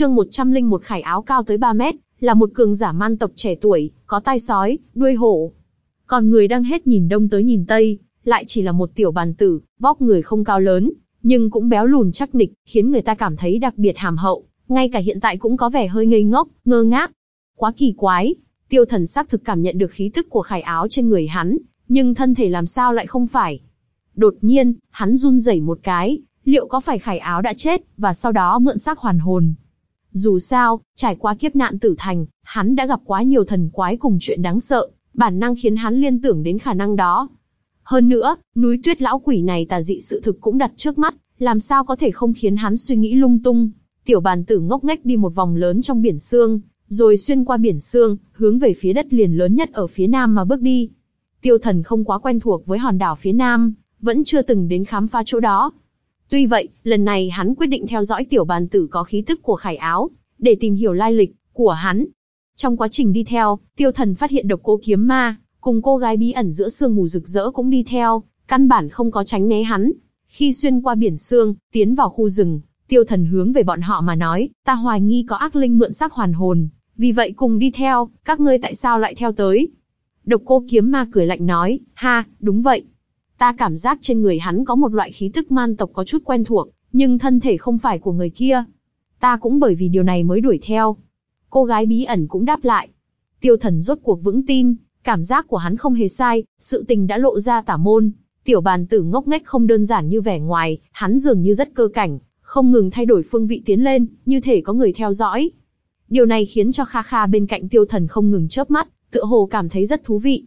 chương 101 khải áo cao tới 3 mét, là một cường giả man tộc trẻ tuổi, có tai sói, đuôi hổ. Còn người đang hết nhìn đông tới nhìn tây, lại chỉ là một tiểu bàn tử, vóc người không cao lớn, nhưng cũng béo lùn chắc nịch, khiến người ta cảm thấy đặc biệt hàm hậu, ngay cả hiện tại cũng có vẻ hơi ngây ngốc, ngơ ngác. Quá kỳ quái, tiêu thần xác thực cảm nhận được khí tức của khải áo trên người hắn, nhưng thân thể làm sao lại không phải. Đột nhiên, hắn run rẩy một cái, liệu có phải khải áo đã chết, và sau đó mượn xác hoàn hồn. Dù sao, trải qua kiếp nạn tử thành, hắn đã gặp quá nhiều thần quái cùng chuyện đáng sợ, bản năng khiến hắn liên tưởng đến khả năng đó. Hơn nữa, núi tuyết lão quỷ này tà dị sự thực cũng đặt trước mắt, làm sao có thể không khiến hắn suy nghĩ lung tung. Tiểu bàn tử ngốc nghếch đi một vòng lớn trong biển xương, rồi xuyên qua biển xương, hướng về phía đất liền lớn nhất ở phía nam mà bước đi. Tiêu thần không quá quen thuộc với hòn đảo phía nam, vẫn chưa từng đến khám phá chỗ đó. Tuy vậy, lần này hắn quyết định theo dõi tiểu bàn tử có khí tức của khải áo, để tìm hiểu lai lịch của hắn. Trong quá trình đi theo, tiêu thần phát hiện độc cô kiếm ma, cùng cô gái bí ẩn giữa sương mù rực rỡ cũng đi theo, căn bản không có tránh né hắn. Khi xuyên qua biển sương, tiến vào khu rừng, tiêu thần hướng về bọn họ mà nói, ta hoài nghi có ác linh mượn xác hoàn hồn, vì vậy cùng đi theo, các ngươi tại sao lại theo tới? Độc cô kiếm ma cười lạnh nói, ha, đúng vậy. Ta cảm giác trên người hắn có một loại khí tức man tộc có chút quen thuộc, nhưng thân thể không phải của người kia. Ta cũng bởi vì điều này mới đuổi theo. Cô gái bí ẩn cũng đáp lại. Tiêu thần rốt cuộc vững tin, cảm giác của hắn không hề sai, sự tình đã lộ ra tả môn. Tiểu bàn tử ngốc nghếch không đơn giản như vẻ ngoài, hắn dường như rất cơ cảnh, không ngừng thay đổi phương vị tiến lên, như thể có người theo dõi. Điều này khiến cho Kha Kha bên cạnh tiêu thần không ngừng chớp mắt, tựa hồ cảm thấy rất thú vị.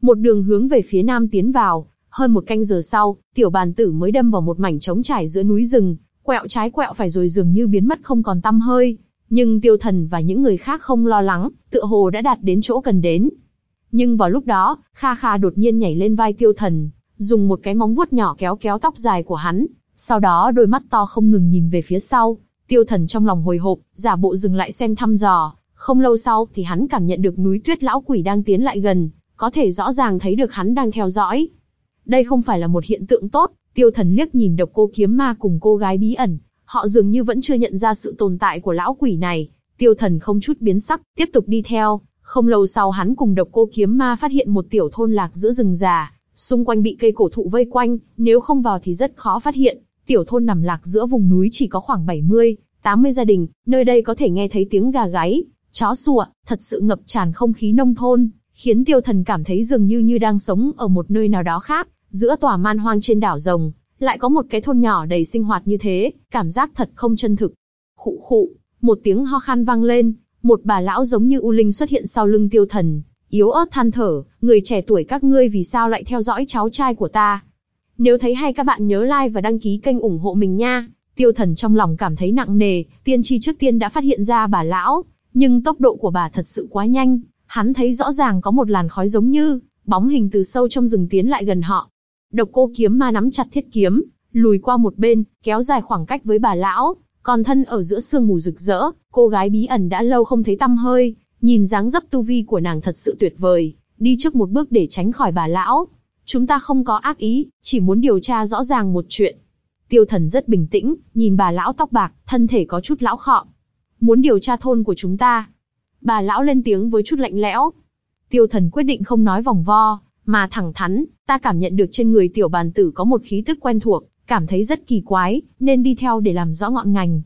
Một đường hướng về phía nam tiến vào, hơn một canh giờ sau, tiểu bàn tử mới đâm vào một mảnh trống trải giữa núi rừng, quẹo trái quẹo phải rồi dường như biến mất không còn tăm hơi. Nhưng tiêu thần và những người khác không lo lắng, tựa hồ đã đạt đến chỗ cần đến. Nhưng vào lúc đó, Kha Kha đột nhiên nhảy lên vai tiêu thần, dùng một cái móng vuốt nhỏ kéo kéo tóc dài của hắn, sau đó đôi mắt to không ngừng nhìn về phía sau. Tiêu thần trong lòng hồi hộp, giả bộ dừng lại xem thăm dò. Không lâu sau thì hắn cảm nhận được núi tuyết lão quỷ đang tiến lại gần, có thể rõ ràng thấy được hắn đang theo dõi. Đây không phải là một hiện tượng tốt, tiêu thần liếc nhìn độc cô kiếm ma cùng cô gái bí ẩn, họ dường như vẫn chưa nhận ra sự tồn tại của lão quỷ này. Tiêu thần không chút biến sắc, tiếp tục đi theo. Không lâu sau hắn cùng độc cô kiếm ma phát hiện một tiểu thôn lạc giữa rừng già, xung quanh bị cây cổ thụ vây quanh, nếu không vào thì rất khó phát hiện. Tiểu thôn nằm lạc giữa vùng núi chỉ có khoảng 70, 80 gia đình, nơi đây có thể nghe thấy tiếng gà gáy, chó sủa, thật sự ngập tràn không khí nông thôn, khiến tiêu thần cảm thấy dường như như đang sống ở một nơi nào đó khác, giữa tòa man hoang trên đảo rồng, lại có một cái thôn nhỏ đầy sinh hoạt như thế, cảm giác thật không chân thực. Khụ khụ, một tiếng ho khan vang lên, một bà lão giống như U Linh xuất hiện sau lưng tiêu thần, yếu ớt than thở, người trẻ tuổi các ngươi vì sao lại theo dõi cháu trai của ta. Nếu thấy hay các bạn nhớ like và đăng ký kênh ủng hộ mình nha. Tiêu thần trong lòng cảm thấy nặng nề, tiên tri trước tiên đã phát hiện ra bà lão, nhưng tốc độ của bà thật sự quá nhanh, hắn thấy rõ ràng có một làn khói giống như, bóng hình từ sâu trong rừng tiến lại gần họ. Độc cô kiếm ma nắm chặt thiết kiếm, lùi qua một bên, kéo dài khoảng cách với bà lão, còn thân ở giữa sương mù rực rỡ, cô gái bí ẩn đã lâu không thấy tăm hơi, nhìn dáng dấp tu vi của nàng thật sự tuyệt vời, đi trước một bước để tránh khỏi bà lão. Chúng ta không có ác ý, chỉ muốn điều tra rõ ràng một chuyện. Tiêu thần rất bình tĩnh, nhìn bà lão tóc bạc, thân thể có chút lão khọ. Muốn điều tra thôn của chúng ta. Bà lão lên tiếng với chút lạnh lẽo. Tiêu thần quyết định không nói vòng vo, mà thẳng thắn, ta cảm nhận được trên người tiểu bàn tử có một khí tức quen thuộc, cảm thấy rất kỳ quái, nên đi theo để làm rõ ngọn ngành.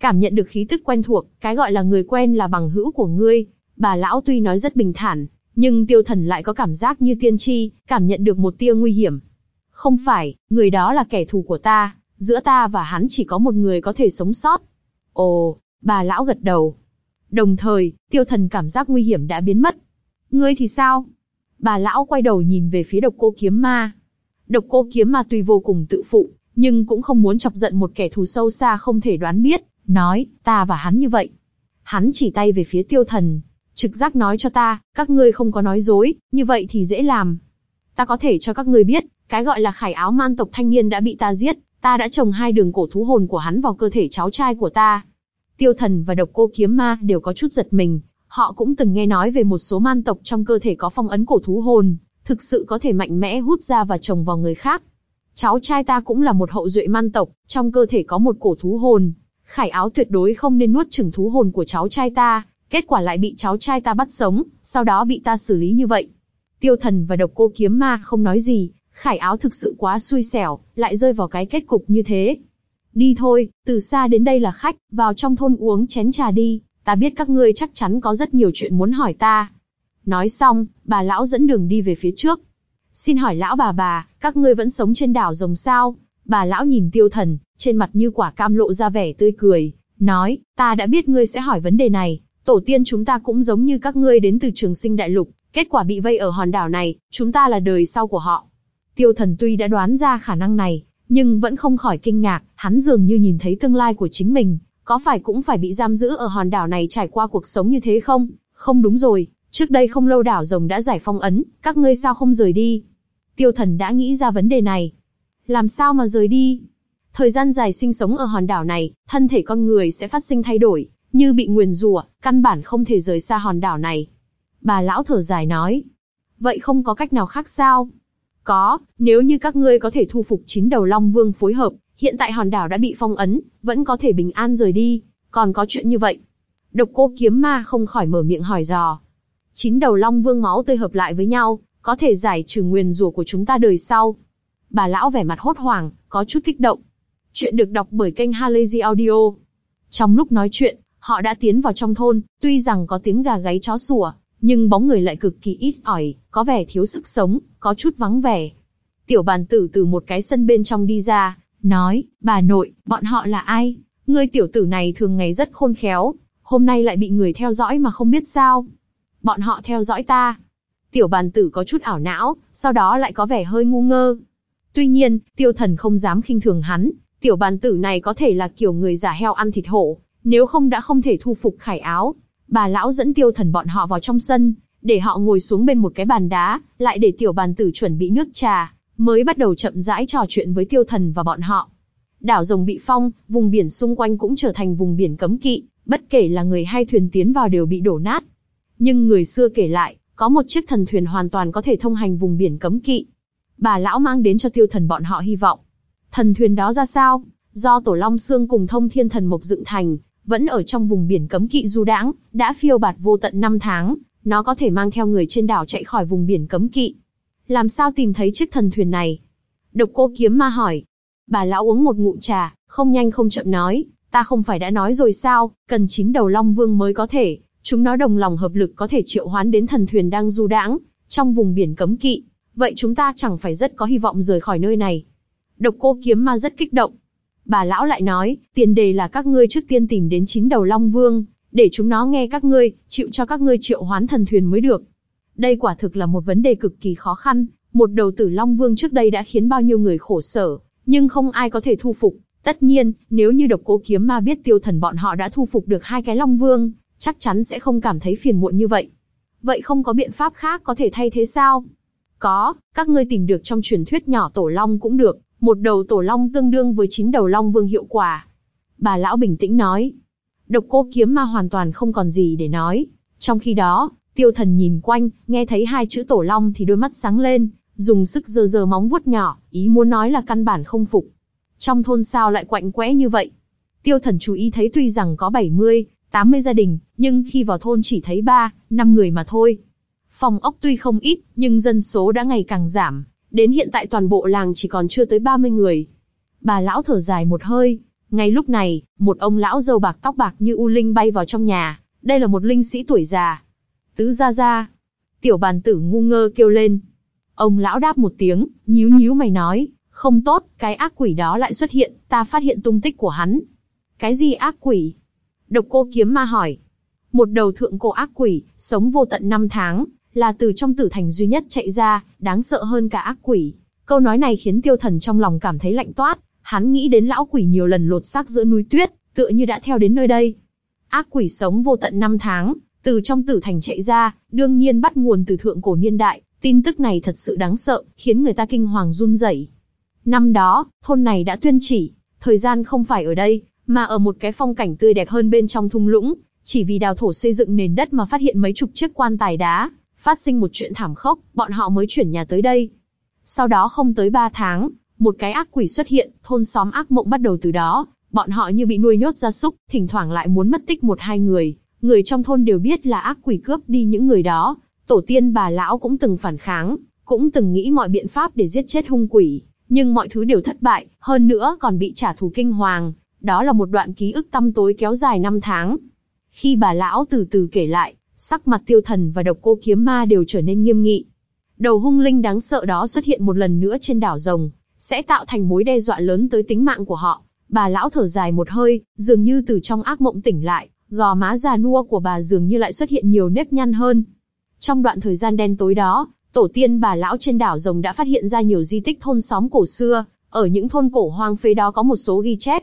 Cảm nhận được khí tức quen thuộc, cái gọi là người quen là bằng hữu của ngươi. Bà lão tuy nói rất bình thản, nhưng tiêu thần lại có cảm giác như tiên tri, cảm nhận được một tia nguy hiểm. Không phải, người đó là kẻ thù của ta, giữa ta và hắn chỉ có một người có thể sống sót. Ồ, bà lão gật đầu. Đồng thời, tiêu thần cảm giác nguy hiểm đã biến mất. Ngươi thì sao? Bà lão quay đầu nhìn về phía độc cô kiếm ma. Độc cô kiếm ma tuy vô cùng tự phụ, nhưng cũng không muốn chọc giận một kẻ thù sâu xa không thể đoán biết, nói, ta và hắn như vậy. Hắn chỉ tay về phía tiêu thần, trực giác nói cho ta, các ngươi không có nói dối, như vậy thì dễ làm. Ta có thể cho các ngươi biết, cái gọi là khải áo man tộc thanh niên đã bị ta giết, ta đã trồng hai đường cổ thú hồn của hắn vào cơ thể cháu trai của ta. Tiêu thần và độc cô kiếm ma đều có chút giật mình, họ cũng từng nghe nói về một số man tộc trong cơ thể có phong ấn cổ thú hồn, thực sự có thể mạnh mẽ hút ra và trồng vào người khác. Cháu trai ta cũng là một hậu duệ man tộc, trong cơ thể có một cổ thú hồn. Khải áo tuyệt đối không nên nuốt chửng thú hồn của cháu trai ta, kết quả lại bị cháu trai ta bắt sống, sau đó bị ta xử lý như vậy. Tiêu thần và độc cô kiếm ma không nói gì, khải áo thực sự quá xui xẻo, lại rơi vào cái kết cục như thế. Đi thôi, từ xa đến đây là khách, vào trong thôn uống chén trà đi, ta biết các ngươi chắc chắn có rất nhiều chuyện muốn hỏi ta. Nói xong, bà lão dẫn đường đi về phía trước. Xin hỏi lão bà bà, các ngươi vẫn sống trên đảo rồng sao? Bà lão nhìn tiêu thần, trên mặt như quả cam lộ ra vẻ tươi cười, nói, ta đã biết ngươi sẽ hỏi vấn đề này, tổ tiên chúng ta cũng giống như các ngươi đến từ trường sinh đại lục, kết quả bị vây ở hòn đảo này, chúng ta là đời sau của họ. Tiêu thần tuy đã đoán ra khả năng này, nhưng vẫn không khỏi kinh ngạc, hắn dường như nhìn thấy tương lai của chính mình, có phải cũng phải bị giam giữ ở hòn đảo này trải qua cuộc sống như thế không? Không đúng rồi, trước đây không lâu đảo rồng đã giải phong ấn, các ngươi sao không rời đi? Tiêu thần đã nghĩ ra vấn đề này. Làm sao mà rời đi? Thời gian dài sinh sống ở hòn đảo này, thân thể con người sẽ phát sinh thay đổi, như bị nguyền rủa, căn bản không thể rời xa hòn đảo này. Bà lão thở dài nói. Vậy không có cách nào khác sao? Có, nếu như các ngươi có thể thu phục chín đầu Long Vương phối hợp, hiện tại hòn đảo đã bị phong ấn, vẫn có thể bình an rời đi, còn có chuyện như vậy. Độc cô kiếm ma không khỏi mở miệng hỏi dò. Chín đầu Long Vương máu tươi hợp lại với nhau, có thể giải trừ nguyền rủa của chúng ta đời sau. Bà lão vẻ mặt hốt hoảng, có chút kích động. Chuyện được đọc bởi kênh Halazy Audio. Trong lúc nói chuyện, họ đã tiến vào trong thôn, tuy rằng có tiếng gà gáy chó sủa, nhưng bóng người lại cực kỳ ít ỏi, có vẻ thiếu sức sống, có chút vắng vẻ. Tiểu bàn tử từ một cái sân bên trong đi ra, nói, bà nội, bọn họ là ai? Ngươi tiểu tử này thường ngày rất khôn khéo, hôm nay lại bị người theo dõi mà không biết sao. Bọn họ theo dõi ta. Tiểu bàn tử có chút ảo não, sau đó lại có vẻ hơi ngu ngơ. Tuy nhiên, tiêu thần không dám khinh thường hắn, tiểu bàn tử này có thể là kiểu người giả heo ăn thịt hổ, nếu không đã không thể thu phục khải áo, bà lão dẫn tiêu thần bọn họ vào trong sân, để họ ngồi xuống bên một cái bàn đá, lại để tiểu bàn tử chuẩn bị nước trà, mới bắt đầu chậm rãi trò chuyện với tiêu thần và bọn họ. Đảo rồng bị phong, vùng biển xung quanh cũng trở thành vùng biển cấm kỵ, bất kể là người hay thuyền tiến vào đều bị đổ nát. Nhưng người xưa kể lại, có một chiếc thần thuyền hoàn toàn có thể thông hành vùng biển cấm kỵ. Bà lão mang đến cho tiêu thần bọn họ hy vọng. Thần thuyền đó ra sao? Do Tổ Long xương cùng thông thiên thần mộc dựng thành, vẫn ở trong vùng biển cấm kỵ du đãng, đã phiêu bạt vô tận năm tháng, nó có thể mang theo người trên đảo chạy khỏi vùng biển cấm kỵ. Làm sao tìm thấy chiếc thần thuyền này? Độc cô kiếm ma hỏi. Bà lão uống một ngụm trà, không nhanh không chậm nói, ta không phải đã nói rồi sao, cần chín đầu long vương mới có thể, chúng nó đồng lòng hợp lực có thể triệu hoán đến thần thuyền đang du đãng trong vùng biển cấm kỵ. Vậy chúng ta chẳng phải rất có hy vọng rời khỏi nơi này. Độc cô kiếm ma rất kích động, Bà lão lại nói, tiền đề là các ngươi trước tiên tìm đến chín đầu Long Vương, để chúng nó nghe các ngươi, chịu cho các ngươi triệu hoán thần thuyền mới được. Đây quả thực là một vấn đề cực kỳ khó khăn, một đầu tử Long Vương trước đây đã khiến bao nhiêu người khổ sở, nhưng không ai có thể thu phục. Tất nhiên, nếu như độc cố kiếm ma biết tiêu thần bọn họ đã thu phục được hai cái Long Vương, chắc chắn sẽ không cảm thấy phiền muộn như vậy. Vậy không có biện pháp khác có thể thay thế sao? Có, các ngươi tìm được trong truyền thuyết nhỏ tổ Long cũng được, một đầu tổ long tương đương với chín đầu long vương hiệu quả. Bà lão bình tĩnh nói. Độc cô kiếm ma hoàn toàn không còn gì để nói. Trong khi đó, tiêu thần nhìn quanh, nghe thấy hai chữ tổ long thì đôi mắt sáng lên, dùng sức giơ giơ móng vuốt nhỏ, ý muốn nói là căn bản không phục. Trong thôn sao lại quạnh quẽ như vậy? Tiêu thần chú ý thấy tuy rằng có 70, 80 gia đình, nhưng khi vào thôn chỉ thấy 3, 5 người mà thôi. Phòng ốc tuy không ít, nhưng dân số đã ngày càng giảm, Đến hiện tại toàn bộ làng chỉ còn chưa tới 30 người. Bà lão thở dài một hơi. Ngay lúc này, một ông lão râu bạc tóc bạc như u linh bay vào trong nhà. Đây là một linh sĩ tuổi già. Tứ gia gia. Tiểu bàn tử ngu ngơ kêu lên. Ông lão đáp một tiếng, nhíu nhíu mày nói. Không tốt, cái ác quỷ đó lại xuất hiện, ta phát hiện tung tích của hắn. Cái gì ác quỷ? Độc cô kiếm ma hỏi. Một đầu thượng cổ ác quỷ, sống vô tận năm tháng, là từ trong tử thành duy nhất chạy ra, đáng sợ hơn cả ác quỷ. Câu nói này khiến tiêu thần trong lòng cảm thấy lạnh toát, hắn nghĩ đến lão quỷ nhiều lần lột xác giữa núi tuyết, tựa như đã theo đến nơi đây. Ác quỷ sống vô tận năm tháng, từ trong tử thành chạy ra, đương nhiên bắt nguồn từ thượng cổ niên đại, tin tức này thật sự đáng sợ, khiến người ta kinh hoàng run rẩy. Năm đó, thôn này đã tuyên chỉ, thời gian không phải ở đây, mà ở một cái phong cảnh tươi đẹp hơn bên trong thung lũng, chỉ vì đào thổ xây dựng nền đất mà phát hiện mấy chục chiếc quan tài đá, phát sinh một chuyện thảm khốc, bọn họ mới chuyển nhà tới đây. Sau đó không tới 3 tháng, một cái ác quỷ xuất hiện, thôn xóm ác mộng bắt đầu từ đó, Bọn họ như bị nuôi nhốt gia súc, thỉnh thoảng lại muốn mất tích một hai người. Người trong thôn đều biết là ác quỷ cướp đi những người đó. Tổ tiên bà lão cũng từng phản kháng, cũng từng nghĩ mọi biện pháp để giết chết hung quỷ, nhưng mọi thứ đều thất bại, hơn nữa còn bị trả thù kinh hoàng. Đó là một đoạn ký ức tăm tối kéo dài năm tháng. Khi bà lão từ từ kể lại, sắc mặt tiêu thần và độc cô kiếm ma đều trở nên nghiêm nghị. Đầu hung linh đáng sợ đó xuất hiện một lần nữa trên đảo rồng, sẽ tạo thành mối đe dọa lớn tới tính mạng của họ. Bà lão thở dài một hơi, dường như từ trong ác mộng tỉnh lại, gò má già nua của bà dường như lại xuất hiện nhiều nếp nhăn hơn. Trong đoạn thời gian đen tối đó, tổ tiên bà lão trên đảo rồng đã phát hiện ra nhiều di tích thôn xóm cổ xưa, ở những thôn cổ hoang phế đó có một số ghi chép.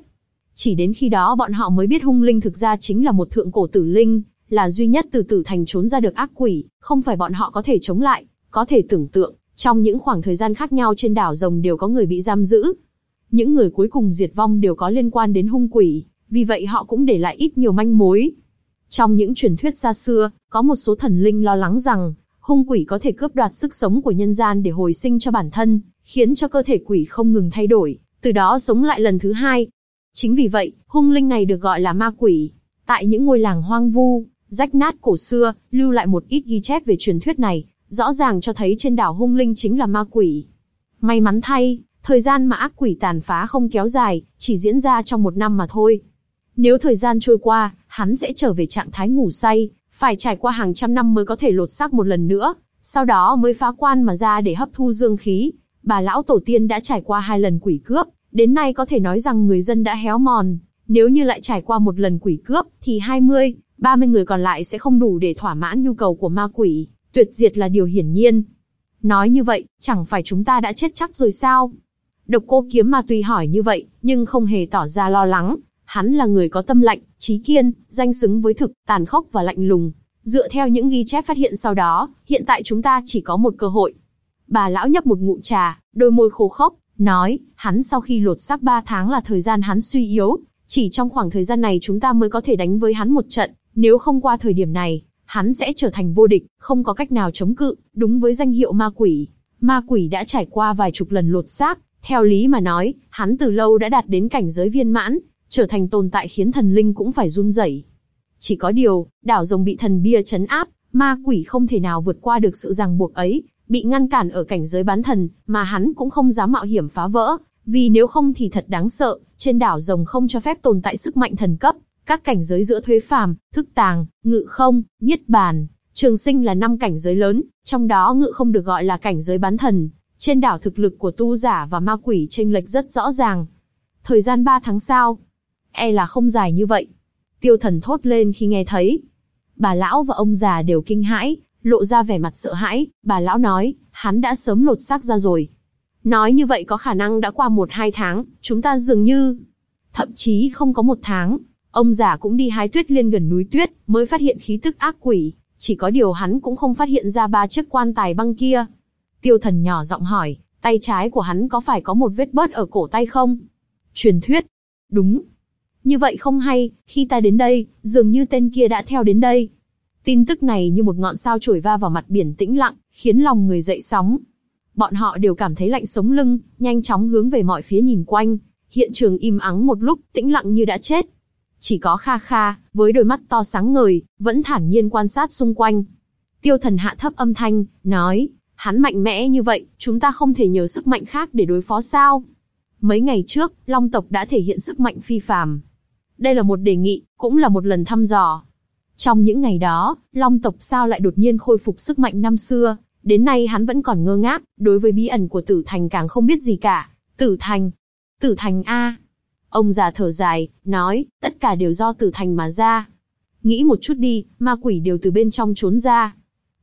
Chỉ đến khi đó bọn họ mới biết hung linh thực ra chính là một thượng cổ tử linh, là duy nhất từ tử thành trốn ra được ác quỷ, không phải bọn họ có thể chống lại, có thể tưởng tượng, trong những khoảng thời gian khác nhau trên đảo rồng đều có người bị giam giữ. Những người cuối cùng diệt vong đều có liên quan đến hung quỷ, vì vậy họ cũng để lại ít nhiều manh mối. Trong những truyền thuyết xa xưa, có một số thần linh lo lắng rằng, hung quỷ có thể cướp đoạt sức sống của nhân gian để hồi sinh cho bản thân, khiến cho cơ thể quỷ không ngừng thay đổi, từ đó sống lại lần thứ hai. Chính vì vậy, hung linh này được gọi là ma quỷ. Tại những ngôi làng hoang vu, rách nát cổ xưa, lưu lại một ít ghi chép về truyền thuyết này, rõ ràng cho thấy trên đảo hung linh chính là ma quỷ. May mắn thay, thời gian mà ác quỷ tàn phá không kéo dài, chỉ diễn ra trong một năm mà thôi. Nếu thời gian trôi qua, hắn sẽ trở về trạng thái ngủ say, phải trải qua hàng trăm năm mới có thể lột xác một lần nữa, sau đó mới phá quan mà ra để hấp thu dương khí. Bà lão tổ tiên đã trải qua hai lần quỷ cướp, đến nay có thể nói rằng người dân đã héo mòn. Nếu như lại trải qua một lần quỷ cướp, thì 20, 30 người còn lại sẽ không đủ để thỏa mãn nhu cầu của ma quỷ, tuyệt diệt là điều hiển nhiên. Nói như vậy, chẳng phải chúng ta đã chết chắc rồi sao? Độc cô kiếm ma tuy hỏi như vậy, nhưng không hề tỏ ra lo lắng. Hắn là người có tâm lạnh, trí kiên, danh xứng với thực, tàn khốc và lạnh lùng. Dựa theo những ghi chép phát hiện sau đó, hiện tại chúng ta chỉ có một cơ hội. Bà lão nhấp một ngụm trà, đôi môi khô khốc, nói, hắn sau khi lột xác 3 tháng là thời gian hắn suy yếu, chỉ trong khoảng thời gian này chúng ta mới có thể đánh với hắn một trận, nếu không qua thời điểm này, hắn sẽ trở thành vô địch, không có cách nào chống cự, đúng với danh hiệu ma quỷ. Ma quỷ đã trải qua vài chục lần lột xác, theo lý mà nói, hắn từ lâu đã đạt đến cảnh giới viên mãn, trở thành tồn tại khiến thần linh cũng phải run rẩy. Chỉ có điều, đảo rồng bị thần bia chấn áp, ma quỷ không thể nào vượt qua được sự ràng buộc ấy, bị ngăn cản ở cảnh giới bán thần, mà hắn cũng không dám mạo hiểm phá vỡ, vì nếu không thì thật đáng sợ, trên đảo rồng không cho phép tồn tại sức mạnh thần cấp, các cảnh giới giữa thuế phàm, thức tàng, ngự không, niết bàn, trường sinh là năm cảnh giới lớn, trong đó ngự không được gọi là cảnh giới bán thần. Trên đảo thực lực của tu giả và ma quỷ chênh lệch rất rõ ràng. Thời gian 3 tháng sau, e là không dài như vậy. Tiêu thần thốt lên khi nghe thấy. Bà lão và ông già đều kinh hãi, lộ ra vẻ mặt sợ hãi. Bà lão nói, hắn đã sớm lột xác ra rồi. Nói như vậy có khả năng đã qua một hai tháng, chúng ta dường như... Thậm chí không có một tháng, Ông già cũng đi hái tuyết liên gần núi tuyết, mới phát hiện khí tức ác quỷ, chỉ có điều hắn cũng không phát hiện ra ba chiếc quan tài băng kia. Tiêu thần nhỏ giọng hỏi, tay trái của hắn có phải có một vết bớt ở cổ tay không? Truyền thuyết. Đúng. Như vậy không hay, khi ta đến đây, dường như tên kia đã theo đến đây. Tin tức này như một ngọn sao chổi va vào mặt biển tĩnh lặng, khiến lòng người dậy sóng. Bọn họ đều cảm thấy lạnh sống lưng, nhanh chóng hướng về mọi phía nhìn quanh. Hiện trường im ắng một lúc, tĩnh lặng như đã chết. Chỉ có Kha Kha, với đôi mắt to sáng ngời, vẫn thản nhiên quan sát xung quanh. Tiêu thần hạ thấp âm thanh, nói, hắn mạnh mẽ như vậy, chúng ta không thể nhờ sức mạnh khác để đối phó sao? Mấy ngày trước, Long tộc đã thể hiện sức mạnh phi phàm. Đây là một đề nghị, cũng là một lần thăm dò. Trong những ngày đó, Long tộc sao lại đột nhiên khôi phục sức mạnh năm xưa, đến nay hắn vẫn còn ngơ ngác, đối với bí ẩn của Tử Thành càng không biết gì cả. Tử Thành, Tử Thành A, Ông già thở dài, nói, tất cả đều do tử thành mà ra. Nghĩ một chút đi, ma quỷ đều từ bên trong trốn ra.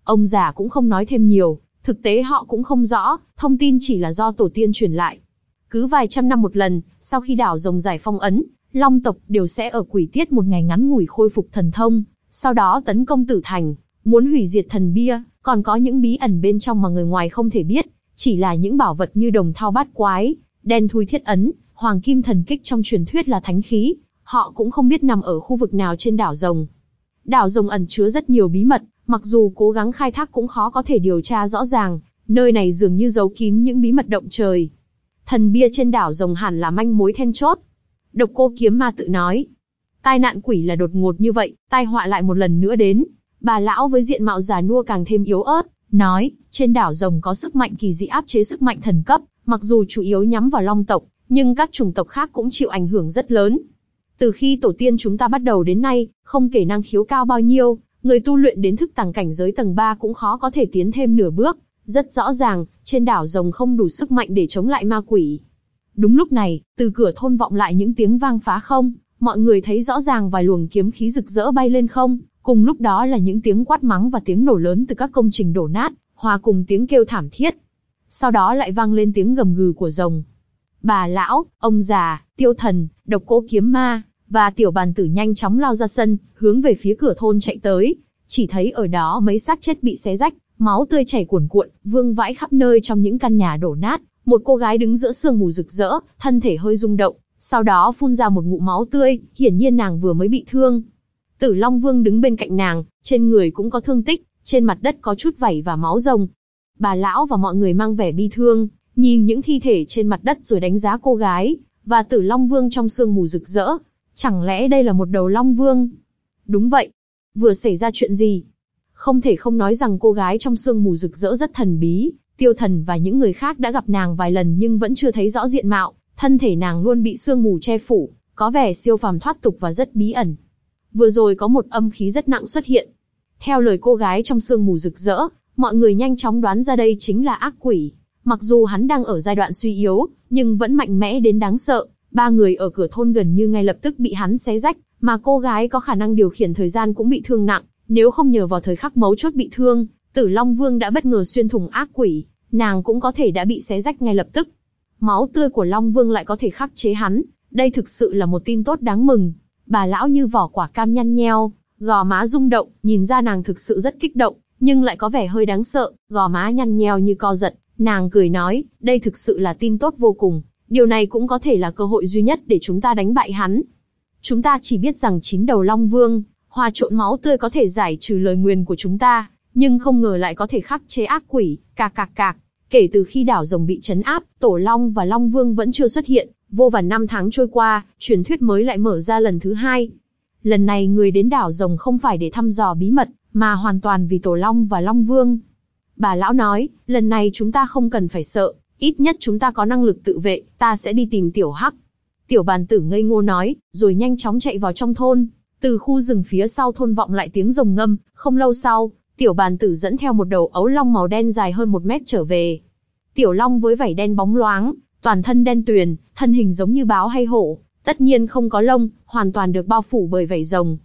Ông già cũng không nói thêm nhiều, thực tế họ cũng không rõ, thông tin chỉ là do tổ tiên truyền lại. Cứ vài trăm năm một lần, sau khi đảo rồng giải phong ấn, Long tộc đều sẽ ở quỷ tiết một ngày ngắn ngủi khôi phục thần thông, sau đó tấn công tử thành, muốn hủy diệt thần bia, còn có những bí ẩn bên trong mà người ngoài không thể biết, chỉ là những bảo vật như đồng thao bát quái, đen thui thiết ấn, Hoàng Kim Thần Kích trong truyền thuyết là thánh khí, họ cũng không biết nằm ở khu vực nào trên đảo rồng. Đảo rồng ẩn chứa rất nhiều bí mật, mặc dù cố gắng khai thác cũng khó có thể điều tra rõ ràng, nơi này dường như giấu kín những bí mật động trời. Thần bia trên đảo rồng hẳn là manh mối then chốt. Độc cô kiếm ma tự nói. Tai nạn quỷ là đột ngột như vậy, tai họa lại một lần nữa đến. Bà lão với diện mạo già nua càng thêm yếu ớt, nói, trên đảo rồng có sức mạnh kỳ dị áp chế sức mạnh thần cấp, mặc dù chủ yếu nhắm vào long tộc, nhưng các chủng tộc khác cũng chịu ảnh hưởng rất lớn. Từ khi tổ tiên chúng ta bắt đầu đến nay, không kể năng khiếu cao bao nhiêu, người tu luyện đến thức tàng cảnh giới tầng 3 cũng khó có thể tiến thêm nửa bước. Rất rõ ràng, trên đảo rồng không đủ sức mạnh để chống lại ma quỷ. Đúng lúc này, từ cửa thôn vọng lại những tiếng vang phá không, mọi người thấy rõ ràng vài luồng kiếm khí rực rỡ bay lên không, cùng lúc đó là những tiếng quát mắng và tiếng nổ lớn từ các công trình đổ nát, hòa cùng tiếng kêu thảm thiết. Sau đó lại vang lên tiếng gầm gừ của rồng. Bà lão, ông già, tiêu thần, độc cô kiếm ma, và tiểu bàn tử nhanh chóng lao ra sân, hướng về phía cửa thôn chạy tới. Chỉ thấy ở đó mấy xác chết bị xé rách, máu tươi chảy cuồn cuộn, vương vãi khắp nơi trong những căn nhà đổ nát. Một cô gái đứng giữa sương mù rực rỡ, thân thể hơi rung động, sau đó phun ra một ngụm máu tươi, hiển nhiên nàng vừa mới bị thương. Tử Long Vương đứng bên cạnh nàng, trên người cũng có thương tích, trên mặt đất có chút vảy và máu rồng. Bà lão và mọi người mang vẻ bi thương, nhìn những thi thể trên mặt đất rồi đánh giá cô gái, và Tử Long Vương trong sương mù rực rỡ. Chẳng lẽ đây là một đầu Long Vương? Đúng vậy. Vừa xảy ra chuyện gì? Không thể không nói rằng cô gái trong sương mù rực rỡ rất thần bí, tiêu thần và những người khác đã gặp nàng vài lần nhưng vẫn chưa thấy rõ diện mạo, thân thể nàng luôn bị sương mù che phủ, có vẻ siêu phàm thoát tục và rất bí ẩn. Vừa rồi có một âm khí rất nặng xuất hiện. Theo lời cô gái trong sương mù rực rỡ, mọi người nhanh chóng đoán ra đây chính là ác quỷ. Mặc dù hắn đang ở giai đoạn suy yếu, nhưng vẫn mạnh mẽ đến đáng sợ. Ba người ở cửa thôn gần như ngay lập tức bị hắn xé rách, mà cô gái có khả năng điều khiển thời gian cũng bị thương nặng. Nếu không nhờ vào thời khắc mấu chốt bị thương, Tử Long Vương đã bất ngờ xuyên thủng ác quỷ, nàng cũng có thể đã bị xé rách ngay lập tức. Máu tươi của Long Vương lại có thể khắc chế hắn, đây thực sự là một tin tốt đáng mừng. Bà lão như vỏ quả cam nhăn nheo, gò má rung động, nhìn ra nàng thực sự rất kích động, nhưng lại có vẻ hơi đáng sợ, gò má nhăn nheo như co giật, nàng cười nói, đây thực sự là tin tốt vô cùng, điều này cũng có thể là cơ hội duy nhất để chúng ta đánh bại hắn. Chúng ta chỉ biết rằng chín đầu Long Vương, hòa trộn máu tươi có thể giải trừ lời nguyền của chúng ta, nhưng không ngờ lại có thể khắc chế ác quỷ, cạc cạc cạc. Kể từ khi đảo rồng bị chấn áp, Tổ Long và Long Vương vẫn chưa xuất hiện, vô vàn năm tháng trôi qua, truyền thuyết mới lại mở ra lần thứ hai. Lần này người đến đảo rồng không phải để thăm dò bí mật, mà hoàn toàn vì Tổ Long và Long Vương. Bà lão nói, lần này chúng ta không cần phải sợ, ít nhất chúng ta có năng lực tự vệ, ta sẽ đi tìm Tiểu Hắc. Tiểu bàn tử ngây ngô nói, rồi nhanh chóng chạy vào trong thôn. Từ khu rừng phía sau thôn vọng lại tiếng rồng ngâm, không lâu sau, tiểu bàn tử dẫn theo một đầu ấu long màu đen dài hơn một mét trở về. Tiểu long với vảy đen bóng loáng, toàn thân đen tuyền, thân hình giống như báo hay hổ, tất nhiên không có lông, hoàn toàn được bao phủ bởi vảy rồng.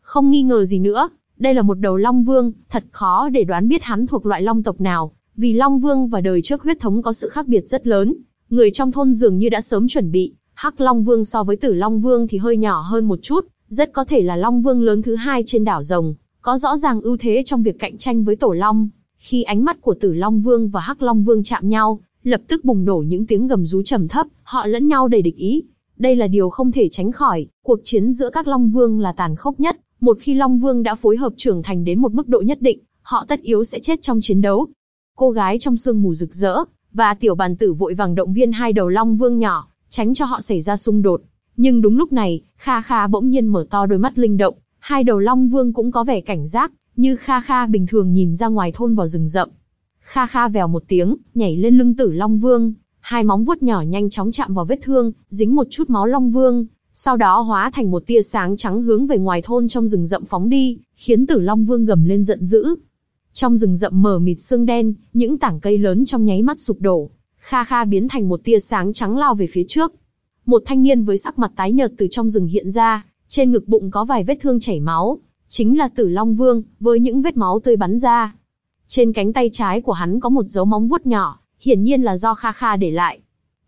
Không nghi ngờ gì nữa, đây là một đầu long vương, thật khó để đoán biết hắn thuộc loại long tộc nào, vì long vương và đời trước huyết thống có sự khác biệt rất lớn. Người trong thôn dường như đã sớm chuẩn bị, hắc long vương so với tử long vương thì hơi nhỏ hơn một chút, rất có thể là long vương lớn thứ hai trên đảo rồng, có rõ ràng ưu thế trong việc cạnh tranh với tổ long. Khi ánh mắt của tử long vương và hắc long vương chạm nhau, lập tức bùng nổ những tiếng gầm rú trầm thấp, họ lẫn nhau đầy địch ý. Đây là điều không thể tránh khỏi, cuộc chiến giữa các long vương là tàn khốc nhất, một khi long vương đã phối hợp trưởng thành đến một mức độ nhất định, họ tất yếu sẽ chết trong chiến đấu. Cô gái trong sương mù rực rỡ, và tiểu bàn tử vội vàng động viên hai đầu long vương nhỏ, tránh cho họ xảy ra xung đột. Nhưng đúng lúc này, Kha Kha bỗng nhiên mở to đôi mắt linh động, hai đầu long vương cũng có vẻ cảnh giác, như Kha Kha bình thường nhìn ra ngoài thôn vào rừng rậm. Kha Kha vèo một tiếng, nhảy lên lưng tử long vương, hai móng vuốt nhỏ nhanh chóng chạm vào vết thương, dính một chút máu long vương, sau đó hóa thành một tia sáng trắng hướng về ngoài thôn trong rừng rậm phóng đi, khiến tử long vương gầm lên giận dữ. Trong rừng rậm mờ mịt sương đen, những tảng cây lớn trong nháy mắt sụp đổ, Kha Kha biến thành một tia sáng trắng lao về phía trước. Một thanh niên với sắc mặt tái nhợt từ trong rừng hiện ra, trên ngực bụng có vài vết thương chảy máu, chính là Tử Long Vương, với những vết máu tươi bắn ra. Trên cánh tay trái của hắn có một dấu móng vuốt nhỏ, hiển nhiên là do Kha Kha để lại.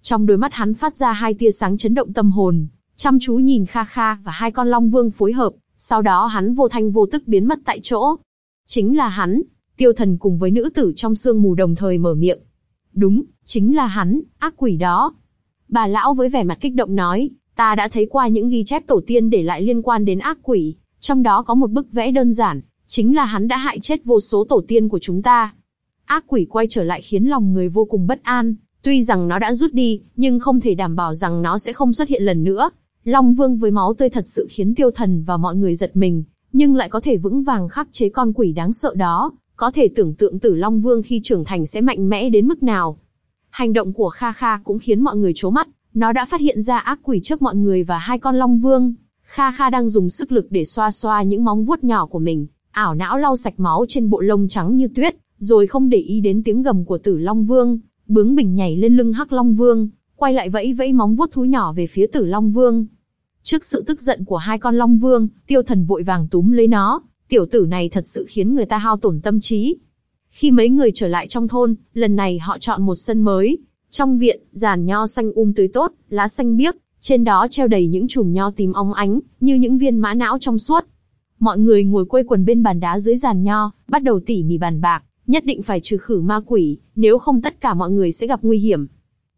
Trong đôi mắt hắn phát ra hai tia sáng chấn động tâm hồn, chăm chú nhìn Kha Kha và hai con Long Vương phối hợp, sau đó hắn vô thanh vô tức biến mất tại chỗ. Chính là hắn, tiêu thần cùng với nữ tử trong sương mù đồng thời mở miệng. Đúng, chính là hắn, ác quỷ đó. Bà lão với vẻ mặt kích động nói, ta đã thấy qua những ghi chép tổ tiên để lại liên quan đến ác quỷ, trong đó có một bức vẽ đơn giản, chính là hắn đã hại chết vô số tổ tiên của chúng ta. Ác quỷ quay trở lại khiến lòng người vô cùng bất an, tuy rằng nó đã rút đi, nhưng không thể đảm bảo rằng nó sẽ không xuất hiện lần nữa. Long Vương với máu tươi thật sự khiến tiêu thần và mọi người giật mình, nhưng lại có thể vững vàng khắc chế con quỷ đáng sợ đó, có thể tưởng tượng tử Long Vương khi trưởng thành sẽ mạnh mẽ đến mức nào. Hành động của Kha Kha cũng khiến mọi người chố mắt, nó đã phát hiện ra ác quỷ trước mọi người và hai con Long Vương. Kha Kha đang dùng sức lực để xoa xoa những móng vuốt nhỏ của mình, ảo não lau sạch máu trên bộ lông trắng như tuyết, rồi không để ý đến tiếng gầm của Tử Long Vương, bướng bỉnh nhảy lên lưng Hắc Long Vương, quay lại vẫy vẫy móng vuốt thú nhỏ về phía Tử Long Vương. Trước sự tức giận của hai con Long Vương, Tiêu Thần vội vàng túm lấy nó, tiểu tử này thật sự khiến người ta hao tổn tâm trí. Khi mấy người trở lại trong thôn, lần này họ chọn một sân mới. Trong viện, giàn nho xanh um tươi tốt, lá xanh biếc, trên đó treo đầy những chùm nho tím óng ánh, như những viên mã não trong suốt. Mọi người ngồi quây quần bên bàn đá dưới giàn nho, bắt đầu tỉ mỉ bàn bạc, nhất định phải trừ khử ma quỷ, nếu không tất cả mọi người sẽ gặp nguy hiểm.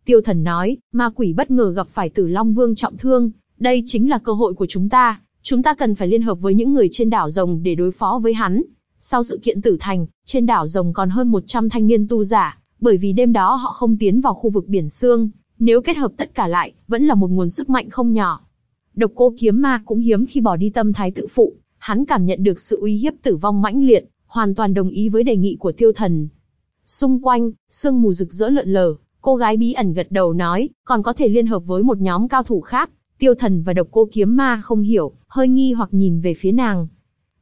Tiêu thần nói, ma quỷ bất ngờ gặp phải tử Long Vương trọng thương, đây chính là cơ hội của chúng ta, chúng ta cần phải liên hợp với những người trên đảo rồng để đối phó với hắn. Sau sự kiện tử thành, trên đảo rồng còn hơn 100 thanh niên tu giả, bởi vì đêm đó họ không tiến vào khu vực biển xương, nếu kết hợp tất cả lại, vẫn là một nguồn sức mạnh không nhỏ. Độc cô kiếm ma cũng hiếm khi bỏ đi tâm thái tự phụ, hắn cảm nhận được sự uy hiếp tử vong mãnh liệt, hoàn toàn đồng ý với đề nghị của tiêu thần. Xung quanh, sương mù rực rỡ lượn lờ, cô gái bí ẩn gật đầu nói, còn có thể liên hợp với một nhóm cao thủ khác. Tiêu thần và độc cô kiếm ma không hiểu, hơi nghi hoặc nhìn về phía nàng.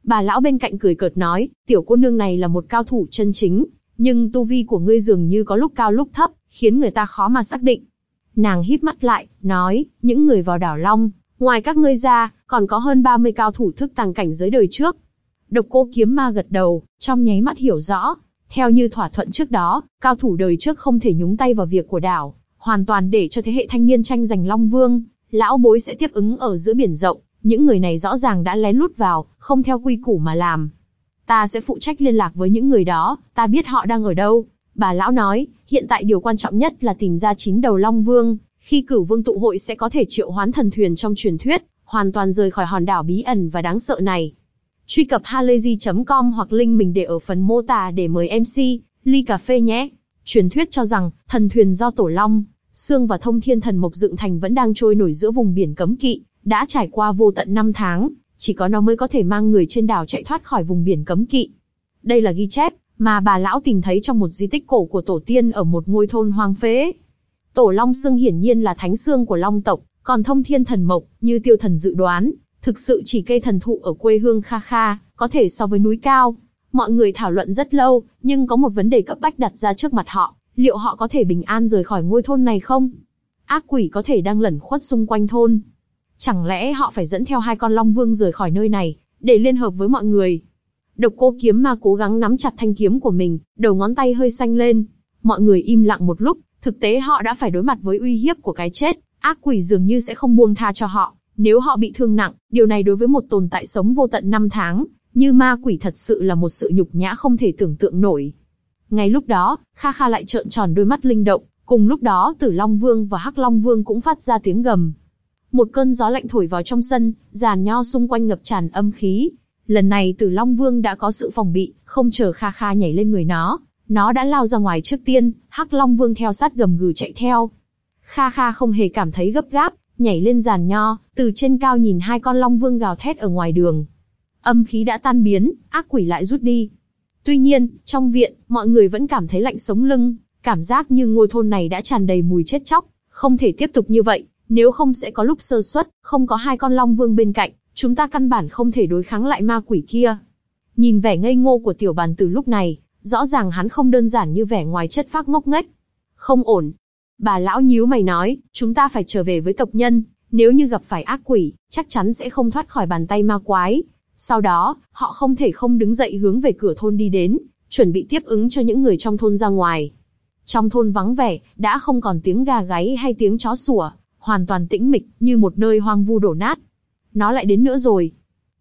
Bà lão bên cạnh cười cợt nói, tiểu cô nương này là một cao thủ chân chính, nhưng tu vi của ngươi dường như có lúc cao lúc thấp, khiến người ta khó mà xác định. Nàng híp mắt lại, nói, những người vào đảo Long, ngoài các ngươi ra, còn có hơn 30 cao thủ thức tàng cảnh giới đời trước. Độc cô kiếm ma gật đầu, trong nháy mắt hiểu rõ. Theo như thỏa thuận trước đó, cao thủ đời trước không thể nhúng tay vào việc của đảo, hoàn toàn để cho thế hệ thanh niên tranh giành Long Vương. Lão bối sẽ tiếp ứng ở giữa biển rộng, những người này rõ ràng đã lén lút vào, không theo quy củ mà làm. Ta sẽ phụ trách liên lạc với những người đó, ta biết họ đang ở đâu. Bà lão nói, hiện tại điều quan trọng nhất là tìm ra chín đầu Long Vương, khi cửu vương tụ hội sẽ có thể triệu hoán thần thuyền trong truyền thuyết, hoàn toàn rời khỏi hòn đảo bí ẩn và đáng sợ này. Truy cập halayzi.com hoặc link mình để ở phần mô tả để mời MC, ly cà phê nhé. Truyền thuyết cho rằng, thần thuyền do Tổ Long, Sương và Thông Thiên Thần Mộc dựng thành vẫn đang trôi nổi giữa vùng biển cấm kỵ, đã trải qua vô tận năm tháng, chỉ có nó mới có thể mang người trên đảo chạy thoát khỏi vùng biển cấm kỵ. Đây là ghi chép mà bà lão tìm thấy trong một di tích cổ của tổ tiên ở một ngôi thôn hoang phế. Tổ Long xương hiển nhiên là thánh xương của Long tộc, còn Thông Thiên Thần Mộc, như Tiêu Thần dự đoán, thực sự chỉ cây thần thụ ở quê hương Kha Kha, có thể so với núi cao. Mọi người thảo luận rất lâu, nhưng có một vấn đề cấp bách đặt ra trước mặt họ, liệu họ có thể bình an rời khỏi ngôi thôn này không? Ác quỷ có thể đang lẩn khuất xung quanh thôn. Chẳng lẽ họ phải dẫn theo hai con Long Vương rời khỏi nơi này, để liên hợp với mọi người? Độc cô kiếm ma cố gắng nắm chặt thanh kiếm của mình, đầu ngón tay hơi xanh lên. Mọi người im lặng một lúc, thực tế họ đã phải đối mặt với uy hiếp của cái chết, ác quỷ dường như sẽ không buông tha cho họ. Nếu họ bị thương nặng, điều này đối với một tồn tại sống vô tận năm tháng, như ma quỷ thật sự là một sự nhục nhã không thể tưởng tượng nổi. Ngay lúc đó, Kha Kha lại trợn tròn đôi mắt linh động, cùng lúc đó Tử Long Vương và Hắc Long Vương cũng phát ra tiếng gầm. Một cơn gió lạnh thổi vào trong sân, giàn nho xung quanh ngập tràn âm khí. Lần này Tử Long Vương đã có sự phòng bị, không chờ Kha Kha nhảy lên người nó, nó đã lao ra ngoài trước tiên, Hắc Long Vương theo sát gầm gừ chạy theo. Kha Kha không hề cảm thấy gấp gáp, nhảy lên giàn nho, từ trên cao nhìn hai con Long Vương gào thét ở ngoài đường. Âm khí đã tan biến, ác quỷ lại rút đi. Tuy nhiên, trong viện, mọi người vẫn cảm thấy lạnh sống lưng, cảm giác như ngôi thôn này đã tràn đầy mùi chết chóc, không thể tiếp tục như vậy, nếu không sẽ có lúc sơ suất, không có hai con Long Vương bên cạnh, chúng ta căn bản không thể đối kháng lại ma quỷ kia. Nhìn vẻ ngây ngô của tiểu bàn từ lúc này, rõ ràng hắn không đơn giản như vẻ ngoài chất phác ngốc nghếch. Không ổn. Bà lão nhíu mày nói, chúng ta phải trở về với tộc nhân, nếu như gặp phải ác quỷ, chắc chắn sẽ không thoát khỏi bàn tay ma quái. Sau đó, họ không thể không đứng dậy hướng về cửa thôn đi đến, chuẩn bị tiếp ứng cho những người trong thôn ra ngoài. Trong thôn vắng vẻ, đã không còn tiếng gà gáy hay tiếng chó sủa, hoàn toàn tĩnh mịch, như một nơi hoang vu đổ nát. Nó lại đến nữa rồi.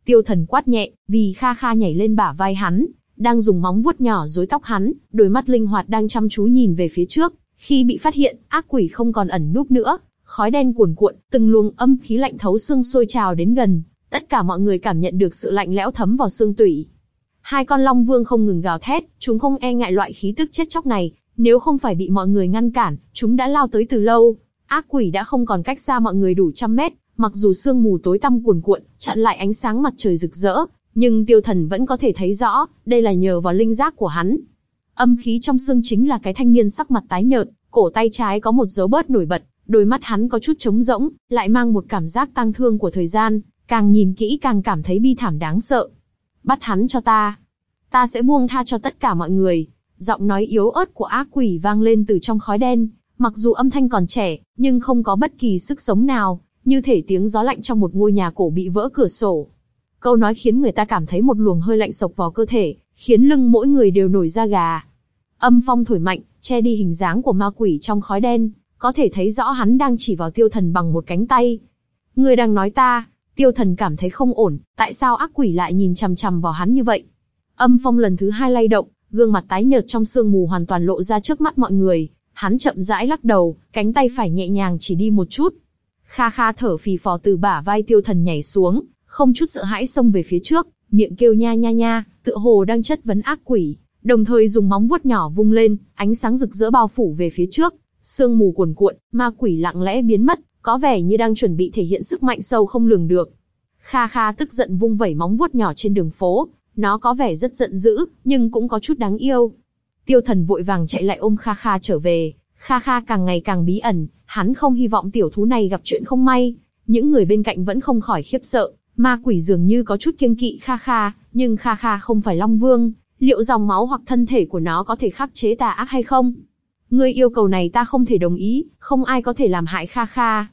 Tiêu thần quát nhẹ, vì kha kha nhảy lên bả vai hắn, đang dùng móng vuốt nhỏ rối tóc hắn, đôi mắt linh hoạt đang chăm chú nhìn về phía trước. Khi bị phát hiện, ác quỷ không còn ẩn núp nữa, khói đen cuồn cuộn, từng luồng âm khí lạnh thấu xương sôi trào đến gần, tất cả mọi người cảm nhận được sự lạnh lẽo thấm vào xương tủy. Hai con long vương không ngừng gào thét, chúng không e ngại loại khí tức chết chóc này, nếu không phải bị mọi người ngăn cản, chúng đã lao tới từ lâu. Ác quỷ đã không còn cách xa mọi người đủ trăm mét, Mặc dù sương mù tối tăm cuồn cuộn, chặn lại ánh sáng mặt trời rực rỡ, nhưng tiêu thần vẫn có thể thấy rõ, đây là nhờ vào linh giác của hắn. Âm khí trong xương chính là cái thanh niên sắc mặt tái nhợt, cổ tay trái có một dấu bớt nổi bật, đôi mắt hắn có chút trống rỗng, lại mang một cảm giác tang thương của thời gian, càng nhìn kỹ càng cảm thấy bi thảm đáng sợ. Bắt hắn cho ta. Ta sẽ buông tha cho tất cả mọi người. Giọng nói yếu ớt của ác quỷ vang lên từ trong khói đen, mặc dù âm thanh còn trẻ, nhưng không có bất kỳ sức sống nào, như thể tiếng gió lạnh trong một ngôi nhà cổ bị vỡ cửa sổ. Câu nói khiến người ta cảm thấy một luồng hơi lạnh sộc vào cơ thể, khiến lưng mỗi người đều nổi da gà. Âm phong thổi mạnh, che đi hình dáng của ma quỷ trong khói đen, có thể thấy rõ hắn đang chỉ vào tiêu thần bằng một cánh tay. Người đang nói ta, tiêu thần cảm thấy không ổn, tại sao ác quỷ lại nhìn chằm chằm vào hắn như vậy? Âm phong lần thứ hai lay động, gương mặt tái nhợt trong sương mù hoàn toàn lộ ra trước mắt mọi người. Hắn chậm rãi lắc đầu, cánh tay phải nhẹ nhàng chỉ đi một chút. Kha kha thở phì phò từ bả vai tiêu thần nhảy xuống, không chút sợ hãi xông về phía trước, miệng kêu nha nha nha, tựa hồ đang chất vấn ác quỷ, đồng thời dùng móng vuốt nhỏ vung lên, ánh sáng rực rỡ bao phủ về phía trước, sương mù cuồn cuộn, ma quỷ lặng lẽ biến mất, có vẻ như đang chuẩn bị thể hiện sức mạnh sâu không lường được. Kha Kha tức giận vung vẩy móng vuốt nhỏ trên đường phố, nó có vẻ rất giận dữ, nhưng cũng có chút đáng yêu. Tiêu Thần vội vàng chạy lại ôm Kha Kha trở về, Kha Kha càng ngày càng bí ẩn, hắn không hy vọng tiểu thú này gặp chuyện không may. Những người bên cạnh vẫn không khỏi khiếp sợ, ma quỷ dường như có chút kiêng kỵ Kha Kha, nhưng Kha Kha không phải Long Vương, liệu dòng máu hoặc thân thể của nó có thể khắc chế tà ác hay không? Ngươi yêu cầu này ta không thể đồng ý, không ai có thể làm hại Kha Kha.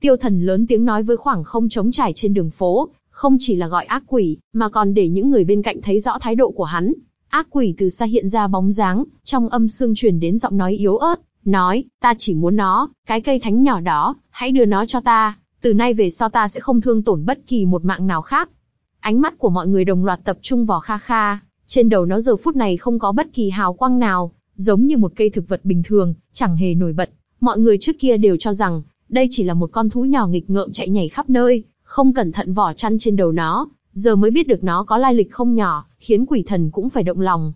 Tiêu thần lớn tiếng nói với khoảng không trống trải trên đường phố, không chỉ là gọi ác quỷ, mà còn để những người bên cạnh thấy rõ thái độ của hắn. Ác quỷ từ xa hiện ra bóng dáng, trong âm xương truyền đến giọng nói yếu ớt, nói, ta chỉ muốn nó, cái cây thánh nhỏ đó, hãy đưa nó cho ta, từ nay về sau ta sẽ không thương tổn bất kỳ một mạng nào khác. Ánh mắt của mọi người đồng loạt tập trung vào Kha Kha, trên đầu nó giờ phút này không có bất kỳ hào quang nào, giống như một cây thực vật bình thường, chẳng hề nổi bật. Mọi người trước kia đều cho rằng, đây chỉ là một con thú nhỏ nghịch ngợm chạy nhảy khắp nơi, không cẩn thận vỏ chăn trên đầu nó, giờ mới biết được nó có lai lịch không nhỏ, khiến quỷ thần cũng phải động lòng.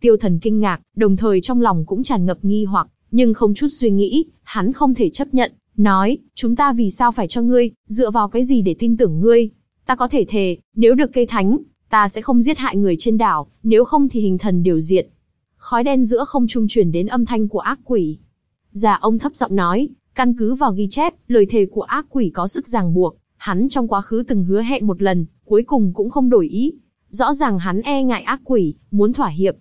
Tiêu thần kinh ngạc, đồng thời trong lòng cũng tràn ngập nghi hoặc, nhưng không chút suy nghĩ, hắn không thể chấp nhận, nói, chúng ta vì sao phải cho ngươi, dựa vào cái gì để tin tưởng ngươi. Ta có thể thề, nếu được cây thánh, ta sẽ không giết hại người trên đảo, nếu không thì hình thần điều diệt. Khói đen giữa không trung truyền đến âm thanh của ác quỷ. Già ông thấp giọng nói, căn cứ vào ghi chép, lời thề của ác quỷ có sức ràng buộc, hắn trong quá khứ từng hứa hẹn một lần, cuối cùng cũng không đổi ý. Rõ ràng hắn e ngại ác quỷ, muốn thỏa hiệp.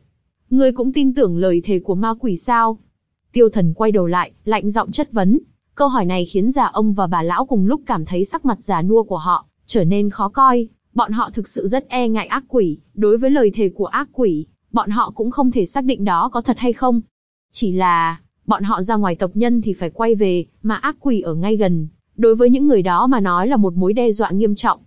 Ngươi cũng tin tưởng lời thề của ma quỷ sao? Tiêu thần quay đầu lại, lạnh giọng chất vấn. Câu hỏi này khiến già ông và bà lão cùng lúc cảm thấy sắc mặt già nua của họ, trở nên khó coi. Bọn họ thực sự rất e ngại ác quỷ, đối với lời thề của ác quỷ, bọn họ cũng không thể xác định đó có thật hay không. Chỉ là, bọn họ ra ngoài tộc nhân thì phải quay về, mà ác quỷ ở ngay gần. Đối với những người đó mà nói là một mối đe dọa nghiêm trọng.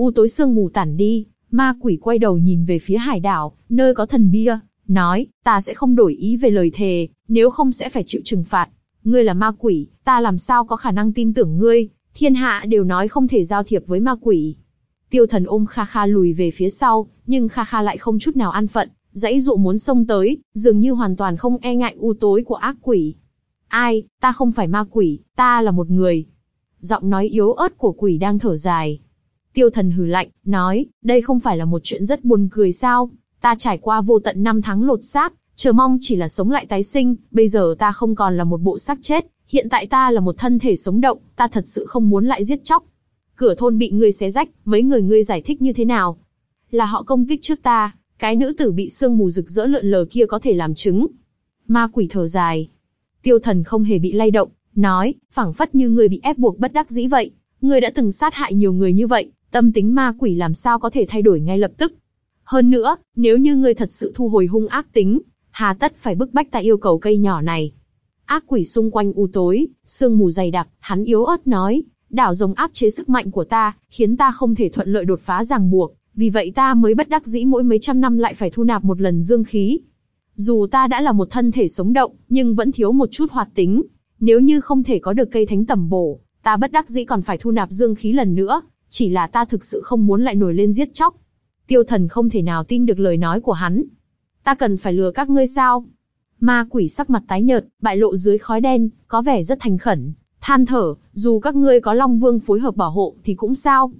U tối sương mù tản đi, ma quỷ quay đầu nhìn về phía hải đảo, nơi có thần bia, nói, ta sẽ không đổi ý về lời thề, nếu không sẽ phải chịu trừng phạt. Ngươi là ma quỷ, ta làm sao có khả năng tin tưởng ngươi, thiên hạ đều nói không thể giao thiệp với ma quỷ. Tiêu thần ôm Kha Kha lùi về phía sau, nhưng Kha Kha lại không chút nào an phận, dãy dụ muốn xông tới, dường như hoàn toàn không e ngại u tối của ác quỷ. Ai, ta không phải ma quỷ, ta là một người. Giọng nói yếu ớt của quỷ đang thở dài. Tiêu thần hừ lạnh, nói, đây không phải là một chuyện rất buồn cười sao, ta trải qua vô tận năm tháng lột xác, chờ mong chỉ là sống lại tái sinh, bây giờ ta không còn là một bộ xác chết, hiện tại ta là một thân thể sống động, ta thật sự không muốn lại giết chóc. Cửa thôn bị ngươi xé rách, mấy người ngươi giải thích như thế nào? Là họ công kích trước ta, cái nữ tử bị sương mù rực rỡ lượn lờ kia có thể làm chứng. Ma quỷ thở dài. Tiêu thần không hề bị lay động, nói, phảng phất như người bị ép buộc bất đắc dĩ vậy. Người đã từng sát hại nhiều người như vậy, tâm tính ma quỷ làm sao có thể thay đổi ngay lập tức. Hơn nữa, nếu như người thật sự thu hồi hung ác tính, hà tất phải bức bách ta yêu cầu cây nhỏ này. Ác quỷ xung quanh u tối, sương mù dày đặc, hắn yếu ớt nói, đảo rồng áp chế sức mạnh của ta, khiến ta không thể thuận lợi đột phá ràng buộc, vì vậy ta mới bất đắc dĩ mỗi mấy trăm năm lại phải thu nạp một lần dương khí. Dù ta đã là một thân thể sống động, nhưng vẫn thiếu một chút hoạt tính. Nếu như không thể có được cây thánh tầm bổ, ta bất đắc dĩ còn phải thu nạp dương khí lần nữa, chỉ là ta thực sự không muốn lại nổi lên giết chóc. Tiêu thần không thể nào tin được lời nói của hắn. Ta cần phải lừa các ngươi sao? Ma quỷ sắc mặt tái nhợt, bại lộ dưới khói đen, có vẻ rất thành khẩn. than thở, dù các ngươi có Long Vương phối hợp bảo hộ thì cũng sao.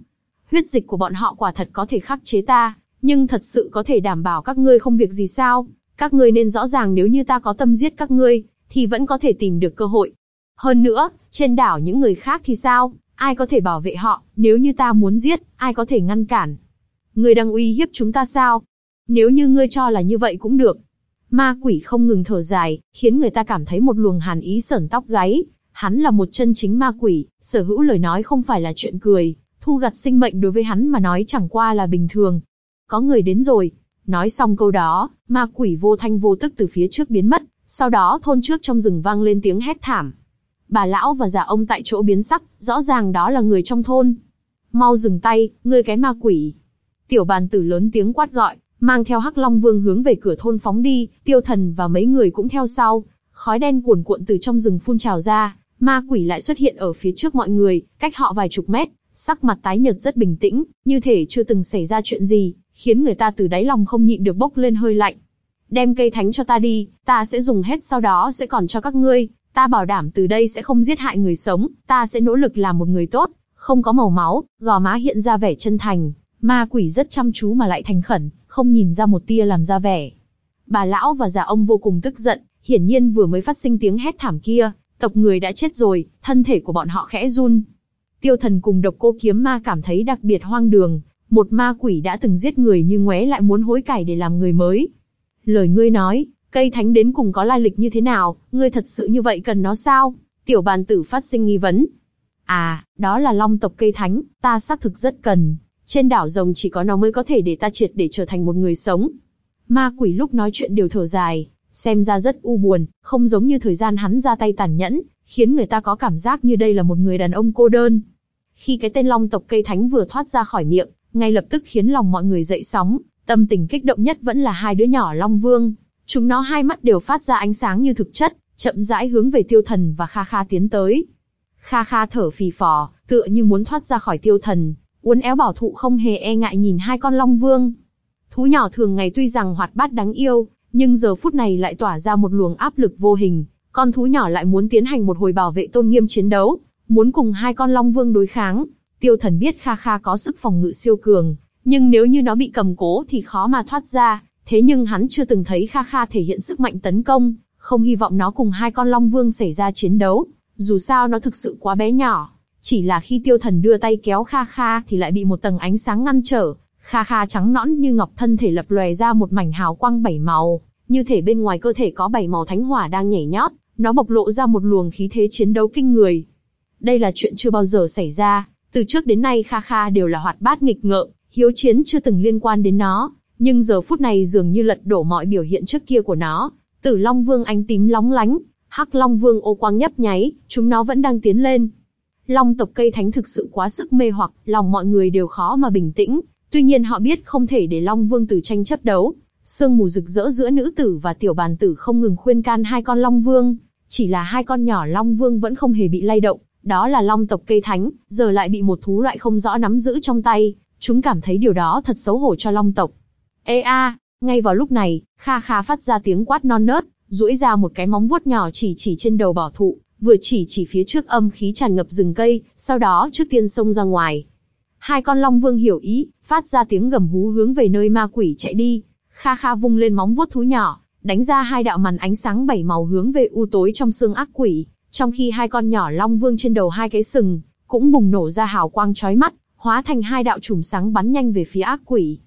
Huyết dịch của bọn họ quả thật có thể khắc chế ta, nhưng thật sự có thể đảm bảo các ngươi không việc gì sao. Các ngươi nên rõ ràng nếu như ta có tâm giết các ngươi, thì vẫn có thể tìm được cơ hội. Hơn nữa, trên đảo những người khác thì sao? Ai có thể bảo vệ họ, nếu như ta muốn giết, ai có thể ngăn cản? Ngươi đang uy hiếp chúng ta sao? Nếu như ngươi cho là như vậy cũng được. Ma quỷ không ngừng thở dài, khiến người ta cảm thấy một luồng hàn ý sởn tóc gáy. Hắn là một chân chính ma quỷ, sở hữu lời nói không phải là chuyện cười, thu gặt sinh mệnh đối với hắn mà nói chẳng qua là bình thường. Có người đến rồi. Nói xong câu đó, ma quỷ vô thanh vô tức từ phía trước biến mất, sau đó thôn trước trong rừng vang lên tiếng hét thảm. Bà lão và già ông tại chỗ biến sắc, rõ ràng đó là người trong thôn. Mau dừng tay, ngươi cái ma quỷ. Tiểu bàn tử lớn tiếng quát gọi, mang theo hắc long vương hướng về cửa thôn phóng đi, tiêu thần và mấy người cũng theo sau. Khói đen cuồn cuộn từ trong rừng phun trào ra, ma quỷ lại xuất hiện ở phía trước mọi người, cách họ vài chục mét, sắc mặt tái nhợt rất bình tĩnh, như thể chưa từng xảy ra chuyện gì, khiến người ta từ đáy lòng không nhịn được bốc lên hơi lạnh. Đem cây thánh cho ta đi, ta sẽ dùng hết sau đó sẽ còn cho các ngươi, ta bảo đảm từ đây sẽ không giết hại người sống, ta sẽ nỗ lực làm một người tốt, không có màu máu, gò má hiện ra vẻ chân thành, ma quỷ rất chăm chú mà lại thành khẩn, không nhìn ra một tia làm ra vẻ. Bà lão và già ông vô cùng tức giận, hiển nhiên vừa mới phát sinh tiếng hét thảm kia, tộc người đã chết rồi, thân thể của bọn họ khẽ run. Tiêu thần cùng độc cô kiếm ma cảm thấy đặc biệt hoang đường, một ma quỷ đã từng giết người như ngoé lại muốn hối cải để làm người mới. Lời ngươi nói, cây thánh đến cùng có lai lịch như thế nào, ngươi thật sự như vậy cần nó sao? Tiểu bàn tử phát sinh nghi vấn. À, đó là long tộc cây thánh, ta xác thực rất cần. Trên đảo rồng chỉ có nó mới có thể để ta triệt để trở thành một người sống. Ma quỷ lúc nói chuyện đều thở dài, xem ra rất u buồn, không giống như thời gian hắn ra tay tàn nhẫn, khiến người ta có cảm giác như đây là một người đàn ông cô đơn. Khi cái tên long tộc cây thánh vừa thoát ra khỏi miệng, ngay lập tức khiến lòng mọi người dậy sóng, tâm tình kích động nhất vẫn là hai đứa nhỏ Long Vương. Chúng nó hai mắt đều phát ra ánh sáng như thực chất, chậm rãi hướng về tiêu thần và Kha Kha tiến tới. Kha Kha thở phì phò, tựa như muốn thoát ra khỏi tiêu thần, uốn éo bảo thụ không hề e ngại nhìn hai con Long Vương. Thú nhỏ thường ngày tuy rằng hoạt bát đáng yêu, nhưng giờ phút này lại tỏa ra một luồng áp lực vô hình. Con thú nhỏ lại muốn tiến hành một hồi bảo vệ tôn nghiêm chiến đấu, muốn cùng hai con Long Vương đối kháng. Tiêu thần biết Kha Kha có sức phòng ngự siêu cường, nhưng nếu như nó bị cầm cố thì khó mà thoát ra. Thế nhưng hắn chưa từng thấy Kha Kha thể hiện sức mạnh tấn công, không hy vọng nó cùng hai con Long Vương xảy ra chiến đấu. Dù sao nó thực sự quá bé nhỏ. Chỉ là khi tiêu thần đưa tay kéo Kha Kha thì lại bị một tầng ánh sáng ngăn trở. Kha Kha trắng nõn như ngọc thân thể lập lòe ra một mảnh hào quang bảy màu, như thể bên ngoài cơ thể có bảy màu thánh hỏa đang nhảy nhót, nó bộc lộ ra một luồng khí thế chiến đấu kinh người. Đây là chuyện chưa bao giờ xảy ra, từ trước đến nay Kha Kha đều là hoạt bát nghịch ngợm, hiếu chiến chưa từng liên quan đến nó, nhưng giờ phút này dường như lật đổ mọi biểu hiện trước kia của nó. Tử Long Vương ánh tím lóng lánh, Hắc Long Vương ô quang nhấp nháy, chúng nó vẫn đang tiến lên. Long tộc cây thánh thực sự quá sức mê hoặc, lòng mọi người đều khó mà bình tĩnh. Tuy nhiên họ biết không thể để Long Vương tử tranh chấp đấu. Sương mù rực rỡ giữa nữ tử và tiểu bàn tử không ngừng khuyên can hai con Long Vương. Chỉ là hai con nhỏ Long Vương vẫn không hề bị lay động, đó là long tộc cây thánh, giờ lại bị một thú loại không rõ nắm giữ trong tay, chúng cảm thấy điều đó thật xấu hổ cho long tộc. Ê a, ngay vào lúc này, Kha Kha phát ra tiếng quát non nớt, duỗi ra một cái móng vuốt nhỏ chỉ chỉ trên đầu bảo thụ, vừa chỉ chỉ phía trước âm khí tràn ngập rừng cây, sau đó trước tiên xông ra ngoài. Hai con long vương hiểu ý, phát ra tiếng gầm hú hướng về nơi ma quỷ chạy đi. Kha Kha vung lên móng vuốt thú nhỏ, đánh ra hai đạo màn ánh sáng bảy màu hướng về u tối trong xương ác quỷ, trong khi hai con nhỏ long vương trên đầu hai cái sừng, cũng bùng nổ ra hào quang chói mắt, hóa thành hai đạo chùm sáng bắn nhanh về phía ác quỷ.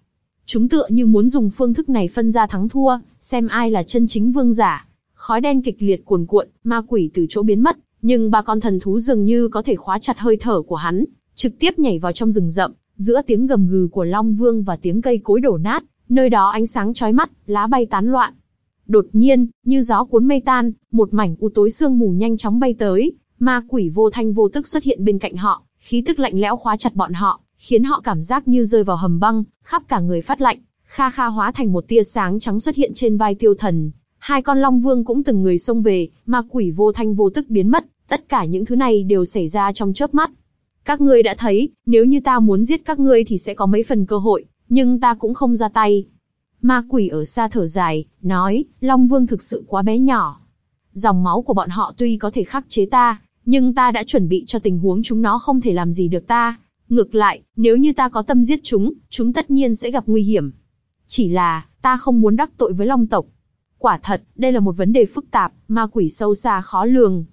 Chúng tựa như muốn dùng phương thức này phân ra thắng thua, xem ai là chân chính vương giả. Khói đen kịch liệt cuồn cuộn, ma quỷ từ chỗ biến mất, nhưng ba con thần thú dường như có thể khóa chặt hơi thở của hắn, trực tiếp nhảy vào trong rừng rậm, giữa tiếng gầm gừ của Long Vương và tiếng cây cối đổ nát, nơi đó ánh sáng chói mắt, lá bay tán loạn, Đột nhiên, như gió cuốn mây tan, một mảnh u tối sương mù nhanh chóng bay tới, ma quỷ vô thanh vô tức xuất hiện bên cạnh họ, khí tức lạnh lẽo khóa chặt bọn họ, khiến họ cảm giác như rơi vào hầm băng, khắp cả người phát lạnh. Kha Kha hóa thành một tia sáng trắng xuất hiện trên vai tiêu thần. Hai con long vương cũng từng người xông về, ma quỷ vô thanh vô tức biến mất, tất cả những thứ này đều xảy ra trong chớp mắt. Các ngươi đã thấy, nếu như ta muốn giết các ngươi thì sẽ có mấy phần cơ hội, nhưng ta cũng không ra tay. Ma quỷ ở xa thở dài, nói, Long Vương thực sự quá bé nhỏ. Dòng máu của bọn họ tuy có thể khắc chế ta, nhưng ta đã chuẩn bị cho tình huống chúng nó không thể làm gì được ta. Ngược lại, nếu như ta có tâm giết chúng, chúng tất nhiên sẽ gặp nguy hiểm. Chỉ là, ta không muốn đắc tội với Long tộc. Quả thật, đây là một vấn đề phức tạp, ma quỷ sâu xa khó lường.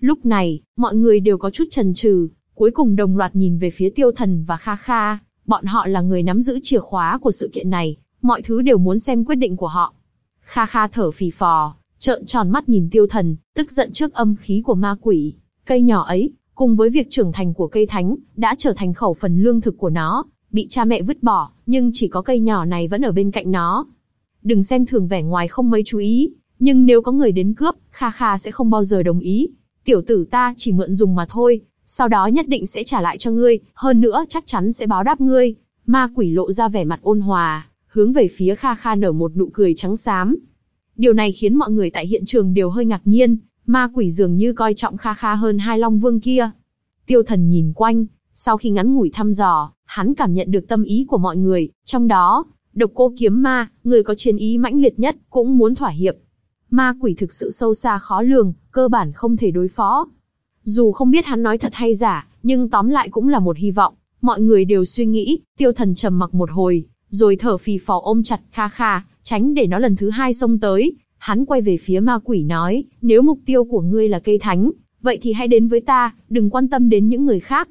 Lúc này, mọi người đều có chút chần chừ, cuối cùng đồng loạt nhìn về phía tiêu thần và Kha Kha. Bọn họ là người nắm giữ chìa khóa của sự kiện này, mọi thứ đều muốn xem quyết định của họ. Kha Kha thở phì phò, trợn tròn mắt nhìn tiêu thần, tức giận trước âm khí của ma quỷ. Cây nhỏ ấy, cùng với việc trưởng thành của cây thánh, đã trở thành khẩu phần lương thực của nó, bị cha mẹ vứt bỏ, nhưng chỉ có cây nhỏ này vẫn ở bên cạnh nó. Đừng xem thường vẻ ngoài không mấy chú ý, nhưng nếu có người đến cướp, Kha Kha sẽ không bao giờ đồng ý. Tiểu tử ta chỉ mượn dùng mà thôi, sau đó nhất định sẽ trả lại cho ngươi, hơn nữa chắc chắn sẽ báo đáp ngươi. Ma quỷ lộ ra vẻ mặt ôn hòa, hướng về phía Kha Kha nở một nụ cười trắng xám. Điều này khiến mọi người tại hiện trường đều hơi ngạc nhiên, ma quỷ dường như coi trọng Kha Kha hơn hai long vương kia. Tiêu thần nhìn quanh, sau khi ngắn ngủi thăm dò, hắn cảm nhận được tâm ý của mọi người, trong đó, độc cô kiếm ma, người có chiến ý mãnh liệt nhất, cũng muốn thỏa hiệp. Ma quỷ thực sự sâu xa khó lường, cơ bản không thể đối phó. Dù không biết hắn nói thật hay giả, nhưng tóm lại cũng là một hy vọng. Mọi người đều suy nghĩ, tiêu thần trầm mặc một hồi, rồi thở phì phò ôm chặt Kha Kha, tránh để nó lần thứ hai xông tới. Hắn quay về phía ma quỷ nói, nếu mục tiêu của ngươi là cây thánh, vậy thì hãy đến với ta, đừng quan tâm đến những người khác.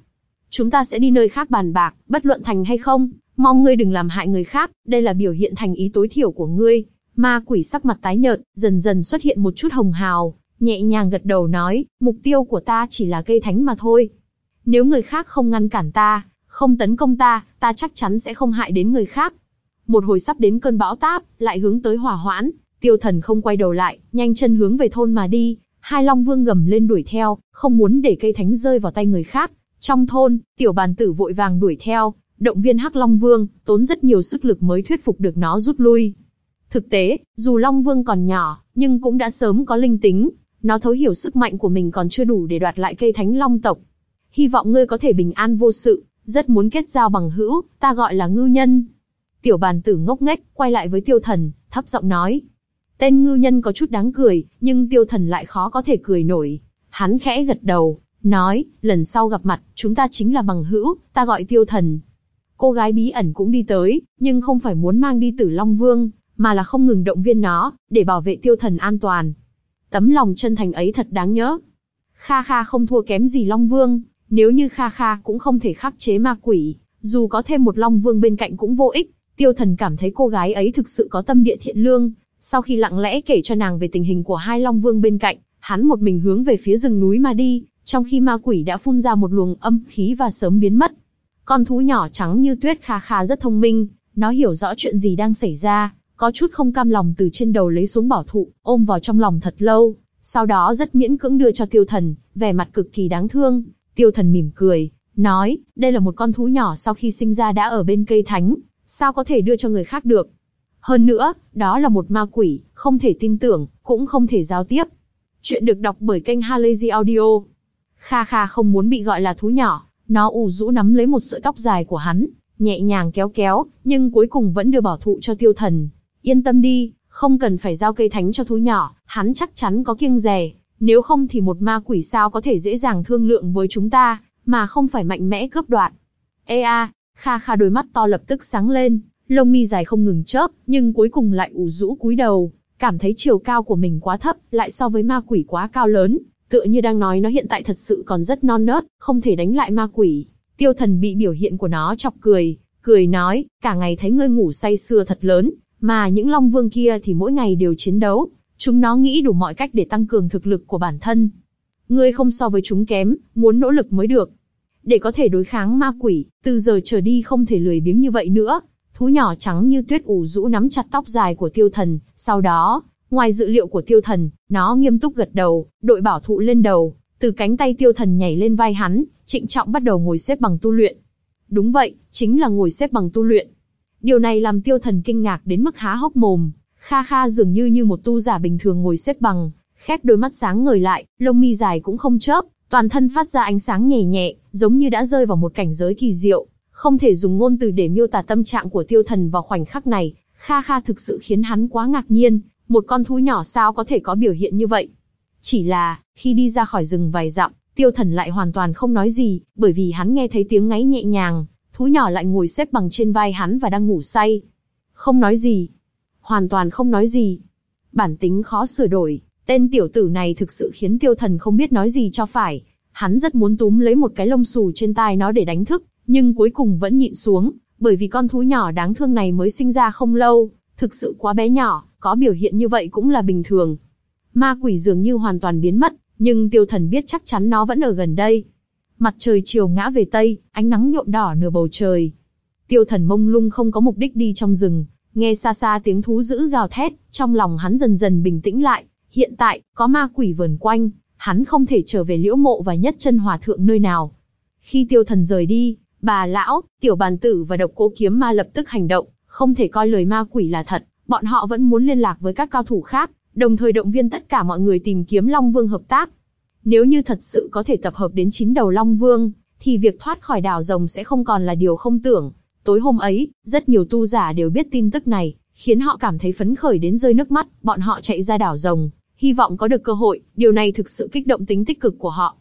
Chúng ta sẽ đi nơi khác bàn bạc, bất luận thành hay không, mong ngươi đừng làm hại người khác, đây là biểu hiện thành ý tối thiểu của ngươi. Ma quỷ sắc mặt tái nhợt, dần dần xuất hiện một chút hồng hào, nhẹ nhàng gật đầu nói, mục tiêu của ta chỉ là cây thánh mà thôi. Nếu người khác không ngăn cản ta, không tấn công ta, ta chắc chắn sẽ không hại đến người khác. Một hồi sắp đến cơn bão táp, lại hướng tới hỏa hoãn, tiêu thần không quay đầu lại, nhanh chân hướng về thôn mà đi, hai long vương gầm lên đuổi theo, không muốn để cây thánh rơi vào tay người khác. Trong thôn, tiểu bàn tử vội vàng đuổi theo, động viên hắc long vương, tốn rất nhiều sức lực mới thuyết phục được nó rút lui. Thực tế, dù long vương còn nhỏ, nhưng cũng đã sớm có linh tính, nó thấu hiểu sức mạnh của mình còn chưa đủ để đoạt lại cây thánh long tộc. Hy vọng ngươi có thể bình an vô sự, rất muốn kết giao bằng hữu, ta gọi là Ngư nhân. Tiểu bàn tử ngốc nghếch, quay lại với tiêu thần, thấp giọng nói. Tên ngư nhân có chút đáng cười, nhưng tiêu thần lại khó có thể cười nổi. Hắn khẽ gật đầu, nói, lần sau gặp mặt, chúng ta chính là bằng hữu, ta gọi tiêu thần. Cô gái bí ẩn cũng đi tới, nhưng không phải muốn mang đi tử Long Vương, mà là không ngừng động viên nó, để bảo vệ tiêu thần an toàn. Tấm lòng chân thành ấy thật đáng nhớ. Kha Kha không thua kém gì Long Vương, nếu như Kha Kha cũng không thể khắc chế ma quỷ, dù có thêm một Long Vương bên cạnh cũng vô ích. Tiêu Thần cảm thấy cô gái ấy thực sự có tâm địa thiện lương. Sau khi lặng lẽ kể cho nàng về tình hình của hai Long Vương bên cạnh, hắn một mình hướng về phía rừng núi mà đi, trong khi ma quỷ đã phun ra một luồng âm khí và sớm biến mất. Con thú nhỏ trắng như tuyết Kha Kha rất thông minh, nó hiểu rõ chuyện gì đang xảy ra, có chút không cam lòng từ trên đầu lấy xuống bảo thụ, ôm vào trong lòng thật lâu, sau đó rất miễn cưỡng đưa cho tiêu thần, vẻ mặt cực kỳ đáng thương. Tiêu thần mỉm cười, nói, đây là một con thú nhỏ sau khi sinh ra đã ở bên cây thánh, sao có thể đưa cho người khác được. Hơn nữa, đó là một ma quỷ, không thể tin tưởng, cũng không thể giao tiếp. Chuyện được đọc bởi kênh Halazy Audio. Kha Kha không muốn bị gọi là thú nhỏ, nó ủ rũ nắm lấy một sợi tóc dài của hắn, nhẹ nhàng kéo kéo, nhưng cuối cùng vẫn đưa bảo thụ cho tiêu thần. Yên tâm đi, không cần phải giao cây thánh cho thú nhỏ, hắn chắc chắn có kiêng rè. Nếu không thì một ma quỷ sao có thể dễ dàng thương lượng với chúng ta, mà không phải mạnh mẽ cướp đoạt. Ê a, Kha Kha đôi mắt to lập tức sáng lên, lông mi dài không ngừng chớp, nhưng cuối cùng lại ủ rũ cúi đầu, cảm thấy chiều cao của mình quá thấp, lại so với ma quỷ quá cao lớn, tựa như đang nói nó hiện tại thật sự còn rất non nớt, không thể đánh lại ma quỷ. Tiêu thần bị biểu hiện của nó chọc cười, cười nói, cả ngày thấy ngươi ngủ say sưa thật lớn, mà những Long Vương kia thì mỗi ngày đều chiến đấu, chúng nó nghĩ đủ mọi cách để tăng cường thực lực của bản thân. Ngươi không so với chúng kém, muốn nỗ lực mới được. Để có thể đối kháng ma quỷ, từ giờ trở đi không thể lười biếng như vậy nữa. Thú nhỏ trắng như tuyết ủ rũ nắm chặt tóc dài của tiêu thần, sau đó, ngoài dự liệu của tiêu thần, nó nghiêm túc gật đầu, đội bảo thụ lên đầu, từ cánh tay tiêu thần nhảy lên vai hắn, trịnh trọng bắt đầu ngồi xếp bằng tu luyện. Đúng vậy, chính là ngồi xếp bằng tu luyện. Điều này làm tiêu thần kinh ngạc đến mức há hốc mồm. Kha Kha dường như như một tu giả bình thường ngồi xếp bằng, khép đôi mắt sáng ngời lại, lông mi dài cũng không chớp, toàn thân phát ra ánh sáng nhẹ nhẹ, giống như đã rơi vào một cảnh giới kỳ diệu. Không thể dùng ngôn từ để miêu tả tâm trạng của tiêu thần vào khoảnh khắc này, Kha Kha thực sự khiến hắn quá ngạc nhiên, một con thú nhỏ sao có thể có biểu hiện như vậy. Chỉ là, khi đi ra khỏi rừng vài dặm, Tiêu thần lại hoàn toàn không nói gì, bởi vì hắn nghe thấy tiếng ngáy nhẹ nhàng, thú nhỏ lại ngồi xếp bằng trên vai hắn và đang ngủ say. Không nói gì. Hoàn toàn không nói gì. Bản tính khó sửa đổi, tên tiểu tử này thực sự khiến tiêu thần không biết nói gì cho phải. Hắn rất muốn túm lấy một cái lông xù trên tai nó để đánh thức, nhưng cuối cùng vẫn nhịn xuống, bởi vì con thú nhỏ đáng thương này mới sinh ra không lâu, thực sự quá bé nhỏ, có biểu hiện như vậy cũng là bình thường. Ma quỷ dường như hoàn toàn biến mất, nhưng tiêu thần biết chắc chắn nó vẫn ở gần đây. Mặt trời chiều ngã về tây, ánh nắng nhuộm đỏ nửa bầu trời. Tiêu thần mông lung không có mục đích đi trong rừng, nghe xa xa tiếng thú dữ gào thét, trong lòng hắn dần dần bình tĩnh lại. Hiện tại, có ma quỷ vờn quanh, hắn không thể trở về liễu mộ và nhất chân hòa thượng nơi nào. Khi tiêu thần rời đi, bà lão, tiểu bàn tử và độc cố kiếm ma lập tức hành động, không thể coi lời ma quỷ là thật, bọn họ vẫn muốn liên lạc với các cao thủ khác, đồng thời động viên tất cả mọi người tìm kiếm Long Vương hợp tác. Nếu như thật sự có thể tập hợp đến chín đầu Long Vương, thì việc thoát khỏi đảo rồng sẽ không còn là điều không tưởng. Tối hôm ấy, rất nhiều tu giả đều biết tin tức này, khiến họ cảm thấy phấn khởi đến rơi nước mắt, bọn họ chạy ra đảo rồng, hy vọng có được cơ hội, điều này thực sự kích động tính tích cực của họ.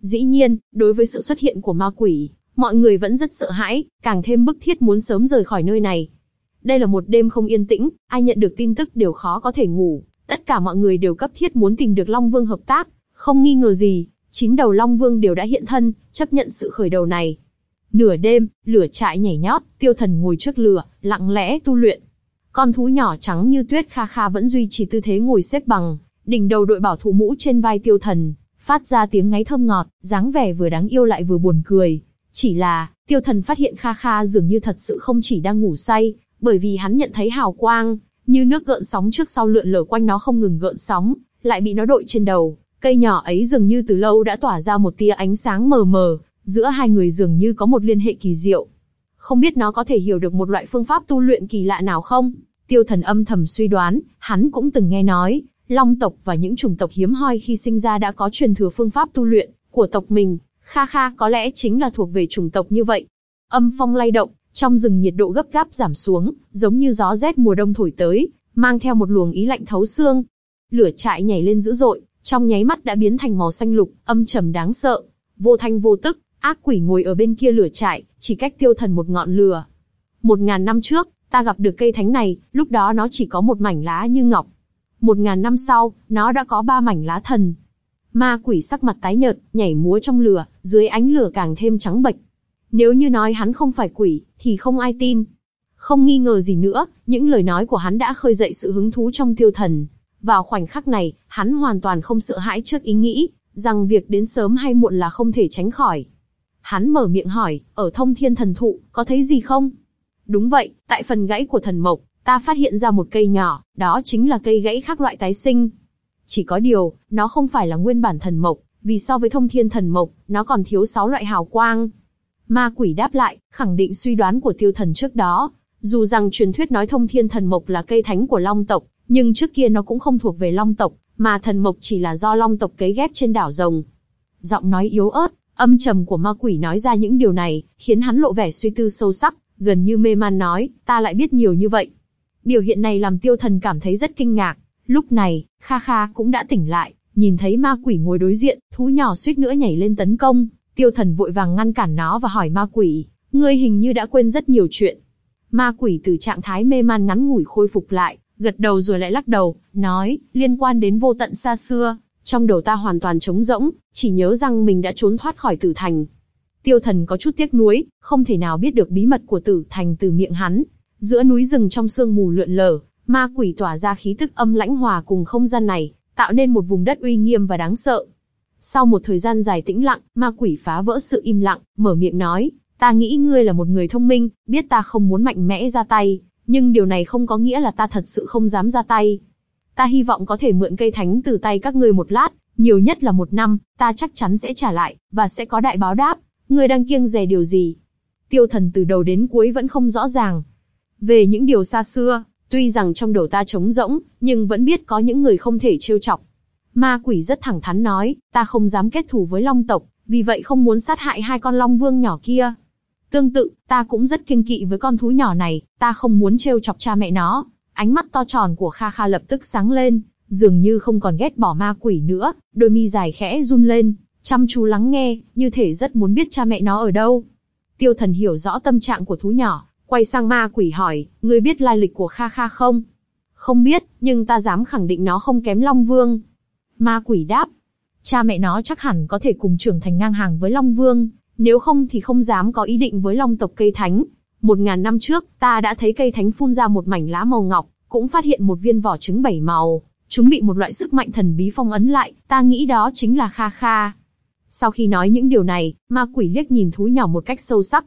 Dĩ nhiên, đối với sự xuất hiện của ma quỷ, mọi người vẫn rất sợ hãi, càng thêm bức thiết muốn sớm rời khỏi nơi này. Đây là một đêm không yên tĩnh, ai nhận được tin tức đều khó có thể ngủ, tất cả mọi người đều cấp thiết muốn tìm được Long Vương hợp tác, không nghi ngờ gì, chín đầu Long Vương đều đã hiện thân, chấp nhận sự khởi đầu này. Nửa đêm, lửa trại nhảy nhót, tiêu thần ngồi trước lửa, lặng lẽ tu luyện. Con thú nhỏ trắng như tuyết kha kha vẫn duy trì tư thế ngồi xếp bằng, đỉnh đầu đội bảo thủ mũ trên vai tiêu thần, phát ra tiếng ngáy thơm ngọt, dáng vẻ vừa đáng yêu lại vừa buồn cười. Chỉ là, tiêu thần phát hiện kha kha dường như thật sự không chỉ đang ngủ say, bởi vì hắn nhận thấy hào quang, như nước gợn sóng trước sau lượn lờ quanh nó không ngừng gợn sóng, lại bị nó đội trên đầu. Cây nhỏ ấy dường như từ lâu đã tỏa ra một tia ánh sáng mờ mờ, giữa hai người dường như có một liên hệ kỳ diệu. Không biết nó có thể hiểu được một loại phương pháp tu luyện kỳ lạ nào không? Tiêu thần âm thầm suy đoán, hắn cũng từng nghe nói, long tộc và những chủng tộc hiếm hoi khi sinh ra đã có truyền thừa phương pháp tu luyện của tộc mình. Kha Kha có lẽ chính là thuộc về chủng tộc như vậy. Âm phong lay động, trong rừng nhiệt độ gấp gáp giảm xuống, giống như gió rét mùa đông thổi tới, mang theo một luồng ý lạnh thấu xương. Lửa trại nhảy lên dữ dội, trong nháy mắt đã biến thành màu xanh lục, âm trầm đáng sợ. Vô thanh vô tức, ác quỷ ngồi ở bên kia lửa trại, chỉ cách tiêu thần một ngọn lửa. Một ngàn năm trước, ta gặp được cây thánh này, lúc đó nó chỉ có một mảnh lá như ngọc. Một ngàn năm sau, nó đã có ba mảnh lá thần. Ma quỷ sắc mặt tái nhợt, nhảy múa trong lửa, dưới ánh lửa càng thêm trắng bệch. Nếu như nói hắn không phải quỷ, thì không ai tin. Không nghi ngờ gì nữa, những lời nói của hắn đã khơi dậy sự hứng thú trong tiêu thần. Vào khoảnh khắc này, hắn hoàn toàn không sợ hãi trước ý nghĩ, rằng việc đến sớm hay muộn là không thể tránh khỏi. Hắn mở miệng hỏi, ở thông thiên thần thụ, có thấy gì không? Đúng vậy, tại phần gãy của thần mộc, ta phát hiện ra một cây nhỏ, đó chính là cây gãy khác loại tái sinh. Chỉ có điều, nó không phải là nguyên bản thần mộc, vì so với thông thiên thần mộc, nó còn thiếu 6 loại hào quang. Ma quỷ đáp lại, khẳng định suy đoán của tiêu thần trước đó. Dù rằng truyền thuyết nói thông thiên thần mộc là cây thánh của long tộc, nhưng trước kia nó cũng không thuộc về long tộc, mà thần mộc chỉ là do long tộc cấy ghép trên đảo rồng. Giọng nói yếu ớt, âm trầm của ma quỷ nói ra những điều này, khiến hắn lộ vẻ suy tư sâu sắc, gần như mê man nói, ta lại biết nhiều như vậy. Biểu hiện này làm tiêu thần cảm thấy rất kinh ngạc. Lúc này, Kha Kha cũng đã tỉnh lại, nhìn thấy ma quỷ ngồi đối diện, thú nhỏ suýt nữa nhảy lên tấn công, Tiêu thần vội vàng ngăn cản nó và hỏi ma quỷ, ngươi hình như đã quên rất nhiều chuyện. Ma quỷ từ trạng thái mê man ngắn ngủi khôi phục lại, gật đầu rồi lại lắc đầu, nói, liên quan đến vô tận xa xưa, trong đầu ta hoàn toàn trống rỗng, chỉ nhớ rằng mình đã trốn thoát khỏi tử thành. Tiêu thần có chút tiếc nuối, không thể nào biết được bí mật của tử thành từ miệng hắn. Giữa núi rừng trong sương mù lượn lờ, ma quỷ tỏa ra khí tức âm lãnh hòa cùng không gian này, tạo nên một vùng đất uy nghiêm và đáng sợ. Sau một thời gian dài tĩnh lặng, ma quỷ phá vỡ sự im lặng, mở miệng nói, ta nghĩ ngươi là một người thông minh, biết ta không muốn mạnh mẽ ra tay, nhưng điều này không có nghĩa là ta thật sự không dám ra tay. Ta hy vọng có thể mượn cây thánh từ tay các ngươi một lát, nhiều nhất là một năm, ta chắc chắn sẽ trả lại, và sẽ có đại báo đáp. Ngươi đang kiêng dè điều gì? Tiêu thần từ đầu đến cuối vẫn không rõ ràng. Về những điều xa xưa, tuy rằng trong đầu ta trống rỗng, nhưng vẫn biết có những người không thể trêu chọc. Ma quỷ rất thẳng thắn nói, ta không dám kết thù với long tộc, vì vậy không muốn sát hại hai con long vương nhỏ kia. Tương tự, ta cũng rất kiêng kỵ với con thú nhỏ này, ta không muốn trêu chọc cha mẹ nó. Ánh mắt to tròn của Kha Kha lập tức sáng lên, dường như không còn ghét bỏ ma quỷ nữa, đôi mi dài khẽ run lên, chăm chú lắng nghe, như thể rất muốn biết cha mẹ nó ở đâu. Tiêu thần hiểu rõ tâm trạng của thú nhỏ, quay sang ma quỷ hỏi, ngươi biết lai lịch của Kha Kha không? Không biết, nhưng ta dám khẳng định nó không kém Long Vương. Ma quỷ đáp, cha mẹ nó chắc hẳn có thể cùng trưởng thành ngang hàng với Long Vương, nếu không thì không dám có ý định với Long tộc cây thánh. Một ngàn năm trước, ta đã thấy cây thánh phun ra một mảnh lá màu ngọc, cũng phát hiện một viên vỏ trứng bảy màu. Chúng bị một loại sức mạnh thần bí phong ấn lại, ta nghĩ đó chính là Kha Kha. Sau khi nói những điều này, ma quỷ liếc nhìn thú nhỏ một cách sâu sắc.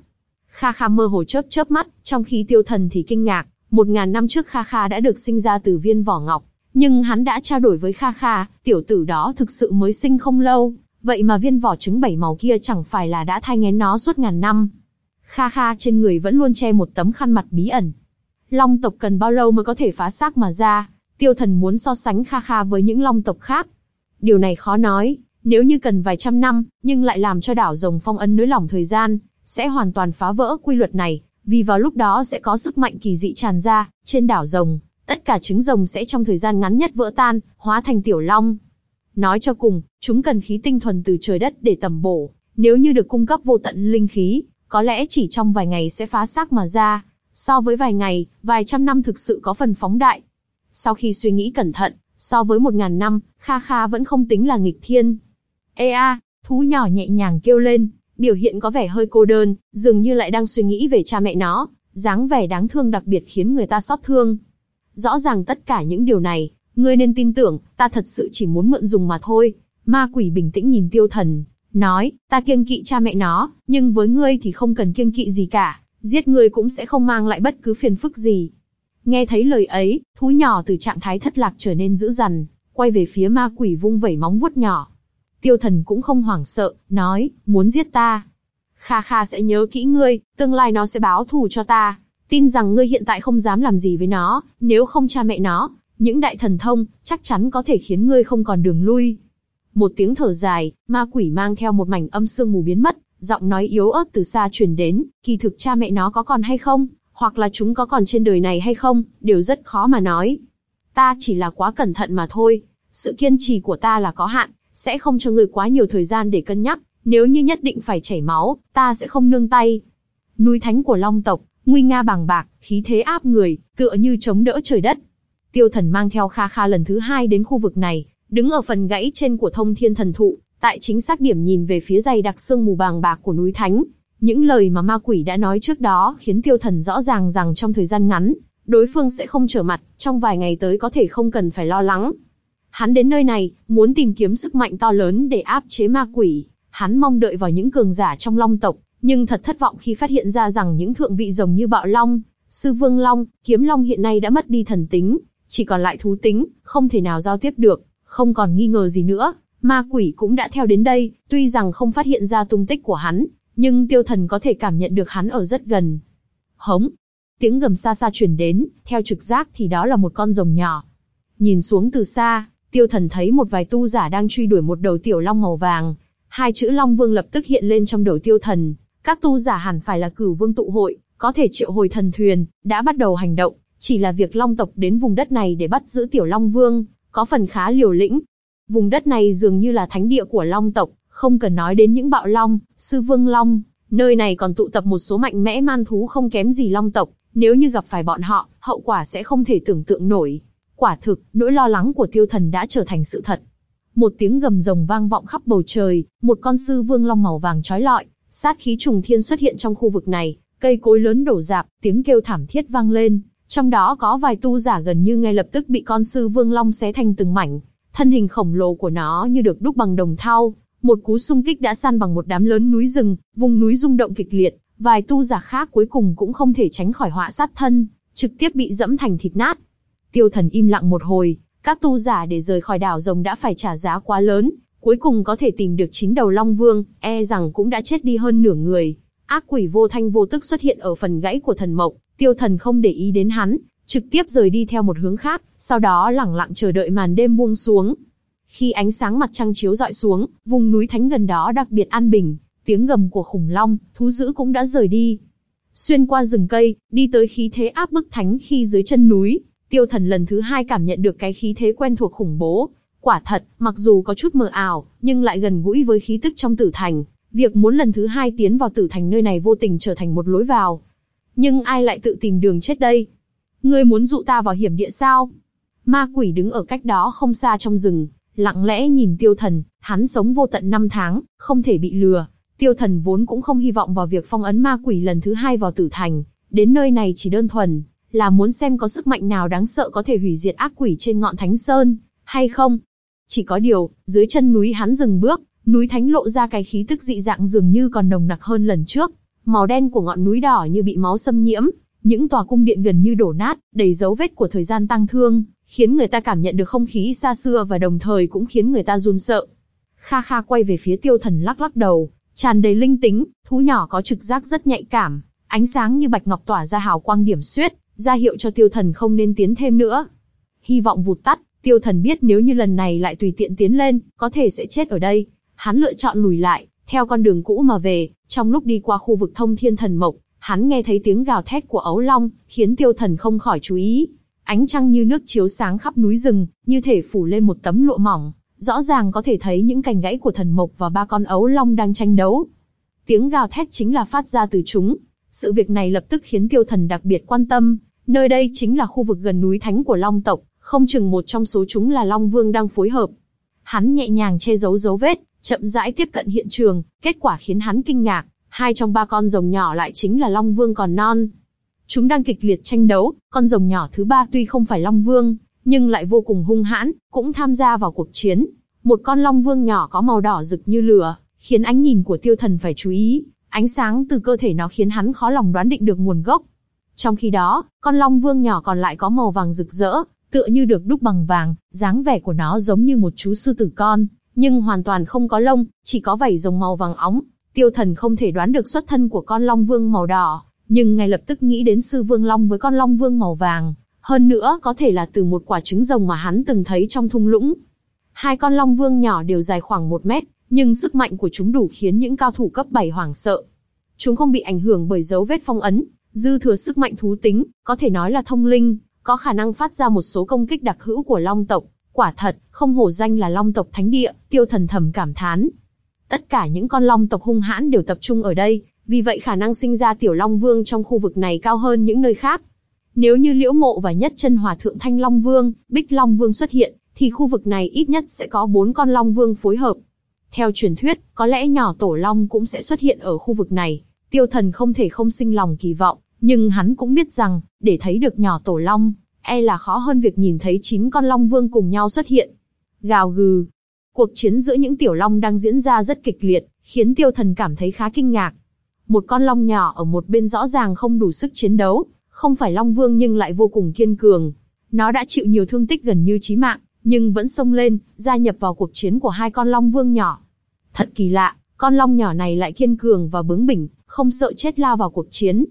Kha Kha mơ hồ chớp chớp mắt, trong khi tiêu thần thì kinh ngạc. Một ngàn năm trước Kha Kha đã được sinh ra từ viên vỏ ngọc, nhưng hắn đã trao đổi với Kha Kha, tiểu tử đó thực sự mới sinh không lâu, vậy mà viên vỏ trứng bảy màu kia chẳng phải là đã thai nghén nó suốt ngàn năm. Kha Kha trên người vẫn luôn che một tấm khăn mặt bí ẩn. Long tộc cần bao lâu mới có thể phá xác mà ra? Tiêu thần muốn so sánh Kha Kha với những long tộc khác. Điều này khó nói, nếu như cần vài trăm năm, nhưng lại làm cho đảo rồng phong ấn nới lỏng thời gian, sẽ hoàn toàn phá vỡ quy luật này, vì vào lúc đó sẽ có sức mạnh kỳ dị tràn ra, trên đảo rồng, tất cả trứng rồng sẽ trong thời gian ngắn nhất vỡ tan, hóa thành tiểu long. Nói cho cùng, chúng cần khí tinh thuần từ trời đất để tầm bổ, nếu như được cung cấp vô tận linh khí, có lẽ chỉ trong vài ngày sẽ phá xác mà ra. So với vài ngày, vài trăm năm thực sự có phần phóng đại. Sau khi suy nghĩ cẩn thận, so với một ngàn năm, Kha Kha vẫn không tính là nghịch thiên. Ê a, thú nhỏ nhẹ nhàng kêu lên, biểu hiện có vẻ hơi cô đơn, dường như lại đang suy nghĩ về cha mẹ nó, dáng vẻ đáng thương đặc biệt khiến người ta xót thương. Rõ ràng tất cả những điều này, ngươi nên tin tưởng, ta thật sự chỉ muốn mượn dùng mà thôi. Ma quỷ bình tĩnh nhìn tiêu thần, nói, ta kiêng kỵ cha mẹ nó, nhưng với ngươi thì không cần kiêng kỵ gì cả, giết ngươi cũng sẽ không mang lại bất cứ phiền phức gì. Nghe thấy lời ấy, thú nhỏ từ trạng thái thất lạc trở nên dữ dằn, quay về phía ma quỷ vung vẩy móng vuốt nhỏ. Tiêu thần cũng không hoảng sợ, nói, muốn giết ta. Kha Kha sẽ nhớ kỹ ngươi, tương lai nó sẽ báo thù cho ta. Tin rằng ngươi hiện tại không dám làm gì với nó, nếu không cha mẹ nó, những đại thần thông, chắc chắn có thể khiến ngươi không còn đường lui. Một tiếng thở dài, ma quỷ mang theo một mảnh âm sương mù biến mất, giọng nói yếu ớt từ xa truyền đến, kỳ thực cha mẹ nó có còn hay không, hoặc là chúng có còn trên đời này hay không, đều rất khó mà nói. Ta chỉ là quá cẩn thận mà thôi, sự kiên trì của ta là có hạn, sẽ không cho ngươi quá nhiều thời gian để cân nhắc, nếu như nhất định phải chảy máu, ta sẽ không nương tay. Núi thánh của Long tộc, nguy nga bằng bạc, khí thế áp người, tựa như chống đỡ trời đất. Tiêu thần mang theo Kha Kha lần thứ hai đến khu vực này, đứng ở phần gãy trên của thông thiên thần thụ, tại chính xác điểm nhìn về phía dày đặc sương mù bàng bạc của núi thánh. Những lời mà ma quỷ đã nói trước đó khiến tiêu thần rõ ràng rằng trong thời gian ngắn, đối phương sẽ không trở mặt, trong vài ngày tới có thể không cần phải lo lắng. Hắn đến nơi này, muốn tìm kiếm sức mạnh to lớn để áp chế ma quỷ. Hắn mong đợi vào những cường giả trong long tộc, nhưng thật thất vọng khi phát hiện ra rằng những thượng vị rồng như bạo long, sư vương long, kiếm long hiện nay đã mất đi thần tính, chỉ còn lại thú tính, không thể nào giao tiếp được, không còn nghi ngờ gì nữa. Ma quỷ cũng đã theo đến đây, tuy rằng không phát hiện ra tung tích của hắn, nhưng tiêu thần có thể cảm nhận được hắn ở rất gần. Hống! Tiếng gầm xa xa chuyển đến, theo trực giác thì đó là một con rồng nhỏ. Nhìn xuống từ xa, tiêu thần thấy một vài tu giả đang truy đuổi một đầu tiểu long màu vàng. Hai chữ Long Vương lập tức hiện lên trong đầu tiêu thần. Các tu giả hẳn phải là cửu vương tụ hội, có thể triệu hồi thần thuyền, đã bắt đầu hành động. Chỉ là việc Long tộc đến vùng đất này để bắt giữ tiểu Long Vương, có phần khá liều lĩnh. Vùng đất này dường như là thánh địa của Long tộc, không cần nói đến những bạo Long, sư vương Long. Nơi này còn tụ tập một số mạnh mẽ man thú không kém gì Long tộc, nếu như gặp phải bọn họ, hậu quả sẽ không thể tưởng tượng nổi. Quả thực, nỗi lo lắng của tiêu thần đã trở thành sự thật. Một tiếng gầm rồng vang vọng khắp bầu trời, một con sư vương long màu vàng trói lọi, sát khí trùng thiên xuất hiện trong khu vực này, cây cối lớn đổ rạp, tiếng kêu thảm thiết vang lên, trong đó có vài tu giả gần như ngay lập tức bị con sư vương long xé thành từng mảnh, thân hình khổng lồ của nó như được đúc bằng đồng thau, một cú xung kích đã san bằng một đám lớn núi rừng, vùng núi rung động kịch liệt, vài tu giả khác cuối cùng cũng không thể tránh khỏi họa sát thân, trực tiếp bị dẫm thành thịt nát. Tiêu thần im lặng một hồi, các tu giả để rời khỏi đảo rồng đã phải trả giá quá lớn, cuối cùng có thể tìm được chín đầu Long Vương, e rằng cũng đã chết đi hơn nửa người. Ác quỷ vô thanh vô tức xuất hiện ở phần gãy của thần mộc, tiêu thần không để ý đến hắn, trực tiếp rời đi theo một hướng khác, sau đó lẳng lặng chờ đợi màn đêm buông xuống. Khi ánh sáng mặt trăng chiếu dọi xuống, vùng núi thánh gần đó đặc biệt an bình, tiếng gầm của khủng long, thú dữ cũng đã rời đi. Xuyên qua rừng cây, đi tới khí thế áp bức thánh khi dưới chân núi, tiêu thần lần thứ hai cảm nhận được cái khí thế quen thuộc khủng bố. Quả thật, mặc dù có chút mờ ảo, nhưng lại gần gũi với khí tức trong tử thành. Việc muốn lần thứ hai tiến vào tử thành nơi này vô tình trở thành một lối vào. Nhưng ai lại tự tìm đường chết đây? Ngươi muốn dụ ta vào hiểm địa sao? Ma quỷ đứng ở cách đó không xa trong rừng, lặng lẽ nhìn tiêu thần, hắn sống vô tận năm tháng, không thể bị lừa. Tiêu thần vốn cũng không hy vọng vào việc phong ấn ma quỷ lần thứ hai vào tử thành, đến nơi này chỉ đơn thuần, là muốn xem có sức mạnh nào đáng sợ có thể hủy diệt ác quỷ trên ngọn thánh sơn, hay không. Chỉ có điều, dưới chân núi hắn dừng bước, núi thánh lộ ra cái khí tức dị dạng dường như còn nồng nặc hơn lần trước. Màu đen của ngọn núi đỏ như bị máu xâm nhiễm, những tòa cung điện gần như đổ nát, đầy dấu vết của thời gian tăng thương, khiến người ta cảm nhận được không khí xa xưa và đồng thời cũng khiến người ta run sợ. Kha Kha quay về phía tiêu thần lắc lắc đầu, tràn đầy linh tính, thú nhỏ có trực giác rất nhạy cảm, ánh sáng như bạch ngọc tỏa ra hào quang điểm xuyết, ra hiệu cho tiêu thần không nên tiến thêm nữa. Hy vọng vụt tắt, tiêu thần biết nếu như lần này lại tùy tiện tiến lên, có thể sẽ chết ở đây. Hắn lựa chọn lùi lại, theo con đường cũ mà về, trong lúc đi qua khu vực thông thiên thần mộc, hắn nghe thấy tiếng gào thét của ấu long, khiến tiêu thần không khỏi chú ý. Ánh trăng như nước chiếu sáng khắp núi rừng, như thể phủ lên một tấm lụa mỏng, rõ ràng có thể thấy những cành gãy của thần mộc và ba con ấu long đang tranh đấu. Tiếng gào thét chính là phát ra từ chúng. Sự việc này lập tức khiến tiêu thần đặc biệt quan tâm, nơi đây chính là khu vực gần núi thánh của long tộc, không chừng một trong số chúng là Long Vương đang phối hợp. Hắn nhẹ nhàng che giấu dấu vết, chậm rãi tiếp cận hiện trường, kết quả khiến hắn kinh ngạc, hai trong ba con rồng nhỏ lại chính là Long Vương còn non. Chúng đang kịch liệt tranh đấu, con rồng nhỏ thứ ba tuy không phải Long Vương, nhưng lại vô cùng hung hãn, cũng tham gia vào cuộc chiến. Một con Long Vương nhỏ có màu đỏ rực như lửa, khiến ánh nhìn của tiêu thần phải chú ý, ánh sáng từ cơ thể nó khiến hắn khó lòng đoán định được nguồn gốc. Trong khi đó, con Long Vương nhỏ còn lại có màu vàng rực rỡ, tựa như được đúc bằng vàng, dáng vẻ của nó giống như một chú sư tử con, nhưng hoàn toàn không có lông, chỉ có vảy rồng màu vàng óng. Tiêu thần không thể đoán được xuất thân của con Long Vương màu đỏ, nhưng ngay lập tức nghĩ đến sư Vương Long với con Long Vương màu vàng. Hơn nữa có thể là từ một quả trứng rồng mà hắn từng thấy trong thung lũng. Hai con Long Vương nhỏ đều dài khoảng một mét, nhưng sức mạnh của chúng đủ khiến những cao thủ cấp 7 hoảng sợ. Chúng không bị ảnh hưởng bởi dấu vết phong ấn, dư thừa sức mạnh thú tính, có thể nói là thông linh, có khả năng phát ra một số công kích đặc hữu của Long tộc. Quả thật, không hổ danh là Long tộc thánh địa, tiêu thần thầm cảm thán. Tất cả những con Long tộc hung hãn đều tập trung ở đây, vì vậy khả năng sinh ra tiểu Long Vương trong khu vực này cao hơn những nơi khác. Nếu như Liễu Mộ và Nhất Chân Hòa Thượng Thanh Long Vương, Bích Long Vương xuất hiện, thì khu vực này ít nhất sẽ có bốn con Long Vương phối hợp. Theo truyền thuyết, có lẽ nhỏ Tổ Long cũng sẽ xuất hiện ở khu vực này. Tiêu Thần không thể không sinh lòng kỳ vọng, nhưng hắn cũng biết rằng, để thấy được nhỏ Tổ Long, e là khó hơn việc nhìn thấy chín con Long Vương cùng nhau xuất hiện. Gào gừ. Cuộc chiến giữa những tiểu long đang diễn ra rất kịch liệt, khiến Tiêu Thần cảm thấy khá kinh ngạc. Một con long nhỏ ở một bên rõ ràng không đủ sức chiến đấu, không phải Long Vương nhưng lại vô cùng kiên cường. Nó đã chịu nhiều thương tích gần như chí mạng, nhưng vẫn xông lên, gia nhập vào cuộc chiến của hai con Long Vương nhỏ. Thật kỳ lạ, con long nhỏ này lại kiên cường và bướng bỉnh, không sợ chết lao vào cuộc chiến.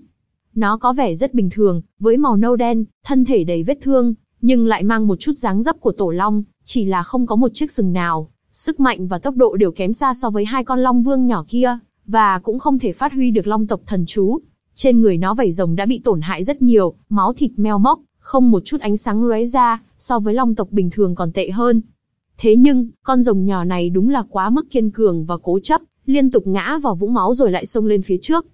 Nó có vẻ rất bình thường, với màu nâu đen, thân thể đầy vết thương, nhưng lại mang một chút dáng dấp của tổ long, chỉ là không có một chiếc sừng nào. Sức mạnh và tốc độ đều kém xa so với hai con long vương nhỏ kia, và cũng không thể phát huy được long tộc thần chú. Trên người nó vảy rồng đã bị tổn hại rất nhiều, máu thịt meo mốc, không một chút ánh sáng lóe ra, so với long tộc bình thường còn tệ hơn. Thế nhưng, con rồng nhỏ này đúng là quá mức kiên cường và cố chấp, liên tục ngã vào vũng máu rồi lại xông lên phía trước.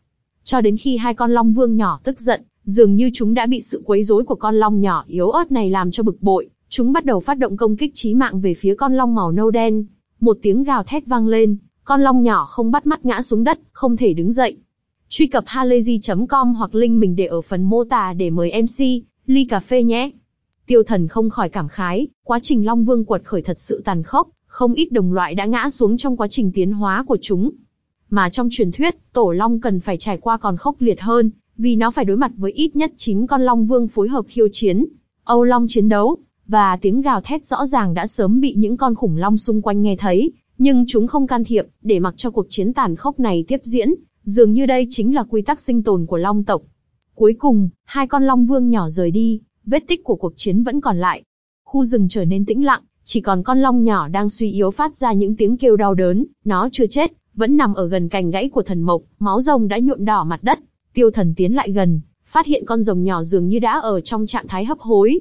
Cho đến khi hai con long vương nhỏ tức giận, dường như chúng đã bị sự quấy rối của con long nhỏ yếu ớt này làm cho bực bội, chúng bắt đầu phát động công kích chí mạng về phía con long màu nâu đen. Một tiếng gào thét vang lên, con long nhỏ không bắt mắt ngã xuống đất, không thể đứng dậy. Truy cập halayzi.com hoặc link mình để ở phần mô tả để mời MC, ly cà phê nhé. Tiêu thần không khỏi cảm khái, quá trình Long Vương quật khởi thật sự tàn khốc, không ít đồng loại đã ngã xuống trong quá trình tiến hóa của chúng. Mà trong truyền thuyết, Tổ Long cần phải trải qua còn khốc liệt hơn, vì nó phải đối mặt với ít nhất 9 con Long Vương phối hợp khiêu chiến. Âu Long chiến đấu, và tiếng gào thét rõ ràng đã sớm bị những con khủng long xung quanh nghe thấy, nhưng chúng không can thiệp, để mặc cho cuộc chiến tàn khốc này tiếp diễn, dường như đây chính là quy tắc sinh tồn của Long tộc. Cuối cùng, hai con Long Vương nhỏ rời đi, vết tích của cuộc chiến vẫn còn lại. Khu rừng trở nên tĩnh lặng, chỉ còn con long nhỏ đang suy yếu phát ra những tiếng kêu đau đớn, nó chưa chết, vẫn nằm ở gần cành gãy của thần mộc, máu rồng đã nhuộm đỏ mặt đất. Tiêu thần tiến lại gần, phát hiện con rồng nhỏ dường như đã ở trong trạng thái hấp hối.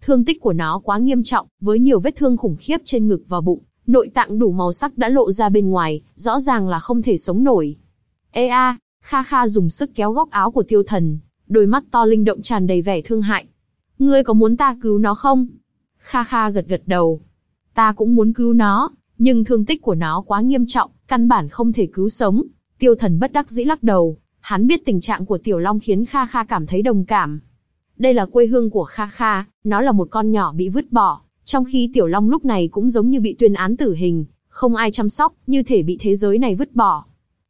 Thương tích của nó quá nghiêm trọng, với nhiều vết thương khủng khiếp trên ngực và bụng, nội tạng đủ màu sắc đã lộ ra bên ngoài, rõ ràng là không thể sống nổi. Ê a, Kha Kha dùng sức kéo góc áo của tiêu thần, đôi mắt to linh động tràn đầy vẻ thương hại. Ngươi có muốn ta cứu nó không? Kha Kha gật gật đầu. Ta cũng muốn cứu nó, nhưng thương tích của nó quá nghiêm trọng, căn bản không thể cứu sống. Tiêu thần bất đắc dĩ lắc đầu, hắn biết tình trạng của Tiểu Long khiến Kha Kha cảm thấy đồng cảm. Đây là quê hương của Kha Kha, nó là một con nhỏ bị vứt bỏ, trong khi Tiểu Long lúc này cũng giống như bị tuyên án tử hình, không ai chăm sóc, như thể bị thế giới này vứt bỏ.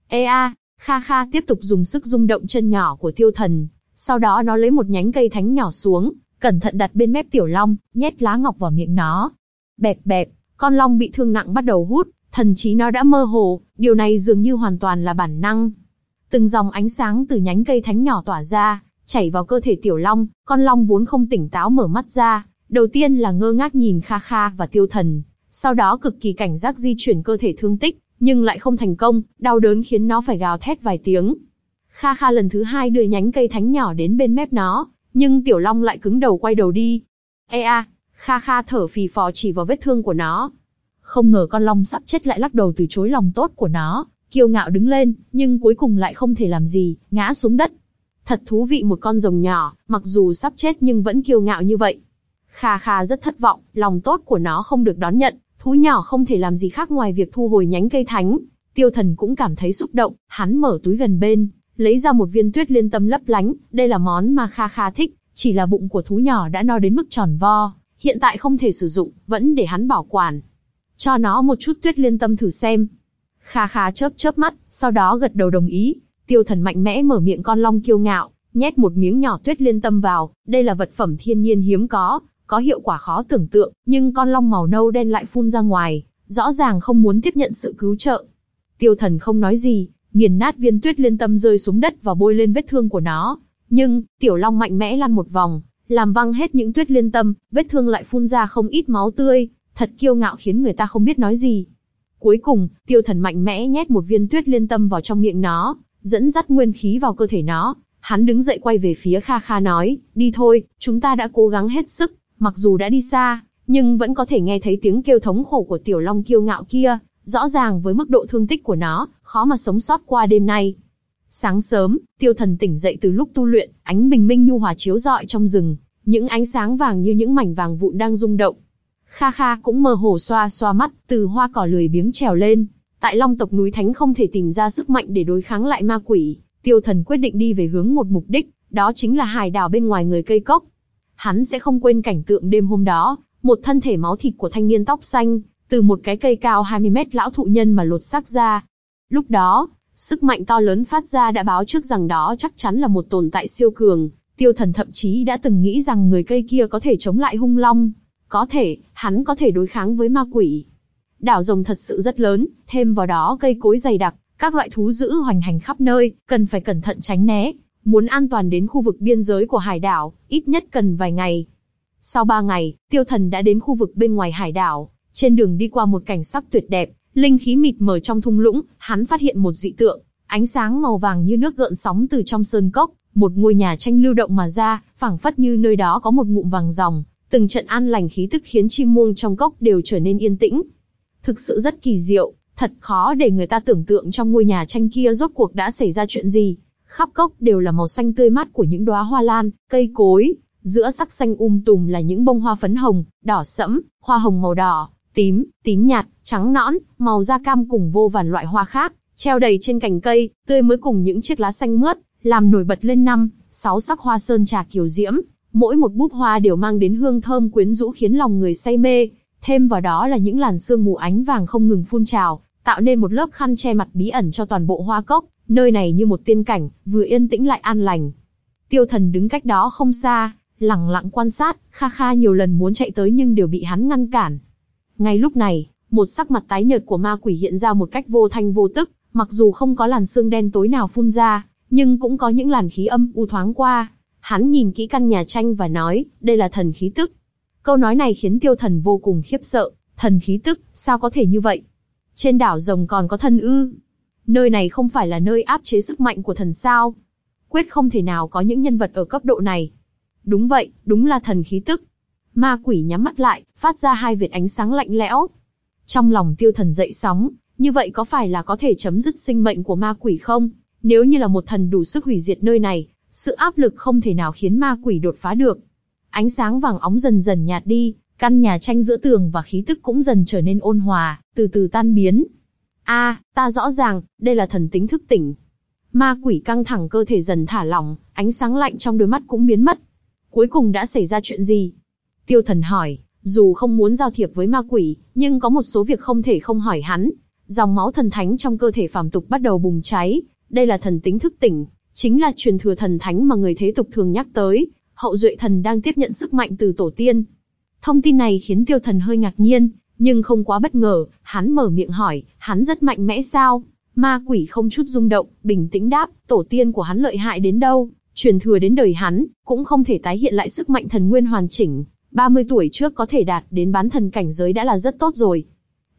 Ê a, Kha Kha tiếp tục dùng sức rung động chân nhỏ của tiêu thần, sau đó nó lấy một nhánh cây thánh nhỏ xuống, cẩn thận đặt bên mép Tiểu Long, nhét lá ngọc vào miệng nó. Bẹp bẹp, con long bị thương nặng bắt đầu hút, thần trí nó đã mơ hồ, điều này dường như hoàn toàn là bản năng. Từng dòng ánh sáng từ nhánh cây thánh nhỏ tỏa ra, chảy vào cơ thể tiểu long, con long vốn không tỉnh táo mở mắt ra, đầu tiên là ngơ ngác nhìn Kha Kha và Tiêu Thần, sau đó cực kỳ cảnh giác di chuyển cơ thể thương tích, nhưng lại không thành công, đau đớn khiến nó phải gào thét vài tiếng. Kha Kha lần thứ hai đưa nhánh cây thánh nhỏ đến bên mép nó, nhưng tiểu long lại cứng đầu quay đầu đi. Ê a, Kha Kha thở phì phò chỉ vào vết thương của nó. Không ngờ con long sắp chết lại lắc đầu từ chối lòng tốt của nó, kiêu ngạo đứng lên, nhưng cuối cùng lại không thể làm gì, ngã xuống đất. Thật thú vị một con rồng nhỏ, mặc dù sắp chết nhưng vẫn kiêu ngạo như vậy. Kha Kha rất thất vọng, lòng tốt của nó không được đón nhận, thú nhỏ không thể làm gì khác ngoài việc thu hồi nhánh cây thánh. Tiêu thần cũng cảm thấy xúc động, hắn mở túi gần bên, lấy ra một viên tuyết liên tâm lấp lánh, đây là món mà Kha Kha thích, chỉ là bụng của thú nhỏ đã no đến mức tròn vo, hiện tại không thể sử dụng, vẫn để hắn bảo quản. Cho nó một chút tuyết liên tâm thử xem. Kha Kha chớp chớp mắt, sau đó gật đầu đồng ý. Tiêu thần mạnh mẽ mở miệng con long kiêu ngạo, nhét một miếng nhỏ tuyết liên tâm vào, đây là vật phẩm thiên nhiên hiếm có, có hiệu quả khó tưởng tượng, nhưng con long màu nâu đen lại phun ra ngoài, rõ ràng không muốn tiếp nhận sự cứu trợ. Tiêu thần không nói gì, nghiền nát viên tuyết liên tâm rơi xuống đất và bôi lên vết thương của nó. Nhưng, tiểu long mạnh mẽ lăn một vòng, làm văng hết những tuyết liên tâm, vết thương lại phun ra không ít máu tươi, thật kiêu ngạo khiến người ta không biết nói gì. Cuối cùng, tiêu thần mạnh mẽ nhét một viên tuyết liên tâm vào trong miệng nó, dẫn dắt nguyên khí vào cơ thể nó. Hắn đứng dậy quay về phía Kha Kha nói, đi thôi, chúng ta đã cố gắng hết sức, mặc dù đã đi xa, nhưng vẫn có thể nghe thấy tiếng kêu thống khổ của tiểu long kiêu ngạo kia, rõ ràng với mức độ thương tích của nó, khó mà sống sót qua đêm nay. Sáng sớm, tiêu thần tỉnh dậy từ lúc tu luyện, ánh bình minh nhu hòa chiếu rọi trong rừng, những ánh sáng vàng như những mảnh vàng vụn đang rung động. Kha Kha cũng mơ hồ xoa xoa mắt, từ hoa cỏ lười biếng trèo lên. Tại Long tộc núi Thánh không thể tìm ra sức mạnh để đối kháng lại ma quỷ, tiêu thần quyết định đi về hướng một mục đích, đó chính là hải đảo bên ngoài người cây cốc. Hắn sẽ không quên cảnh tượng đêm hôm đó, một thân thể máu thịt của thanh niên tóc xanh, từ một cái cây cao 20 mét lão thụ nhân mà lột xác ra. Lúc đó, sức mạnh to lớn phát ra đã báo trước rằng đó chắc chắn là một tồn tại siêu cường, tiêu thần thậm chí đã từng nghĩ rằng người cây kia có thể chống lại hung long. Có thể, hắn có thể đối kháng với ma quỷ. Đảo rồng thật sự rất lớn, thêm vào đó cây cối dày đặc, các loại thú dữ hoành hành khắp nơi, cần phải cẩn thận tránh né. Muốn an toàn đến khu vực biên giới của hải đảo, ít nhất cần vài ngày. Sau ba ngày, tiêu thần đã đến khu vực bên ngoài hải đảo, trên đường đi qua một cảnh sắc tuyệt đẹp, linh khí mịt mờ trong thung lũng, hắn phát hiện một dị tượng, ánh sáng màu vàng như nước gợn sóng từ trong sơn cốc, một ngôi nhà tranh lưu động mà ra, phảng phất như nơi đó có một ngụm vàng ròng, từng trận an lành khí tức khiến chim muông trong cốc đều trở nên yên tĩnh. Thực sự rất kỳ diệu, thật khó để người ta tưởng tượng trong ngôi nhà tranh kia rốt cuộc đã xảy ra chuyện gì. Khắp cốc đều là màu xanh tươi mát của những đóa hoa lan, cây cối, giữa sắc xanh um tùm là những bông hoa phấn hồng, đỏ sẫm, hoa hồng màu đỏ, tím, tím nhạt, trắng nõn, màu da cam cùng vô vàn loại hoa khác, treo đầy trên cành cây, tươi mới cùng những chiếc lá xanh mướt, làm nổi bật lên năm, sáu sắc hoa sơn trà kiều diễm, mỗi một búp hoa đều mang đến hương thơm quyến rũ khiến lòng người say mê, thêm vào đó là những làn sương mù ánh vàng không ngừng phun trào, tạo nên một lớp khăn che mặt bí ẩn cho toàn bộ hoa cốc, nơi này như một tiên cảnh, vừa yên tĩnh lại an lành. Tiêu thần đứng cách đó không xa, lặng lặng quan sát, kha kha nhiều lần muốn chạy tới nhưng đều bị hắn ngăn cản. Ngay lúc này, một sắc mặt tái nhợt của ma quỷ hiện ra một cách vô thanh vô tức, mặc dù không có làn xương đen tối nào phun ra, nhưng cũng có những làn khí âm u thoáng qua. Hắn nhìn kỹ căn nhà tranh và nói, đây là thần khí tức. Câu nói này khiến tiêu thần vô cùng khiếp sợ, thần khí tức, sao có thể như vậy? Trên đảo rồng còn có thần ư? Nơi này không phải là nơi áp chế sức mạnh của thần sao? Quyết không thể nào có những nhân vật ở cấp độ này. Đúng vậy, đúng là thần khí tức. Ma quỷ nhắm mắt lại, phát ra hai vệt ánh sáng lạnh lẽo. Trong lòng tiêu thần dậy sóng, như vậy có phải là có thể chấm dứt sinh mệnh của ma quỷ không? Nếu như là một thần đủ sức hủy diệt nơi này, sự áp lực không thể nào khiến ma quỷ đột phá được. Ánh sáng vàng óng dần dần nhạt đi, căn nhà tranh giữa tường và khí tức cũng dần trở nên ôn hòa, từ từ tan biến. A, ta rõ ràng, đây là thần tính thức tỉnh. Ma quỷ căng thẳng cơ thể dần thả lỏng, ánh sáng lạnh trong đôi mắt cũng biến mất. Cuối cùng đã xảy ra chuyện gì? Tiêu thần hỏi, dù không muốn giao thiệp với ma quỷ, nhưng có một số việc không thể không hỏi hắn. Dòng máu thần thánh trong cơ thể phàm tục bắt đầu bùng cháy, đây là thần tính thức tỉnh, chính là truyền thừa thần thánh mà người thế tục thường nhắc tới, hậu duệ thần đang tiếp nhận sức mạnh từ tổ tiên. Thông tin này khiến tiêu thần hơi ngạc nhiên, nhưng không quá bất ngờ, hắn mở miệng hỏi, hắn rất mạnh mẽ sao? Ma quỷ không chút rung động, bình tĩnh đáp, tổ tiên của hắn lợi hại đến đâu, truyền thừa đến đời hắn, cũng không thể tái hiện lại sức mạnh thần nguyên hoàn chỉnh. 30 tuổi trước có thể đạt đến bán thần cảnh giới đã là rất tốt rồi.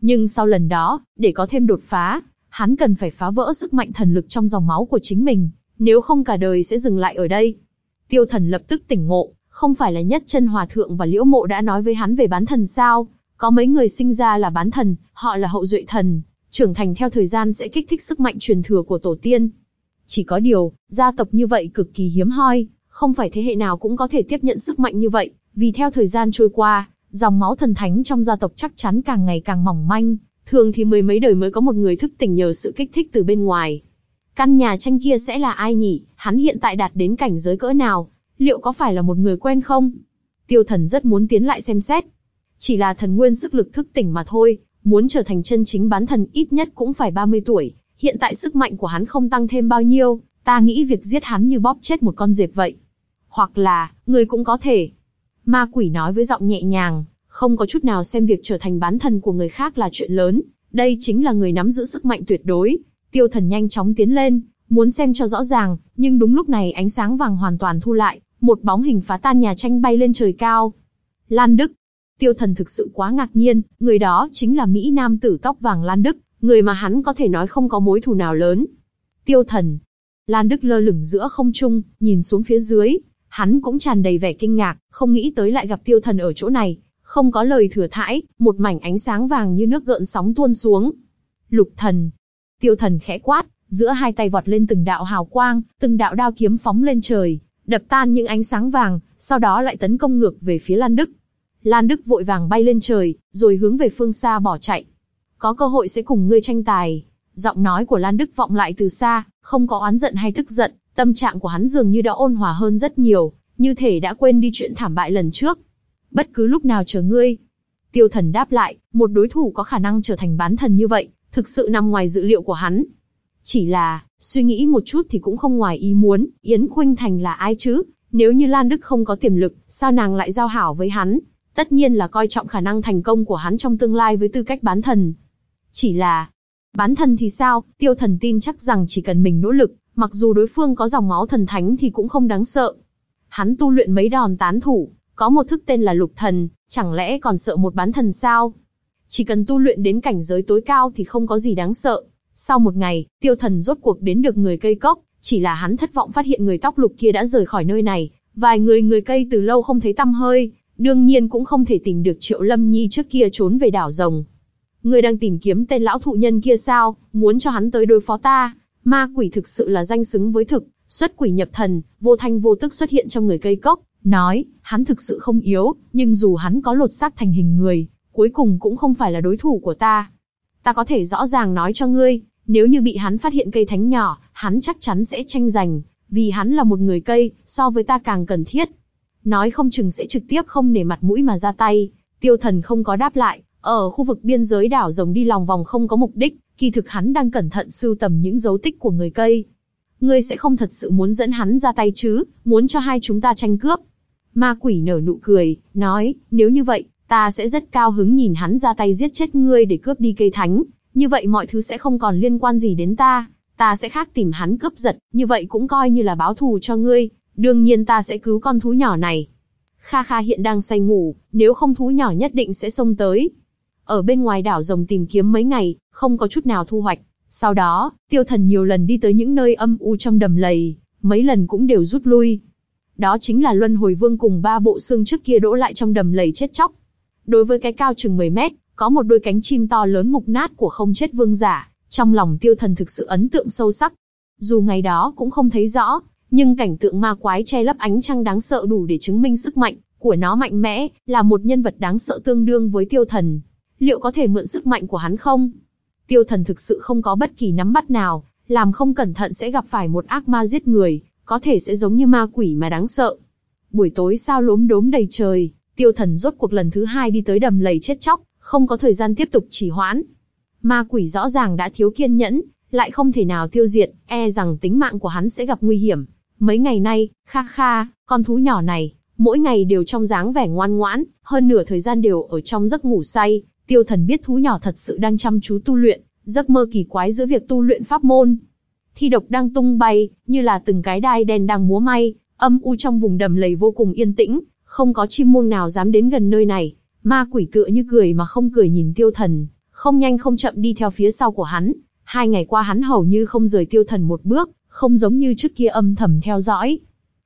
Nhưng sau lần đó, để có thêm đột phá, hắn cần phải phá vỡ sức mạnh thần lực trong dòng máu của chính mình, nếu không cả đời sẽ dừng lại ở đây. Tiêu thần lập tức tỉnh ngộ, không phải là nhất chân hòa thượng và liễu mộ đã nói với hắn về bán thần sao? Có mấy người sinh ra là bán thần, họ là hậu duệ thần, trưởng thành theo thời gian sẽ kích thích sức mạnh truyền thừa của tổ tiên. Chỉ có điều, gia tộc như vậy cực kỳ hiếm hoi, không phải thế hệ nào cũng có thể tiếp nhận sức mạnh như vậy, vì theo thời gian trôi qua, dòng máu thần thánh trong gia tộc chắc chắn càng ngày càng mỏng manh, thường thì mười mấy đời mới có một người thức tỉnh nhờ sự kích thích từ bên ngoài. Căn nhà tranh kia sẽ là ai nhỉ? Hắn hiện tại đạt đến cảnh giới cỡ nào? Liệu có phải là một người quen không? Tiêu thần rất muốn tiến lại xem xét. Chỉ là thần nguyên sức lực thức tỉnh mà thôi, muốn trở thành chân chính bán thần ít nhất cũng phải 30 tuổi. Hiện tại sức mạnh của hắn không tăng thêm bao nhiêu, ta nghĩ việc giết hắn như bóp chết một con dẹp vậy. Hoặc là, người cũng có thể. Ma quỷ nói với giọng nhẹ nhàng, không có chút nào xem việc trở thành bán thần của người khác là chuyện lớn. Đây chính là người nắm giữ sức mạnh tuyệt đối, Tiêu thần nhanh chóng tiến lên, muốn xem cho rõ ràng, nhưng đúng lúc này ánh sáng vàng hoàn toàn thu lại, một bóng hình phá tan nhà tranh bay lên trời cao. Lan Đức. Tiêu thần thực sự quá ngạc nhiên, người đó chính là Mỹ Nam tử tóc vàng Lan Đức, người mà hắn có thể nói không có mối thù nào lớn. Tiêu thần. Lan Đức lơ lửng giữa không trung, nhìn xuống phía dưới, hắn cũng tràn đầy vẻ kinh ngạc, không nghĩ tới lại gặp tiêu thần ở chỗ này, không có lời thừa thãi, một mảnh ánh sáng vàng như nước gợn sóng tuôn xuống. Lục thần, Tiêu thần khẽ quát, giữa hai tay vọt lên từng đạo hào quang, từng đạo đao kiếm phóng lên trời, đập tan những ánh sáng vàng, sau đó lại tấn công ngược về phía Lan Đức. Lan Đức vội vàng bay lên trời, rồi hướng về phương xa bỏ chạy. Có cơ hội sẽ cùng ngươi tranh tài. Giọng nói của Lan Đức vọng lại từ xa, không có oán giận hay tức giận, tâm trạng của hắn dường như đã ôn hòa hơn rất nhiều, như thể đã quên đi chuyện thảm bại lần trước. Bất cứ lúc nào chờ ngươi. Tiêu thần đáp lại, một đối thủ có khả năng trở thành bán thần như vậy, thực sự nằm ngoài dự liệu của hắn. Chỉ là, suy nghĩ một chút thì cũng không ngoài ý muốn, Yến Khuynh Thành là ai chứ? Nếu như Lan Đức không có tiềm lực, sao nàng lại giao hảo với hắn? Tất nhiên là coi trọng khả năng thành công của hắn trong tương lai với tư cách bán thần. Chỉ là, bán thần thì sao? Tiêu thần tin chắc rằng chỉ cần mình nỗ lực, mặc dù đối phương có dòng máu thần thánh thì cũng không đáng sợ. Hắn tu luyện mấy đòn tán thủ, có một thức tên là lục thần, chẳng lẽ còn sợ một bán thần sao? Chỉ cần tu luyện đến cảnh giới tối cao thì không có gì đáng sợ. Sau một ngày, tiêu thần rốt cuộc đến được người cây cốc, chỉ là hắn thất vọng phát hiện người tóc lục kia đã rời khỏi nơi này. Vài người người cây từ lâu không thấy tăm hơi, đương nhiên cũng không thể tìm được Triệu Lâm Nhi trước kia trốn về đảo rồng. Người đang tìm kiếm tên lão thụ nhân kia sao, muốn cho hắn tới đối phó ta. Ma quỷ thực sự là danh xứng với thực, xuất quỷ nhập thần, vô thanh vô tức xuất hiện trong người cây cốc, nói, hắn thực sự không yếu, nhưng dù hắn có lột xác thành hình người, cuối cùng cũng không phải là đối thủ của ta. Ta có thể rõ ràng nói cho ngươi, nếu như bị hắn phát hiện cây thánh nhỏ, hắn chắc chắn sẽ tranh giành, vì hắn là một người cây, so với ta càng cần thiết. Nói không chừng sẽ trực tiếp không nể mặt mũi mà ra tay, tiêu thần không có đáp lại, ở khu vực biên giới đảo rồng đi lòng vòng không có mục đích, kỳ thực hắn đang cẩn thận sưu tầm những dấu tích của người cây. Ngươi sẽ không thật sự muốn dẫn hắn ra tay chứ, muốn cho hai chúng ta tranh cướp. Ma quỷ nở nụ cười, nói, nếu như vậy, ta sẽ rất cao hứng nhìn hắn ra tay giết chết ngươi để cướp đi cây thánh, như vậy mọi thứ sẽ không còn liên quan gì đến ta, ta sẽ khác tìm hắn cướp giật, như vậy cũng coi như là báo thù cho ngươi, đương nhiên ta sẽ cứu con thú nhỏ này. Kha Kha hiện đang say ngủ, nếu không thú nhỏ nhất định sẽ xông tới. Ở bên ngoài đảo rồng tìm kiếm mấy ngày, không có chút nào thu hoạch. Sau đó, tiêu thần nhiều lần đi tới những nơi âm u trong đầm lầy, mấy lần cũng đều rút lui đó chính là Luân Hồi Vương cùng ba bộ xương trước kia đỗ lại trong đầm lầy chết chóc. Đối với cái cao chừng 10 mét, có một đôi cánh chim to lớn mục nát của không chết vương giả, trong lòng tiêu thần thực sự ấn tượng sâu sắc. Dù ngày đó cũng không thấy rõ, nhưng cảnh tượng ma quái che lấp ánh trăng đáng sợ đủ để chứng minh sức mạnh của nó mạnh mẽ, là một nhân vật đáng sợ tương đương với tiêu thần. Liệu có thể mượn sức mạnh của hắn không? Tiêu thần thực sự không có bất kỳ nắm bắt nào, làm không cẩn thận sẽ gặp phải một ác ma giết người, có thể sẽ giống như ma quỷ mà đáng sợ. Buổi tối sao lốm đốm đầy trời, tiêu thần rốt cuộc lần thứ hai đi tới đầm lầy chết chóc, không có thời gian tiếp tục trì hoãn. Ma quỷ rõ ràng đã thiếu kiên nhẫn, lại không thể nào tiêu diệt, e rằng tính mạng của hắn sẽ gặp nguy hiểm. Mấy ngày nay, kha kha, con thú nhỏ này, mỗi ngày đều trong dáng vẻ ngoan ngoãn, hơn nửa thời gian đều ở trong giấc ngủ say. Tiêu thần biết thú nhỏ thật sự đang chăm chú tu luyện, giấc mơ kỳ quái giữa việc tu luyện pháp môn. Thi độc đang tung bay, như là từng cái đai đen đang múa may, âm u trong vùng đầm lầy vô cùng yên tĩnh, không có chim muông nào dám đến gần nơi này. Ma quỷ tựa như cười mà không cười nhìn tiêu thần, không nhanh không chậm đi theo phía sau của hắn. Hai ngày qua hắn hầu như không rời tiêu thần một bước, không giống như trước kia âm thầm theo dõi.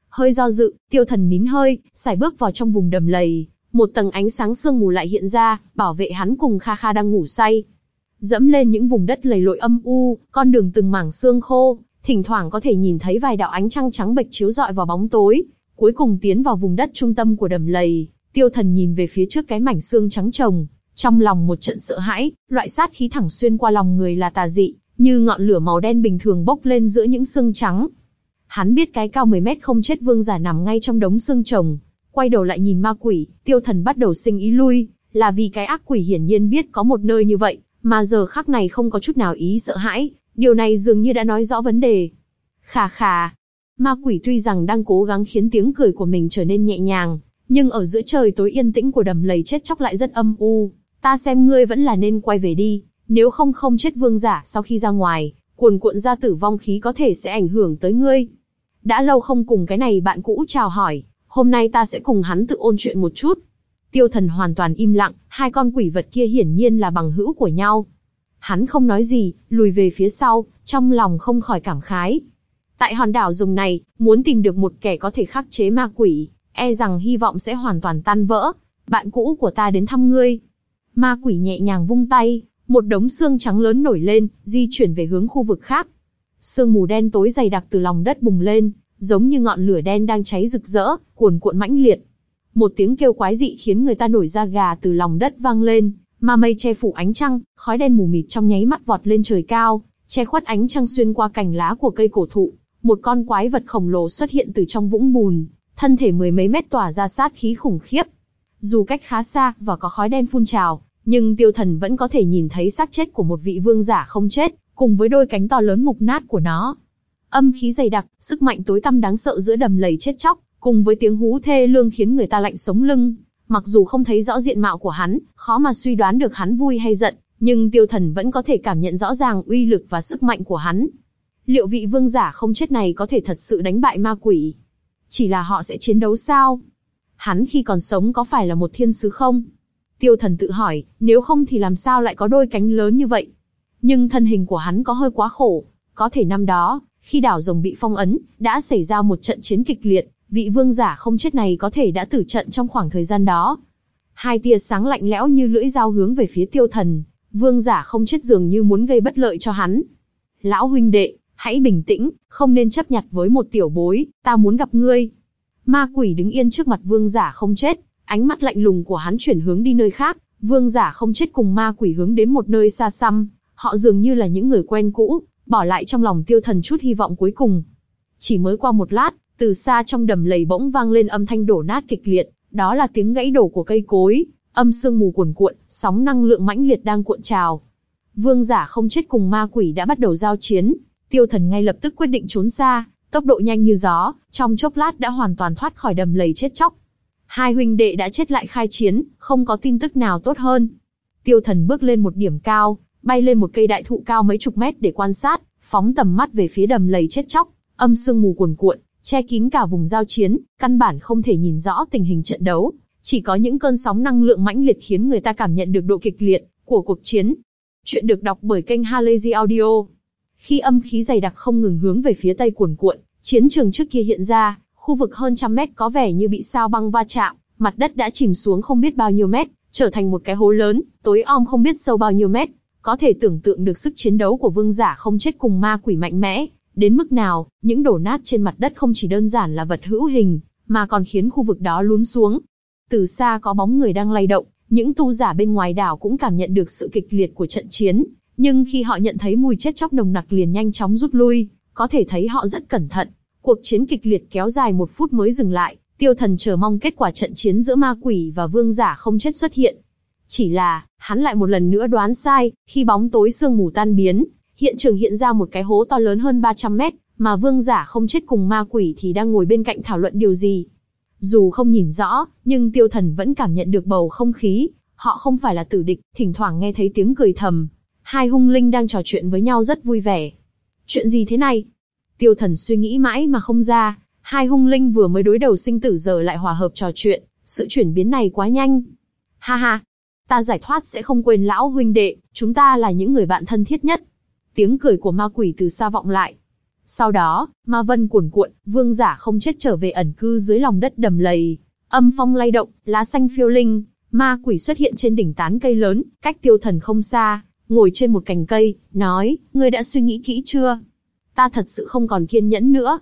Hơi do dự, tiêu thần nín hơi, xài bước vào trong vùng đầm lầy. Một tầng ánh sáng sương mù lại hiện ra, bảo vệ hắn cùng Kha Kha đang ngủ say. Dẫm lên những vùng đất lầy lội âm u, con đường từng mảng xương khô, thỉnh thoảng có thể nhìn thấy vài đạo ánh trăng trắng bệch chiếu rọi vào bóng tối. Cuối cùng tiến vào vùng đất trung tâm của đầm lầy, tiêu thần nhìn về phía trước cái mảnh xương trắng trồng, trong lòng một trận sợ hãi, loại sát khí thẳng xuyên qua lòng người là tà dị, như ngọn lửa màu đen bình thường bốc lên giữa những xương trắng. Hắn biết cái cao 10 mét không chết vương giả nằm ngay trong đống xương trồng, quay đầu lại nhìn ma quỷ, tiêu thần bắt đầu sinh ý lui, là vì cái ác quỷ hiển nhiên biết có một nơi như vậy, mà giờ khắc này không có chút nào ý sợ hãi, điều này dường như đã nói rõ vấn đề. Khà khà, ma quỷ tuy rằng đang cố gắng khiến tiếng cười của mình trở nên nhẹ nhàng, nhưng ở giữa trời tối yên tĩnh của đầm lầy chết chóc lại rất âm u. Ta xem ngươi vẫn là nên quay về đi, nếu không không chết vương giả sau khi ra ngoài, cuồn cuộn ra tử vong khí có thể sẽ ảnh hưởng tới ngươi. Đã lâu không cùng cái này bạn cũ chào hỏi, hôm nay ta sẽ cùng hắn tự ôn chuyện một chút. Tiêu thần hoàn toàn im lặng, hai con quỷ vật kia hiển nhiên là bằng hữu của nhau. Hắn không nói gì, lùi về phía sau, trong lòng không khỏi cảm khái. Tại hòn đảo dùng này, muốn tìm được một kẻ có thể khắc chế ma quỷ, e rằng hy vọng sẽ hoàn toàn tan vỡ. Bạn cũ của ta đến thăm ngươi. Ma quỷ nhẹ nhàng vung tay, một đống xương trắng lớn nổi lên, di chuyển về hướng khu vực khác. Sương mù đen tối dày đặc từ lòng đất bùng lên, giống như ngọn lửa đen đang cháy rực rỡ, cuồn cuộn mãnh liệt. Một tiếng kêu quái dị khiến người ta nổi da gà từ lòng đất vang lên, mà mây che phủ ánh trăng, khói đen mù mịt trong nháy mắt vọt lên trời cao, che khuất ánh trăng xuyên qua cành lá của cây cổ thụ. Một con quái vật khổng lồ xuất hiện từ trong vũng bùn, thân thể mười mấy mét tỏa ra sát khí khủng khiếp. Dù cách khá xa và có khói đen phun trào, nhưng tiêu thần vẫn có thể nhìn thấy xác chết của một vị vương giả không chết, cùng với đôi cánh to lớn mục nát của nó. Âm khí dày đặc, sức mạnh tối tăm đáng sợ giữa đầm lầy chết chóc, cùng với tiếng hú thê lương khiến người ta lạnh sống lưng. Mặc dù không thấy rõ diện mạo của hắn, khó mà suy đoán được hắn vui hay giận, nhưng tiêu thần vẫn có thể cảm nhận rõ ràng uy lực và sức mạnh của hắn. Liệu vị vương giả không chết này có thể thật sự đánh bại ma quỷ? Chỉ là họ sẽ chiến đấu sao? Hắn khi còn sống có phải là một thiên sứ không? Tiêu thần tự hỏi, nếu không thì làm sao lại có đôi cánh lớn như vậy? Nhưng thân hình của hắn có hơi quá khổ, có thể năm đó, khi đảo rồng bị phong ấn, đã xảy ra một trận chiến kịch liệt, vị vương giả không chết này có thể đã tử trận trong khoảng thời gian đó. Hai tia sáng lạnh lẽo như lưỡi dao hướng về phía tiêu thần, vương giả không chết dường như muốn gây bất lợi cho hắn. Lão huynh đệ, hãy bình tĩnh, không nên chấp nhặt với một tiểu bối, ta muốn gặp ngươi. Ma quỷ đứng yên trước mặt vương giả không chết, ánh mắt lạnh lùng của hắn chuyển hướng đi nơi khác, vương giả không chết cùng ma quỷ hướng đến một nơi xa xăm, họ dường như là những người quen cũ, bỏ lại trong lòng tiêu thần chút hy vọng cuối cùng. Chỉ mới qua một lát, từ xa trong đầm lầy bỗng vang lên âm thanh đổ nát kịch liệt, đó là tiếng gãy đổ của cây cối, âm sương mù cuồn cuộn, sóng năng lượng mãnh liệt đang cuộn trào. Vương giả không chết cùng ma quỷ đã bắt đầu giao chiến, tiêu thần ngay lập tức quyết định trốn xa, tốc độ nhanh như gió, trong chốc lát đã hoàn toàn thoát khỏi đầm lầy chết chóc. Hai huynh đệ đã chết lại khai chiến, không có tin tức nào tốt hơn. Tiêu thần bước lên một điểm cao, bay lên một cây đại thụ cao mấy chục mét để quan sát, phóng tầm mắt về phía đầm lầy chết chóc, âm sương mù cuồn cuộn, che kín cả vùng giao chiến, căn bản không thể nhìn rõ tình hình trận đấu, chỉ có những cơn sóng năng lượng mãnh liệt khiến người ta cảm nhận được độ kịch liệt của cuộc chiến. Chuyện được đọc bởi kênh Halazy Audio. Khi âm khí dày đặc không ngừng hướng về phía tây cuồn cuộn, chiến trường trước kia hiện ra, khu vực hơn trăm mét có vẻ như bị sao băng va chạm, mặt đất đã chìm xuống không biết bao nhiêu mét, trở thành một cái hố lớn, tối om không biết sâu bao nhiêu mét. Có thể tưởng tượng được sức chiến đấu của vương giả không chết cùng ma quỷ mạnh mẽ, đến mức nào, những đổ nát trên mặt đất không chỉ đơn giản là vật hữu hình, mà còn khiến khu vực đó lún xuống. Từ xa có bóng người đang lay động, những tu giả bên ngoài đảo cũng cảm nhận được sự kịch liệt của trận chiến, nhưng khi họ nhận thấy mùi chết chóc nồng nặc liền nhanh chóng rút lui, có thể thấy họ rất cẩn thận. Cuộc chiến kịch liệt kéo dài một phút mới dừng lại, tiêu thần chờ mong kết quả trận chiến giữa ma quỷ và vương giả không chết xuất hiện. Chỉ là, hắn lại một lần nữa đoán sai, khi bóng tối sương mù tan biến, hiện trường hiện ra một cái hố to lớn hơn 300 mét, mà vương giả không chết cùng ma quỷ thì đang ngồi bên cạnh thảo luận điều gì. Dù không nhìn rõ, nhưng tiêu thần vẫn cảm nhận được bầu không khí, họ không phải là tử địch, thỉnh thoảng nghe thấy tiếng cười thầm. Hai hung linh đang trò chuyện với nhau rất vui vẻ. Chuyện gì thế này? Tiêu thần suy nghĩ mãi mà không ra, hai hung linh vừa mới đối đầu sinh tử giờ lại hòa hợp trò chuyện, sự chuyển biến này quá nhanh. Ha ha, ta giải thoát sẽ không quên lão huynh đệ, chúng ta là những người bạn thân thiết nhất. Tiếng cười của ma quỷ từ xa vọng lại. Sau đó, ma vân cuồn cuộn, vương giả không chết trở về ẩn cư dưới lòng đất đầm lầy. Âm phong lay động, lá xanh phiêu linh, ma quỷ xuất hiện trên đỉnh tán cây lớn, cách tiêu thần không xa, ngồi trên một cành cây, nói, ngươi đã suy nghĩ kỹ chưa? Ta thật sự không còn kiên nhẫn nữa.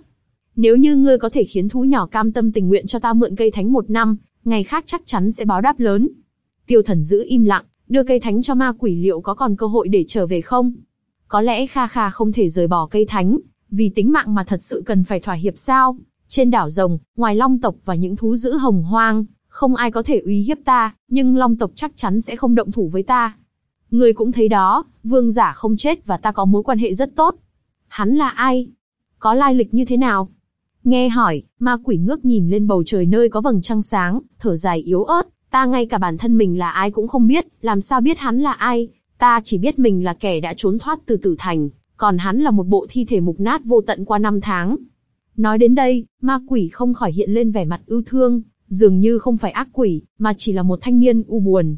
Nếu như ngươi có thể khiến thú nhỏ cam tâm tình nguyện cho ta mượn cây thánh một năm, ngày khác chắc chắn sẽ báo đáp lớn. Tiêu thần giữ im lặng, đưa cây thánh cho ma quỷ liệu có còn cơ hội để trở về không? Có lẽ Kha Kha không thể rời bỏ cây thánh, vì tính mạng mà thật sự cần phải thỏa hiệp sao? Trên đảo rồng, ngoài long tộc và những thú dữ hồng hoang, không ai có thể uy hiếp ta, nhưng long tộc chắc chắn sẽ không động thủ với ta. Người cũng thấy đó, vương giả không chết và ta có mối quan hệ rất tốt. Hắn là ai? Có lai lịch như thế nào? Nghe hỏi, ma quỷ ngước nhìn lên bầu trời nơi có vầng trăng sáng, thở dài yếu ớt, ta ngay cả bản thân mình là ai cũng không biết, làm sao biết hắn là ai, ta chỉ biết mình là kẻ đã trốn thoát từ tử thành, còn hắn là một bộ thi thể mục nát vô tận qua năm tháng. Nói đến đây, ma quỷ không khỏi hiện lên vẻ mặt ưu thương, dường như không phải ác quỷ, mà chỉ là một thanh niên u buồn.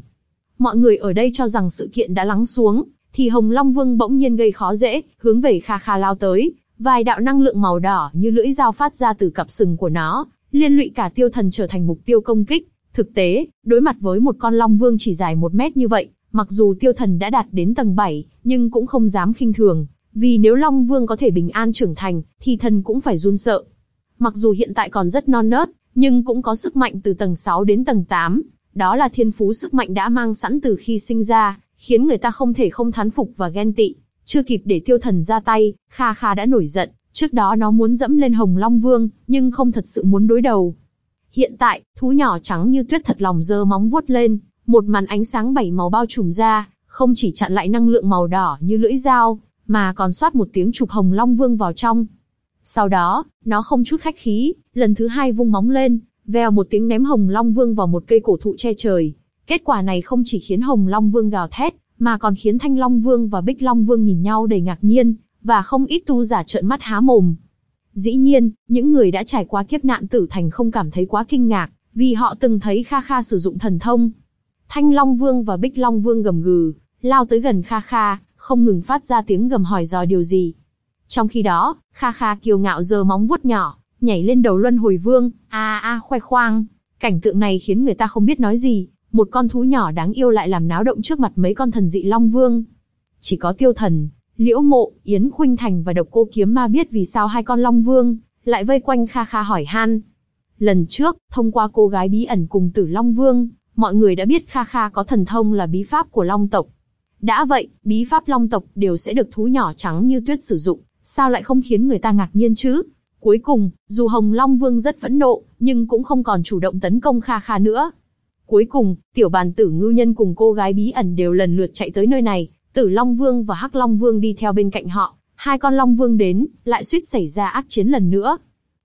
Mọi người ở đây cho rằng sự kiện đã lắng xuống, thì Hồng Long Vương bỗng nhiên gây khó dễ, hướng về Kha Kha lao tới, vài đạo năng lượng màu đỏ như lưỡi dao phát ra từ cặp sừng của nó, liên lụy cả tiêu thần trở thành mục tiêu công kích. Thực tế, đối mặt với một con Long Vương chỉ dài một mét như vậy, mặc dù tiêu thần đã đạt đến tầng 7, nhưng cũng không dám khinh thường, vì nếu Long Vương có thể bình an trưởng thành, thì thần cũng phải run sợ. Mặc dù hiện tại còn rất non nớt, nhưng cũng có sức mạnh từ tầng 6 đến tầng 8, đó là thiên phú sức mạnh đã mang sẵn từ khi sinh ra, khiến người ta không thể không thán phục và ghen tị. Chưa kịp để tiêu thần ra tay, Kha Kha đã nổi giận, trước đó nó muốn dẫm lên Hồng Long Vương, nhưng không thật sự muốn đối đầu. Hiện tại, thú nhỏ trắng như tuyết thật lòng dơ móng vuốt lên, một màn ánh sáng bảy màu bao trùm ra, không chỉ chặn lại năng lượng màu đỏ như lưỡi dao, mà còn xoát một tiếng chụp Hồng Long Vương vào trong. Sau đó, nó không chút khách khí, lần thứ hai vung móng lên, vèo một tiếng ném Hồng Long Vương vào một cây cổ thụ che trời. Kết quả này không chỉ khiến Hồng Long Vương gào thét, mà còn khiến Thanh Long Vương và Bích Long Vương nhìn nhau đầy ngạc nhiên, và không ít tu giả trợn mắt há mồm. Dĩ nhiên, những người đã trải qua kiếp nạn tử thành không cảm thấy quá kinh ngạc, vì họ từng thấy Kha Kha sử dụng thần thông. Thanh Long Vương và Bích Long Vương gầm gừ, lao tới gần Kha Kha, không ngừng phát ra tiếng gầm hỏi dò điều gì. Trong khi đó, Kha Kha kiêu ngạo giơ móng vuốt nhỏ, nhảy lên đầu luân hồi vương, a a khoe khoang. Cảnh tượng này khiến người ta không biết nói gì, một con thú nhỏ đáng yêu lại làm náo động trước mặt mấy con thần dị long vương. Chỉ có tiêu thần, liễu mộ, yến khuynh thành và độc cô kiếm ma biết vì sao hai con long vương lại vây quanh kha kha hỏi han. Lần trước, thông qua cô gái bí ẩn cùng tử long vương, mọi người đã biết kha kha có thần thông là bí pháp của long tộc. Đã vậy, bí pháp long tộc đều sẽ được thú nhỏ trắng như tuyết sử dụng, sao lại không khiến người ta ngạc nhiên chứ? Cuối cùng, dù Hồng Long Vương rất phẫn nộ, nhưng cũng không còn chủ động tấn công Kha Kha nữa. Cuối cùng, tiểu bàn tử ngưu nhân cùng cô gái bí ẩn đều lần lượt chạy tới nơi này, tử Long Vương và Hắc Long Vương đi theo bên cạnh họ. Hai con Long Vương đến, lại suýt xảy ra ác chiến lần nữa.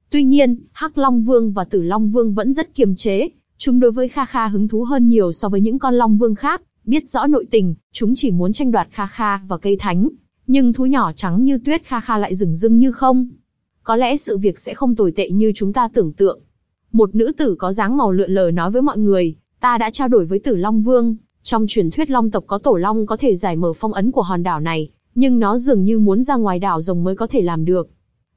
Tuy nhiên, Hắc Long Vương và Tử Long Vương vẫn rất kiềm chế, chúng đối với Kha Kha hứng thú hơn nhiều so với những con Long Vương khác, biết rõ nội tình, chúng chỉ muốn tranh đoạt Kha Kha và cây thánh. Nhưng thú nhỏ trắng như tuyết Kha Kha lại rừng rưng như không. Có lẽ sự việc sẽ không tồi tệ như chúng ta tưởng tượng. Một nữ tử có dáng màu lượn lờ nói với mọi người, ta đã trao đổi với Tử Long Vương, trong truyền thuyết Long tộc có tổ long có thể giải mở phong ấn của hòn đảo này, nhưng nó dường như muốn ra ngoài đảo rồng mới có thể làm được.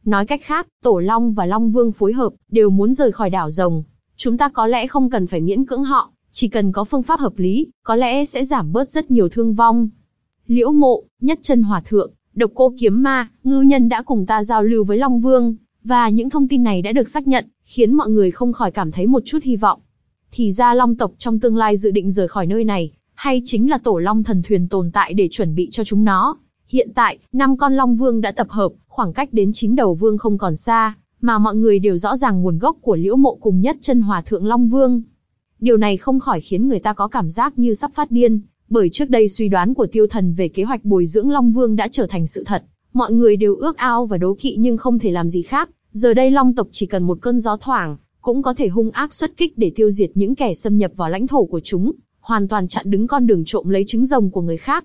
Nói cách khác, Tổ Long và Long Vương phối hợp, đều muốn rời khỏi đảo rồng. Chúng ta có lẽ không cần phải miễn cưỡng họ, chỉ cần có phương pháp hợp lý, có lẽ sẽ giảm bớt rất nhiều thương vong. Liễu mộ, nhất chân hòa thượng, độc cô kiếm ma, ngư nhân đã cùng ta giao lưu với Long Vương, và những thông tin này đã được xác nhận, khiến mọi người không khỏi cảm thấy một chút hy vọng. Thì ra Long tộc trong tương lai dự định rời khỏi nơi này, hay chính là tổ Long thần thuyền tồn tại để chuẩn bị cho chúng nó. Hiện tại, năm con Long Vương đã tập hợp, khoảng cách đến chín đầu Vương không còn xa, mà mọi người đều rõ ràng nguồn gốc của liễu mộ cùng nhất chân hòa thượng Long Vương. Điều này không khỏi khiến người ta có cảm giác như sắp phát điên, bởi trước đây suy đoán của tiêu thần về kế hoạch bồi dưỡng Long Vương đã trở thành sự thật. Mọi người đều ước ao và đố kỵ nhưng không thể làm gì khác, giờ đây Long tộc chỉ cần một cơn gió thoảng, cũng có thể hung ác xuất kích để tiêu diệt những kẻ xâm nhập vào lãnh thổ của chúng, hoàn toàn chặn đứng con đường trộm lấy trứng rồng của người khác.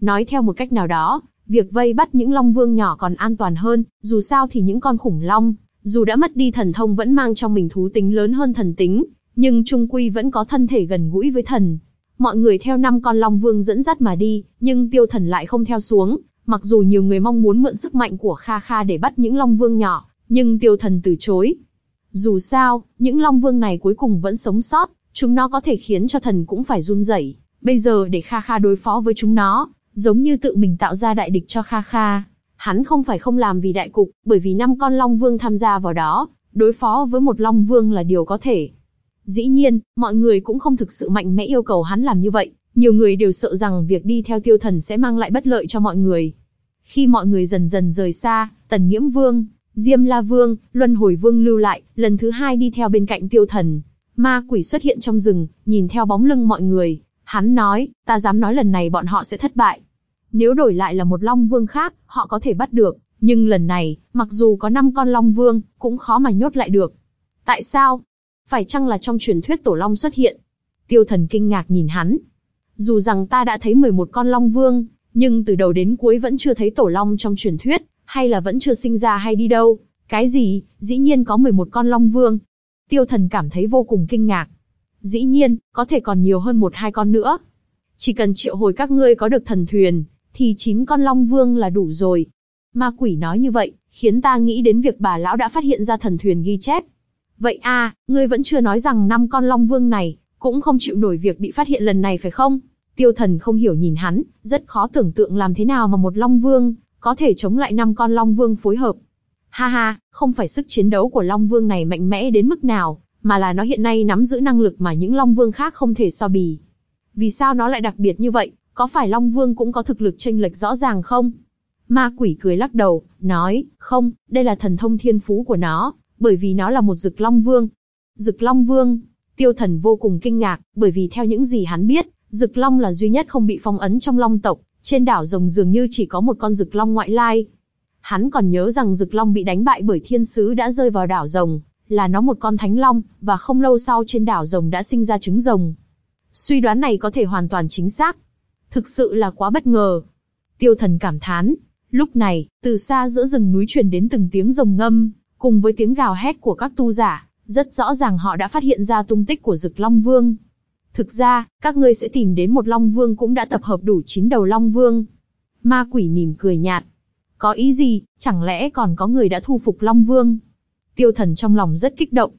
Nói theo một cách nào đó, việc vây bắt những long vương nhỏ còn an toàn hơn, dù sao thì những con khủng long, dù đã mất đi thần thông vẫn mang trong mình thú tính lớn hơn thần tính, nhưng trung quy vẫn có thân thể gần gũi với thần. Mọi người theo năm con long vương dẫn dắt mà đi, nhưng tiêu thần lại không theo xuống, mặc dù nhiều người mong muốn mượn sức mạnh của Kha Kha để bắt những long vương nhỏ, nhưng tiêu thần từ chối. Dù sao, những long vương này cuối cùng vẫn sống sót, chúng nó có thể khiến cho thần cũng phải run rẩy. Bây giờ để Kha Kha đối phó với chúng nó, giống như tự mình tạo ra đại địch cho Kha Kha. Hắn không phải không làm vì đại cục, bởi vì năm con Long Vương tham gia vào đó, đối phó với một Long Vương là điều có thể. Dĩ nhiên, mọi người cũng không thực sự mạnh mẽ yêu cầu hắn làm như vậy, nhiều người đều sợ rằng việc đi theo tiêu thần sẽ mang lại bất lợi cho mọi người. Khi mọi người dần dần rời xa, Tần Nghiễm Vương, Diêm La Vương, Luân Hồi Vương lưu lại, lần thứ hai đi theo bên cạnh tiêu thần. Ma quỷ xuất hiện trong rừng, nhìn theo bóng lưng mọi người. Hắn nói, ta dám nói lần này bọn họ sẽ thất bại. Nếu đổi lại là một Long Vương khác, họ có thể bắt được. Nhưng lần này, mặc dù có 5 con Long Vương, cũng khó mà nhốt lại được. Tại sao? Phải chăng là trong truyền thuyết Tổ Long xuất hiện? Tiêu thần kinh ngạc nhìn hắn. Dù rằng ta đã thấy 11 con Long Vương, nhưng từ đầu đến cuối vẫn chưa thấy Tổ Long trong truyền thuyết, hay là vẫn chưa sinh ra hay đi đâu. Cái gì, dĩ nhiên có 11 con Long Vương. Tiêu thần cảm thấy vô cùng kinh ngạc. Dĩ nhiên, có thể còn nhiều hơn một hai con nữa. Chỉ cần triệu hồi các ngươi có được thần thuyền, thì chín con Long Vương là đủ rồi. Ma quỷ nói như vậy, khiến ta nghĩ đến việc bà lão đã phát hiện ra thần thuyền ghi chép. Vậy a, ngươi vẫn chưa nói rằng năm con Long Vương này, cũng không chịu nổi việc bị phát hiện lần này phải không? Tiêu thần không hiểu nhìn hắn, rất khó tưởng tượng làm thế nào mà một Long Vương, có thể chống lại năm con Long Vương phối hợp. Ha ha, không phải sức chiến đấu của Long Vương này mạnh mẽ đến mức nào, mà là nó hiện nay nắm giữ năng lực mà những Long Vương khác không thể so bì. Vì sao nó lại đặc biệt như vậy, có phải Long Vương cũng có thực lực tranh lệch rõ ràng không? Ma quỷ cười lắc đầu, nói, không, đây là thần thông thiên phú của nó, bởi vì nó là một rực Long Vương. Rực Long Vương, tiêu thần vô cùng kinh ngạc, bởi vì theo những gì hắn biết, rực Long là duy nhất không bị phong ấn trong Long tộc, trên đảo rồng dường như chỉ có một con rực Long ngoại lai. Hắn còn nhớ rằng rực Long bị đánh bại bởi thiên sứ đã rơi vào đảo rồng, là nó một con thánh long, và không lâu sau trên đảo rồng đã sinh ra trứng rồng. Suy đoán này có thể hoàn toàn chính xác, Thực sự là quá bất ngờ. Tiêu thần cảm thán. Lúc này, từ xa giữa rừng núi truyền đến từng tiếng rồng ngâm, cùng với tiếng gào hét của các tu giả, rất rõ ràng họ đã phát hiện ra tung tích của Dực Long Vương. Thực ra, các ngươi sẽ tìm đến một Long Vương cũng đã tập hợp đủ chín đầu Long Vương. Ma quỷ mỉm cười nhạt. Có ý gì, chẳng lẽ còn có người đã thu phục Long Vương? Tiêu thần trong lòng rất kích động.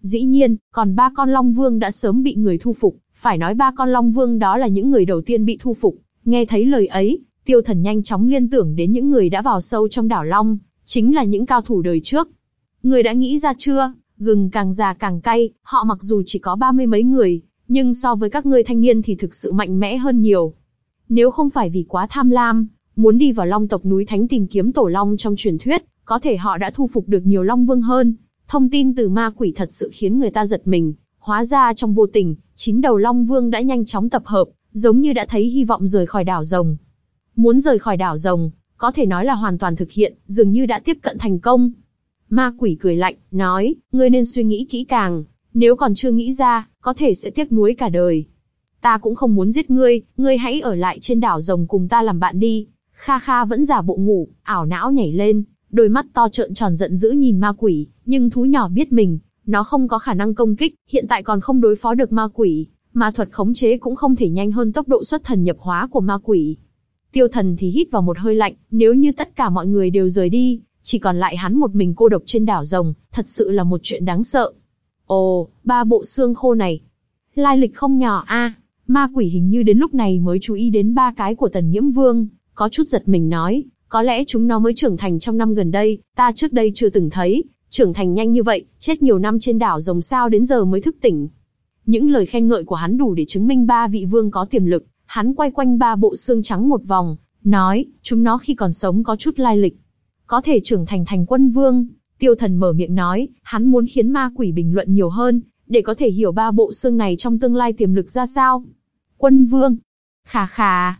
Dĩ nhiên, còn ba con Long Vương đã sớm bị người thu phục. Phải nói ba con Long Vương đó là những người đầu tiên bị thu phục. Nghe thấy lời ấy, tiêu thần nhanh chóng liên tưởng đến những người đã vào sâu trong đảo Long, chính là những cao thủ đời trước. Người đã nghĩ ra chưa, gừng càng già càng cay, họ mặc dù chỉ có ba mươi mấy người, nhưng so với các ngươi thanh niên thì thực sự mạnh mẽ hơn nhiều. Nếu không phải vì quá tham lam, muốn đi vào Long tộc núi Thánh tìm kiếm tổ Long trong truyền thuyết, có thể họ đã thu phục được nhiều Long Vương hơn. Thông tin từ ma quỷ thật sự khiến người ta giật mình, Hóa ra trong vô tình, chín đầu Long Vương đã nhanh chóng tập hợp, giống như đã thấy hy vọng rời khỏi đảo rồng. Muốn rời khỏi đảo rồng, có thể nói là hoàn toàn thực hiện, dường như đã tiếp cận thành công. Ma quỷ cười lạnh, nói, ngươi nên suy nghĩ kỹ càng, nếu còn chưa nghĩ ra, có thể sẽ tiếc nuối cả đời. Ta cũng không muốn giết ngươi, ngươi hãy ở lại trên đảo rồng cùng ta làm bạn đi. Kha Kha vẫn giả bộ ngủ, ảo não nhảy lên, đôi mắt to trợn tròn giận dữ nhìn ma quỷ, nhưng thú nhỏ biết mình, nó không có khả năng công kích, hiện tại còn không đối phó được ma quỷ, ma thuật khống chế cũng không thể nhanh hơn tốc độ xuất thần nhập hóa của ma quỷ. Tiêu thần thì hít vào một hơi lạnh, nếu như tất cả mọi người đều rời đi, chỉ còn lại hắn một mình cô độc trên đảo rồng, thật sự là một chuyện đáng sợ. Ồ, ba bộ xương khô này. Lai lịch không nhỏ a. Ma quỷ hình như đến lúc này mới chú ý đến ba cái của tần nhiễm vương, có chút giật mình nói, có lẽ chúng nó mới trưởng thành trong năm gần đây, ta trước đây chưa từng thấy, trưởng thành nhanh như vậy, chết nhiều năm trên đảo rồng sao đến giờ mới thức tỉnh. Những lời khen ngợi của hắn đủ để chứng minh ba vị vương có tiềm lực, hắn quay quanh ba bộ xương trắng một vòng, nói, chúng nó khi còn sống có chút lai lịch. Có thể trưởng thành thành quân vương, tiêu thần mở miệng nói, hắn muốn khiến ma quỷ bình luận nhiều hơn, để có thể hiểu ba bộ xương này trong tương lai tiềm lực ra sao. Quân vương. Khà khà.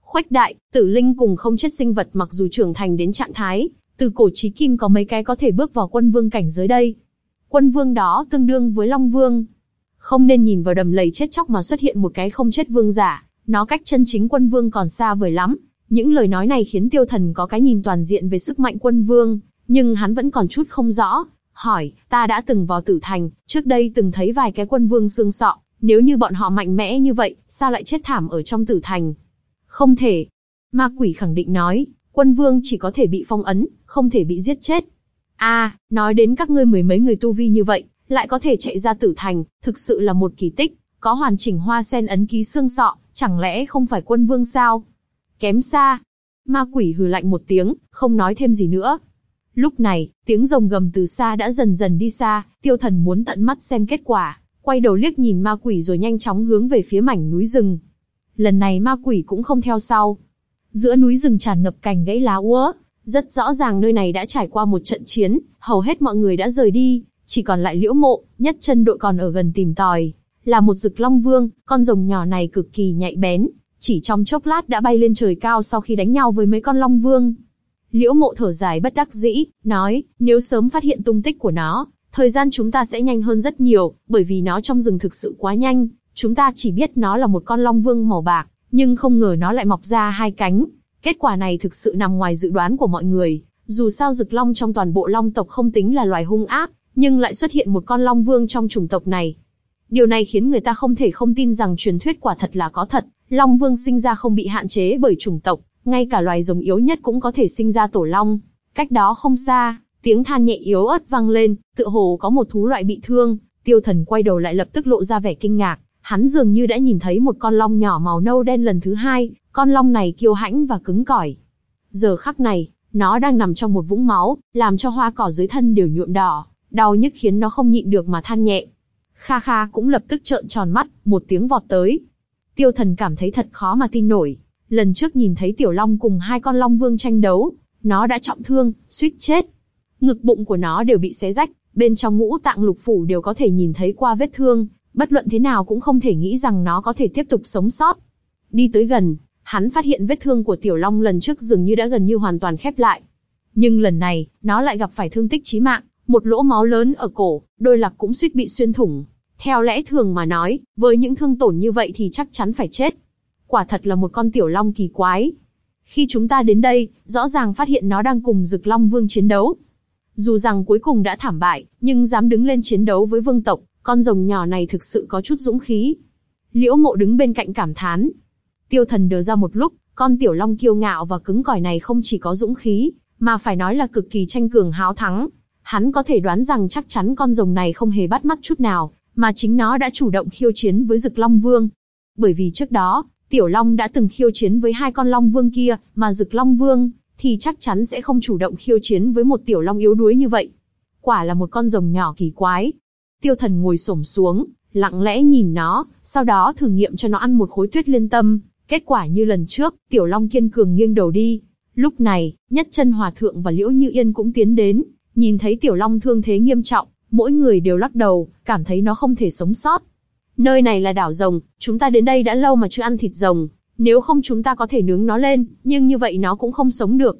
Khuếch đại, tử linh cùng không chết sinh vật mặc dù trưởng thành đến trạng thái, từ cổ chí kim có mấy cái có thể bước vào quân vương cảnh giới đây. Quân vương đó tương đương với long vương. Không nên nhìn vào đầm lầy chết chóc mà xuất hiện một cái không chết vương giả, nó cách chân chính quân vương còn xa vời lắm. Những lời nói này khiến tiêu thần có cái nhìn toàn diện về sức mạnh quân vương, nhưng hắn vẫn còn chút không rõ. Hỏi, ta đã từng vào tử thành, trước đây từng thấy vài cái quân vương xương sọ, nếu như bọn họ mạnh mẽ như vậy, sao lại chết thảm ở trong tử thành? Không thể. Ma quỷ khẳng định nói, quân vương chỉ có thể bị phong ấn, không thể bị giết chết. A, à, nói đến các ngươi mười mấy người tu vi như vậy, lại có thể chạy ra tử thành, thực sự là một kỳ tích, có hoàn chỉnh hoa sen ấn ký xương sọ, chẳng lẽ không phải quân vương sao? Kém xa. Ma quỷ hừ lạnh một tiếng, không nói thêm gì nữa. Lúc này, tiếng rồng gầm từ xa đã dần dần đi xa, tiêu thần muốn tận mắt xem kết quả, quay đầu liếc nhìn ma quỷ rồi nhanh chóng hướng về phía mảnh núi rừng. Lần này ma quỷ cũng không theo sau. Giữa núi rừng tràn ngập cành gãy lá úa, rất rõ ràng nơi này đã trải qua một trận chiến, hầu hết mọi người đã rời đi, chỉ còn lại liễu mộ, nhất chân đội còn ở gần tìm tòi. Là một rực long vương, con rồng nhỏ này cực kỳ nhạy bén, chỉ trong chốc lát đã bay lên trời cao sau khi đánh nhau với mấy con long vương. Liễu mộ thở dài bất đắc dĩ, nói, nếu sớm phát hiện tung tích của nó, thời gian chúng ta sẽ nhanh hơn rất nhiều, bởi vì nó trong rừng thực sự quá nhanh, chúng ta chỉ biết nó là một con long vương màu bạc, nhưng không ngờ nó lại mọc ra hai cánh. Kết quả này thực sự nằm ngoài dự đoán của mọi người, dù sao rực long trong toàn bộ long tộc không tính là loài hung ác, nhưng lại xuất hiện một con long vương trong chủng tộc này. Điều này khiến người ta không thể không tin rằng truyền thuyết quả thật là có thật, long vương sinh ra không bị hạn chế bởi chủng tộc, ngay cả loài rồng yếu nhất cũng có thể sinh ra tổ long. Cách đó không xa, tiếng than nhẹ yếu ớt vang lên, tựa hồ có một thú loại bị thương, tiêu thần quay đầu lại lập tức lộ ra vẻ kinh ngạc, hắn dường như đã nhìn thấy một con long nhỏ màu nâu đen lần thứ hai, con long này kiêu hãnh và cứng cỏi. Giờ khắc này, nó đang nằm trong một vũng máu, làm cho hoa cỏ dưới thân đều nhuộm đỏ, đau nhức khiến nó không nhịn được mà than nhẹ. Kha Kha cũng lập tức trợn tròn mắt, một tiếng vọt tới. Tiêu thần cảm thấy thật khó mà tin nổi. Lần trước nhìn thấy Tiểu Long cùng hai con Long Vương tranh đấu, nó đã trọng thương, suýt chết. Ngực bụng của nó đều bị xé rách, bên trong ngũ tạng lục phủ đều có thể nhìn thấy qua vết thương, bất luận thế nào cũng không thể nghĩ rằng nó có thể tiếp tục sống sót. Đi tới gần, hắn phát hiện vết thương của Tiểu Long lần trước dường như đã gần như hoàn toàn khép lại. Nhưng lần này, nó lại gặp phải thương tích chí mạng, một lỗ máu lớn ở cổ, đôi lạc cũng suýt bị xuyên thủng. Theo lẽ thường mà nói, với những thương tổn như vậy thì chắc chắn phải chết. Quả thật là một con tiểu long kỳ quái. Khi chúng ta đến đây, rõ ràng phát hiện nó đang cùng rực Long Vương chiến đấu. Dù rằng cuối cùng đã thảm bại, nhưng dám đứng lên chiến đấu với vương tộc, con rồng nhỏ này thực sự có chút dũng khí. Liễu mộ đứng bên cạnh cảm thán. Tiêu thần đờ ra một lúc, con tiểu long kiêu ngạo và cứng cỏi này không chỉ có dũng khí, mà phải nói là cực kỳ tranh cường háo thắng. Hắn có thể đoán rằng chắc chắn con rồng này không hề bắt mắt chút nào, mà chính nó đã chủ động khiêu chiến với Dực Long Vương. Bởi vì trước đó, Tiểu Long đã từng khiêu chiến với hai con Long Vương kia, mà Dực Long Vương thì chắc chắn sẽ không chủ động khiêu chiến với một Tiểu Long yếu đuối như vậy. Quả là một con rồng nhỏ kỳ quái. Tiêu Thần ngồi xổm xuống, lặng lẽ nhìn nó, sau đó thử nghiệm cho nó ăn một khối tuyết liên tâm. Kết quả như lần trước, Tiểu Long kiên cường nghiêng đầu đi. Lúc này, Nhất Chân Hòa Thượng và Liễu Như Yên cũng tiến đến, nhìn thấy Tiểu Long thương thế nghiêm trọng, mỗi người đều lắc đầu, cảm thấy nó không thể sống sót. Nơi này là đảo rồng, chúng ta đến đây đã lâu mà chưa ăn thịt rồng, nếu không chúng ta có thể nướng nó lên, nhưng như vậy nó cũng không sống được.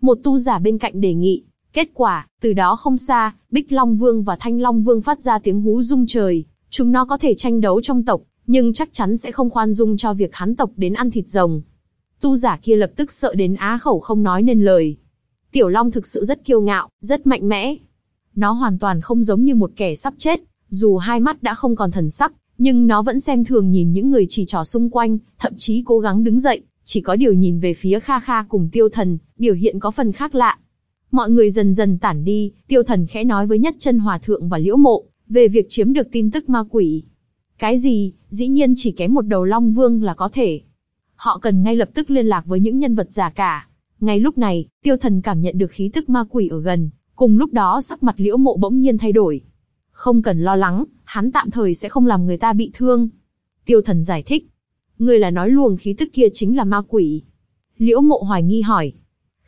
Một tu giả bên cạnh đề nghị, kết quả, từ đó không xa, Bích Long Vương và Thanh Long Vương phát ra tiếng hú rung trời, chúng nó có thể tranh đấu trong tộc, nhưng chắc chắn sẽ không khoan dung cho việc hắn tộc đến ăn thịt rồng. Tu giả kia lập tức sợ đến á khẩu không nói nên lời. Tiểu Long thực sự rất kiêu ngạo, rất mạnh mẽ. Nó hoàn toàn không giống như một kẻ sắp chết, dù hai mắt đã không còn thần sắc, nhưng nó vẫn xem thường nhìn những người chỉ trỏ xung quanh, thậm chí cố gắng đứng dậy, chỉ có điều nhìn về phía Kha Kha cùng tiêu thần, biểu hiện có phần khác lạ. Mọi người dần dần tản đi, tiêu thần khẽ nói với nhất chân hòa thượng và liễu mộ, về việc chiếm được tin tức ma quỷ. Cái gì, dĩ nhiên chỉ kém một đầu long vương là có thể. Họ cần ngay lập tức liên lạc với những nhân vật giả cả. Ngay lúc này, tiêu thần cảm nhận được khí tức ma quỷ ở gần, cùng lúc đó sắc mặt liễu mộ bỗng nhiên thay đổi. Không cần lo lắng, hắn tạm thời sẽ không làm người ta bị thương. Tiêu thần giải thích. Người là nói luồng khí tức kia chính là ma quỷ. Liễu mộ hoài nghi hỏi.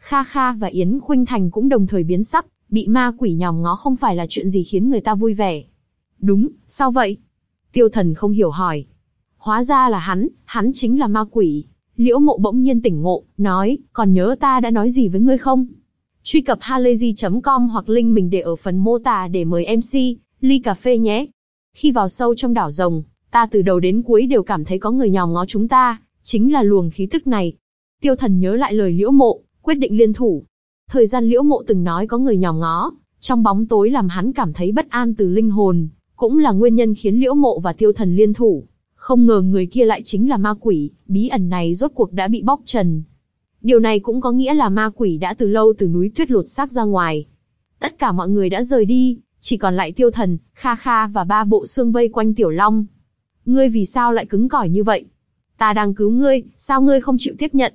Kha Kha và Yến Khuynh Thành cũng đồng thời biến sắc, bị ma quỷ nhòm ngó không phải là chuyện gì khiến người ta vui vẻ. Đúng, sao vậy? Tiêu thần không hiểu hỏi. Hóa ra là hắn, hắn chính là ma quỷ. Liễu mộ bỗng nhiên tỉnh ngộ, nói, còn nhớ ta đã nói gì với ngươi không? Truy cập halayzi.com hoặc link mình để ở phần mô tả để mời MC, ly cà phê nhé. Khi vào sâu trong đảo rồng, ta từ đầu đến cuối đều cảm thấy có người nhòm ngó chúng ta, chính là luồng khí tức này. Tiêu thần nhớ lại lời liễu mộ, quyết định liên thủ. Thời gian liễu mộ từng nói có người nhòm ngó, trong bóng tối làm hắn cảm thấy bất an từ linh hồn, cũng là nguyên nhân khiến liễu mộ và tiêu thần liên thủ. Không ngờ người kia lại chính là ma quỷ, bí ẩn này rốt cuộc đã bị bóc trần. Điều này cũng có nghĩa là ma quỷ đã từ lâu từ núi tuyết lột xác ra ngoài. Tất cả mọi người đã rời đi, chỉ còn lại tiêu thần, kha kha và ba bộ xương vây quanh tiểu long. Ngươi vì sao lại cứng cỏi như vậy? Ta đang cứu ngươi, sao ngươi không chịu tiếp nhận?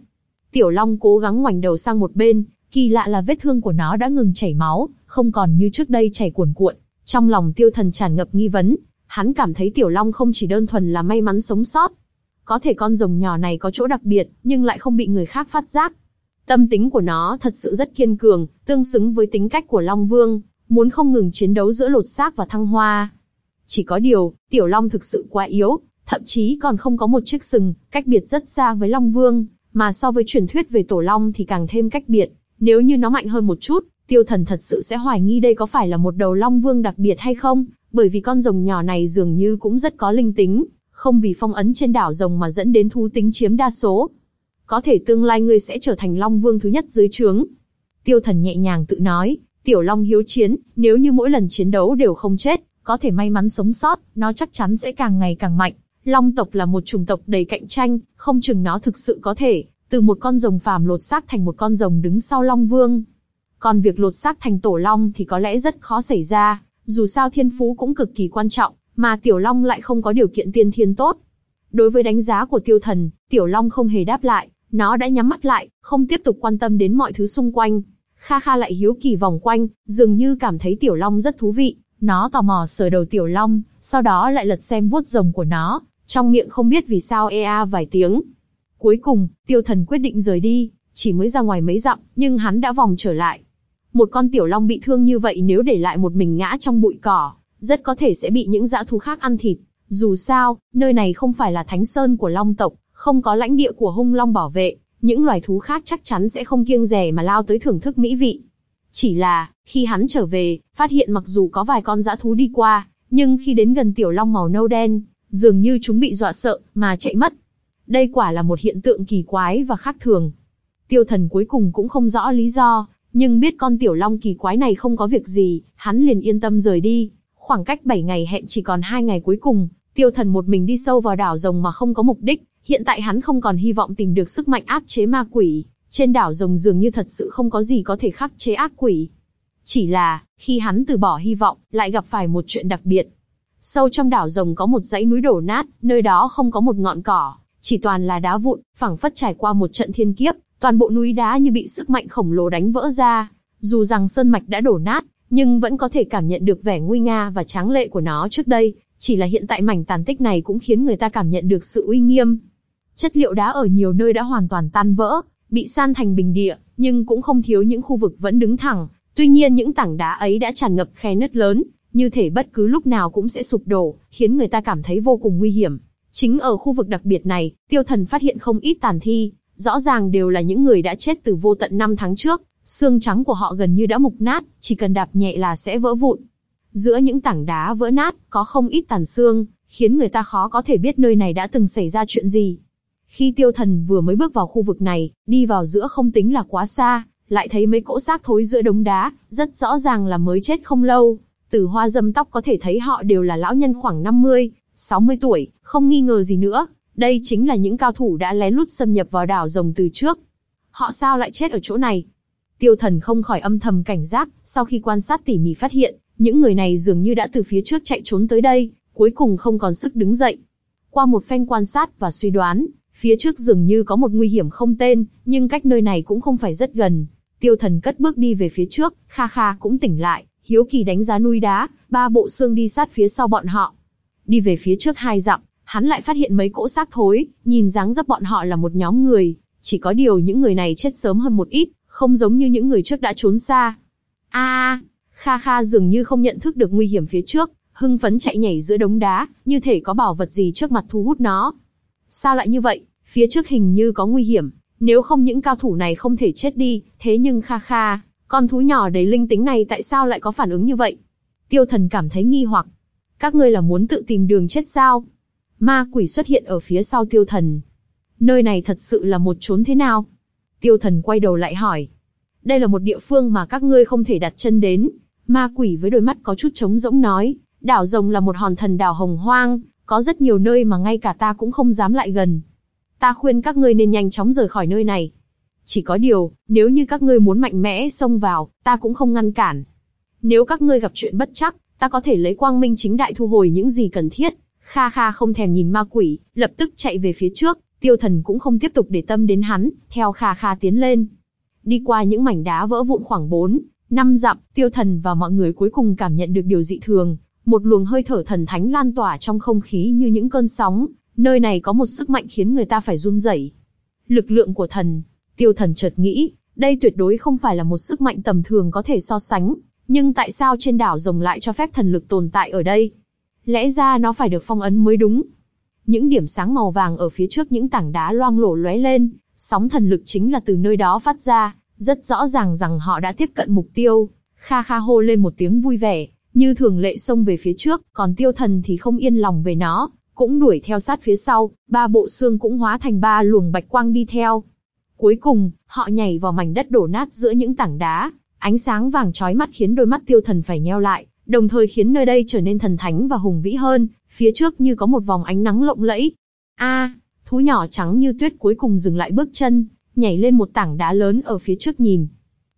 Tiểu long cố gắng ngoảnh đầu sang một bên, kỳ lạ là vết thương của nó đã ngừng chảy máu, không còn như trước đây chảy cuồn cuộn. Trong lòng tiêu thần tràn ngập nghi vấn, hắn cảm thấy tiểu long không chỉ đơn thuần là may mắn sống sót. Có thể con rồng nhỏ này có chỗ đặc biệt, nhưng lại không bị người khác phát giác. Tâm tính của nó thật sự rất kiên cường, tương xứng với tính cách của Long Vương, muốn không ngừng chiến đấu giữa lột xác và thăng hoa. Chỉ có điều, Tiểu Long thực sự quá yếu, thậm chí còn không có một chiếc sừng, cách biệt rất xa với Long Vương, mà so với truyền thuyết về Tổ Long thì càng thêm cách biệt. Nếu như nó mạnh hơn một chút, Tiêu Thần thật sự sẽ hoài nghi đây có phải là một đầu Long Vương đặc biệt hay không, bởi vì con rồng nhỏ này dường như cũng rất có linh tính, không vì phong ấn trên đảo rồng mà dẫn đến thú tính chiếm đa số. Có thể tương lai ngươi sẽ trở thành Long Vương thứ nhất dưới trướng. Tiêu Thần nhẹ nhàng tự nói, Tiểu Long hiếu chiến, nếu như mỗi lần chiến đấu đều không chết, có thể may mắn sống sót, nó chắc chắn sẽ càng ngày càng mạnh. Long tộc là một chủng tộc đầy cạnh tranh, không chừng nó thực sự có thể, từ một con rồng phàm lột xác thành một con rồng đứng sau Long Vương. Còn việc lột xác thành tổ Long thì có lẽ rất khó xảy ra, dù sao thiên phú cũng cực kỳ quan trọng, mà Tiểu Long lại không có điều kiện tiên thiên tốt. Đối với đánh giá của tiêu thần, Tiểu Long không hề đáp lại, nó đã nhắm mắt lại, không tiếp tục quan tâm đến mọi thứ xung quanh. Kha Kha lại hiếu kỳ vòng quanh, dường như cảm thấy Tiểu Long rất thú vị. Nó tò mò sờ đầu Tiểu Long, sau đó lại lật xem vuốt rồng của nó, trong miệng không biết vì sao ea vài tiếng. Cuối cùng, tiêu thần quyết định rời đi, chỉ mới ra ngoài mấy dặm, nhưng hắn đã vòng trở lại. Một con Tiểu Long bị thương như vậy nếu để lại một mình ngã trong bụi cỏ, rất có thể sẽ bị những dã thú khác ăn thịt. Dù sao, nơi này không phải là thánh sơn của Long tộc, không có lãnh địa của hung long bảo vệ, những loài thú khác chắc chắn sẽ không kiêng rẻ mà lao tới thưởng thức mỹ vị. Chỉ là, khi hắn trở về, phát hiện mặc dù có vài con dã thú đi qua, nhưng khi đến gần tiểu long màu nâu đen, dường như chúng bị dọa sợ, mà chạy mất. Đây quả là một hiện tượng kỳ quái và khác thường. Tiêu thần cuối cùng cũng không rõ lý do, nhưng biết con tiểu long kỳ quái này không có việc gì, hắn liền yên tâm rời đi. Khoảng cách 7 ngày hẹn chỉ còn 2 ngày cuối cùng, tiêu thần một mình đi sâu vào đảo rồng mà không có mục đích, hiện tại hắn không còn hy vọng tìm được sức mạnh áp chế ma quỷ, trên đảo rồng dường như thật sự không có gì có thể khắc chế ác quỷ. Chỉ là, khi hắn từ bỏ hy vọng, lại gặp phải một chuyện đặc biệt. Sâu trong đảo rồng có một dãy núi đổ nát, nơi đó không có một ngọn cỏ, chỉ toàn là đá vụn, phẳng phất trải qua một trận thiên kiếp, toàn bộ núi đá như bị sức mạnh khổng lồ đánh vỡ ra. Dù rằng sơn mạch đã đổ nát, nhưng vẫn có thể cảm nhận được vẻ nguy nga và tráng lệ của nó trước đây, chỉ là hiện tại mảnh tàn tích này cũng khiến người ta cảm nhận được sự uy nghiêm. Chất liệu đá ở nhiều nơi đã hoàn toàn tan vỡ, bị san thành bình địa, nhưng cũng không thiếu những khu vực vẫn đứng thẳng. Tuy nhiên những tảng đá ấy đã tràn ngập khe nứt lớn, như thể bất cứ lúc nào cũng sẽ sụp đổ, khiến người ta cảm thấy vô cùng nguy hiểm. Chính ở khu vực đặc biệt này, tiêu thần phát hiện không ít tàn thi, rõ ràng đều là những người đã chết từ vô tận năm tháng trước, xương trắng của họ gần như đã mục nát, chỉ cần đạp nhẹ là sẽ vỡ vụn. Giữa những tảng đá vỡ nát, có không ít tàn xương, khiến người ta khó có thể biết nơi này đã từng xảy ra chuyện gì. Khi tiêu thần vừa mới bước vào khu vực này, đi vào giữa không tính là quá xa, lại thấy mấy cỗ xác thối giữa đống đá, rất rõ ràng là mới chết không lâu. Từ hoa dâm tóc có thể thấy họ đều là lão nhân khoảng 50, 60 tuổi, không nghi ngờ gì nữa. Đây chính là những cao thủ đã lén lút xâm nhập vào đảo rồng từ trước. Họ sao lại chết ở chỗ này? Tiêu thần không khỏi âm thầm cảnh giác, sau khi quan sát tỉ mỉ phát hiện, những người này dường như đã từ phía trước chạy trốn tới đây, cuối cùng không còn sức đứng dậy. Qua một phen quan sát và suy đoán, phía trước dường như có một nguy hiểm không tên, nhưng cách nơi này cũng không phải rất gần. Tiêu thần cất bước đi về phía trước, Kha Kha cũng tỉnh lại, hiếu kỳ đánh giá núi đá, ba bộ xương đi sát phía sau bọn họ. Đi về phía trước hai dặm, hắn lại phát hiện mấy cỗ xác thối, nhìn dáng dấp bọn họ là một nhóm người, chỉ có điều những người này chết sớm hơn một ít, không giống như những người trước đã trốn xa. A, Kha Kha dường như không nhận thức được nguy hiểm phía trước, hưng phấn chạy nhảy giữa đống đá, như thể có bảo vật gì trước mặt thu hút nó. Sao lại như vậy? Phía trước hình như có nguy hiểm, nếu không những cao thủ này không thể chết đi, thế nhưng Kha Kha, con thú nhỏ đầy linh tính này tại sao lại có phản ứng như vậy? Tiêu thần cảm thấy nghi hoặc. Các ngươi là muốn tự tìm đường chết sao? Ma quỷ xuất hiện ở phía sau tiêu thần. Nơi này thật sự là một chốn thế nào? Tiêu thần quay đầu lại hỏi. Đây là một địa phương mà các ngươi không thể đặt chân đến. Ma quỷ với đôi mắt có chút trống rỗng nói. Đảo rồng là một hòn thần đảo hồng hoang, có rất nhiều nơi mà ngay cả ta cũng không dám lại gần. Ta khuyên các ngươi nên nhanh chóng rời khỏi nơi này. Chỉ có điều, nếu như các ngươi muốn mạnh mẽ xông vào, ta cũng không ngăn cản. Nếu các ngươi gặp chuyện bất chắc, ta có thể lấy quang minh chính đại thu hồi những gì cần thiết. Kha Kha không thèm nhìn ma quỷ, lập tức chạy về phía trước, tiêu thần cũng không tiếp tục để tâm đến hắn, theo Kha Kha tiến lên. Đi qua những mảnh đá vỡ vụn khoảng 4, 5 dặm, tiêu thần và mọi người cuối cùng cảm nhận được điều dị thường. Một luồng hơi thở thần thánh lan tỏa trong không khí như những cơn sóng, nơi này có một sức mạnh khiến người ta phải run rẩy. Lực lượng của thần, tiêu thần chợt nghĩ, đây tuyệt đối không phải là một sức mạnh tầm thường có thể so sánh, nhưng tại sao trên đảo rồng lại cho phép thần lực tồn tại ở đây? Lẽ ra nó phải được phong ấn mới đúng. Những điểm sáng màu vàng ở phía trước những tảng đá loang lổ lóe lên, sóng thần lực chính là từ nơi đó phát ra, rất rõ ràng rằng họ đã tiếp cận mục tiêu. Kha Kha hô lên một tiếng vui vẻ, như thường lệ xông về phía trước, còn tiêu thần thì không yên lòng về nó, cũng đuổi theo sát phía sau, ba bộ xương cũng hóa thành ba luồng bạch quang đi theo. Cuối cùng, họ nhảy vào mảnh đất đổ nát giữa những tảng đá, ánh sáng vàng chói mắt khiến đôi mắt tiêu thần phải nheo lại, đồng thời khiến nơi đây trở nên thần thánh và hùng vĩ hơn, phía trước như có một vòng ánh nắng lộng lẫy. A, thú nhỏ trắng như tuyết cuối cùng dừng lại bước chân, nhảy lên một tảng đá lớn ở phía trước nhìn.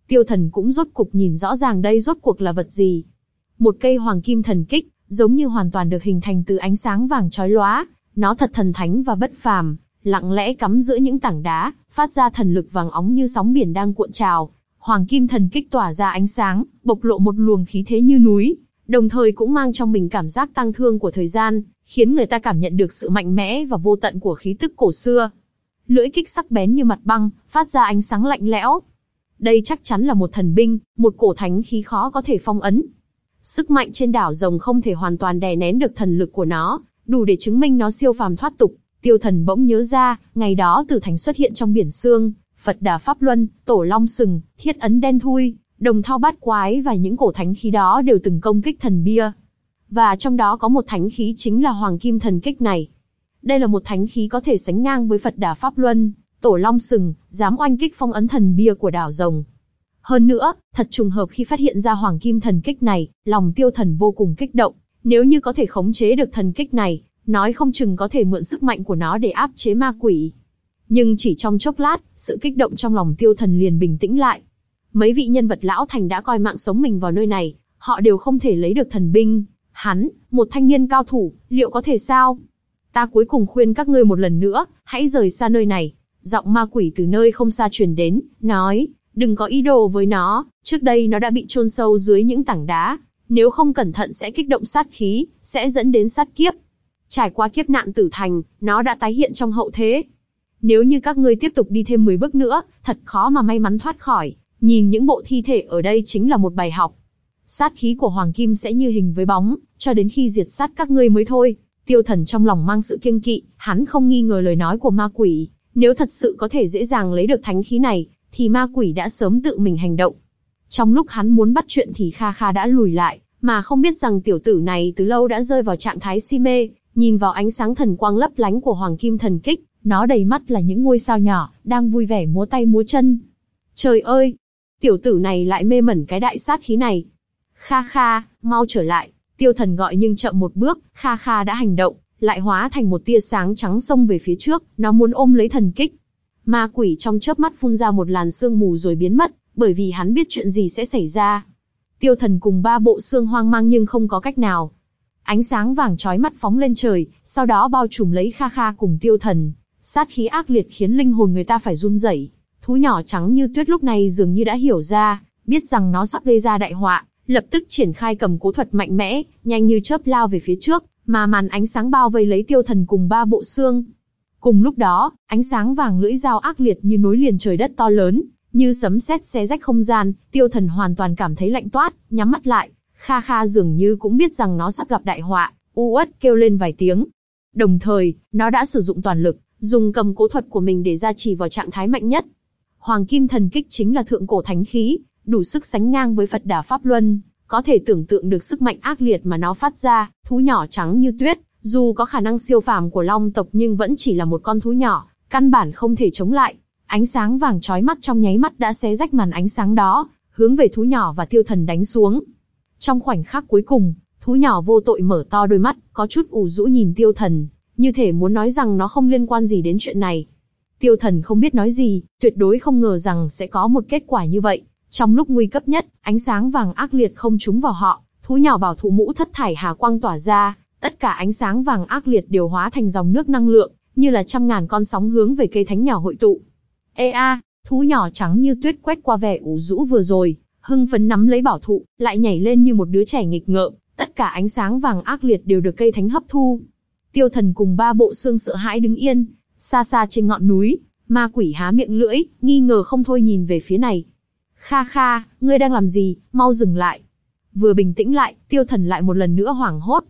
Tiêu thần cũng rốt cục nhìn rõ ràng đây rốt cuộc là vật gì. Một cây hoàng kim thần kích, giống như hoàn toàn được hình thành từ ánh sáng vàng chói lóa, nó thật thần thánh và bất phàm, lặng lẽ cắm giữa những tảng đá, phát ra thần lực vàng óng như sóng biển đang cuộn trào. Hoàng kim thần kích tỏa ra ánh sáng, bộc lộ một luồng khí thế như núi, đồng thời cũng mang trong mình cảm giác tăng thương của thời gian, khiến người ta cảm nhận được sự mạnh mẽ và vô tận của khí tức cổ xưa. Lưỡi kích sắc bén như mặt băng, phát ra ánh sáng lạnh lẽo. Đây chắc chắn là một thần binh, một cổ thánh khí khó có thể phong ấn. Sức mạnh trên đảo rồng không thể hoàn toàn đè nén được thần lực của nó, đủ để chứng minh nó siêu phàm thoát tục. Tiêu thần bỗng nhớ ra, ngày đó tử thánh xuất hiện trong biển xương, Phật Đà Pháp Luân, Tổ Long Sừng, Thiết Ấn Đen Thui, Đồng Thao Bát Quái và những cổ thánh khí đó đều từng công kích thần bia. Và trong đó có một thánh khí chính là Hoàng Kim Thần Kích này. Đây là một thánh khí có thể sánh ngang với Phật Đà Pháp Luân, Tổ Long Sừng, dám oanh kích phong ấn thần bia của đảo rồng. Hơn nữa, thật trùng hợp khi phát hiện ra Hoàng Kim Thần Kích này, lòng tiêu thần vô cùng kích động. Nếu như có thể khống chế được thần kích này, nói không chừng có thể mượn sức mạnh của nó để áp chế ma quỷ. Nhưng chỉ trong chốc lát, sự kích động trong lòng tiêu thần liền bình tĩnh lại. Mấy vị nhân vật lão thành đã coi mạng sống mình vào nơi này, họ đều không thể lấy được thần binh. Hắn, một thanh niên cao thủ, liệu có thể sao? Ta cuối cùng khuyên các ngươi một lần nữa, hãy rời xa nơi này. Giọng ma quỷ từ nơi không xa truyền đến, nói, đừng có ý đồ với nó, trước đây nó đã bị chôn sâu dưới những tảng đá, nếu không cẩn thận sẽ kích động sát khí, sẽ dẫn đến sát kiếp. Trải qua kiếp nạn tử thành, nó đã tái hiện trong hậu thế. Nếu như các ngươi tiếp tục đi thêm 10 bước nữa, thật khó mà may mắn thoát khỏi, nhìn những bộ thi thể ở đây chính là một bài học. Sát khí của Hoàng Kim sẽ như hình với bóng, cho đến khi diệt sát các ngươi mới thôi. Tiêu thần trong lòng mang sự kiêng kỵ, hắn không nghi ngờ lời nói của ma quỷ. Nếu thật sự có thể dễ dàng lấy được thánh khí này, thì ma quỷ đã sớm tự mình hành động. Trong lúc hắn muốn bắt chuyện thì Kha Kha đã lùi lại, mà không biết rằng tiểu tử này từ lâu đã rơi vào trạng thái si mê, nhìn vào ánh sáng thần quang lấp lánh của Hoàng Kim thần kích, nó đầy mắt là những ngôi sao nhỏ, đang vui vẻ múa tay múa chân. Trời ơi! Tiểu tử này lại mê mẩn cái đại sát khí này. Kha Kha, mau trở lại. Tiêu thần gọi nhưng chậm một bước, Kha Kha đã hành động, lại hóa thành một tia sáng trắng xông về phía trước, nó muốn ôm lấy thần kích. Ma quỷ trong chớp mắt phun ra một làn sương mù rồi biến mất, bởi vì hắn biết chuyện gì sẽ xảy ra. Tiêu thần cùng ba bộ xương hoang mang nhưng không có cách nào. Ánh sáng vàng chói mắt phóng lên trời, sau đó bao trùm lấy Kha Kha cùng tiêu thần. Sát khí ác liệt khiến linh hồn người ta phải run rẩy. Thú nhỏ trắng như tuyết lúc này dường như đã hiểu ra, biết rằng nó sắp gây ra đại họa, lập tức triển khai cầm cố thuật mạnh mẽ, nhanh như chớp lao về phía trước, mà màn ánh sáng bao vây lấy tiêu thần cùng ba bộ xương. Cùng lúc đó, ánh sáng vàng lưỡi dao ác liệt như nối liền trời đất to lớn, như sấm sét xé rách không gian, tiêu thần hoàn toàn cảm thấy lạnh toát, nhắm mắt lại. Kha Kha dường như cũng biết rằng nó sắp gặp đại họa, u uất kêu lên vài tiếng. Đồng thời, nó đã sử dụng toàn lực, dùng cầm cố thuật của mình để gia trì vào trạng thái mạnh nhất. Hoàng Kim Thần Kích chính là thượng cổ thánh khí, đủ sức sánh ngang với Phật Đà Pháp Luân, có thể tưởng tượng được sức mạnh ác liệt mà nó phát ra, thú nhỏ trắng như tuyết, dù có khả năng siêu phàm của long tộc nhưng vẫn chỉ là một con thú nhỏ, căn bản không thể chống lại. Ánh sáng vàng chói mắt trong nháy mắt đã xé rách màn ánh sáng đó, hướng về thú nhỏ và tiêu thần đánh xuống. Trong khoảnh khắc cuối cùng, thú nhỏ vô tội mở to đôi mắt, có chút ủ rũ nhìn tiêu thần, như thể muốn nói rằng nó không liên quan gì đến chuyện này. Tiêu thần không biết nói gì, tuyệt đối không ngờ rằng sẽ có một kết quả như vậy. Trong lúc nguy cấp nhất, ánh sáng vàng ác liệt không trúng vào họ, thú nhỏ bảo thụ mũ thất thải hà quang tỏa ra, tất cả ánh sáng vàng ác liệt đều hóa thành dòng nước năng lượng, như là trăm ngàn con sóng hướng về cây thánh nhỏ hội tụ. Ê a, thú nhỏ trắng như tuyết quét qua vẻ ủ rũ vừa rồi, hưng phấn nắm lấy bảo thụ, lại nhảy lên như một đứa trẻ nghịch ngợm, tất cả ánh sáng vàng ác liệt đều được cây thánh hấp thu. Tiêu thần cùng ba bộ xương sợ hãi đứng yên, xa xa trên ngọn núi, ma quỷ há miệng lưỡi, nghi ngờ không thôi nhìn về phía này. Kha kha, ngươi đang làm gì, mau dừng lại. Vừa bình tĩnh lại, tiêu thần lại một lần nữa hoảng hốt.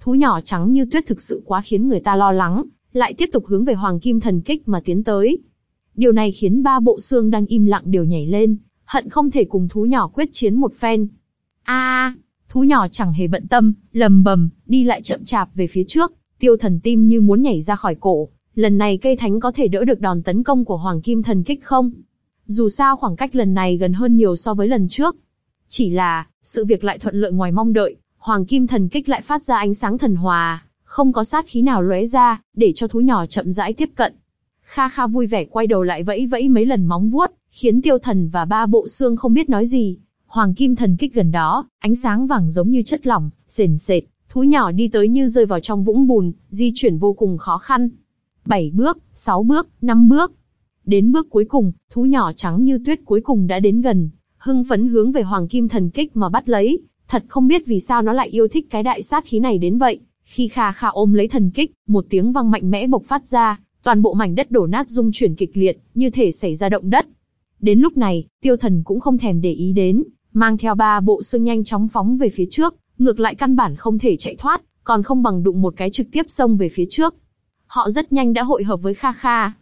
Thú nhỏ trắng như tuyết thực sự quá khiến người ta lo lắng, lại tiếp tục hướng về hoàng kim thần kích mà tiến tới. Điều này khiến ba bộ xương đang im lặng đều nhảy lên, hận không thể cùng thú nhỏ quyết chiến một phen. A, thú nhỏ chẳng hề bận tâm, lầm bầm, đi lại chậm chạp về phía trước, tiêu thần tim như muốn nhảy ra khỏi cổ. Lần này cây thánh có thể đỡ được đòn tấn công của hoàng kim thần kích không? Dù sao khoảng cách lần này gần hơn nhiều so với lần trước. Chỉ là, sự việc lại thuận lợi ngoài mong đợi, hoàng kim thần kích lại phát ra ánh sáng thần hòa, không có sát khí nào lóe ra, để cho thú nhỏ chậm rãi tiếp cận. Kha Kha vui vẻ quay đầu lại vẫy vẫy mấy lần móng vuốt, khiến tiêu thần và ba bộ xương không biết nói gì. Hoàng kim thần kích gần đó, ánh sáng vàng giống như chất lỏng, sền sệt, thú nhỏ đi tới như rơi vào trong vũng bùn, di chuyển vô cùng khó khăn. Bảy bước, sáu bước, năm bước, Đến bước cuối cùng, thú nhỏ trắng như tuyết cuối cùng đã đến gần, hưng phấn hướng về hoàng kim thần kích mà bắt lấy. Thật không biết vì sao nó lại yêu thích cái đại sát khí này đến vậy. Khi Kha Kha ôm lấy thần kích, một tiếng vang mạnh mẽ bộc phát ra, toàn bộ mảnh đất đổ nát rung chuyển kịch liệt, như thể xảy ra động đất. Đến lúc này, tiêu thần cũng không thèm để ý đến, mang theo ba bộ xương nhanh chóng phóng về phía trước, ngược lại căn bản không thể chạy thoát, còn không bằng đụng một cái trực tiếp xông về phía trước. Họ rất nhanh đã hội hợp với Kha Kha,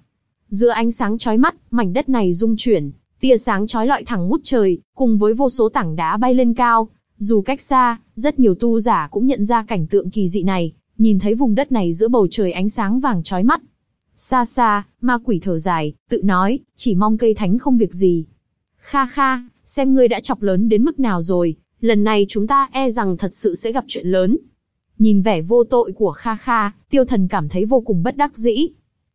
Giữa ánh sáng chói mắt, mảnh đất này rung chuyển, tia sáng chói lọi thẳng ngút trời, cùng với vô số tảng đá bay lên cao. Dù cách xa, rất nhiều tu giả cũng nhận ra cảnh tượng kỳ dị này, nhìn thấy vùng đất này giữa bầu trời ánh sáng vàng chói mắt. Xa xa, ma quỷ thở dài, tự nói, chỉ mong cây thánh không việc gì. Kha kha, xem ngươi đã chọc lớn đến mức nào rồi, lần này chúng ta e rằng thật sự sẽ gặp chuyện lớn. Nhìn vẻ vô tội của Kha Kha, tiêu thần cảm thấy vô cùng bất đắc dĩ.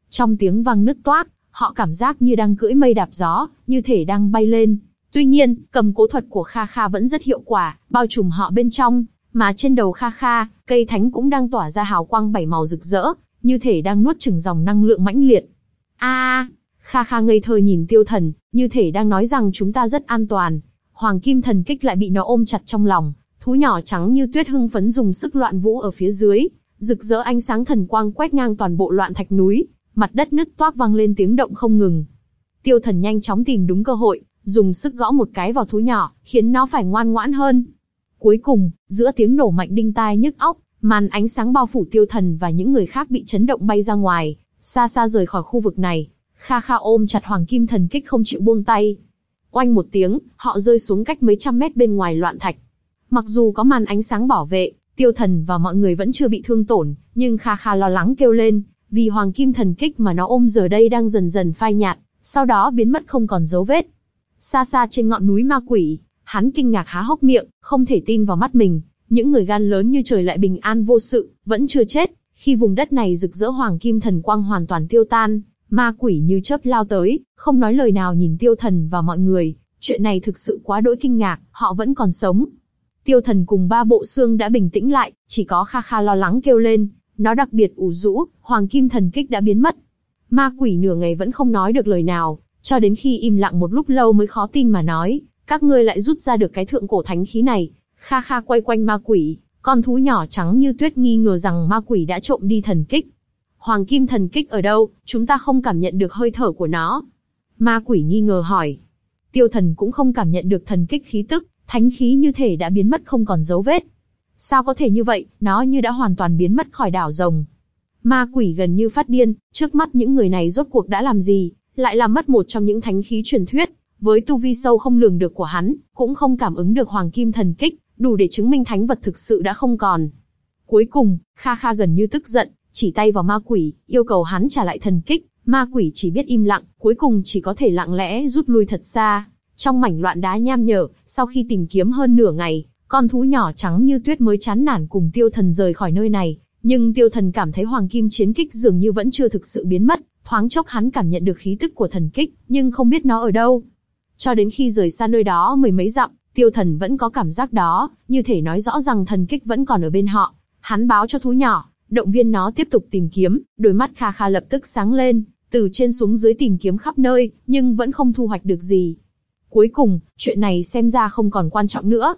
Trong tiếng vang nứt toát, họ cảm giác như đang cưỡi mây đạp gió, như thể đang bay lên. Tuy nhiên, cầm cố thuật của Kha Kha vẫn rất hiệu quả, bao trùm họ bên trong, mà trên đầu Kha Kha, cây thánh cũng đang tỏa ra hào quang bảy màu rực rỡ, như thể đang nuốt chửng dòng năng lượng mãnh liệt. A, Kha Kha ngây thơ nhìn Tiêu Thần, như thể đang nói rằng chúng ta rất an toàn. Hoàng Kim Thần kích lại bị nó ôm chặt trong lòng, thú nhỏ trắng như tuyết hưng phấn dùng sức loạn vũ ở phía dưới, rực rỡ ánh sáng thần quang quét ngang toàn bộ loạn thạch núi, mặt đất nứt toác vang lên tiếng động không ngừng. Tiêu thần nhanh chóng tìm đúng cơ hội, dùng sức gõ một cái vào thú nhỏ, khiến nó phải ngoan ngoãn hơn. Cuối cùng, giữa tiếng nổ mạnh đinh tai nhức óc, màn ánh sáng bao phủ tiêu thần và những người khác bị chấn động bay ra ngoài, xa xa rời khỏi khu vực này. Kha Kha ôm chặt Hoàng Kim Thần Kích không chịu buông tay. Oanh một tiếng, họ rơi xuống cách mấy trăm mét bên ngoài loạn thạch. Mặc dù có màn ánh sáng bảo vệ, tiêu thần và mọi người vẫn chưa bị thương tổn, nhưng Kha Kha lo lắng kêu lên, vì hoàng kim thần kích mà nó ôm giờ đây đang dần dần phai nhạt, sau đó biến mất không còn dấu vết. Xa xa trên ngọn núi ma quỷ, hắn kinh ngạc há hốc miệng, không thể tin vào mắt mình, những người gan lớn như trời lại bình an vô sự, vẫn chưa chết. Khi vùng đất này rực rỡ hoàng kim thần quang hoàn toàn tiêu tan, ma quỷ như chớp lao tới, không nói lời nào nhìn tiêu thần và mọi người, chuyện này thực sự quá đỗi kinh ngạc, họ vẫn còn sống. Tiêu thần cùng ba bộ xương đã bình tĩnh lại, chỉ có Kha Kha lo lắng kêu lên, nó đặc biệt ủ rũ, hoàng kim thần kích đã biến mất. Ma quỷ nửa ngày vẫn không nói được lời nào, cho đến khi im lặng một lúc lâu mới khó tin mà nói, các ngươi lại rút ra được cái thượng cổ thánh khí này. Kha Kha quay quanh ma quỷ, con thú nhỏ trắng như tuyết nghi ngờ rằng ma quỷ đã trộm đi thần kích. Hoàng kim thần kích ở đâu, chúng ta không cảm nhận được hơi thở của nó. Ma quỷ nghi ngờ hỏi. Tiêu thần cũng không cảm nhận được thần kích khí tức, thánh khí như thể đã biến mất không còn dấu vết. Sao có thể như vậy, nó như đã hoàn toàn biến mất khỏi đảo rồng. Ma quỷ gần như phát điên, trước mắt những người này rốt cuộc đã làm gì, lại làm mất một trong những thánh khí truyền thuyết, với tu vi sâu không lường được của hắn, cũng không cảm ứng được hoàng kim thần kích, đủ để chứng minh thánh vật thực sự đã không còn. Cuối cùng, Kha Kha gần như tức giận, chỉ tay vào ma quỷ, yêu cầu hắn trả lại thần kích, ma quỷ chỉ biết im lặng, cuối cùng chỉ có thể lặng lẽ rút lui thật xa. Trong mảnh loạn đá nham nhở, sau khi tìm kiếm hơn nửa ngày, con thú nhỏ trắng như tuyết mới chán nản cùng tiêu thần rời khỏi nơi này. Nhưng tiêu thần cảm thấy hoàng kim chiến kích dường như vẫn chưa thực sự biến mất, thoáng chốc hắn cảm nhận được khí tức của thần kích, nhưng không biết nó ở đâu. Cho đến khi rời xa nơi đó mười mấy dặm, tiêu thần vẫn có cảm giác đó, như thể nói rõ rằng thần kích vẫn còn ở bên họ. Hắn báo cho thú nhỏ, động viên nó tiếp tục tìm kiếm, đôi mắt Kha Kha lập tức sáng lên, từ trên xuống dưới tìm kiếm khắp nơi, nhưng vẫn không thu hoạch được gì. Cuối cùng, chuyện này xem ra không còn quan trọng nữa.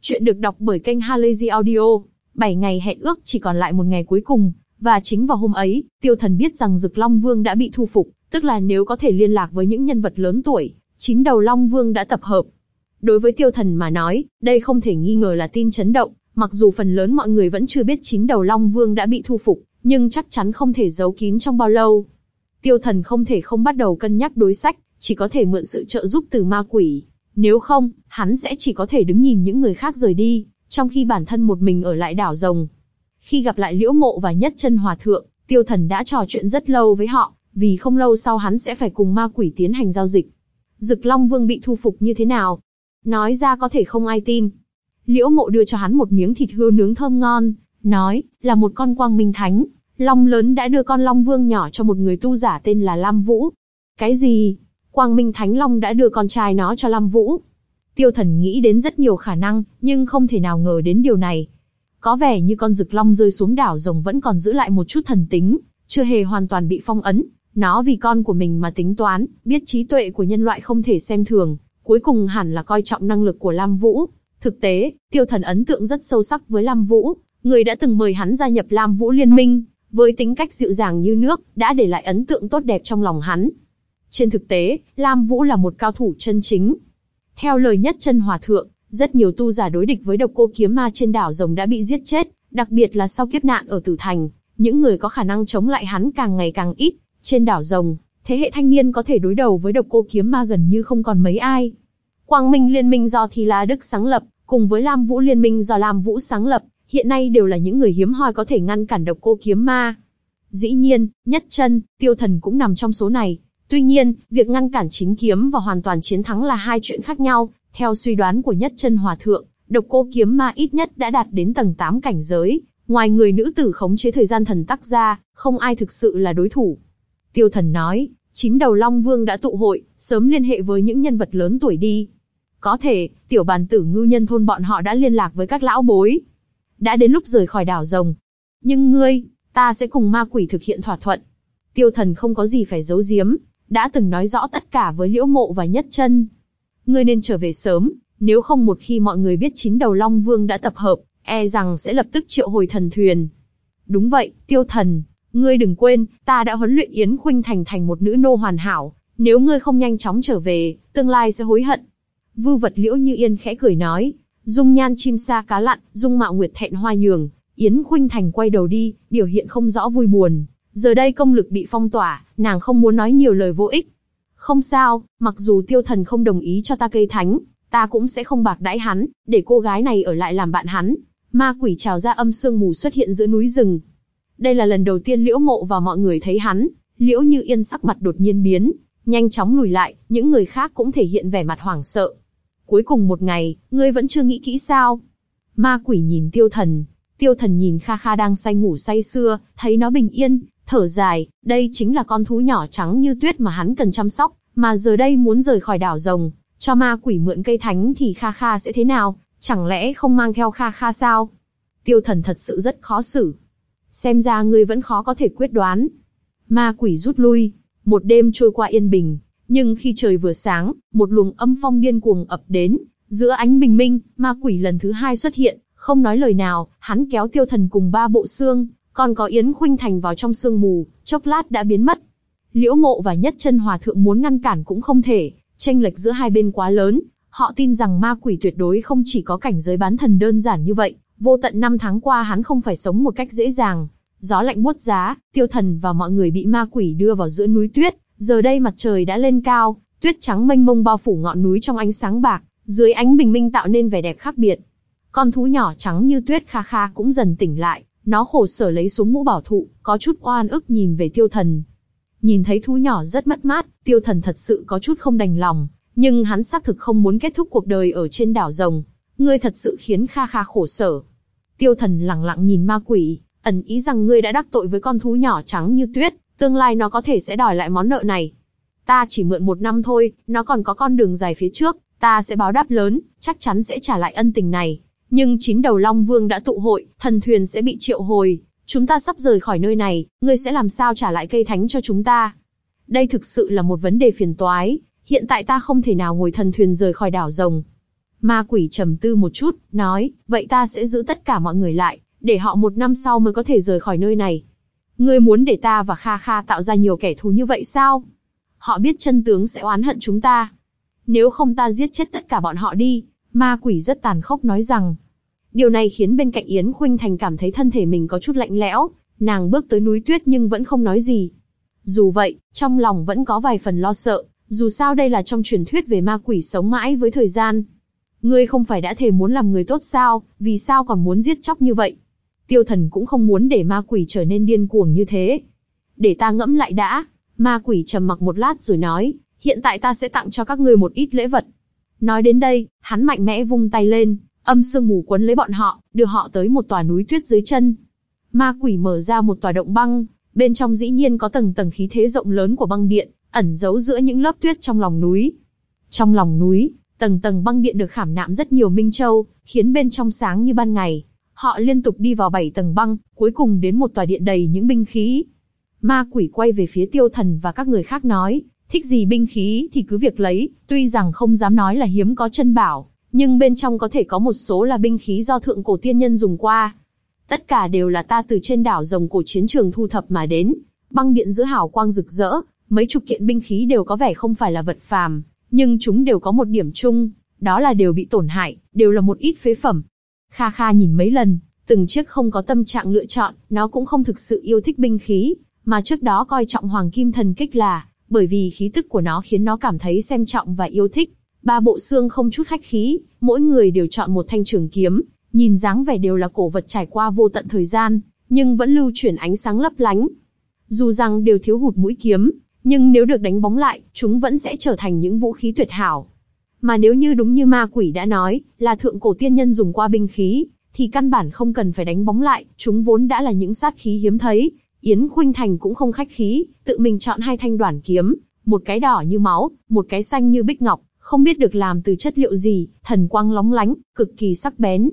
Chuyện được đọc bởi kênh Halazy Audio. 7 ngày hẹn ước chỉ còn lại một ngày cuối cùng, và chính vào hôm ấy, tiêu thần biết rằng Dực Long Vương đã bị thu phục, tức là nếu có thể liên lạc với những nhân vật lớn tuổi, chín đầu Long Vương đã tập hợp. Đối với tiêu thần mà nói, đây không thể nghi ngờ là tin chấn động, mặc dù phần lớn mọi người vẫn chưa biết chín đầu Long Vương đã bị thu phục, nhưng chắc chắn không thể giấu kín trong bao lâu. Tiêu thần không thể không bắt đầu cân nhắc đối sách, chỉ có thể mượn sự trợ giúp từ ma quỷ. Nếu không, hắn sẽ chỉ có thể đứng nhìn những người khác rời đi, trong khi bản thân một mình ở lại đảo rồng. Khi gặp lại Liễu Mộ và Nhất Chân Hòa Thượng, Tiêu Thần đã trò chuyện rất lâu với họ, vì không lâu sau hắn sẽ phải cùng ma quỷ tiến hành giao dịch. Dực Long Vương bị thu phục như thế nào? Nói ra có thể không ai tin. Liễu Mộ đưa cho hắn một miếng thịt hươu nướng thơm ngon, nói, là một con quang minh thánh. Long lớn đã đưa con Long Vương nhỏ cho một người tu giả tên là Lam Vũ. Cái gì? Quang Minh Thánh Long đã đưa con trai nó cho Lam Vũ. Tiêu thần nghĩ đến rất nhiều khả năng, nhưng không thể nào ngờ đến điều này. Có vẻ như con rực long rơi xuống đảo rồng vẫn còn giữ lại một chút thần tính, chưa hề hoàn toàn bị phong ấn. Nó vì con của mình mà tính toán, biết trí tuệ của nhân loại không thể xem thường, cuối cùng hẳn là coi trọng năng lực của Lam Vũ. Thực tế, tiêu thần ấn tượng rất sâu sắc với Lam Vũ, người đã từng mời hắn gia nhập Lam Vũ Liên minh, với tính cách dịu dàng như nước, đã để lại ấn tượng tốt đẹp trong lòng hắn. Trên thực tế, Lam Vũ là một cao thủ chân chính. Theo lời nhất chân hòa thượng, rất nhiều tu giả đối địch với độc cô kiếm ma trên đảo rồng đã bị giết chết, đặc biệt là sau kiếp nạn ở Tử Thành, những người có khả năng chống lại hắn càng ngày càng ít. Trên đảo rồng, thế hệ thanh niên có thể đối đầu với độc cô kiếm ma gần như không còn mấy ai. Quang Minh Liên minh do Thi La Đức sáng lập, cùng với Lam Vũ Liên minh do Lam Vũ sáng lập, hiện nay đều là những người hiếm hoi có thể ngăn cản độc cô kiếm ma. Dĩ nhiên, nhất chân, tiêu thần cũng nằm trong số này. Tuy nhiên, việc ngăn cản chính kiếm và hoàn toàn chiến thắng là hai chuyện khác nhau. Theo suy đoán của nhất chân hòa thượng, độc cô kiếm ma ít nhất đã đạt đến tầng 8 cảnh giới. Ngoài người nữ tử khống chế thời gian thần tắc ra, không ai thực sự là đối thủ. Tiêu thần nói, chín đầu Long Vương đã tụ hội, sớm liên hệ với những nhân vật lớn tuổi đi. Có thể, tiểu bàn tử ngư nhân thôn bọn họ đã liên lạc với các lão bối. Đã đến lúc rời khỏi đảo rồng. Nhưng ngươi, ta sẽ cùng ma quỷ thực hiện thỏa thuận. Tiêu thần không có gì phải giấu giếm, đã từng nói rõ tất cả với liễu mộ và nhất chân. Ngươi nên trở về sớm, nếu không một khi mọi người biết chín đầu Long Vương đã tập hợp, e rằng sẽ lập tức triệu hồi thần thuyền. Đúng vậy, tiêu thần, ngươi đừng quên, ta đã huấn luyện Yến Khuynh thành thành một nữ nô hoàn hảo, nếu ngươi không nhanh chóng trở về, tương lai sẽ hối hận. Vư vật liễu như yên khẽ cười nói, dung nhan chim sa cá lặn, dung mạo nguyệt thẹn hoa nhường, Yến Khuynh Thành quay đầu đi, biểu hiện không rõ vui buồn. Giờ đây công lực bị phong tỏa, nàng không muốn nói nhiều lời vô ích. Không sao, mặc dù tiêu thần không đồng ý cho ta cây thánh, ta cũng sẽ không bạc đãi hắn, để cô gái này ở lại làm bạn hắn. Ma quỷ trào ra âm sương mù xuất hiện giữa núi rừng. Đây là lần đầu tiên liễu mộ và mọi người thấy hắn, liễu như yên sắc mặt đột nhiên biến, nhanh chóng lùi lại, những người khác cũng thể hiện vẻ mặt hoảng sợ. Cuối cùng một ngày, ngươi vẫn chưa nghĩ kỹ sao? Ma quỷ nhìn tiêu thần, tiêu thần nhìn Kha Kha đang say ngủ say sưa, thấy nó bình yên, thở dài, đây chính là con thú nhỏ trắng như tuyết mà hắn cần chăm sóc, mà giờ đây muốn rời khỏi đảo rồng, cho ma quỷ mượn cây thánh thì Kha Kha sẽ thế nào, chẳng lẽ không mang theo Kha Kha sao? Tiêu thần thật sự rất khó xử. Xem ra ngươi vẫn khó có thể quyết đoán. Ma quỷ rút lui, một đêm trôi qua yên bình, nhưng khi trời vừa sáng, một luồng âm phong điên cuồng ập đến, giữa ánh bình minh, ma quỷ lần thứ hai xuất hiện, không nói lời nào, hắn kéo tiêu thần cùng ba bộ xương, còn có Yến Khuynh Thành vào trong sương mù, chốc lát đã biến mất. Liễu Mộ và Nhất Chân Hòa thượng muốn ngăn cản cũng không thể, tranh lệch giữa hai bên quá lớn, họ tin rằng ma quỷ tuyệt đối không chỉ có cảnh giới bán thần đơn giản như vậy, vô tận năm tháng qua hắn không phải sống một cách dễ dàng. Gió lạnh buốt giá, tiêu thần và mọi người bị ma quỷ đưa vào giữa núi tuyết, giờ đây mặt trời đã lên cao, tuyết trắng mênh mông bao phủ ngọn núi trong ánh sáng bạc, dưới ánh bình minh tạo nên vẻ đẹp khác biệt. Con thú nhỏ trắng như tuyết kha kha cũng dần tỉnh lại, nó khổ sở lấy xuống mũ bảo thụ, có chút oan ức nhìn về tiêu thần. Nhìn thấy thú nhỏ rất mất mát, tiêu thần thật sự có chút không đành lòng, nhưng hắn xác thực không muốn kết thúc cuộc đời ở trên đảo rồng. Ngươi thật sự khiến Kha Kha khổ sở. Tiêu thần lặng lặng nhìn ma quỷ, ẩn ý rằng ngươi đã đắc tội với con thú nhỏ trắng như tuyết, tương lai nó có thể sẽ đòi lại món nợ này. Ta chỉ mượn một năm thôi, nó còn có con đường dài phía trước, ta sẽ báo đáp lớn, chắc chắn sẽ trả lại ân tình này. Nhưng chín đầu Long Vương đã tụ hội, thần thuyền sẽ bị triệu hồi, chúng ta sắp rời khỏi nơi này, ngươi sẽ làm sao trả lại cây thánh cho chúng ta? Đây thực sự là một vấn đề phiền toái, hiện tại ta không thể nào ngồi thần thuyền rời khỏi đảo rồng. Ma quỷ trầm tư một chút, nói, vậy ta sẽ giữ tất cả mọi người lại, để họ một năm sau mới có thể rời khỏi nơi này. Ngươi muốn để ta và Kha Kha tạo ra nhiều kẻ thù như vậy sao? Họ biết chân tướng sẽ oán hận chúng ta. Nếu không ta giết chết tất cả bọn họ đi, ma quỷ rất tàn khốc nói rằng. Điều này khiến bên cạnh Yến Khuynh Thành cảm thấy thân thể mình có chút lạnh lẽo, nàng bước tới núi tuyết nhưng vẫn không nói gì. Dù vậy, trong lòng vẫn có vài phần lo sợ, dù sao đây là trong truyền thuyết về ma quỷ sống mãi với thời gian. Ngươi không phải đã thề muốn làm người tốt sao, vì sao còn muốn giết chóc như vậy? Tiêu thần cũng không muốn để ma quỷ trở nên điên cuồng như thế. Để ta ngẫm lại đã. Ma quỷ trầm mặc một lát rồi nói, hiện tại ta sẽ tặng cho các ngươi một ít lễ vật. Nói đến đây, hắn mạnh mẽ vung tay lên, âm sương mù quấn lấy bọn họ, đưa họ tới một tòa núi tuyết dưới chân. Ma quỷ mở ra một tòa động băng, bên trong dĩ nhiên có tầng tầng khí thế rộng lớn của băng điện, ẩn giấu giữa những lớp tuyết trong lòng núi. Trong lòng núi, tầng tầng băng điện được khảm nạm rất nhiều minh châu, khiến bên trong sáng như ban ngày. Họ liên tục đi vào bảy tầng băng, cuối cùng đến một tòa điện đầy những binh khí. Ma quỷ quay về phía tiêu thần và các người khác nói, thích gì binh khí thì cứ việc lấy, tuy rằng không dám nói là hiếm có chân bảo, nhưng bên trong có thể có một số là binh khí do thượng cổ tiên nhân dùng qua. Tất cả đều là ta từ trên đảo rồng cổ chiến trường thu thập mà đến, băng điện giữa hào quang rực rỡ, mấy chục kiện binh khí đều có vẻ không phải là vật phàm, nhưng chúng đều có một điểm chung, đó là đều bị tổn hại, đều là một ít phế phẩm. Kha Kha nhìn mấy lần, từng chiếc không có tâm trạng lựa chọn, nó cũng không thực sự yêu thích binh khí, mà trước đó coi trọng hoàng kim thần kích là, bởi vì khí tức của nó khiến nó cảm thấy xem trọng và yêu thích. Ba bộ xương không chút khách khí, mỗi người đều chọn một thanh trường kiếm, nhìn dáng vẻ đều là cổ vật trải qua vô tận thời gian, nhưng vẫn lưu chuyển ánh sáng lấp lánh. Dù rằng đều thiếu hụt mũi kiếm, nhưng nếu được đánh bóng lại, chúng vẫn sẽ trở thành những vũ khí tuyệt hảo. Mà nếu như đúng như ma quỷ đã nói, là thượng cổ tiên nhân dùng qua binh khí, thì căn bản không cần phải đánh bóng lại, chúng vốn đã là những sát khí hiếm thấy. Yến Khuynh Thành cũng không khách khí, tự mình chọn hai thanh đoản kiếm, một cái đỏ như máu, một cái xanh như bích ngọc, không biết được làm từ chất liệu gì, thần quang lóng lánh, cực kỳ sắc bén.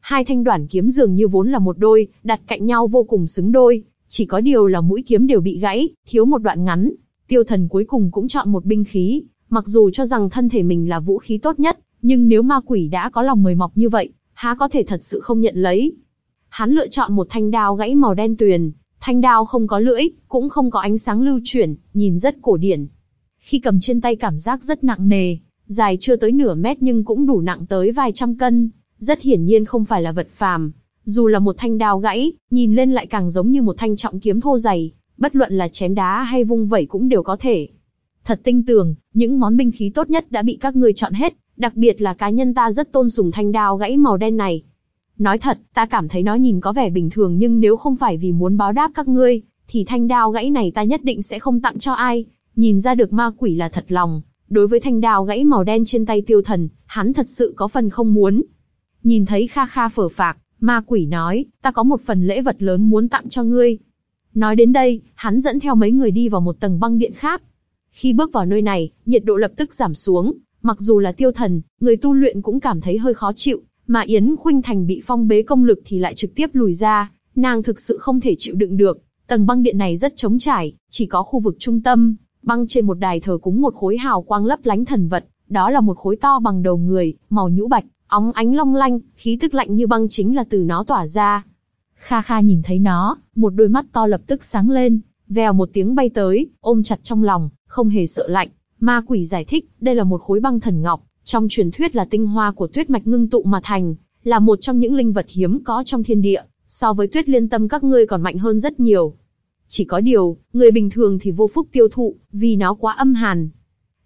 Hai thanh đoản kiếm dường như vốn là một đôi, đặt cạnh nhau vô cùng xứng đôi, chỉ có điều là mũi kiếm đều bị gãy, thiếu một đoạn ngắn. Tiêu thần cuối cùng cũng chọn một binh khí, mặc dù cho rằng thân thể mình là vũ khí tốt nhất, nhưng nếu ma quỷ đã có lòng mời mọc như vậy, há có thể thật sự không nhận lấy. Hắn lựa chọn một thanh đao gãy màu đen tuyền, thanh đao không có lưỡi, cũng không có ánh sáng lưu chuyển, nhìn rất cổ điển. Khi cầm trên tay cảm giác rất nặng nề, dài chưa tới nửa mét nhưng cũng đủ nặng tới vài trăm cân, rất hiển nhiên không phải là vật phàm. Dù là một thanh đao gãy, nhìn lên lại càng giống như một thanh trọng kiếm thô dày, bất luận là chém đá hay vung vẩy cũng đều có thể. Thật tinh tường, những món binh khí tốt nhất đã bị các ngươi chọn hết, đặc biệt là cá nhân ta rất tôn sùng thanh đao gãy màu đen này. Nói thật, ta cảm thấy nó nhìn có vẻ bình thường nhưng nếu không phải vì muốn báo đáp các ngươi, thì thanh đao gãy này ta nhất định sẽ không tặng cho ai. Nhìn ra được ma quỷ là thật lòng, đối với thanh đao gãy màu đen trên tay tiêu thần, hắn thật sự có phần không muốn. Nhìn thấy kha kha phở phạc, ma quỷ nói, ta có một phần lễ vật lớn muốn tặng cho ngươi. Nói đến đây, hắn dẫn theo mấy người đi vào một tầng băng điện khác. Khi bước vào nơi này, nhiệt độ lập tức giảm xuống, Mặc dù là tiêu thần, người tu luyện cũng cảm thấy hơi khó chịu, mà Yến Khuynh Thành bị phong bế công lực thì lại trực tiếp lùi ra, nàng thực sự không thể chịu đựng được. Tầng băng điện này rất trống trải, chỉ có khu vực trung tâm, băng trên một đài thờ cúng một khối hào quang lấp lánh thần vật, đó là một khối to bằng đầu người, màu nhũ bạch, óng ánh long lanh, khí tức lạnh như băng chính là từ nó tỏa ra. Kha Kha nhìn thấy nó, một đôi mắt to lập tức sáng lên, vèo một tiếng bay tới, ôm chặt trong lòng, không hề sợ lạnh. Ma quỷ giải thích, đây là một khối băng thần ngọc, trong truyền thuyết là tinh hoa của tuyết mạch ngưng tụ mà thành, là một trong những linh vật hiếm có trong thiên địa, so với tuyết liên tâm các ngươi còn mạnh hơn rất nhiều. Chỉ có điều, người bình thường thì vô phúc tiêu thụ, vì nó quá âm hàn.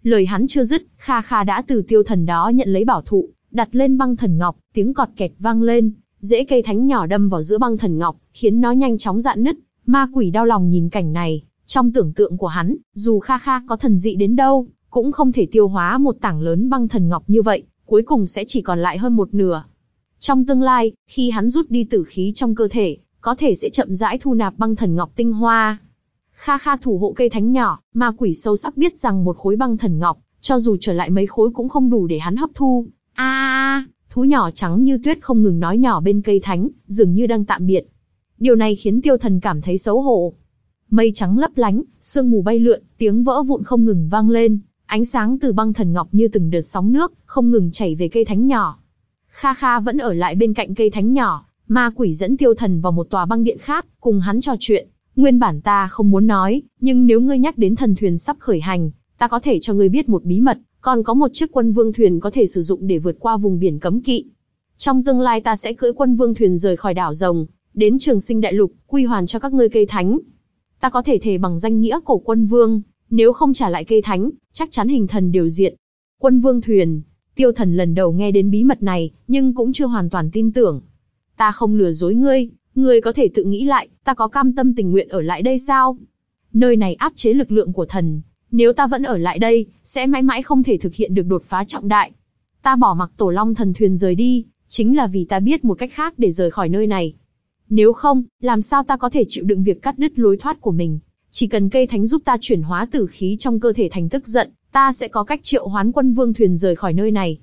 Lời hắn chưa dứt, Kha Kha đã từ tiêu thần đó nhận lấy bảo thụ, đặt lên băng thần ngọc, tiếng cọt kẹt vang lên, rễ cây thánh nhỏ đâm vào giữa băng thần ngọc, khiến nó nhanh chóng dạn nứt. Ma quỷ đau lòng nhìn cảnh này, trong tưởng tượng của hắn, dù Kha Kha có thần dị đến đâu, cũng không thể tiêu hóa một tảng lớn băng thần ngọc như vậy, cuối cùng sẽ chỉ còn lại hơn một nửa. Trong tương lai, khi hắn rút đi tử khí trong cơ thể, có thể sẽ chậm rãi thu nạp băng thần ngọc tinh hoa. Kha Kha thủ hộ cây thánh nhỏ, ma quỷ sâu sắc biết rằng một khối băng thần ngọc, cho dù trở lại mấy khối cũng không đủ để hắn hấp thu. A, à, thú nhỏ trắng như tuyết không ngừng nói nhỏ bên cây thánh, dường như đang tạm biệt. Điều này khiến tiêu thần cảm thấy xấu hổ. Mây trắng lấp lánh, sương mù bay lượn, tiếng vỡ vụn không ngừng vang lên, ánh sáng từ băng thần ngọc như từng đợt sóng nước, không ngừng chảy về cây thánh nhỏ. Kha Kha vẫn ở lại bên cạnh cây thánh nhỏ, ma quỷ dẫn tiêu thần vào một tòa băng điện khác, cùng hắn trò chuyện. Nguyên bản ta không muốn nói, nhưng nếu ngươi nhắc đến thần thuyền sắp khởi hành, ta có thể cho ngươi biết một bí mật, còn có một chiếc quân vương thuyền có thể sử dụng để vượt qua vùng biển cấm kỵ. Trong tương lai ta sẽ cưỡi quân vương thuyền rời khỏi đảo rồng, đến trường sinh đại lục, quy hoàn cho các ngươi cây thánh. Ta có thể thề bằng danh nghĩa cổ quân vương, nếu không trả lại cây thánh, chắc chắn hình thần điều diện. Quân vương thuyền, tiêu thần lần đầu nghe đến bí mật này, nhưng cũng chưa hoàn toàn tin tưởng. Ta không lừa dối ngươi, ngươi có thể tự nghĩ lại, ta có cam tâm tình nguyện ở lại đây sao? Nơi này áp chế lực lượng của thần, nếu ta vẫn ở lại đây, sẽ mãi mãi không thể thực hiện được đột phá trọng đại. Ta bỏ mặc tổ long thần thuyền rời đi, chính là vì ta biết một cách khác để rời khỏi nơi này. Nếu không, làm sao ta có thể chịu đựng việc cắt đứt lối thoát của mình? Chỉ cần cây thánh giúp ta chuyển hóa tử khí trong cơ thể thành tức giận, ta sẽ có cách triệu hoán quân vương thuyền rời khỏi nơi này.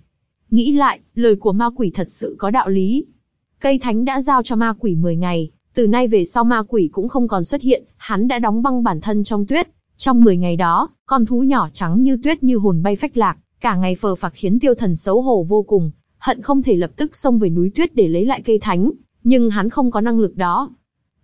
Nghĩ lại, lời của ma quỷ thật sự có đạo lý. Cây thánh đã giao cho ma quỷ 10 ngày, từ nay về sau ma quỷ cũng không còn xuất hiện, hắn đã đóng băng bản thân trong tuyết. Trong 10 ngày đó, con thú nhỏ trắng như tuyết như hồn bay phách lạc, cả ngày phờ phạc khiến tiêu thần xấu hổ vô cùng, hận không thể lập tức xông về núi tuyết để lấy lại cây thánh, nhưng hắn không có năng lực đó.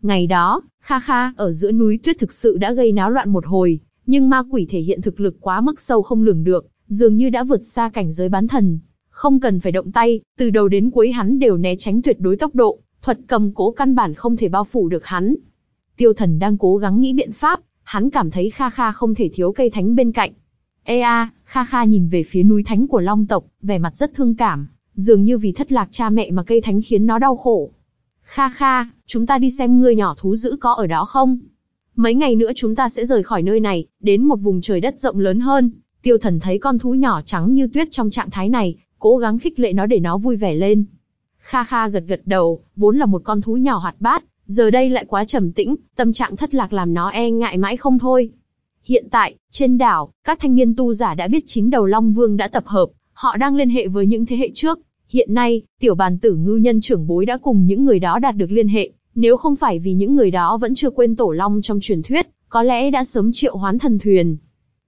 Ngày đó, Kha Kha ở giữa núi tuyết thực sự đã gây náo loạn một hồi, nhưng ma quỷ thể hiện thực lực quá mức sâu không lường được, dường như đã vượt xa cảnh giới bán thần. Không cần phải động tay, từ đầu đến cuối hắn đều né tránh tuyệt đối tốc độ, thuật cầm cố căn bản không thể bao phủ được hắn. Tiêu thần đang cố gắng nghĩ biện pháp, hắn cảm thấy Kha Kha không thể thiếu cây thánh bên cạnh. Ê a, Kha Kha nhìn về phía núi thánh của Long tộc, vẻ mặt rất thương cảm, dường như vì thất lạc cha mẹ mà cây thánh khiến nó đau khổ. Kha Kha, chúng ta đi xem ngươi nhỏ thú dữ có ở đó không? Mấy ngày nữa chúng ta sẽ rời khỏi nơi này, đến một vùng trời đất rộng lớn hơn. Tiêu thần thấy con thú nhỏ trắng như tuyết trong trạng thái này, cố gắng khích lệ nó để nó vui vẻ lên. Kha Kha gật gật đầu, vốn là một con thú nhỏ hoạt bát, giờ đây lại quá trầm tĩnh, tâm trạng thất lạc làm nó e ngại mãi không thôi. Hiện tại, trên đảo, các thanh niên tu giả đã biết chín đầu Long Vương đã tập hợp, họ đang liên hệ với những thế hệ trước. Hiện nay, tiểu bàn tử ngư nhân trưởng bối đã cùng những người đó đạt được liên hệ, nếu không phải vì những người đó vẫn chưa quên tổ long trong truyền thuyết, có lẽ đã sớm triệu hoán thần thuyền.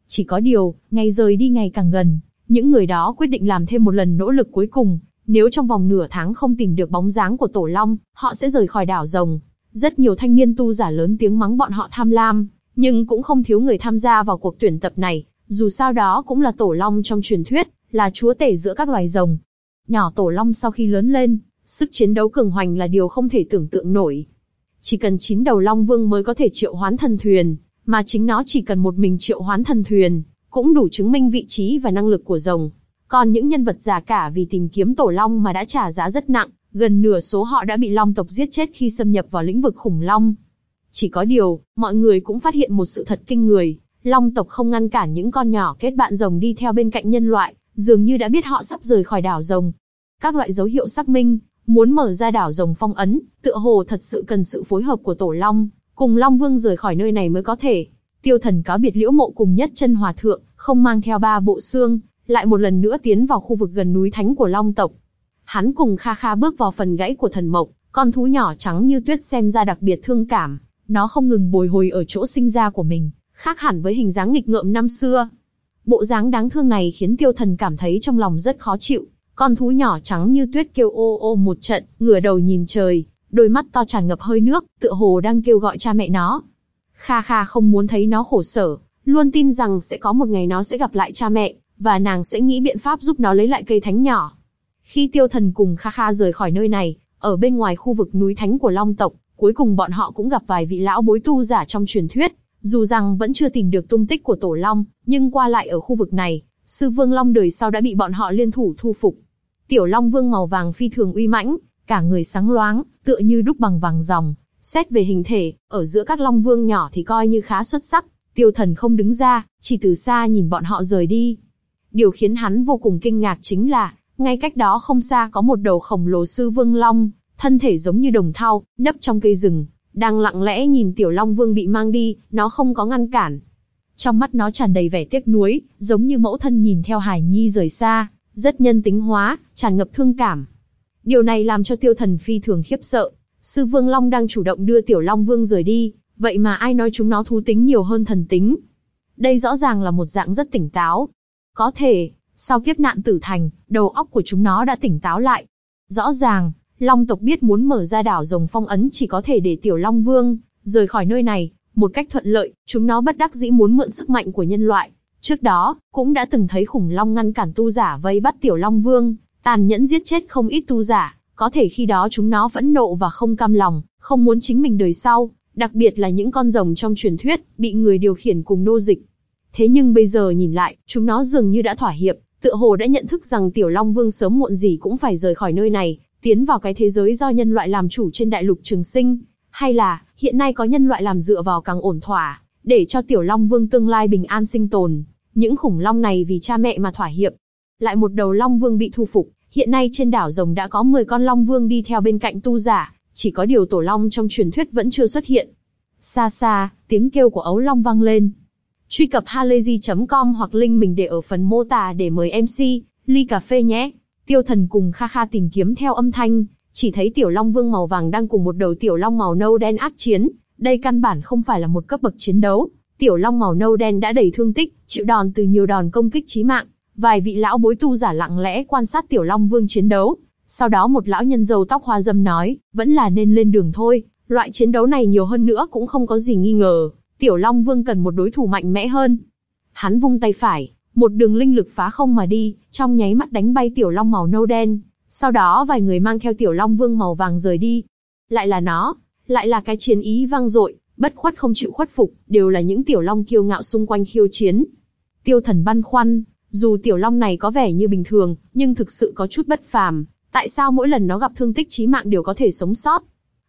Chỉ có điều, ngày rời đi ngày càng gần, những người đó quyết định làm thêm một lần nỗ lực cuối cùng, nếu trong vòng nửa tháng không tìm được bóng dáng của tổ long, họ sẽ rời khỏi đảo rồng. Rất nhiều thanh niên tu giả lớn tiếng mắng bọn họ tham lam, nhưng cũng không thiếu người tham gia vào cuộc tuyển tập này, dù sao đó cũng là tổ long trong truyền thuyết, là chúa tể giữa các loài rồng. Nhỏ tổ long sau khi lớn lên, sức chiến đấu cường hoành là điều không thể tưởng tượng nổi. Chỉ cần chín đầu long vương mới có thể triệu hoán thần thuyền, mà chính nó chỉ cần một mình triệu hoán thần thuyền, cũng đủ chứng minh vị trí và năng lực của rồng. Còn những nhân vật già cả vì tìm kiếm tổ long mà đã trả giá rất nặng, gần nửa số họ đã bị long tộc giết chết khi xâm nhập vào lĩnh vực khủng long. Chỉ có điều, mọi người cũng phát hiện một sự thật kinh người, long tộc không ngăn cản những con nhỏ kết bạn rồng đi theo bên cạnh nhân loại, dường như đã biết họ sắp rời khỏi đảo rồng. Các loại dấu hiệu xác minh, muốn mở ra đảo rồng phong ấn, tựa hồ thật sự cần sự phối hợp của tổ long, cùng long vương rời khỏi nơi này mới có thể. Tiêu thần cáo biệt liễu mộ cùng nhất chân hòa thượng, không mang theo ba bộ xương, lại một lần nữa tiến vào khu vực gần núi thánh của Long tộc. Hắn cùng Kha Kha bước vào phần gãy của thần mộc, con thú nhỏ trắng như tuyết xem ra đặc biệt thương cảm, nó không ngừng bồi hồi ở chỗ sinh ra của mình, khác hẳn với hình dáng nghịch ngợm năm xưa. Bộ dáng đáng thương này khiến tiêu thần cảm thấy trong lòng rất khó chịu, con thú nhỏ trắng như tuyết kêu ô ô một trận, ngửa đầu nhìn trời, đôi mắt to tràn ngập hơi nước, tựa hồ đang kêu gọi cha mẹ nó. Kha Kha không muốn thấy nó khổ sở, luôn tin rằng sẽ có một ngày nó sẽ gặp lại cha mẹ, và nàng sẽ nghĩ biện pháp giúp nó lấy lại cây thánh nhỏ. Khi tiêu thần cùng Kha Kha rời khỏi nơi này, ở bên ngoài khu vực núi thánh của Long tộc, cuối cùng bọn họ cũng gặp vài vị lão bối tu giả trong truyền thuyết. Dù rằng vẫn chưa tìm được tung tích của Tổ Long, nhưng qua lại ở khu vực này, sư Vương Long đời sau đã bị bọn họ liên thủ thu phục. Tiểu Long Vương màu vàng phi thường uy mãnh, cả người sáng loáng, tựa như đúc bằng vàng ròng. Xét về hình thể, ở giữa các Long Vương nhỏ thì coi như khá xuất sắc. Tiêu Thần không đứng ra, chỉ từ xa nhìn bọn họ rời đi. Điều khiến hắn vô cùng kinh ngạc chính là, ngay cách đó không xa có một đầu khổng lồ sư vương long, thân thể giống như đồng thau, nấp trong cây rừng, đang lặng lẽ nhìn tiểu long vương bị mang đi, nó không có ngăn cản. Trong mắt nó tràn đầy vẻ tiếc nuối, giống như mẫu thân nhìn theo hải nhi rời xa, rất nhân tính hóa, tràn ngập thương cảm. Điều này làm cho tiêu thần phi thường khiếp sợ. Sư vương long đang chủ động đưa tiểu long vương rời đi, vậy mà ai nói chúng nó thú tính nhiều hơn thần tính. Đây rõ ràng là một dạng rất tỉnh táo. Có thể, sau kiếp nạn tử thành, đầu óc của chúng nó đã tỉnh táo lại. Rõ ràng, Long tộc biết muốn mở ra đảo rồng phong ấn chỉ có thể để Tiểu Long Vương rời khỏi nơi này, một cách thuận lợi, chúng nó bất đắc dĩ muốn mượn sức mạnh của nhân loại. Trước đó, cũng đã từng thấy khủng long ngăn cản tu giả vây bắt Tiểu Long Vương, tàn nhẫn giết chết không ít tu giả, có thể khi đó chúng nó vẫn nộ và không cam lòng, không muốn chính mình đời sau, đặc biệt là những con rồng trong truyền thuyết, bị người điều khiển cùng nô dịch. Thế nhưng bây giờ nhìn lại, chúng nó dường như đã thỏa hiệp, tựa hồ đã nhận thức rằng Tiểu Long Vương sớm muộn gì cũng phải rời khỏi nơi này, tiến vào cái thế giới do nhân loại làm chủ trên đại lục trường sinh, hay là, hiện nay có nhân loại làm dựa vào càng ổn thỏa, để cho Tiểu Long Vương tương lai bình an sinh tồn. Những khủng long này vì cha mẹ mà thỏa hiệp. Lại một đầu Long Vương bị thu phục, hiện nay trên đảo rồng đã có 10 con Long Vương đi theo bên cạnh tu giả, chỉ có điều Tổ Long trong truyền thuyết vẫn chưa xuất hiện. Xa xa, tiếng kêu của ấu Long vang lên, Truy cập halayzi.com hoặc link mình để ở phần mô tả để mời MC, ly cà phê nhé. Tiêu thần cùng Kha Kha tìm kiếm theo âm thanh, chỉ thấy tiểu long vương màu vàng đang cùng một đầu tiểu long màu nâu đen ác chiến. Đây căn bản không phải là một cấp bậc chiến đấu. Tiểu long màu nâu đen đã đầy thương tích, chịu đòn từ nhiều đòn công kích chí mạng. Vài vị lão bối tu giả lặng lẽ quan sát tiểu long vương chiến đấu. Sau đó một lão nhân dâu tóc hoa dâm nói, vẫn là nên lên đường thôi. Loại chiến đấu này nhiều hơn nữa cũng không có gì nghi ngờ. Tiểu Long Vương cần một đối thủ mạnh mẽ hơn. Hắn vung tay phải, một đường linh lực phá không mà đi, trong nháy mắt đánh bay Tiểu Long màu nâu đen. Sau đó vài người mang theo Tiểu Long Vương màu vàng rời đi. Lại là nó, lại là cái chiến ý vang dội, bất khuất không chịu khuất phục, đều là những Tiểu Long kiêu ngạo xung quanh khiêu chiến. Tiêu thần băn khoăn, dù Tiểu Long này có vẻ như bình thường, nhưng thực sự có chút bất phàm. Tại sao mỗi lần nó gặp thương tích chí mạng đều có thể sống sót?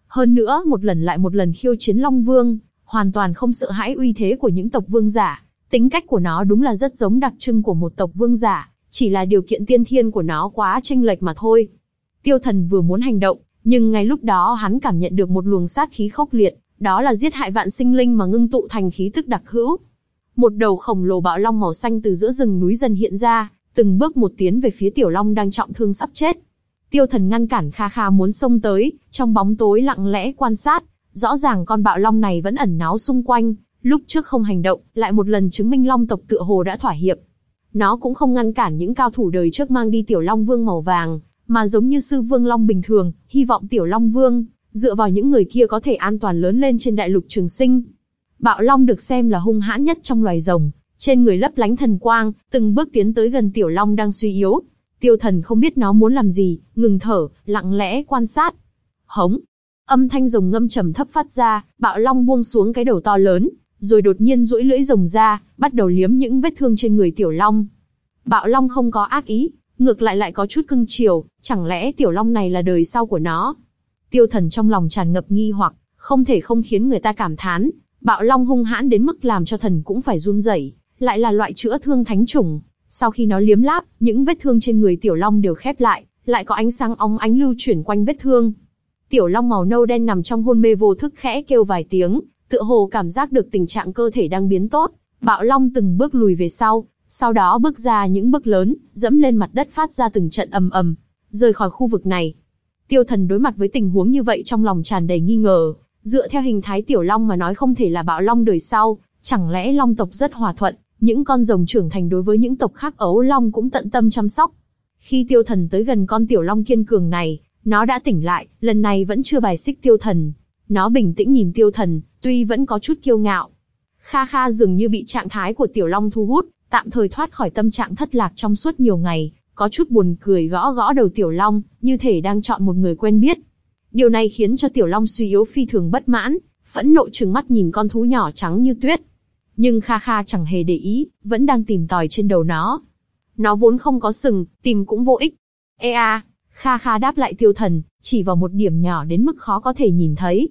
Hơn nữa, một lần lại một lần khiêu chiến Long Vương, hoàn toàn không sợ hãi uy thế của những tộc vương giả. Tính cách của nó đúng là rất giống đặc trưng của một tộc vương giả, chỉ là điều kiện tiên thiên của nó quá chênh lệch mà thôi. Tiêu thần vừa muốn hành động, nhưng ngay lúc đó hắn cảm nhận được một luồng sát khí khốc liệt, đó là giết hại vạn sinh linh mà ngưng tụ thành khí tức đặc hữu. Một đầu khổng lồ bạo long màu xanh từ giữa rừng núi dần hiện ra, từng bước một tiến về phía tiểu long đang trọng thương sắp chết. Tiêu thần ngăn cản kha kha muốn xông tới, trong bóng tối lặng lẽ quan sát, Rõ ràng con bạo long này vẫn ẩn náu xung quanh, lúc trước không hành động, lại một lần chứng minh long tộc tựa hồ đã thỏa hiệp. Nó cũng không ngăn cản những cao thủ đời trước mang đi tiểu long vương màu vàng, mà giống như sư vương long bình thường, hy vọng tiểu long vương, dựa vào những người kia có thể an toàn lớn lên trên đại lục trường sinh. Bạo long được xem là hung hãn nhất trong loài rồng, trên người lấp lánh thần quang, từng bước tiến tới gần tiểu long đang suy yếu. Tiêu thần không biết nó muốn làm gì, ngừng thở, lặng lẽ quan sát. Hống, Âm thanh rồng ngâm trầm thấp phát ra, bạo long buông xuống cái đầu to lớn, rồi đột nhiên duỗi lưỡi rồng ra, bắt đầu liếm những vết thương trên người tiểu long. Bạo long không có ác ý, ngược lại lại có chút cưng chiều, chẳng lẽ tiểu long này là đời sau của nó? Tiêu thần trong lòng tràn ngập nghi hoặc, không thể không khiến người ta cảm thán, bạo long hung hãn đến mức làm cho thần cũng phải run rẩy, lại là loại chữa thương thánh chủng. Sau khi nó liếm láp, những vết thương trên người tiểu long đều khép lại, lại có ánh sáng óng ánh lưu chuyển quanh vết thương. Tiểu long màu nâu đen nằm trong hôn mê vô thức khẽ kêu vài tiếng, tựa hồ cảm giác được tình trạng cơ thể đang biến tốt. Bạo long từng bước lùi về sau, sau đó bước ra những bước lớn, dẫm lên mặt đất phát ra từng trận ầm ầm, rời khỏi khu vực này. Tiêu thần đối mặt với tình huống như vậy trong lòng tràn đầy nghi ngờ, dựa theo hình thái tiểu long mà nói không thể là bạo long đời sau, chẳng lẽ long tộc rất hòa thuận, những con rồng trưởng thành đối với những tộc khác ấu long cũng tận tâm chăm sóc. Khi tiêu thần tới gần con tiểu long kiên cường này, nó đã tỉnh lại, lần này vẫn chưa bài xích tiêu thần. Nó bình tĩnh nhìn tiêu thần, tuy vẫn có chút kiêu ngạo. Kha Kha dường như bị trạng thái của tiểu long thu hút, tạm thời thoát khỏi tâm trạng thất lạc trong suốt nhiều ngày, có chút buồn cười gõ gõ đầu tiểu long, như thể đang chọn một người quen biết. Điều này khiến cho tiểu long suy yếu phi thường bất mãn, phẫn nộ trừng mắt nhìn con thú nhỏ trắng như tuyết. Nhưng Kha Kha chẳng hề để ý, vẫn đang tìm tòi trên đầu nó. Nó vốn không có sừng, tìm cũng vô ích. Ê a, Kha Kha đáp lại tiêu thần, chỉ vào một điểm nhỏ đến mức khó có thể nhìn thấy.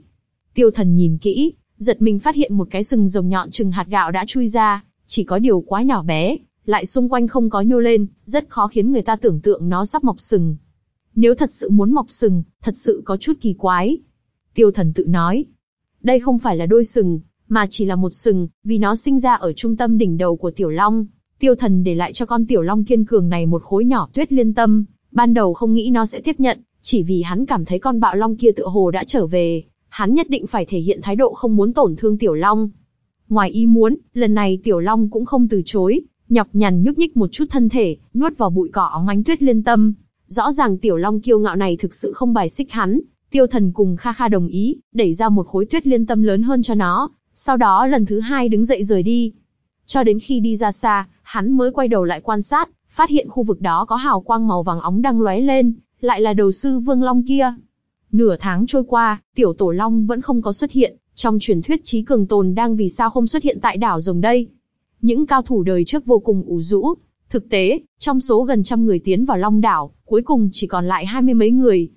Tiêu thần nhìn kỹ, giật mình phát hiện một cái sừng rồng nhọn chừng hạt gạo đã chui ra, chỉ có điều quá nhỏ bé, lại xung quanh không có nhô lên, rất khó khiến người ta tưởng tượng nó sắp mọc sừng. Nếu thật sự muốn mọc sừng, thật sự có chút kỳ quái. Tiêu thần tự nói, đây không phải là đôi sừng, mà chỉ là một sừng, vì nó sinh ra ở trung tâm đỉnh đầu của tiểu long. Tiêu thần để lại cho con tiểu long kiên cường này một khối nhỏ tuyết liên tâm, ban đầu không nghĩ nó sẽ tiếp nhận, chỉ vì hắn cảm thấy con bạo long kia tựa hồ đã trở về, hắn nhất định phải thể hiện thái độ không muốn tổn thương tiểu long. Ngoài ý muốn, lần này tiểu long cũng không từ chối, nhọc nhằn nhúc nhích một chút thân thể, nuốt vào bụi cỏ óng ánh tuyết liên tâm. Rõ ràng tiểu long kiêu ngạo này thực sự không bài xích hắn, tiêu thần cùng kha kha đồng ý, đẩy ra một khối tuyết liên tâm lớn hơn cho nó, sau đó lần thứ hai đứng dậy rời đi. Cho đến khi đi ra xa, hắn mới quay đầu lại quan sát, phát hiện khu vực đó có hào quang màu vàng óng đang lóe lên, lại là đầu sư Vương Long kia. Nửa tháng trôi qua, tiểu tổ Long vẫn không có xuất hiện, trong truyền thuyết trí cường tồn đang vì sao không xuất hiện tại đảo rồng đây. Những cao thủ đời trước vô cùng ủ rũ. Thực tế, trong số gần trăm người tiến vào Long đảo, cuối cùng chỉ còn lại hai mươi mấy người.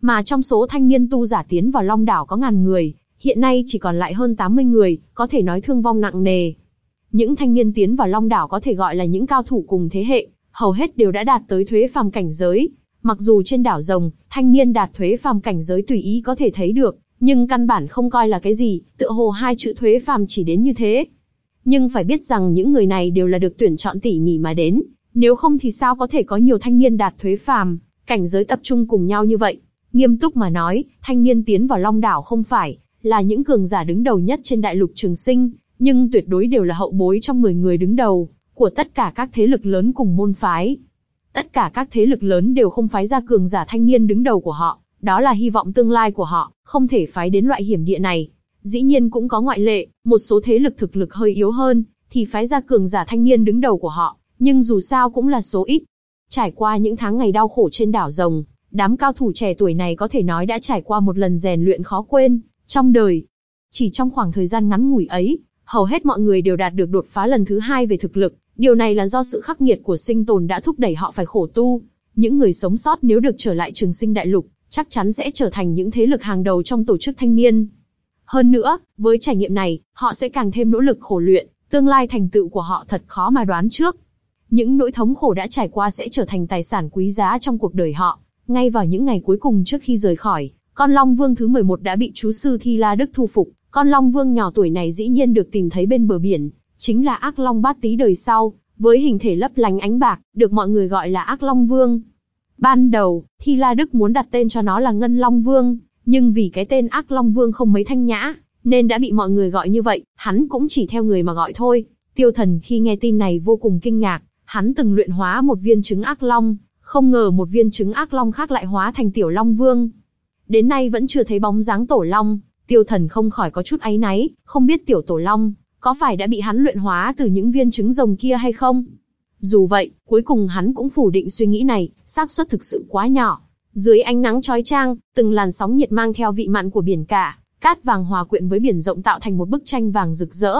Mà trong số thanh niên tu giả tiến vào Long đảo có ngàn người, hiện nay chỉ còn lại hơn 80 người, có thể nói thương vong nặng nề. Những thanh niên tiến vào Long đảo có thể gọi là những cao thủ cùng thế hệ, hầu hết đều đã đạt tới thuế phàm cảnh giới. Mặc dù trên đảo rồng, thanh niên đạt thuế phàm cảnh giới tùy ý có thể thấy được, nhưng căn bản không coi là cái gì, tựa hồ hai chữ thuế phàm chỉ đến như thế. Nhưng phải biết rằng những người này đều là được tuyển chọn tỉ mỉ mà đến, nếu không thì sao có thể có nhiều thanh niên đạt thuế phàm, cảnh giới tập trung cùng nhau như vậy. Nghiêm túc mà nói, thanh niên tiến vào Long đảo không phải là những cường giả đứng đầu nhất trên đại lục trường sinh, nhưng tuyệt đối đều là hậu bối trong 10 người đứng đầu của tất cả các thế lực lớn cùng môn phái. Tất cả các thế lực lớn đều không phái ra cường giả thanh niên đứng đầu của họ, đó là hy vọng tương lai của họ, không thể phái đến loại hiểm địa này. Dĩ nhiên cũng có ngoại lệ, một số thế lực thực lực hơi yếu hơn, thì phái ra cường giả thanh niên đứng đầu của họ, nhưng dù sao cũng là số ít. Trải qua những tháng ngày đau khổ trên đảo rồng, đám cao thủ trẻ tuổi này có thể nói đã trải qua một lần rèn luyện khó quên, trong đời. Chỉ trong khoảng thời gian ngắn ngủi ấy, hầu hết mọi người đều đạt được đột phá lần thứ hai về thực lực, điều này là do sự khắc nghiệt của sinh tồn đã thúc đẩy họ phải khổ tu. Những người sống sót nếu được trở lại trường sinh đại lục, chắc chắn sẽ trở thành những thế lực hàng đầu trong tổ chức thanh niên. Hơn nữa, với trải nghiệm này, họ sẽ càng thêm nỗ lực khổ luyện, tương lai thành tựu của họ thật khó mà đoán trước. Những nỗi thống khổ đã trải qua sẽ trở thành tài sản quý giá trong cuộc đời họ. Ngay vào những ngày cuối cùng trước khi rời khỏi, con Long Vương thứ 11 đã bị chú sư Thi La Đức thu phục. Con Long Vương nhỏ tuổi này dĩ nhiên được tìm thấy bên bờ biển, chính là ác Long Bát Tý đời sau, với hình thể lấp lánh ánh bạc, được mọi người gọi là ác Long Vương. Ban đầu, Thi La Đức muốn đặt tên cho nó là Ngân Long Vương, nhưng vì cái tên ác Long Vương không mấy thanh nhã, nên đã bị mọi người gọi như vậy, hắn cũng chỉ theo người mà gọi thôi. Tiêu thần khi nghe tin này vô cùng kinh ngạc, hắn từng luyện hóa một viên trứng ác long, không ngờ một viên trứng ác long khác lại hóa thành tiểu long vương. Đến nay vẫn chưa thấy bóng dáng tổ long, tiêu thần không khỏi có chút áy náy, không biết tiểu tổ long, có phải đã bị hắn luyện hóa từ những viên trứng rồng kia hay không? Dù vậy, cuối cùng hắn cũng phủ định suy nghĩ này, xác suất thực sự quá nhỏ. Dưới ánh nắng chói chang, từng làn sóng nhiệt mang theo vị mặn của biển cả, cát vàng hòa quyện với biển rộng tạo thành một bức tranh vàng rực rỡ.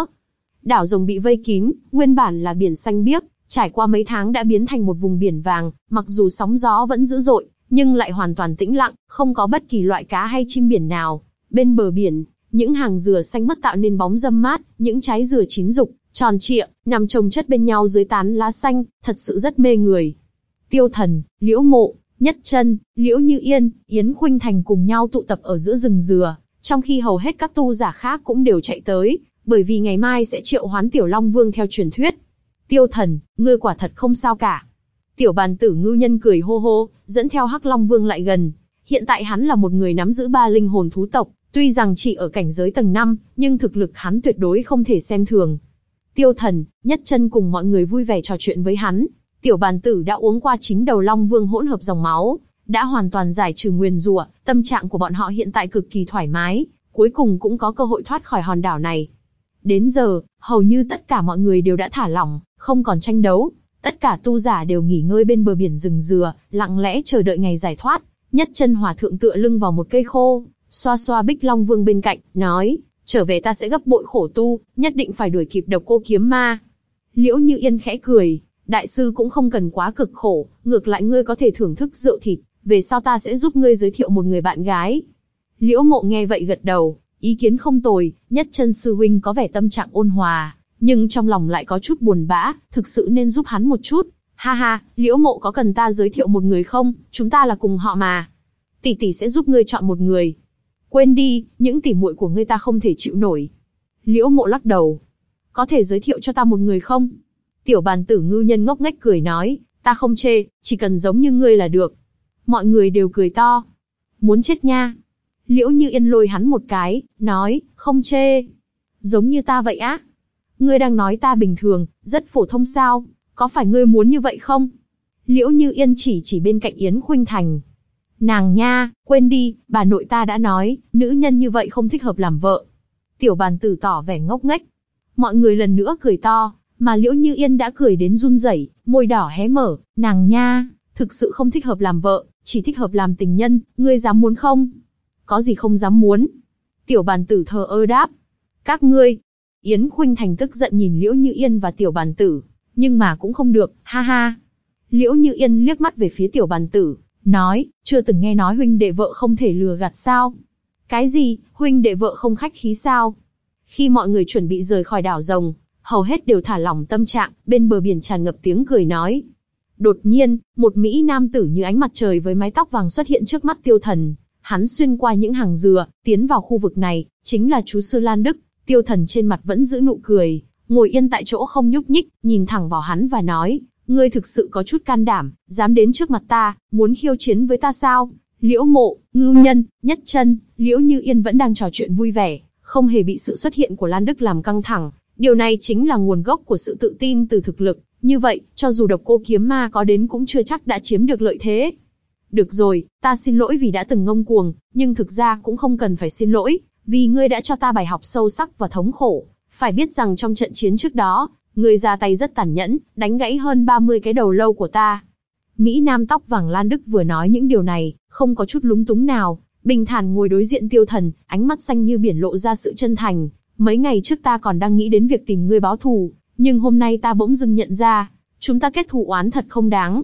Đảo rồng bị vây kín, nguyên bản là biển xanh biếc, trải qua mấy tháng đã biến thành một vùng biển vàng, mặc dù sóng gió vẫn dữ dội, nhưng lại hoàn toàn tĩnh lặng, không có bất kỳ loại cá hay chim biển nào. Bên bờ biển, những hàng dừa xanh mất tạo nên bóng dâm mát, những trái dừa chín rục, tròn trịa, nằm chồng chất bên nhau dưới tán lá xanh, thật sự rất mê người. Tiêu thần, liễu mộ, nhất chân, liễu như yên, yến khuynh thành cùng nhau tụ tập ở giữa rừng dừa, trong khi hầu hết các tu giả khác cũng đều chạy tới, bởi vì ngày mai sẽ triệu hoán tiểu long vương theo truyền thuyết. Tiêu thần, ngươi quả thật không sao cả. Tiểu bàn tử ngưu nhân cười hô hô, dẫn theo Hắc Long Vương lại gần. Hiện tại hắn là một người nắm giữ ba linh hồn thú tộc, tuy rằng chỉ ở cảnh giới tầng 5, nhưng thực lực hắn tuyệt đối không thể xem thường. Tiêu thần, nhất chân cùng mọi người vui vẻ trò chuyện với hắn. Tiểu bàn tử đã uống qua chính đầu Long Vương hỗn hợp dòng máu, đã hoàn toàn giải trừ nguyền rủa, tâm trạng của bọn họ hiện tại cực kỳ thoải mái, cuối cùng cũng có cơ hội thoát khỏi hòn đảo này. Đến giờ, hầu như tất cả mọi người đều đã thả lỏng, không còn tranh đấu. Tất cả tu giả đều nghỉ ngơi bên bờ biển rừng dừa, lặng lẽ chờ đợi ngày giải thoát. Nhất chân hòa thượng tựa lưng vào một cây khô, xoa xoa bích long vương bên cạnh, nói, trở về ta sẽ gấp bội khổ tu, nhất định phải đuổi kịp độc cô kiếm ma. Liễu Như Yên khẽ cười, đại sư cũng không cần quá cực khổ, ngược lại ngươi có thể thưởng thức rượu thịt, về sau ta sẽ giúp ngươi giới thiệu một người bạn gái. Liễu mộ nghe vậy gật đầu, ý kiến không tồi, nhất chân sư huynh có vẻ tâm trạng ôn hòa, nhưng trong lòng lại có chút buồn bã, thực sự nên giúp hắn một chút. Ha ha, liễu mộ có cần ta giới thiệu một người không, chúng ta là cùng họ mà. Tỷ tỷ sẽ giúp ngươi chọn một người. Quên đi, những tỉ muội của ngươi ta không thể chịu nổi. Liễu mộ lắc đầu. Có thể giới thiệu cho ta một người không? Tiểu bàn tử Ngư nhân ngốc nghếch cười nói, ta không chê, chỉ cần giống như ngươi là được. Mọi người đều cười to. Muốn chết nha. Liễu như yên lôi hắn một cái, nói, không chê. Giống như ta vậy á. Ngươi đang nói ta bình thường, rất phổ thông sao, có phải ngươi muốn như vậy không? Liễu như yên chỉ chỉ bên cạnh Yến Khuynh Thành. Nàng nha, quên đi, bà nội ta đã nói, nữ nhân như vậy không thích hợp làm vợ. Tiểu bàn tử tỏ vẻ ngốc nghếch. Mọi người lần nữa cười to, mà Liễu Như Yên đã cười đến run rẩy, môi đỏ hé mở, nàng nha, thực sự không thích hợp làm vợ, chỉ thích hợp làm tình nhân, ngươi dám muốn không? Có gì không dám muốn? Tiểu bàn tử thờ ơ đáp. Các ngươi. Yến Khuynh Thành tức giận nhìn Liễu Như Yên và tiểu bàn tử, nhưng mà cũng không được, ha ha. Liễu Như Yên liếc mắt về phía tiểu bàn tử, nói, chưa từng nghe nói huynh đệ vợ không thể lừa gạt sao? Cái gì, huynh đệ vợ không khách khí sao? Khi mọi người chuẩn bị rời khỏi đảo rồng, hầu hết đều thả lỏng tâm trạng, bên bờ biển tràn ngập tiếng cười nói. Đột nhiên, một Mỹ nam tử như ánh mặt trời với mái tóc vàng xuất hiện trước mắt tiêu thần. Hắn xuyên qua những hàng dừa, tiến vào khu vực này, chính là chú sư Lan Đức. Tiêu thần trên mặt vẫn giữ nụ cười, ngồi yên tại chỗ không nhúc nhích, nhìn thẳng vào hắn và nói, ngươi thực sự có chút can đảm, dám đến trước mặt ta, muốn khiêu chiến với ta sao? Liễu mộ, ngưu nhân, nhất chân, liễu như yên vẫn đang trò chuyện vui vẻ, không hề bị sự xuất hiện của Lan Đức làm căng thẳng, Điều này chính là nguồn gốc của sự tự tin từ thực lực, như vậy, cho dù độc cô kiếm ma có đến cũng chưa chắc đã chiếm được lợi thế. Được rồi, ta xin lỗi vì đã từng ngông cuồng, nhưng thực ra cũng không cần phải xin lỗi, vì ngươi đã cho ta bài học sâu sắc và thống khổ. Phải biết rằng trong trận chiến trước đó, ngươi ra tay rất tàn nhẫn, đánh gãy hơn 30 cái đầu lâu của ta. Mỹ Nam tóc vàng Lan Đức vừa nói những điều này, không có chút lúng túng nào, bình thản ngồi đối diện tiêu thần, ánh mắt xanh như biển lộ ra sự chân thành, Mấy ngày trước ta còn đang nghĩ đến việc tìm ngươi báo thù, nhưng hôm nay ta bỗng dưng nhận ra, chúng ta kết thù oán thật không đáng.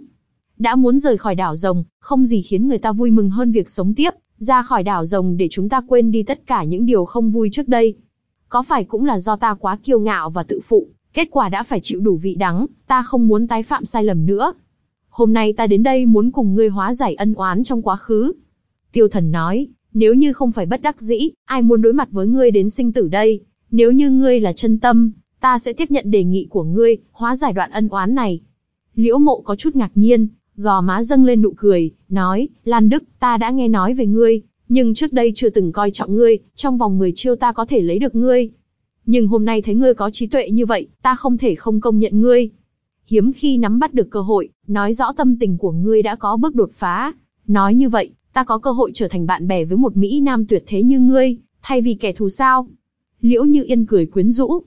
Đã muốn rời khỏi đảo rồng, không gì khiến người ta vui mừng hơn việc sống tiếp, ra khỏi đảo rồng để chúng ta quên đi tất cả những điều không vui trước đây. Có phải cũng là do ta quá kiêu ngạo và tự phụ, kết quả đã phải chịu đủ vị đắng, ta không muốn tái phạm sai lầm nữa. Hôm nay ta đến đây muốn cùng ngươi hóa giải ân oán trong quá khứ. Tiêu thần nói, nếu như không phải bất đắc dĩ, ai muốn đối mặt với ngươi đến sinh tử đây? Nếu như ngươi là chân tâm, ta sẽ tiếp nhận đề nghị của ngươi, hóa giải đoạn ân oán này. Liễu mộ có chút ngạc nhiên, gò má dâng lên nụ cười, nói, Lan Đức, ta đã nghe nói về ngươi, nhưng trước đây chưa từng coi trọng ngươi, trong vòng 10 chiêu ta có thể lấy được ngươi. Nhưng hôm nay thấy ngươi có trí tuệ như vậy, ta không thể không công nhận ngươi. Hiếm khi nắm bắt được cơ hội, nói rõ tâm tình của ngươi đã có bước đột phá. Nói như vậy, ta có cơ hội trở thành bạn bè với một Mỹ Nam tuyệt thế như ngươi, thay vì kẻ thù sao? Liễu Như Yên cười quyến rũ.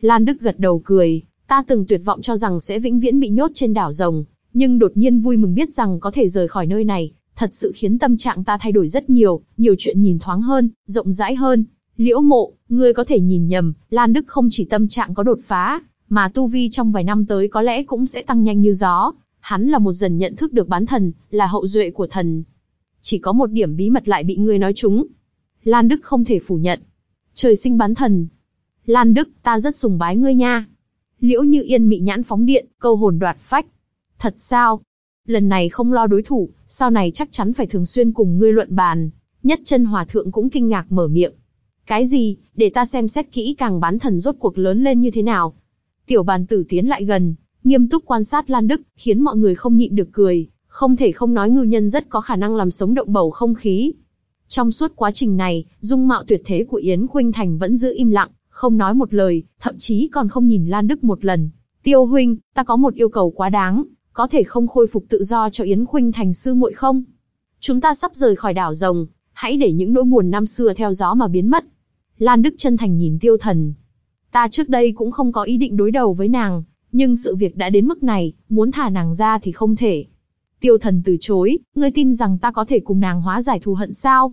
Lan Đức gật đầu cười, ta từng tuyệt vọng cho rằng sẽ vĩnh viễn bị nhốt trên đảo rồng, nhưng đột nhiên vui mừng biết rằng có thể rời khỏi nơi này, thật sự khiến tâm trạng ta thay đổi rất nhiều, nhiều chuyện nhìn thoáng hơn, rộng rãi hơn. Liễu mộ, ngươi có thể nhìn nhầm, Lan Đức không chỉ tâm trạng có đột phá, mà tu vi trong vài năm tới có lẽ cũng sẽ tăng nhanh như gió. Hắn là một dần nhận thức được bán thần, là hậu duệ của thần, chỉ có một điểm bí mật lại bị ngươi nói trúng. Lan Đức không thể phủ nhận. Trời sinh bán thần. Lan Đức, ta rất sùng bái ngươi nha. Liễu như yên mị nhãn phóng điện, câu hồn đoạt phách. Thật sao? Lần này không lo đối thủ, sau này chắc chắn phải thường xuyên cùng ngươi luận bàn. Nhất chân hòa thượng cũng kinh ngạc mở miệng. Cái gì, để ta xem xét kỹ càng bán thần rốt cuộc lớn lên như thế nào. Tiểu bàn tử tiến lại gần, nghiêm túc quan sát Lan Đức, khiến mọi người không nhịn được cười, không thể không nói ngư nhân rất có khả năng làm sống động bầu không khí. Trong suốt quá trình này, dung mạo tuyệt thế của Yến Khuynh Thành vẫn giữ im lặng, không nói một lời, thậm chí còn không nhìn Lan Đức một lần. Tiêu huynh, ta có một yêu cầu quá đáng, có thể không khôi phục tự do cho Yến Khuynh Thành sư muội không? Chúng ta sắp rời khỏi đảo rồng, hãy để những nỗi buồn năm xưa theo gió mà biến mất. Lan Đức chân thành nhìn tiêu thần. Ta trước đây cũng không có ý định đối đầu với nàng, nhưng sự việc đã đến mức này, muốn thả nàng ra thì không thể. Tiêu thần từ chối, ngươi tin rằng ta có thể cùng nàng hóa giải thù hận sao?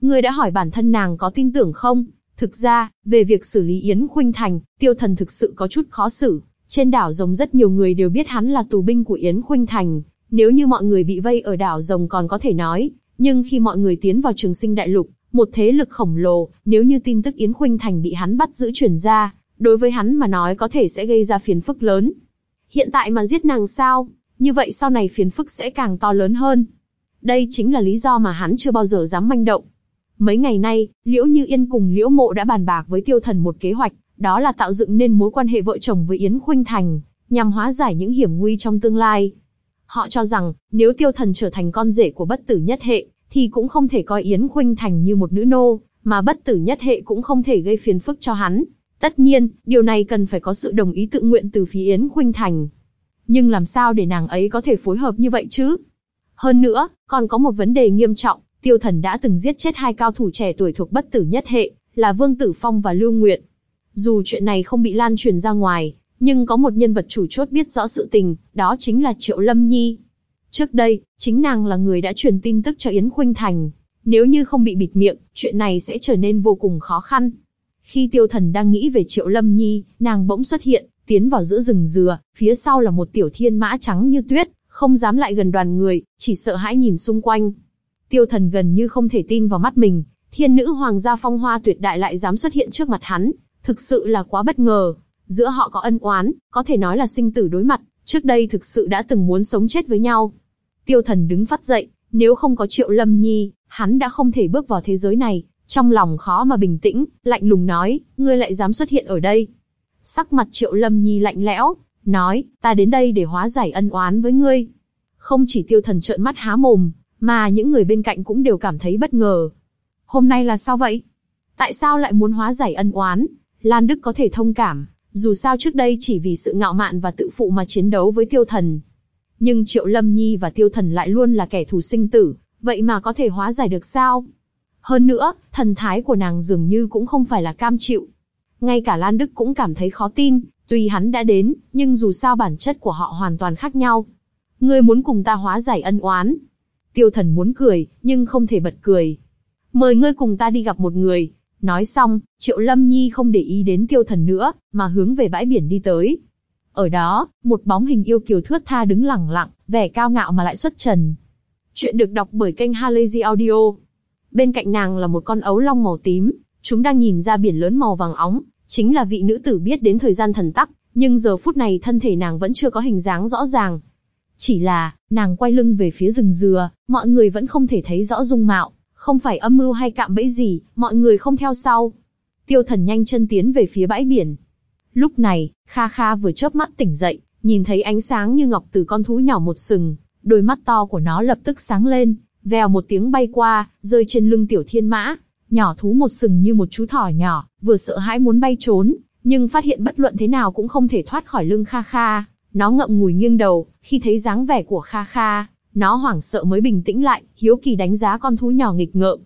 Ngươi đã hỏi bản thân nàng có tin tưởng không? Thực ra, về việc xử lý Yến Khuynh Thành, tiêu thần thực sự có chút khó xử. Trên đảo rồng rất nhiều người đều biết hắn là tù binh của Yến Khuynh Thành. Nếu như mọi người bị vây ở đảo rồng còn có thể nói, nhưng khi mọi người tiến vào trường sinh đại lục, một thế lực khổng lồ, nếu như tin tức Yến Khuynh Thành bị hắn bắt giữ truyền ra, đối với hắn mà nói có thể sẽ gây ra phiền phức lớn. Hiện tại mà giết nàng sao, như vậy sau này phiền phức sẽ càng to lớn hơn. Đây chính là lý do mà hắn chưa bao giờ dám manh động. Mấy ngày nay, Liễu Như Yên cùng Liễu Mộ đã bàn bạc với Tiêu Thần một kế hoạch, đó là tạo dựng nên mối quan hệ vợ chồng với Yến Khuynh Thành, nhằm hóa giải những hiểm nguy trong tương lai. Họ cho rằng, nếu Tiêu Thần trở thành con rể của bất tử nhất hệ, thì cũng không thể coi Yến Khuynh Thành như một nữ nô, mà bất tử nhất hệ cũng không thể gây phiền phức cho hắn. Tất nhiên, điều này cần phải có sự đồng ý tự nguyện từ phía Yến Khuynh Thành. Nhưng làm sao để nàng ấy có thể phối hợp như vậy chứ? Hơn nữa, còn có một vấn đề nghiêm trọng, Tiêu Thần đã từng giết chết hai cao thủ trẻ tuổi thuộc bất tử nhất hệ, là Vương Tử Phong và Lưu Nguyện. Dù chuyện này không bị lan truyền ra ngoài, nhưng có một nhân vật chủ chốt biết rõ sự tình, đó chính là Triệu Lâm Nhi. Trước đây, chính nàng là người đã truyền tin tức cho Yến Khuynh Thành. Nếu như không bị bịt miệng, chuyện này sẽ trở nên vô cùng khó khăn. Khi tiêu thần đang nghĩ về Triệu Lâm Nhi, nàng bỗng xuất hiện, tiến vào giữa rừng dừa, phía sau là một tiểu thiên mã trắng như tuyết, không dám lại gần đoàn người, chỉ sợ hãi nhìn xung quanh. Tiêu thần gần như không thể tin vào mắt mình, thiên nữ hoàng gia phong hoa tuyệt đại lại dám xuất hiện trước mặt hắn, thực sự là quá bất ngờ. Giữa họ có ân oán, có thể nói là sinh tử đối mặt, trước đây thực sự đã từng muốn sống chết với nhau. Tiêu thần đứng phát dậy, nếu không có triệu lâm nhi, hắn đã không thể bước vào thế giới này, trong lòng khó mà bình tĩnh, lạnh lùng nói, ngươi lại dám xuất hiện ở đây. Sắc mặt triệu lâm nhi lạnh lẽo, nói, ta đến đây để hóa giải ân oán với ngươi. Không chỉ tiêu thần trợn mắt há mồm, mà những người bên cạnh cũng đều cảm thấy bất ngờ. Hôm nay là sao vậy? Tại sao lại muốn hóa giải ân oán? Lan Đức có thể thông cảm, dù sao trước đây chỉ vì sự ngạo mạn và tự phụ mà chiến đấu với tiêu thần. Nhưng Triệu Lâm Nhi và tiêu thần lại luôn là kẻ thù sinh tử, vậy mà có thể hóa giải được sao? Hơn nữa, thần thái của nàng dường như cũng không phải là cam chịu. Ngay cả Lan Đức cũng cảm thấy khó tin, tuy hắn đã đến, nhưng dù sao bản chất của họ hoàn toàn khác nhau. Ngươi muốn cùng ta hóa giải ân oán. Tiêu thần muốn cười, nhưng không thể bật cười. Mời ngươi cùng ta đi gặp một người. Nói xong, Triệu Lâm Nhi không để ý đến tiêu thần nữa, mà hướng về bãi biển đi tới. Ở đó, một bóng hình yêu kiều thướt tha đứng lẳng lặng, vẻ cao ngạo mà lại xuất trần. Chuyện được đọc bởi kênh Halazy Audio. Bên cạnh nàng là một con ấu long màu tím, chúng đang nhìn ra biển lớn màu vàng óng, chính là vị nữ tử biết đến thời gian thần tắc, nhưng giờ phút này thân thể nàng vẫn chưa có hình dáng rõ ràng. Chỉ là, nàng quay lưng về phía rừng dừa, mọi người vẫn không thể thấy rõ dung mạo, không phải âm mưu hay cạm bẫy gì, mọi người không theo sau. Tiêu thần nhanh chân tiến về phía bãi biển. Lúc này, Kha Kha vừa chớp mắt tỉnh dậy, nhìn thấy ánh sáng như ngọc từ con thú nhỏ một sừng, đôi mắt to của nó lập tức sáng lên, Vèo một tiếng bay qua, rơi trên lưng tiểu thiên mã, nhỏ thú một sừng như một chú thỏ nhỏ, vừa sợ hãi muốn bay trốn, nhưng phát hiện bất luận thế nào cũng không thể thoát khỏi lưng Kha Kha. Nó ngậm ngùi nghiêng đầu, khi thấy dáng vẻ của Kha Kha, nó hoảng sợ mới bình tĩnh lại, hiếu kỳ đánh giá con thú nhỏ nghịch ngợm.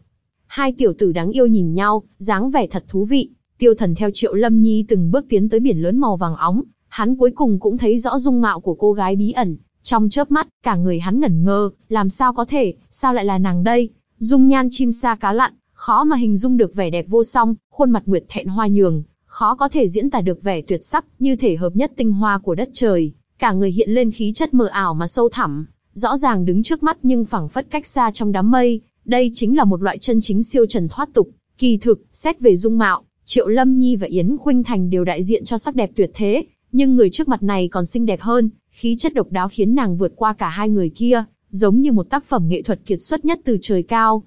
Hai tiểu tử đáng yêu nhìn nhau, dáng vẻ thật thú vị. Tiêu thần theo Triệu Lâm Nhi từng bước tiến tới biển lớn màu vàng óng, hắn cuối cùng cũng thấy rõ dung mạo của cô gái bí ẩn, trong chớp mắt, cả người hắn ngẩn ngơ, làm sao có thể, sao lại là nàng đây? Dung nhan chim sa cá lặn, khó mà hình dung được vẻ đẹp vô song, khuôn mặt nguyệt thẹn hoa nhường, khó có thể diễn tả được vẻ tuyệt sắc, như thể hợp nhất tinh hoa của đất trời, cả người hiện lên khí chất mờ ảo mà sâu thẳm, rõ ràng đứng trước mắt nhưng phẳng phất cách xa trong đám mây, đây chính là một loại chân chính siêu trần thoát tục, kỳ thực, xét về dung mạo, Triệu Lâm Nhi và Yến Khuynh Thành đều đại diện cho sắc đẹp tuyệt thế, nhưng người trước mặt này còn xinh đẹp hơn, khí chất độc đáo khiến nàng vượt qua cả hai người kia, giống như một tác phẩm nghệ thuật kiệt xuất nhất từ trời cao.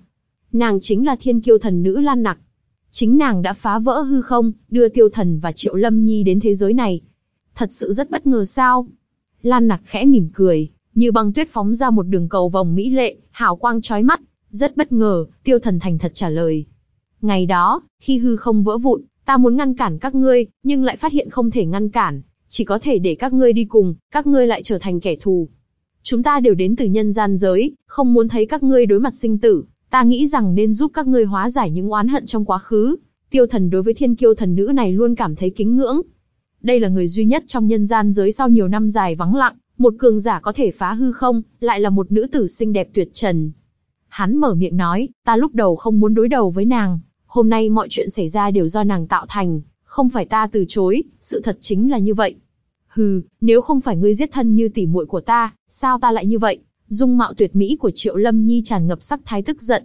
Nàng chính là thiên kiêu thần nữ Lan Nặc. Chính nàng đã phá vỡ hư không, đưa tiêu thần và triệu lâm nhi đến thế giới này. thật sự rất bất ngờ sao? Lan Nặc khẽ mỉm cười, như băng tuyết phóng ra một đường cầu vòng mỹ lệ, hào quang chói mắt. Rất bất ngờ, tiêu thần thành thật trả lời. Ngày đó, khi hư không vỡ vụn, ta muốn ngăn cản các ngươi, nhưng lại phát hiện không thể ngăn cản, chỉ có thể để các ngươi đi cùng, các ngươi lại trở thành kẻ thù. Chúng ta đều đến từ nhân gian giới, không muốn thấy các ngươi đối mặt sinh tử, ta nghĩ rằng nên giúp các ngươi hóa giải những oán hận trong quá khứ. Tiêu thần đối với thiên kiêu thần nữ này luôn cảm thấy kính ngưỡng. Đây là người duy nhất trong nhân gian giới sau nhiều năm dài vắng lặng, một cường giả có thể phá hư không, lại là một nữ tử xinh đẹp tuyệt trần. Hắn mở miệng nói, ta lúc đầu không muốn đối đầu với nàng, hôm nay mọi chuyện xảy ra đều do nàng tạo thành, không phải ta từ chối, sự thật chính là như vậy. Hừ, nếu không phải ngươi giết thân như tỷ muội của ta, sao ta lại như vậy? Dung mạo tuyệt mỹ của Triệu Lâm Nhi tràn ngập sắc thái tức giận.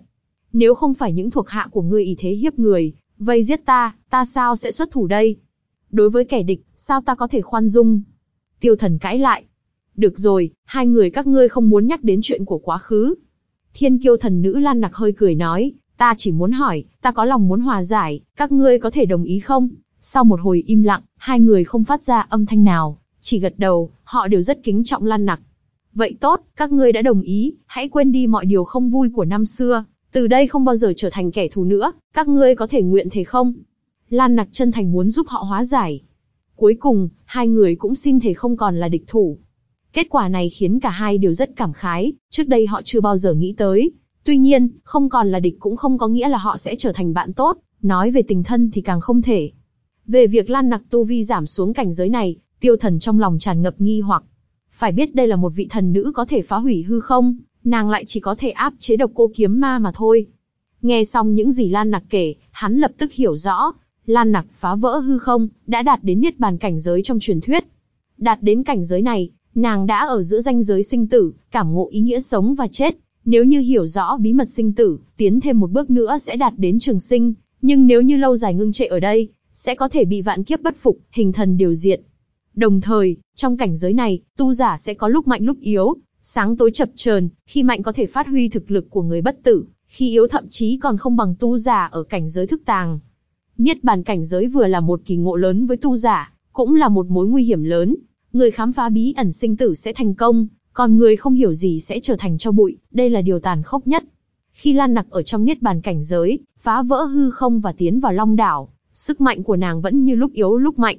Nếu không phải những thuộc hạ của ngươi ý thế hiếp người, vây giết ta, ta sao sẽ xuất thủ đây? Đối với kẻ địch, sao ta có thể khoan dung? Tiêu thần cãi lại. Được rồi, hai người các ngươi không muốn nhắc đến chuyện của quá khứ. Thiên kiêu thần nữ Lan Nặc hơi cười nói, ta chỉ muốn hỏi, ta có lòng muốn hòa giải, các ngươi có thể đồng ý không? Sau một hồi im lặng, hai người không phát ra âm thanh nào, chỉ gật đầu, họ đều rất kính trọng Lan Nặc. Vậy tốt, các ngươi đã đồng ý, hãy quên đi mọi điều không vui của năm xưa, từ đây không bao giờ trở thành kẻ thù nữa, các ngươi có thể nguyện thế không? Lan Nặc chân thành muốn giúp họ hóa giải. Cuối cùng, hai người cũng xin thể không còn là địch thủ. Kết quả này khiến cả hai đều rất cảm khái, trước đây họ chưa bao giờ nghĩ tới. Tuy nhiên, không còn là địch cũng không có nghĩa là họ sẽ trở thành bạn tốt, nói về tình thân thì càng không thể. Về việc Lan Nặc tu vi giảm xuống cảnh giới này, tiêu thần trong lòng tràn ngập nghi hoặc. Phải biết đây là một vị thần nữ có thể phá hủy hư không, nàng lại chỉ có thể áp chế độc cô kiếm ma mà thôi. Nghe xong những gì Lan Nặc kể, hắn lập tức hiểu rõ, Lan Nặc phá vỡ hư không, đã đạt đến niết bàn cảnh giới trong truyền thuyết. Đạt đến cảnh giới này, nàng đã ở giữa ranh giới sinh tử, cảm ngộ ý nghĩa sống và chết. Nếu như hiểu rõ bí mật sinh tử, tiến thêm một bước nữa sẽ đạt đến trường sinh, nhưng nếu như lâu dài ngưng trệ ở đây, sẽ có thể bị vạn kiếp bất phục, hình thần điều diệt. Đồng thời, trong cảnh giới này, tu giả sẽ có lúc mạnh lúc yếu, sáng tối chập chờn, khi mạnh có thể phát huy thực lực của người bất tử, khi yếu thậm chí còn không bằng tu giả ở cảnh giới thức tàng. Niết bàn cảnh giới vừa là một kỳ ngộ lớn với tu giả, cũng là một mối nguy hiểm lớn. Người khám phá bí ẩn sinh tử sẽ thành công, còn người không hiểu gì sẽ trở thành cho bụi, đây là điều tàn khốc nhất. Khi Lan Nặc ở trong niết bàn cảnh giới, phá vỡ hư không và tiến vào Long đảo, sức mạnh của nàng vẫn như lúc yếu lúc mạnh.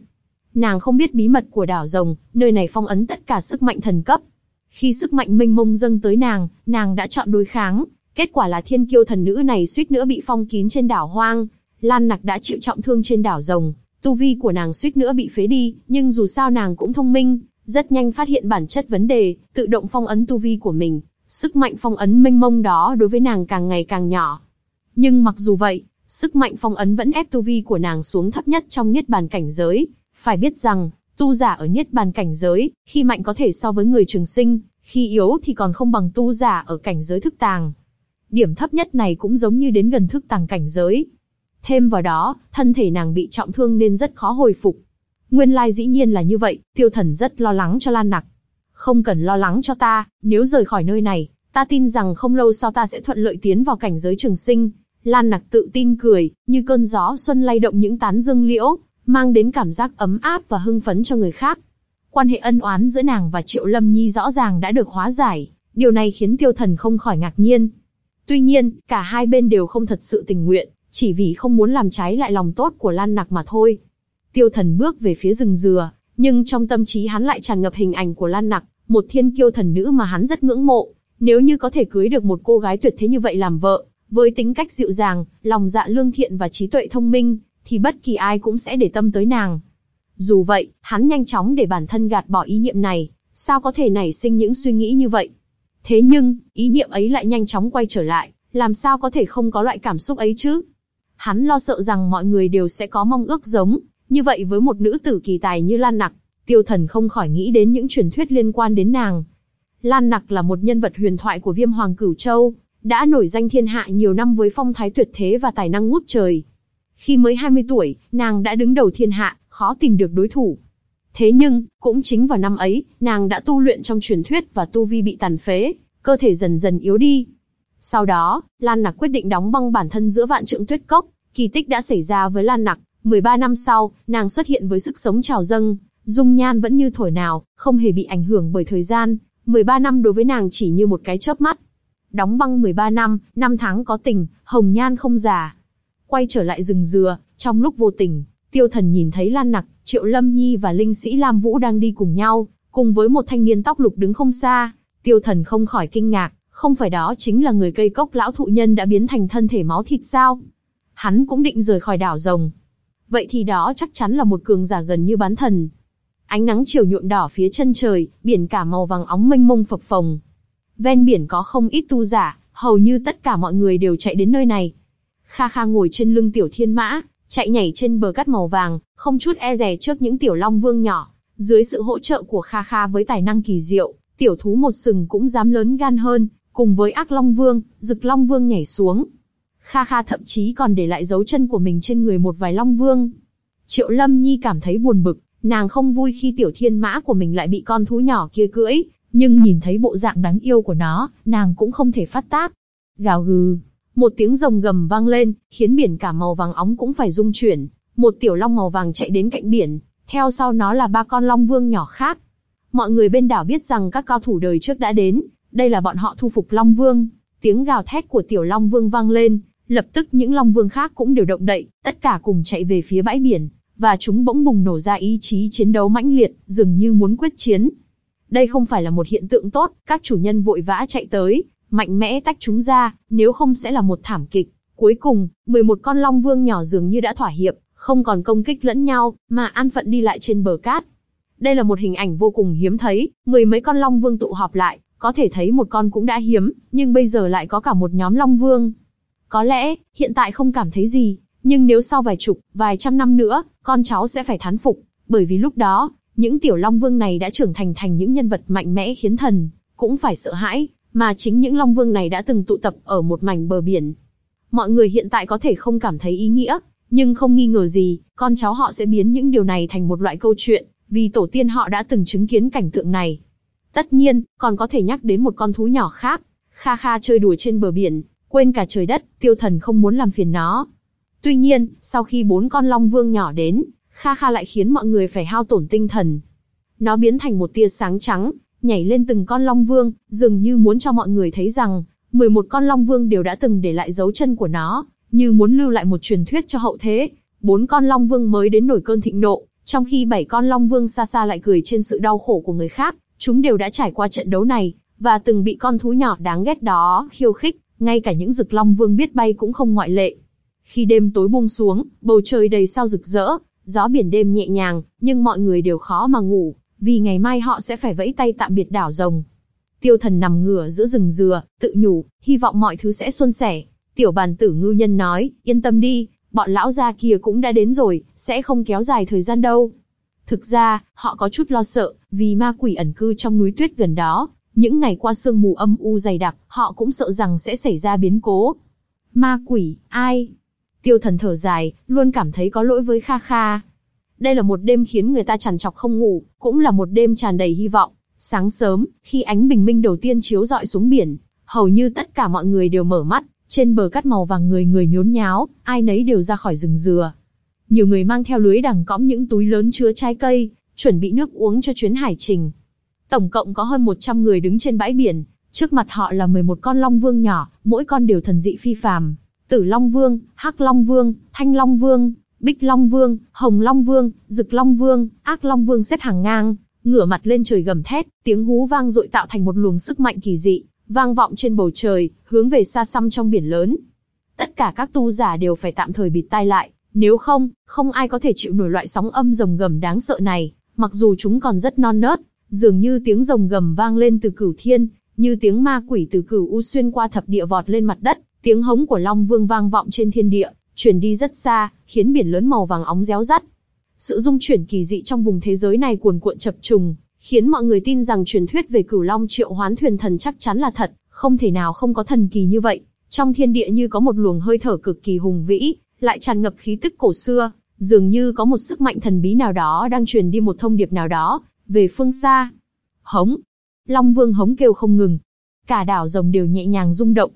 Nàng không biết bí mật của đảo rồng, nơi này phong ấn tất cả sức mạnh thần cấp. Khi sức mạnh mênh mông dâng tới nàng, nàng đã chọn đối kháng, kết quả là thiên kiêu thần nữ này suýt nữa bị phong kín trên đảo hoang. Lan Nặc đã chịu trọng thương trên đảo rồng, tu vi của nàng suýt nữa bị phế đi, nhưng dù sao nàng cũng thông minh, rất nhanh phát hiện bản chất vấn đề, tự động phong ấn tu vi của mình. Sức mạnh phong ấn mênh mông đó đối với nàng càng ngày càng nhỏ. Nhưng mặc dù vậy, sức mạnh phong ấn vẫn ép tu vi của nàng xuống thấp nhất trong niết bàn cảnh giới. Phải biết rằng, tu giả ở niết bàn cảnh giới, khi mạnh có thể so với người trường sinh, khi yếu thì còn không bằng tu giả ở cảnh giới thức tàng. Điểm thấp nhất này cũng giống như đến gần thức tàng cảnh giới. Thêm vào đó, thân thể nàng bị trọng thương nên rất khó hồi phục. Nguyên lai dĩ nhiên là như vậy, tiêu thần rất lo lắng cho Lan Nặc. Không cần lo lắng cho ta, nếu rời khỏi nơi này, ta tin rằng không lâu sau ta sẽ thuận lợi tiến vào cảnh giới trường sinh. Lan Nặc tự tin cười, như cơn gió xuân lay động những tán dương liễu, mang đến cảm giác ấm áp và hưng phấn cho người khác. Quan hệ ân oán giữa nàng và Triệu Lâm Nhi rõ ràng đã được hóa giải, điều này khiến tiêu thần không khỏi ngạc nhiên. Tuy nhiên, cả hai bên đều không thật sự tình nguyện, chỉ vì không muốn làm trái lại lòng tốt của Lan Nặc mà thôi. Tiêu thần bước về phía rừng dừa, nhưng trong tâm trí hắn lại tràn ngập hình ảnh của Lan Nặc, một thiên kiêu thần nữ mà hắn rất ngưỡng mộ. Nếu như có thể cưới được một cô gái tuyệt thế như vậy làm vợ, với tính cách dịu dàng, lòng dạ lương thiện và trí tuệ thông minh, thì bất kỳ ai cũng sẽ để tâm tới nàng. Dù vậy, hắn nhanh chóng để bản thân gạt bỏ ý niệm này, sao có thể nảy sinh những suy nghĩ như vậy? Thế nhưng, ý niệm ấy lại nhanh chóng quay trở lại, làm sao có thể không có loại cảm xúc ấy chứ? Hắn lo sợ rằng mọi người đều sẽ có mong ước giống, như vậy với một nữ tử kỳ tài như Lan Nặc, tiêu thần không khỏi nghĩ đến những truyền thuyết liên quan đến nàng. Lan Nặc là một nhân vật huyền thoại của viêm hoàng cửu châu, đã nổi danh thiên hạ nhiều năm với phong thái tuyệt thế và tài năng ngút trời. Khi mới 20 tuổi, nàng đã đứng đầu thiên hạ, khó tìm được đối thủ. Thế nhưng, cũng chính vào năm ấy, nàng đã tu luyện trong truyền thuyết và tu vi bị tàn phế, cơ thể dần dần yếu đi. Sau đó, Lan Nặc quyết định đóng băng bản thân giữa vạn trượng tuyết cốc, kỳ tích đã xảy ra với Lan Nặc. 13 năm sau, nàng xuất hiện với sức sống trào dâng, dung nhan vẫn như thổi nào, không hề bị ảnh hưởng bởi thời gian, 13 năm đối với nàng chỉ như một cái chớp mắt. Đóng băng 13 năm, năm tháng có tình, hồng nhan không già. Quay trở lại rừng dừa, trong lúc vô tình, tiêu thần nhìn thấy Lan Nặc, Triệu Lâm Nhi và linh sĩ Lam Vũ đang đi cùng nhau, cùng với một thanh niên tóc lục đứng không xa. Tiêu thần không khỏi kinh ngạc, không phải đó chính là người cây cốc lão thụ nhân đã biến thành thân thể máu thịt sao? Hắn cũng định rời khỏi đảo rồng. Vậy thì đó chắc chắn là một cường giả gần như bán thần. Ánh nắng chiều nhuộm đỏ phía chân trời, biển cả màu vàng óng mênh mông phập phồng. Ven biển có không ít tu giả, hầu như tất cả mọi người đều chạy đến nơi này. Kha Kha ngồi trên lưng tiểu thiên mã, chạy nhảy trên bờ cát màu vàng, không chút e dè trước những tiểu long vương nhỏ. Dưới sự hỗ trợ của Kha Kha với tài năng kỳ diệu, tiểu thú một sừng cũng dám lớn gan hơn, cùng với ác long vương, rực long vương nhảy xuống. Kha Kha thậm chí còn để lại dấu chân của mình trên người một vài long vương. Triệu Lâm Nhi cảm thấy buồn bực, nàng không vui khi tiểu thiên mã của mình lại bị con thú nhỏ kia cưỡi, nhưng nhìn thấy bộ dạng đáng yêu của nó, nàng cũng không thể phát tác. Gào gừ, một tiếng rồng gầm vang lên, khiến biển cả màu vàng óng cũng phải rung chuyển. Một tiểu long màu vàng chạy đến cạnh biển, theo sau nó là ba con long vương nhỏ khác. Mọi người bên đảo biết rằng các cao thủ đời trước đã đến, đây là bọn họ thu phục long vương. Tiếng gào thét của tiểu long vương vang lên, lập tức những long vương khác cũng đều động đậy, tất cả cùng chạy về phía bãi biển, và chúng bỗng bùng nổ ra ý chí chiến đấu mãnh liệt, dường như muốn quyết chiến. Đây không phải là một hiện tượng tốt, các chủ nhân vội vã chạy tới, mạnh mẽ tách chúng ra, nếu không sẽ là một thảm kịch. Cuối cùng, 11 con long vương nhỏ dường như đã thỏa hiệp, không còn công kích lẫn nhau, mà an phận đi lại trên bờ cát. Đây là một hình ảnh vô cùng hiếm thấy, mười mấy con long vương tụ họp lại, có thể thấy một con cũng đã hiếm, nhưng bây giờ lại có cả một nhóm long vương. Có lẽ, hiện tại không cảm thấy gì, nhưng nếu sau vài chục, vài trăm năm nữa, con cháu sẽ phải thán phục, bởi vì lúc đó, những tiểu long vương này đã trưởng thành thành những nhân vật mạnh mẽ khiến thần, cũng phải sợ hãi, mà chính những long vương này đã từng tụ tập ở một mảnh bờ biển. Mọi người hiện tại có thể không cảm thấy ý nghĩa, nhưng không nghi ngờ gì, con cháu họ sẽ biến những điều này thành một loại câu chuyện, vì tổ tiên họ đã từng chứng kiến cảnh tượng này. Tất nhiên, còn có thể nhắc đến một con thú nhỏ khác, Kha Kha chơi đùa trên bờ biển, quên cả trời đất, tiêu thần không muốn làm phiền nó. Tuy nhiên, sau khi bốn con long vương nhỏ đến, Kha Kha lại khiến mọi người phải hao tổn tinh thần. Nó biến thành một tia sáng trắng, nhảy lên từng con long vương, dường như muốn cho mọi người thấy rằng, 11 con long vương đều đã từng để lại dấu chân của nó, như muốn lưu lại một truyền thuyết cho hậu thế. Bốn con long vương mới đến nổi cơn thịnh nộ, trong khi bảy con long vương xa xa lại cười trên sự đau khổ của người khác, chúng đều đã trải qua trận đấu này, và từng bị con thú nhỏ đáng ghét đó khiêu khích, ngay cả những rực long vương biết bay cũng không ngoại lệ. Khi đêm tối buông xuống, bầu trời đầy sao rực rỡ, gió biển đêm nhẹ nhàng, nhưng mọi người đều khó mà ngủ, vì ngày mai họ sẽ phải vẫy tay tạm biệt đảo rồng. Tiêu thần nằm ngửa giữa rừng dừa, tự nhủ, hy vọng mọi thứ sẽ suôn sẻ. Tiểu bàn tử ngư nhân nói, yên tâm đi, bọn lão gia kia cũng đã đến rồi, sẽ không kéo dài thời gian đâu. Thực ra, họ có chút lo sợ, vì ma quỷ ẩn cư trong núi tuyết gần đó, những ngày qua sương mù âm u dày đặc, họ cũng sợ rằng sẽ xảy ra biến cố. Ma quỷ, ai? Tiêu thần thở dài, luôn cảm thấy có lỗi với Kha Kha. Đây là một đêm khiến người ta trằn trọc không ngủ, cũng là một đêm tràn đầy hy vọng. Sáng sớm, khi ánh bình minh đầu tiên chiếu rọi xuống biển, hầu như tất cả mọi người đều mở mắt, trên bờ cát màu vàng người người nhốn nháo, ai nấy đều ra khỏi rừng dừa. Nhiều người mang theo lưới đằng cõng những túi lớn chứa trái cây, chuẩn bị nước uống cho chuyến hải trình. Tổng cộng có hơn 100 người đứng trên bãi biển, trước mặt họ là 11 con long vương nhỏ, mỗi con đều thần dị phi phàm. Tử Long Vương, Hắc Long Vương, Thanh Long Vương, Bích Long Vương, Hồng Long Vương, Dực Long Vương, Ác Long Vương xếp hàng ngang, ngửa mặt lên trời gầm thét, tiếng hú vang dội tạo thành một luồng sức mạnh kỳ dị, vang vọng trên bầu trời, hướng về xa xăm trong biển lớn. Tất cả các tu giả đều phải tạm thời bịt tai lại, nếu không, không ai có thể chịu nổi loại sóng âm rồng gầm đáng sợ này, mặc dù chúng còn rất non nớt, dường như tiếng rồng gầm vang lên từ cửu thiên, như tiếng ma quỷ từ cửu u xuyên qua thập địa vọt lên mặt đất, tiếng hống của Long Vương vang vọng trên thiên địa, truyền đi rất xa, khiến biển lớn màu vàng óng réo rắt. Sự dung chuyển kỳ dị trong vùng thế giới này cuồn cuộn chập trùng, khiến mọi người tin rằng truyền thuyết về cửu long triệu hoán thuyền thần chắc chắn là thật, không thể nào không có thần kỳ như vậy. Trong thiên địa như có một luồng hơi thở cực kỳ hùng vĩ, lại tràn ngập khí tức cổ xưa, dường như có một sức mạnh thần bí nào đó đang truyền đi một thông điệp nào đó, về phương xa. Hống! Long Vương hống kêu không ngừng. Cả đảo rồng đều nhẹ nhàng rung động.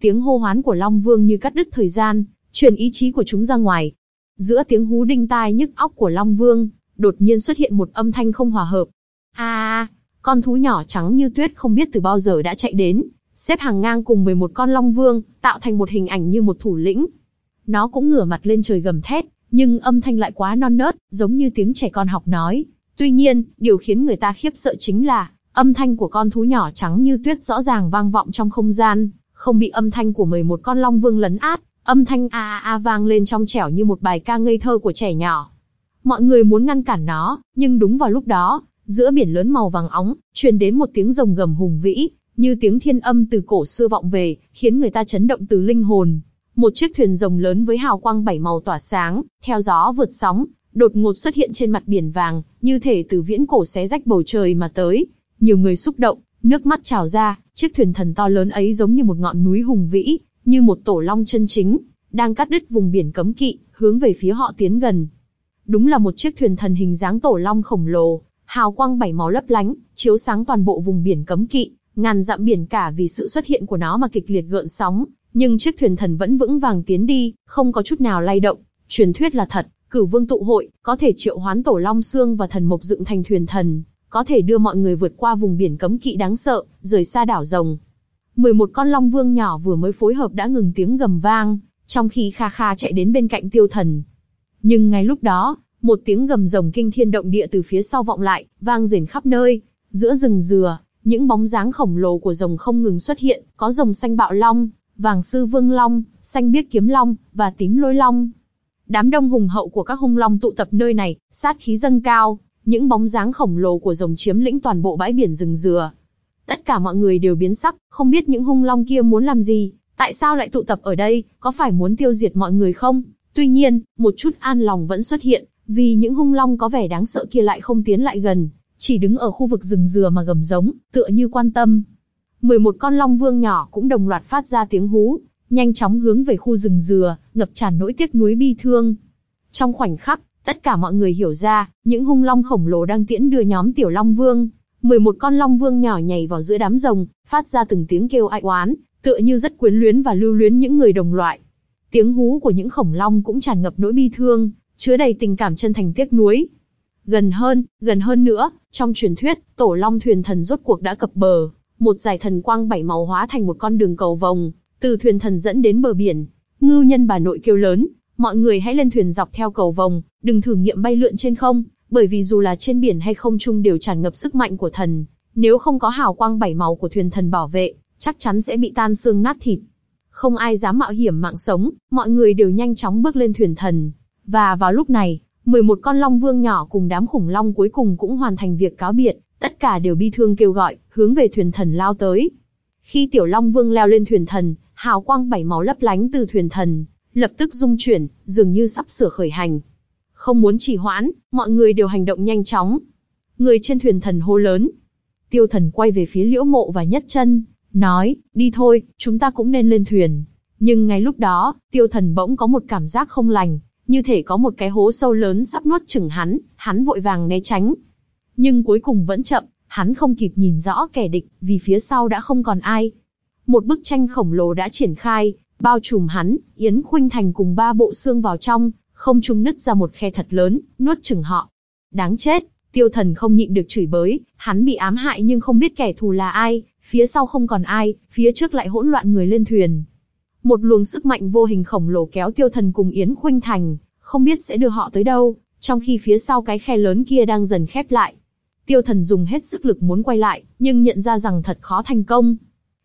Tiếng hô hoán của Long Vương như cắt đứt thời gian, truyền ý chí của chúng ra ngoài. Giữa tiếng hú đinh tai nhức óc của Long Vương, đột nhiên xuất hiện một âm thanh không hòa hợp. A, con thú nhỏ trắng như tuyết không biết từ bao giờ đã chạy đến, xếp hàng ngang cùng 11 con long vương, tạo thành một hình ảnh như một thủ lĩnh. Nó cũng ngửa mặt lên trời gầm thét, nhưng âm thanh lại quá non nớt, giống như tiếng trẻ con học nói. Tuy nhiên, điều khiến người ta khiếp sợ chính là, âm thanh của con thú nhỏ trắng như tuyết rõ ràng vang vọng trong không gian, không bị âm thanh của 11 con long vương lấn át, âm thanh a a a vang lên trong trẻo như một bài ca ngây thơ của trẻ nhỏ. Mọi người muốn ngăn cản nó, nhưng đúng vào lúc đó, giữa biển lớn màu vàng óng, truyền đến một tiếng rồng gầm hùng vĩ, như tiếng thiên âm từ cổ xưa vọng về, khiến người ta chấn động từ linh hồn. Một chiếc thuyền rồng lớn với hào quang bảy màu tỏa sáng, theo gió vượt sóng, đột ngột xuất hiện trên mặt biển vàng, như thể từ viễn cổ xé rách bầu trời mà tới. Nhiều người xúc động, nước mắt trào ra, chiếc thuyền thần to lớn ấy giống như một ngọn núi hùng vĩ, như một tổ long chân chính, đang cắt đứt vùng biển cấm kỵ, hướng về phía họ tiến gần. Đúng là một chiếc thuyền thần hình dáng tổ long khổng lồ, hào quang bảy màu lấp lánh, chiếu sáng toàn bộ vùng biển cấm kỵ, ngàn dặm biển cả vì sự xuất hiện của nó mà kịch liệt gợn sóng, nhưng chiếc thuyền thần vẫn vững vàng tiến đi, không có chút nào lay động. Truyền thuyết là thật, cửu vương tụ hội, có thể triệu hoán tổ long xương và thần mộc dựng thành thuyền thần, có thể đưa mọi người vượt qua vùng biển cấm kỵ đáng sợ, rời xa đảo rồng. 11 con long vương nhỏ vừa mới phối hợp đã ngừng tiếng gầm vang, trong khi Kha Kha chạy đến bên cạnh tiêu thần. Nhưng ngay lúc đó, một tiếng gầm rồng kinh thiên động địa từ phía sau vọng lại, vang rền khắp nơi. Giữa rừng dừa, những bóng dáng khổng lồ của rồng không ngừng xuất hiện, có rồng xanh bạo long, vàng sư vương long, xanh biếc kiếm long, và tím lôi long. Đám đông hùng hậu của các hung long tụ tập nơi này, sát khí dâng cao, những bóng dáng khổng lồ của rồng chiếm lĩnh toàn bộ bãi biển rừng dừa. Tất cả mọi người đều biến sắc, không biết những hung long kia muốn làm gì, tại sao lại tụ tập ở đây, có phải muốn tiêu diệt mọi người không? Tuy nhiên, một chút an lòng vẫn xuất hiện, vì những hung long có vẻ đáng sợ kia lại không tiến lại gần, chỉ đứng ở khu vực rừng dừa mà gầm giống, tựa như quan tâm. 11 con long vương nhỏ cũng đồng loạt phát ra tiếng hú, nhanh chóng hướng về khu rừng dừa, ngập tràn nỗi tiếc nuối bi thương. Trong khoảnh khắc, tất cả mọi người hiểu ra, những hung long khổng lồ đang tiễn đưa nhóm tiểu long vương. 11 con long vương nhỏ nhảy vào giữa đám rồng, phát ra từng tiếng kêu ai oán, tựa như rất quyến luyến và lưu luyến những người đồng loại. Tiếng hú của những khổng long cũng tràn ngập nỗi bi thương, chứa đầy tình cảm chân thành tiếc nuối. Gần hơn, gần hơn nữa, trong truyền thuyết, tổ long thuyền thần rốt cuộc đã cập bờ, một giải thần quang bảy màu hóa thành một con đường cầu vồng, từ thuyền thần dẫn đến bờ biển. Ngưu nhân bà nội kêu lớn, mọi người hãy lên thuyền dọc theo cầu vồng, đừng thử nghiệm bay lượn trên không, bởi vì dù là trên biển hay không trung đều tràn ngập sức mạnh của thần. Nếu không có hào quang bảy màu của thuyền thần bảo vệ, chắc chắn sẽ bị tan xương nát thịt. Không ai dám mạo hiểm mạng sống, mọi người đều nhanh chóng bước lên thuyền thần. Và vào lúc này, 11 con long vương nhỏ cùng đám khủng long cuối cùng cũng hoàn thành việc cáo biệt, tất cả đều bi thương kêu gọi, hướng về thuyền thần lao tới. Khi tiểu long vương leo lên thuyền thần, hào quang bảy màu lấp lánh từ thuyền thần, lập tức dung chuyển, dường như sắp sửa khởi hành. Không muốn trì hoãn, mọi người đều hành động nhanh chóng. Người trên thuyền thần hô lớn. Tiêu thần quay về phía liễu mộ và nhất chân, nói, đi thôi, chúng ta cũng nên lên thuyền. Nhưng ngay lúc đó, tiêu thần bỗng có một cảm giác không lành, như thể có một cái hố sâu lớn sắp nuốt chửng hắn, hắn vội vàng né tránh. Nhưng cuối cùng vẫn chậm, hắn không kịp nhìn rõ kẻ địch, vì phía sau đã không còn ai. Một bức tranh khổng lồ đã triển khai, bao trùm hắn, Yến Khuynh Thành cùng ba bộ xương vào trong, không trung nứt ra một khe thật lớn, nuốt chửng họ. Đáng chết, tiêu thần không nhịn được chửi bới, hắn bị ám hại nhưng không biết kẻ thù là ai, phía sau không còn ai, phía trước lại hỗn loạn người lên thuyền. Một luồng sức mạnh vô hình khổng lồ kéo tiêu thần cùng Yến Khuynh Thành, không biết sẽ đưa họ tới đâu, trong khi phía sau cái khe lớn kia đang dần khép lại. Tiêu thần dùng hết sức lực muốn quay lại, nhưng nhận ra rằng thật khó thành công.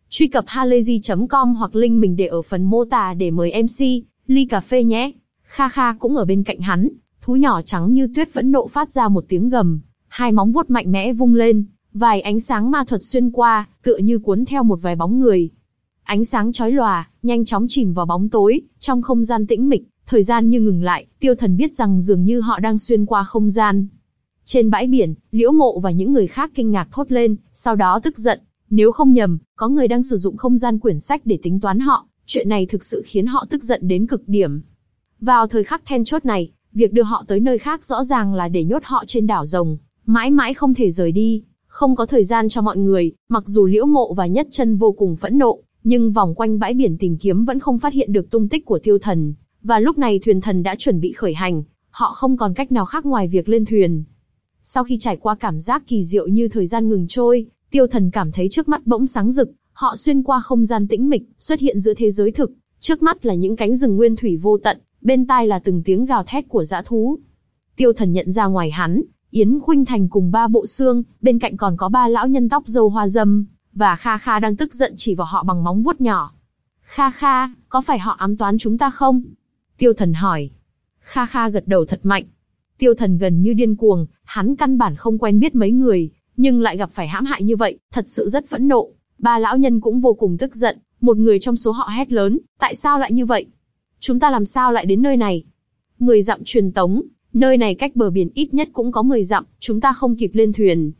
Truy cập halayzi.com hoặc link mình để ở phần mô tả để mời MC, ly cà phê nhé. Kha Kha cũng ở bên cạnh hắn, thú nhỏ trắng như tuyết vẫn nộ phát ra một tiếng gầm, hai móng vuốt mạnh mẽ vung lên, vài ánh sáng ma thuật xuyên qua, tựa như cuốn theo một vài bóng người. Ánh sáng chói lòa, nhanh chóng chìm vào bóng tối, trong không gian tĩnh mịch, thời gian như ngừng lại, tiêu thần biết rằng dường như họ đang xuyên qua không gian. Trên bãi biển, Liễu Mộ và những người khác kinh ngạc thốt lên, sau đó tức giận. Nếu không nhầm, có người đang sử dụng không gian quyển sách để tính toán họ, chuyện này thực sự khiến họ tức giận đến cực điểm. Vào thời khắc then chốt này, việc đưa họ tới nơi khác rõ ràng là để nhốt họ trên đảo rồng, mãi mãi không thể rời đi, không có thời gian cho mọi người, mặc dù Liễu Mộ và Nhất Chân vô cùng phẫn nộ, nhưng vòng quanh bãi biển tìm kiếm vẫn không phát hiện được tung tích của tiêu thần. Và lúc này thuyền thần đã chuẩn bị khởi hành, họ không còn cách nào khác ngoài việc lên thuyền. Sau khi trải qua cảm giác kỳ diệu như thời gian ngừng trôi, tiêu thần cảm thấy trước mắt bỗng sáng rực, họ xuyên qua không gian tĩnh mịch, xuất hiện giữa thế giới thực, trước mắt là những cánh rừng nguyên thủy vô tận, bên tai là từng tiếng gào thét của dã thú. Tiêu thần nhận ra ngoài hắn, Yến Khuynh Thành cùng ba bộ xương, bên cạnh còn có ba lão nhân tóc dâu hoa dâm, và Kha Kha đang tức giận chỉ vào họ bằng móng vuốt nhỏ. Kha Kha, có phải họ ám toán chúng ta không? Tiêu thần hỏi. Kha Kha gật đầu thật mạnh. Tiêu thần gần như điên cuồng, hắn căn bản không quen biết mấy người, nhưng lại gặp phải hãm hại như vậy, thật sự rất phẫn nộ. Ba lão nhân cũng vô cùng tức giận, một người trong số họ hét lớn, tại sao lại như vậy? Chúng ta làm sao lại đến nơi này? Mười dặm truyền tống, nơi này cách bờ biển ít nhất cũng có mười dặm, chúng ta không kịp lên thuyền.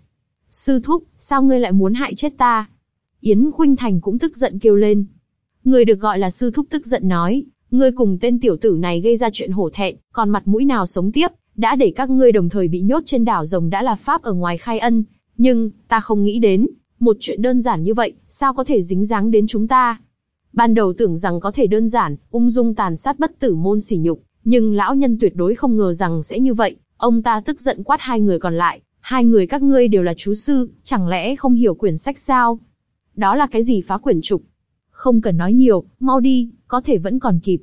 Sư thúc, sao ngươi lại muốn hại chết ta? Yến Khuynh Thành cũng tức giận kêu lên. Người được gọi là sư thúc tức giận nói, ngươi cùng tên tiểu tử này gây ra chuyện hổ thẹn, còn mặt mũi nào sống tiếp, đã để các ngươi đồng thời bị nhốt trên đảo rồng đã là pháp ở ngoài khai ân, nhưng, ta không nghĩ đến, một chuyện đơn giản như vậy, sao có thể dính dáng đến chúng ta? Ban đầu tưởng rằng có thể đơn giản, ung dung tàn sát bất tử môn sỉ nhục, nhưng lão nhân tuyệt đối không ngờ rằng sẽ như vậy, ông ta tức giận quát hai người còn lại, hai người các ngươi đều là chú sư, chẳng lẽ không hiểu quyển sách sao? Đó là cái gì phá quyển trục? Không cần nói nhiều, mau đi, có thể vẫn còn kịp.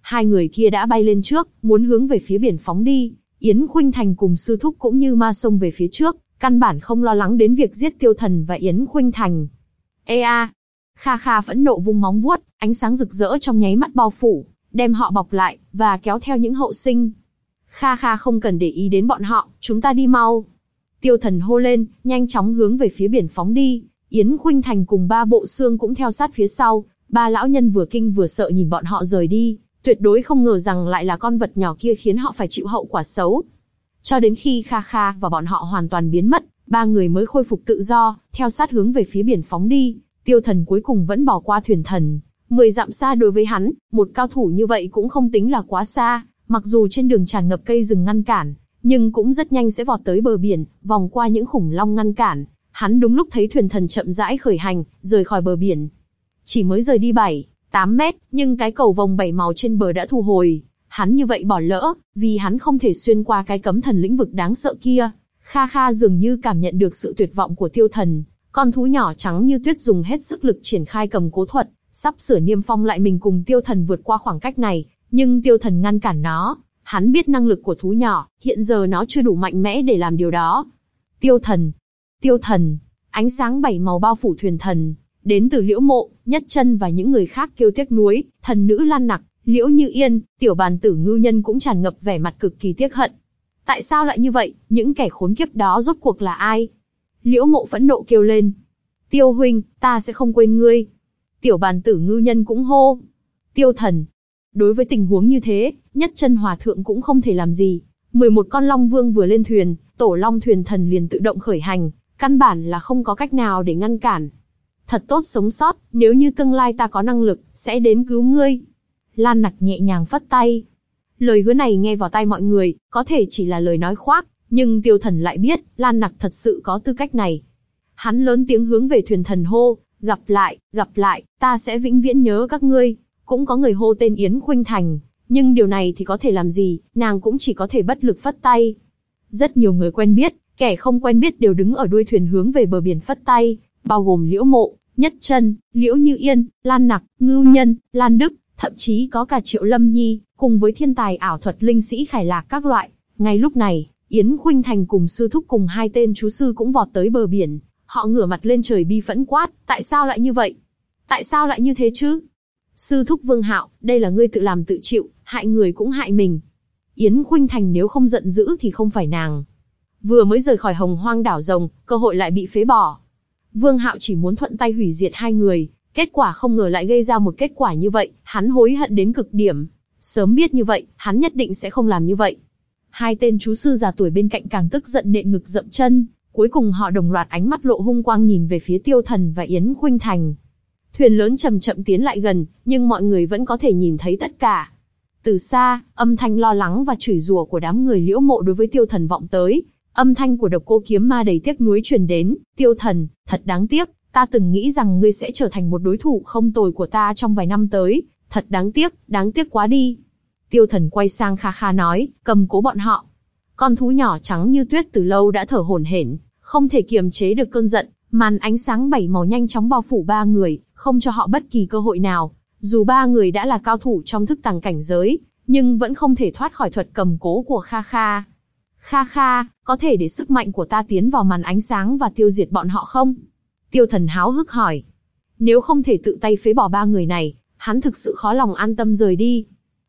Hai người kia đã bay lên trước, muốn hướng về phía biển phóng đi. Yến Khuynh Thành cùng sư thúc cũng như ma sông về phía trước, căn bản không lo lắng đến việc giết tiêu thần và Yến Khuynh Thành. Ê a! Kha Kha phẫn nộ vung móng vuốt, ánh sáng rực rỡ trong nháy mắt bao phủ, đem họ bọc lại, và kéo theo những hậu sinh. Kha Kha không cần để ý đến bọn họ, chúng ta đi mau. Tiêu thần hô lên, nhanh chóng hướng về phía biển phóng đi, Yến Khuynh Thành cùng ba bộ xương cũng theo sát phía sau, ba lão nhân vừa kinh vừa sợ nhìn bọn họ rời đi, tuyệt đối không ngờ rằng lại là con vật nhỏ kia khiến họ phải chịu hậu quả xấu. Cho đến khi Kha Kha và bọn họ hoàn toàn biến mất, ba người mới khôi phục tự do, theo sát hướng về phía biển phóng đi, tiêu thần cuối cùng vẫn bỏ qua thuyền thần. Mười dặm xa đối với hắn, một cao thủ như vậy cũng không tính là quá xa, mặc dù trên đường tràn ngập cây rừng ngăn cản, nhưng cũng rất nhanh sẽ vọt tới bờ biển, vòng qua những khủng long ngăn cản. Hắn đúng lúc thấy thuyền thần chậm rãi khởi hành, rời khỏi bờ biển. Chỉ mới rời đi 7, 8 mét, nhưng cái cầu vòng bảy màu trên bờ đã thu hồi. Hắn như vậy bỏ lỡ, vì hắn không thể xuyên qua cái cấm thần lĩnh vực đáng sợ kia. Kha Kha dường như cảm nhận được sự tuyệt vọng của tiêu thần. Con thú nhỏ trắng như tuyết dùng hết sức lực triển khai cầm cố thuật, sắp sửa niêm phong lại mình cùng tiêu thần vượt qua khoảng cách này, nhưng tiêu thần ngăn cản nó. Hắn biết năng lực của thú nhỏ, hiện giờ nó chưa đủ mạnh mẽ để làm điều đó. Tiêu thần, tiêu thần, ánh sáng bảy màu bao phủ thuyền thần, đến từ liễu mộ, nhất chân và những người khác kêu tiếc nuối, thần nữ lan nặc, liễu như yên, tiểu bàn tử ngưu nhân cũng tràn ngập vẻ mặt cực kỳ tiếc hận. Tại sao lại như vậy, những kẻ khốn kiếp đó rốt cuộc là ai? Liễu mộ phẫn nộ kêu lên. Tiêu huynh, ta sẽ không quên ngươi. Tiểu bàn tử ngưu nhân cũng hô. Tiêu thần. Đối với tình huống như thế, nhất chân hòa thượng cũng không thể làm gì. 11 con long vương vừa lên thuyền, tổ long thuyền thần liền tự động khởi hành, căn bản là không có cách nào để ngăn cản. Thật tốt sống sót, nếu như tương lai ta có năng lực, sẽ đến cứu ngươi. Lan nặc nhẹ nhàng phất tay. Lời hứa này nghe vào tai mọi người, có thể chỉ là lời nói khoác, nhưng tiêu thần lại biết, Lan nặc thật sự có tư cách này. Hắn lớn tiếng hướng về thuyền thần hô, gặp lại, gặp lại, ta sẽ vĩnh viễn nhớ các ngươi. Cũng có người hô tên Yến Khuynh Thành, nhưng điều này thì có thể làm gì, nàng cũng chỉ có thể bất lực phất tay. Rất nhiều người quen biết, kẻ không quen biết đều đứng ở đuôi thuyền hướng về bờ biển phất tay, bao gồm Liễu Mộ, Nhất Chân, Liễu Như Yên, Lan Nặc, Ngưu Nhân, Lan Đức, thậm chí có cả Triệu Lâm Nhi, cùng với thiên tài ảo thuật linh sĩ Khải Lạc các loại. Ngay lúc này, Yến Khuynh Thành cùng sư thúc cùng hai tên chú sư cũng vọt tới bờ biển, họ ngửa mặt lên trời bi phẫn quát, tại sao lại như vậy? Tại sao lại như thế chứ? Sư thúc Vương Hạo, đây là ngươi tự làm tự chịu, hại người cũng hại mình. Yến Khuynh Thành nếu không giận dữ thì không phải nàng. Vừa mới rời khỏi hồng hoang đảo rồng, cơ hội lại bị phế bỏ. Vương Hạo chỉ muốn thuận tay hủy diệt hai người, kết quả không ngờ lại gây ra một kết quả như vậy, hắn hối hận đến cực điểm. Sớm biết như vậy, hắn nhất định sẽ không làm như vậy. Hai tên chú sư già tuổi bên cạnh càng tức giận nện ngực dậm chân, cuối cùng họ đồng loạt ánh mắt lộ hung quang nhìn về phía Tiêu Thần và Yến Khuynh Thành. Thuyền lớn chậm chậm tiến lại gần, nhưng mọi người vẫn có thể nhìn thấy tất cả. Từ xa, âm thanh lo lắng và chửi rủa của đám người liễu mộ đối với Tiêu Thần vọng tới, Âm thanh của độc cô kiếm ma đầy tiếc nuối truyền đến, tiêu thần, thật đáng tiếc, ta từng nghĩ rằng ngươi sẽ trở thành một đối thủ không tồi của ta trong vài năm tới, thật đáng tiếc, đáng tiếc quá đi. Tiêu thần quay sang Kha Kha nói, cầm cố bọn họ. Con thú nhỏ trắng như tuyết từ lâu đã thở hổn hển, không thể kiềm chế được cơn giận, màn ánh sáng bảy màu nhanh chóng bao phủ ba người, không cho họ bất kỳ cơ hội nào. Dù ba người đã là cao thủ trong thức tàng cảnh giới, nhưng vẫn không thể thoát khỏi thuật cầm cố của Kha Kha. Kha Kha, có thể để sức mạnh của ta tiến vào màn ánh sáng và tiêu diệt bọn họ không? Tiêu thần háo hức hỏi. Nếu không thể tự tay phế bỏ ba người này, hắn thực sự khó lòng an tâm rời đi.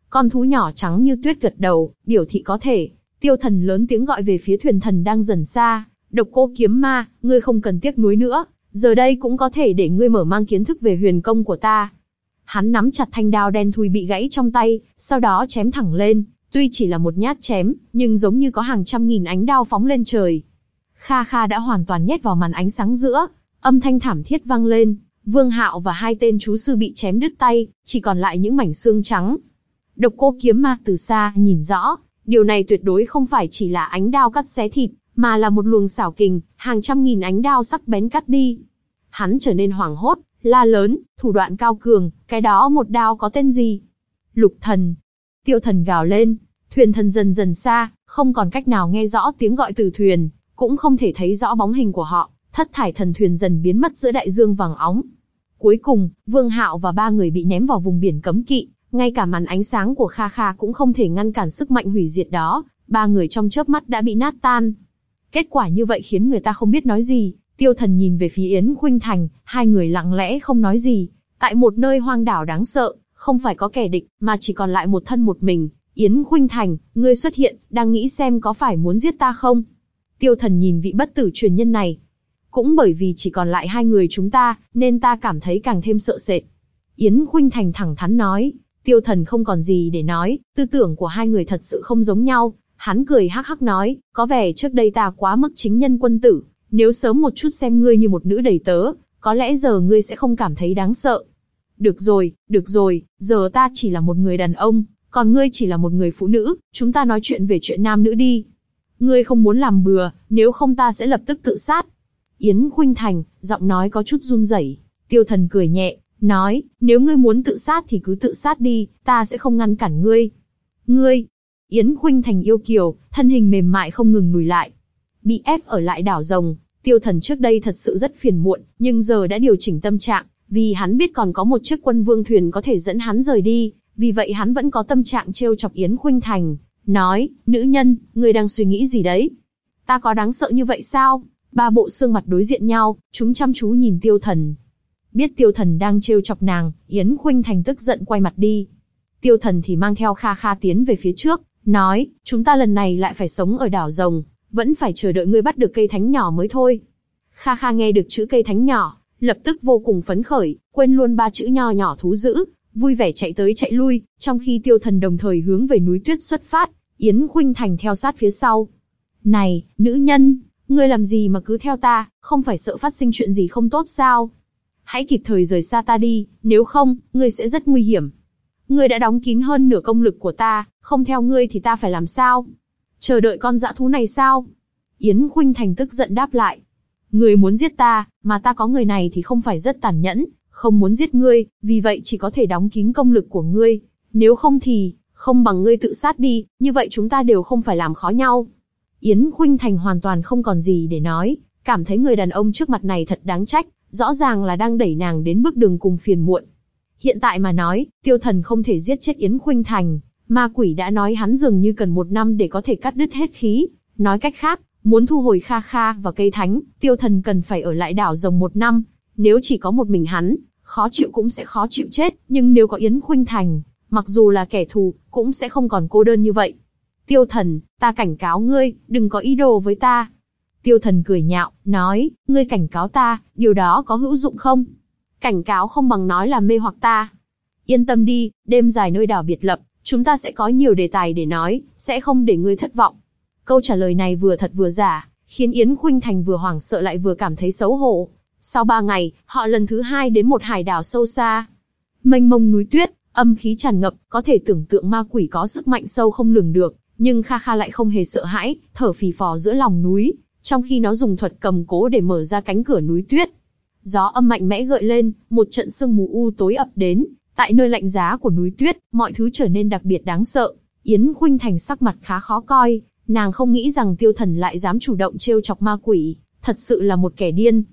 Con thú nhỏ trắng như tuyết gật đầu, biểu thị có thể. Tiêu thần lớn tiếng gọi về phía thuyền thần đang dần xa. Độc cô kiếm ma, ngươi không cần tiếc nuối nữa, giờ đây cũng có thể để ngươi mở mang kiến thức về huyền công của ta. Hắn nắm chặt thanh đao đen thui bị gãy trong tay, sau đó chém thẳng lên, tuy chỉ là một nhát chém, nhưng giống như có hàng trăm nghìn ánh đao phóng lên trời. Kha Kha đã hoàn toàn nhét vào màn ánh sáng giữa, âm thanh thảm thiết vang lên, Vương Hạo và hai tên chú sư bị chém đứt tay, chỉ còn lại những mảnh xương trắng. Độc cô kiếm ma từ xa nhìn rõ, điều này tuyệt đối không phải chỉ là ánh đao cắt xé thịt, mà là một luồng xảo kình, hàng trăm nghìn ánh đao sắc bén cắt đi. Hắn trở nên hoảng hốt, la lớn, thủ đoạn cao cường, cái đó một đao có tên gì? Lục thần. Tiêu thần gào lên, thuyền thần dần dần xa, không còn cách nào nghe rõ tiếng gọi từ thuyền, cũng không thể thấy rõ bóng hình của họ, thất thải thần thuyền dần biến mất giữa đại dương vàng óng. Cuối cùng, Vương Hạo và ba người bị ném vào vùng biển cấm kỵ, ngay cả màn ánh sáng của Kha Kha cũng không thể ngăn cản sức mạnh hủy diệt đó, ba người trong chớp mắt đã bị nát tan. Kết quả như vậy khiến người ta không biết nói gì, tiêu thần nhìn về phía Yến Khuynh Thành, hai người lặng lẽ không nói gì. Tại một nơi hoang đảo đáng sợ, không phải có kẻ địch, mà chỉ còn lại một thân một mình. Yến Khuynh Thành, ngươi xuất hiện, đang nghĩ xem có phải muốn giết ta không? Tiêu thần nhìn vị bất tử truyền nhân này. Cũng bởi vì chỉ còn lại hai người chúng ta, nên ta cảm thấy càng thêm sợ sệt. Yến Khuynh Thành thẳng thắn nói, tiêu thần không còn gì để nói, tư tưởng của hai người thật sự không giống nhau. Hắn cười hắc hắc nói, có vẻ trước đây ta quá mức chính nhân quân tử, nếu sớm một chút xem ngươi như một nữ đầy tớ, có lẽ giờ ngươi sẽ không cảm thấy đáng sợ. Được rồi, được rồi, giờ ta chỉ là một người đàn ông, còn ngươi chỉ là một người phụ nữ, chúng ta nói chuyện về chuyện nam nữ đi. Ngươi không muốn làm bừa, nếu không ta sẽ lập tức tự sát. Yến Khuynh Thành, giọng nói có chút run rẩy. Tiêu Thần cười nhẹ, nói, nếu ngươi muốn tự sát thì cứ tự sát đi, ta sẽ không ngăn cản ngươi. Ngươi, Yến Khuynh Thành yêu kiều, thân hình mềm mại không ngừng lùi lại. Bị ép ở lại đảo rồng, Tiêu Thần trước đây thật sự rất phiền muộn, nhưng giờ đã điều chỉnh tâm trạng, vì hắn biết còn có một chiếc quân vương thuyền có thể dẫn hắn rời đi, vì vậy hắn vẫn có tâm trạng trêu chọc Yến Khuynh Thành, nói, nữ nhân, ngươi đang suy nghĩ gì đấy? Ta có đáng sợ như vậy sao? Ba bộ xương mặt đối diện nhau, chúng chăm chú nhìn tiêu thần. Biết tiêu thần đang trêu chọc nàng, Yến Khuynh Thành tức giận quay mặt đi. Tiêu thần thì mang theo Kha Kha tiến về phía trước, nói, chúng ta lần này lại phải sống ở đảo rồng, vẫn phải chờ đợi ngươi bắt được cây thánh nhỏ mới thôi. Kha Kha nghe được chữ cây thánh nhỏ, lập tức vô cùng phấn khởi, quên luôn ba chữ nho nhỏ thú dữ, vui vẻ chạy tới chạy lui, trong khi tiêu thần đồng thời hướng về núi tuyết xuất phát, Yến Khuynh Thành theo sát phía sau. Này, nữ nhân, Ngươi làm gì mà cứ theo ta, không phải sợ phát sinh chuyện gì không tốt sao? Hãy kịp thời rời xa ta đi, nếu không, ngươi sẽ rất nguy hiểm. Ngươi đã đóng kín hơn nửa công lực của ta, không theo ngươi thì ta phải làm sao? Chờ đợi con dã thú này sao? Yến Khuynh Thành tức giận đáp lại. Ngươi muốn giết ta, mà ta có người này thì không phải rất tàn nhẫn, không muốn giết ngươi, vì vậy chỉ có thể đóng kín công lực của ngươi. Nếu không thì, không bằng ngươi tự sát đi, như vậy chúng ta đều không phải làm khó nhau. Yến Khuynh Thành hoàn toàn không còn gì để nói, cảm thấy người đàn ông trước mặt này thật đáng trách, rõ ràng là đang đẩy nàng đến bước đường cùng phiền muộn. Hiện tại mà nói, tiêu thần không thể giết chết Yến Khuynh Thành, ma quỷ đã nói hắn dường như cần một năm để có thể cắt đứt hết khí. Nói cách khác, muốn thu hồi Kha Kha và cây thánh, tiêu thần cần phải ở lại đảo rồng một năm. Nếu chỉ có một mình hắn, khó chịu cũng sẽ khó chịu chết, nhưng nếu có Yến Khuynh Thành, mặc dù là kẻ thù, cũng sẽ không còn cô đơn như vậy. Tiêu thần, ta cảnh cáo ngươi, đừng có ý đồ với ta. Tiêu thần cười nhạo, nói, ngươi cảnh cáo ta, điều đó có hữu dụng không? Cảnh cáo không bằng nói là mê hoặc ta. Yên tâm đi, đêm dài nơi đảo biệt lập, chúng ta sẽ có nhiều đề tài để nói, sẽ không để ngươi thất vọng. Câu trả lời này vừa thật vừa giả, khiến Yến Khuynh Thành vừa hoảng sợ lại vừa cảm thấy xấu hổ. Sau ba ngày, họ lần thứ hai đến một hải đảo sâu xa. Mênh mông núi tuyết, âm khí tràn ngập, có thể tưởng tượng ma quỷ có sức mạnh sâu không lường được, nhưng Kha Kha lại không hề sợ hãi, thở phì phò giữa lòng núi, trong khi nó dùng thuật cầm cố để mở ra cánh cửa núi tuyết. Gió âm mạnh mẽ gợi lên, một trận sương mù u tối ập đến, Tại nơi lạnh giá của núi tuyết, mọi thứ trở nên đặc biệt đáng sợ. Yến Khuynh Thành sắc mặt khá khó coi, nàng không nghĩ rằng tiêu thần lại dám chủ động trêu chọc ma quỷ, thật sự là một kẻ điên.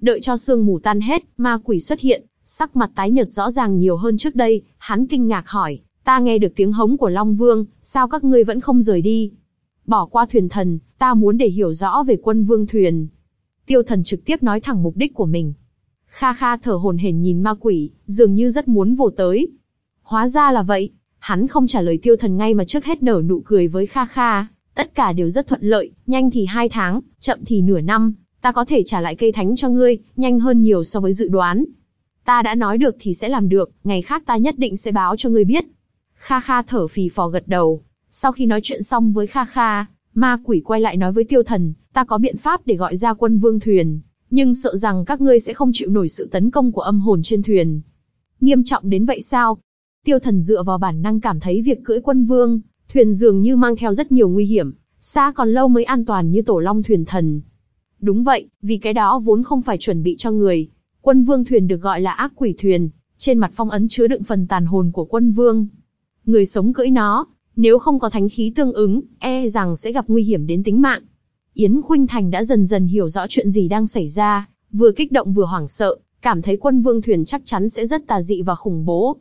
Đợi cho sương mù tan hết, ma quỷ xuất hiện, sắc mặt tái nhợt rõ ràng nhiều hơn trước đây, hắn kinh ngạc hỏi, ta nghe được tiếng hống của Long Vương, sao các ngươi vẫn không rời đi? Bỏ qua thuyền thần, ta muốn để hiểu rõ về quân vương thuyền. Tiêu thần trực tiếp nói thẳng mục đích của mình. Kha Kha thở hồn hển nhìn ma quỷ, dường như rất muốn vồ tới. Hóa ra là vậy, hắn không trả lời tiêu thần ngay mà trước hết nở nụ cười với Kha Kha. Tất cả đều rất thuận lợi, nhanh thì hai tháng, chậm thì nửa năm, ta có thể trả lại cây thánh cho ngươi, nhanh hơn nhiều so với dự đoán. Ta đã nói được thì sẽ làm được, ngày khác ta nhất định sẽ báo cho ngươi biết. Kha Kha thở phì phò gật đầu. Sau khi nói chuyện xong với Kha Kha, ma quỷ quay lại nói với tiêu thần, ta có biện pháp để gọi ra quân vương thuyền, nhưng sợ rằng các ngươi sẽ không chịu nổi sự tấn công của âm hồn trên thuyền. Nghiêm trọng đến vậy sao? Tiêu thần dựa vào bản năng cảm thấy việc cưỡi quân vương, thuyền dường như mang theo rất nhiều nguy hiểm, xa còn lâu mới an toàn như tổ long thuyền thần. Đúng vậy, vì cái đó vốn không phải chuẩn bị cho người. Quân vương thuyền được gọi là ác quỷ thuyền, trên mặt phong ấn chứa đựng phần tàn hồn của quân vương. Người sống cưỡi nó, nếu không có thánh khí tương ứng, e rằng sẽ gặp nguy hiểm đến tính mạng. Yến Khuynh Thành đã dần dần hiểu rõ chuyện gì đang xảy ra, vừa kích động vừa hoảng sợ, cảm thấy quân vương thuyền chắc chắn sẽ rất tà dị và khủng bố.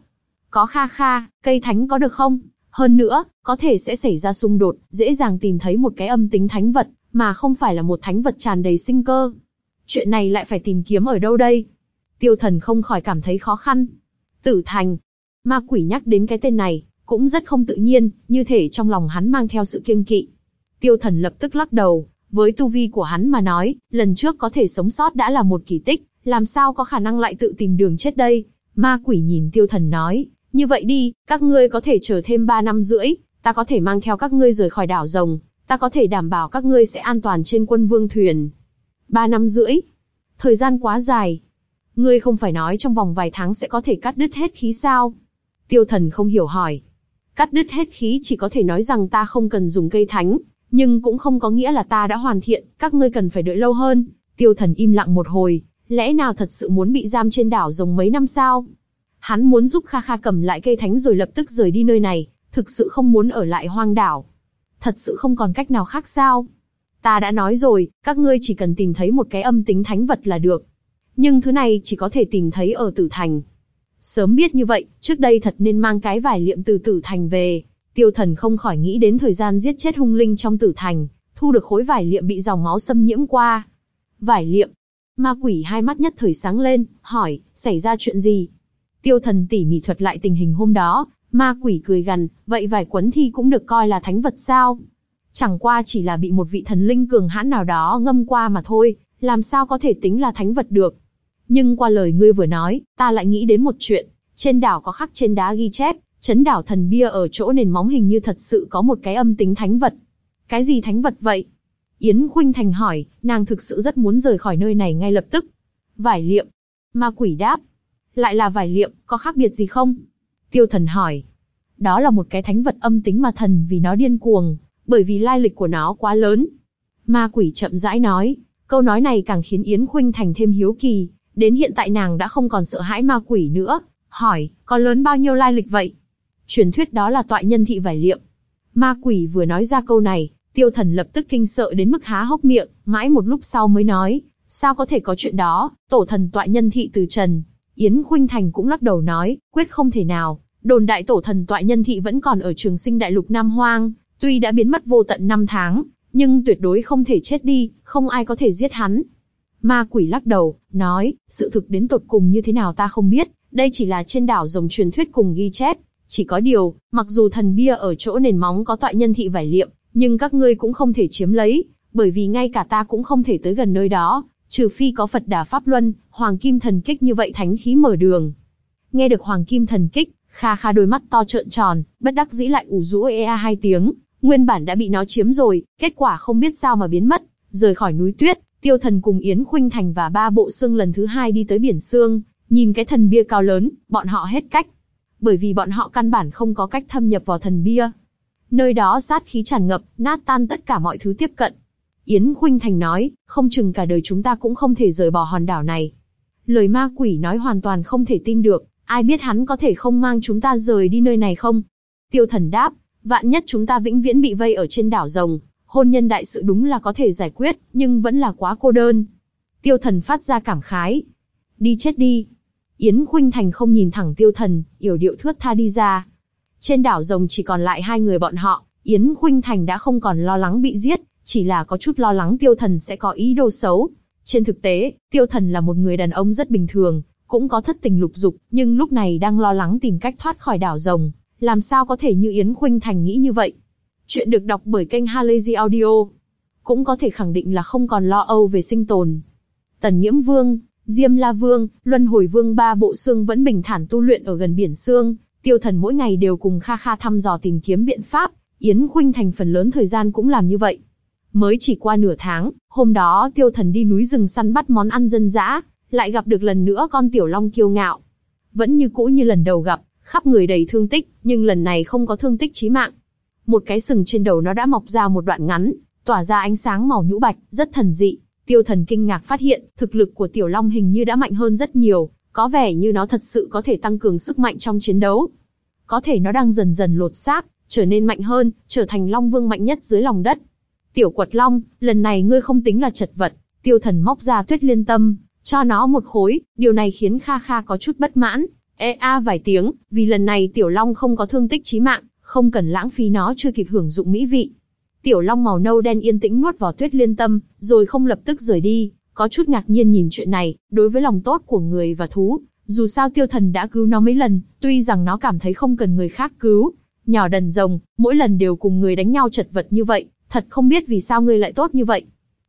Có kha kha, cây thánh có được không? Hơn nữa, có thể sẽ xảy ra xung đột, dễ dàng tìm thấy một cái âm tính thánh vật, mà không phải là một thánh vật tràn đầy sinh cơ. Chuyện này lại phải tìm kiếm ở đâu đây? Tiêu thần không khỏi cảm thấy khó khăn. Tử thành. Ma quỷ nhắc đến cái tên này, cũng rất không tự nhiên, như thể trong lòng hắn mang theo sự kiêng kỵ. Tiêu thần lập tức lắc đầu, với tu vi của hắn mà nói, lần trước có thể sống sót đã là một kỳ tích, làm sao có khả năng lại tự tìm đường chết đây? Ma quỷ nhìn tiêu thần nói, như vậy đi, các ngươi có thể chờ thêm 3 năm rưỡi, ta có thể mang theo các ngươi rời khỏi đảo rồng, ta có thể đảm bảo các ngươi sẽ an toàn trên quân vương thuyền. 3 năm rưỡi? Thời gian quá dài. Ngươi không phải nói trong vòng vài tháng sẽ có thể cắt đứt hết khí sao? Tiêu thần không hiểu hỏi. Cắt đứt hết khí chỉ có thể nói rằng ta không cần dùng cây thánh, nhưng cũng không có nghĩa là ta đã hoàn thiện, các ngươi cần phải đợi lâu hơn. Tiêu thần im lặng một hồi, lẽ nào thật sự muốn bị giam trên đảo rồng mấy năm sao? Hắn muốn giúp Kha Kha cầm lại cây thánh rồi lập tức rời đi nơi này, thực sự không muốn ở lại hoang đảo. Thật sự không còn cách nào khác sao? Ta đã nói rồi, các ngươi chỉ cần tìm thấy một cái âm tính thánh vật là được. Nhưng thứ này chỉ có thể tìm thấy ở tử thành. Sớm biết như vậy, trước đây thật nên mang cái vải liệm từ tử thành về. Tiêu thần không khỏi nghĩ đến thời gian giết chết hung linh trong tử thành, thu được khối vải liệm bị dòng máu xâm nhiễm qua. Vải liệm. Ma quỷ hai mắt nhất thời sáng lên, hỏi, xảy ra chuyện gì? Tiêu thần tỉ mỉ thuật lại tình hình hôm đó, ma quỷ cười gằn, vậy vải quấn thi cũng được coi là thánh vật sao? Chẳng qua chỉ là bị một vị thần linh cường hãn nào đó ngâm qua mà thôi, làm sao có thể tính là thánh vật được? Nhưng qua lời ngươi vừa nói, ta lại nghĩ đến một chuyện, trên đảo có khắc trên đá ghi chép, chấn đảo thần bia ở chỗ nền móng hình như thật sự có một cái âm tính thánh vật. Cái gì thánh vật vậy? Yến Khuynh Thành hỏi, nàng thực sự rất muốn rời khỏi nơi này ngay lập tức. Vải liệm. Ma quỷ đáp. Lại là vải liệm, có khác biệt gì không? Tiêu thần hỏi. Đó là một cái thánh vật âm tính mà thần vì nó điên cuồng, bởi vì lai lịch của nó quá lớn. Ma quỷ chậm rãi nói, câu nói này càng khiến Yến Khuynh Thành thêm hiếu kỳ, đến hiện tại nàng đã không còn sợ hãi ma quỷ nữa, hỏi, có lớn bao nhiêu lai lịch vậy? Truyền thuyết đó là tọa nhân thị vải liệm. Ma quỷ vừa nói ra câu này, tiêu thần lập tức kinh sợ đến mức há hốc miệng, mãi một lúc sau mới nói, sao có thể có chuyện đó, tổ thần tọa nhân thị từ trần. Yến Khuynh Thành cũng lắc đầu nói, quyết không thể nào, đồn đại tổ thần tọa nhân thị vẫn còn ở trường sinh đại lục Nam Hoang, tuy đã biến mất vô tận năm tháng, nhưng tuyệt đối không thể chết đi, không ai có thể giết hắn. Ma quỷ lắc đầu, nói, sự thực đến tột cùng như thế nào ta không biết, đây chỉ là trên đảo rồng truyền thuyết cùng ghi chép, chỉ có điều, mặc dù thần bia ở chỗ nền móng có tọa nhân thị vải liệm, nhưng các ngươi cũng không thể chiếm lấy, bởi vì ngay cả ta cũng không thể tới gần nơi đó, trừ phi có Phật Đà Pháp Luân, Hoàng Kim Thần Kích như vậy thánh khí mở đường. Nghe được Hoàng Kim Thần Kích, Kha Kha đôi mắt to trợn tròn, bất đắc dĩ lại ủ rũ ea hai tiếng, nguyên bản đã bị nó chiếm rồi, kết quả không biết sao mà biến mất, rời khỏi núi tuyết, Tiêu Thần cùng Yến Khuynh Thành và ba bộ xương lần thứ hai đi tới biển xương, nhìn cái thần bia cao lớn, bọn họ hết cách, bởi vì bọn họ căn bản không có cách thâm nhập vào thần bia. Nơi đó sát khí tràn ngập, nát tan tất cả mọi thứ tiếp cận. Yến Khuynh Thành nói, không chừng cả đời chúng ta cũng không thể rời bỏ hòn đảo này. Lời ma quỷ nói hoàn toàn không thể tin được, Ai biết hắn có thể không mang chúng ta rời đi nơi này không? Tiêu thần đáp, vạn nhất chúng ta vĩnh viễn bị vây ở trên đảo rồng, hôn nhân đại sự đúng là có thể giải quyết, nhưng vẫn là quá cô đơn. Tiêu thần phát ra cảm khái. Đi chết đi. Yến Khuynh Thành không nhìn thẳng tiêu thần, yểu điệu thướt tha đi ra. Trên đảo rồng chỉ còn lại hai người bọn họ, Yến Khuynh Thành đã không còn lo lắng bị giết, chỉ là có chút lo lắng tiêu thần sẽ có ý đồ xấu. Trên thực tế, tiêu thần là một người đàn ông rất bình thường, cũng có thất tình lục dục, nhưng lúc này đang lo lắng tìm cách thoát khỏi đảo rồng, làm sao có thể như Yến Khuynh Thành nghĩ như vậy. Chuyện được đọc bởi kênh Halazy Audio. Cũng có thể khẳng định là không còn lo âu về sinh tồn. Tần Nhiễm Vương, Diêm La Vương, Luân Hồi Vương ba bộ xương vẫn bình thản tu luyện ở gần biển xương, tiêu thần mỗi ngày đều cùng Kha Kha thăm dò tìm kiếm biện pháp, Yến Khuynh Thành phần lớn thời gian cũng làm như vậy. Mới chỉ qua nửa tháng, hôm đó tiêu thần đi núi rừng săn bắt món ăn dân dã, lại gặp được lần nữa con tiểu long kiêu ngạo. Vẫn như cũ như lần đầu gặp, khắp người đầy thương tích, nhưng lần này không có thương tích chí mạng. Một cái sừng trên đầu nó đã mọc ra một đoạn ngắn, tỏa ra ánh sáng màu nhũ bạch, rất thần dị. Tiêu thần kinh ngạc phát hiện, thực lực của tiểu long hình như đã mạnh hơn rất nhiều, có vẻ như nó thật sự có thể tăng cường sức mạnh trong chiến đấu. Có thể nó đang dần dần lột xác, trở nên mạnh hơn, trở thành long vương mạnh nhất dưới lòng đất. Tiểu quật long, lần này ngươi không tính là chật vật, tiêu thần móc ra tuyết liên tâm, cho nó một khối, điều này khiến Kha Kha có chút bất mãn, e a vài tiếng, vì lần này Tiểu Long không có thương tích chí mạng, không cần lãng phí nó chưa kịp hưởng dụng mỹ vị. Tiểu Long màu nâu đen yên tĩnh nuốt vào tuyết liên tâm, rồi không lập tức rời đi, có chút ngạc nhiên nhìn chuyện này, đối với lòng tốt của người và thú, dù sao tiêu thần đã cứu nó mấy lần, tuy rằng nó cảm thấy không cần người khác cứu. Nhỏ đần rồng, mỗi lần đều cùng người đánh nhau chật vật như vậy, thật không biết vì sao ngươi lại tốt như vậy.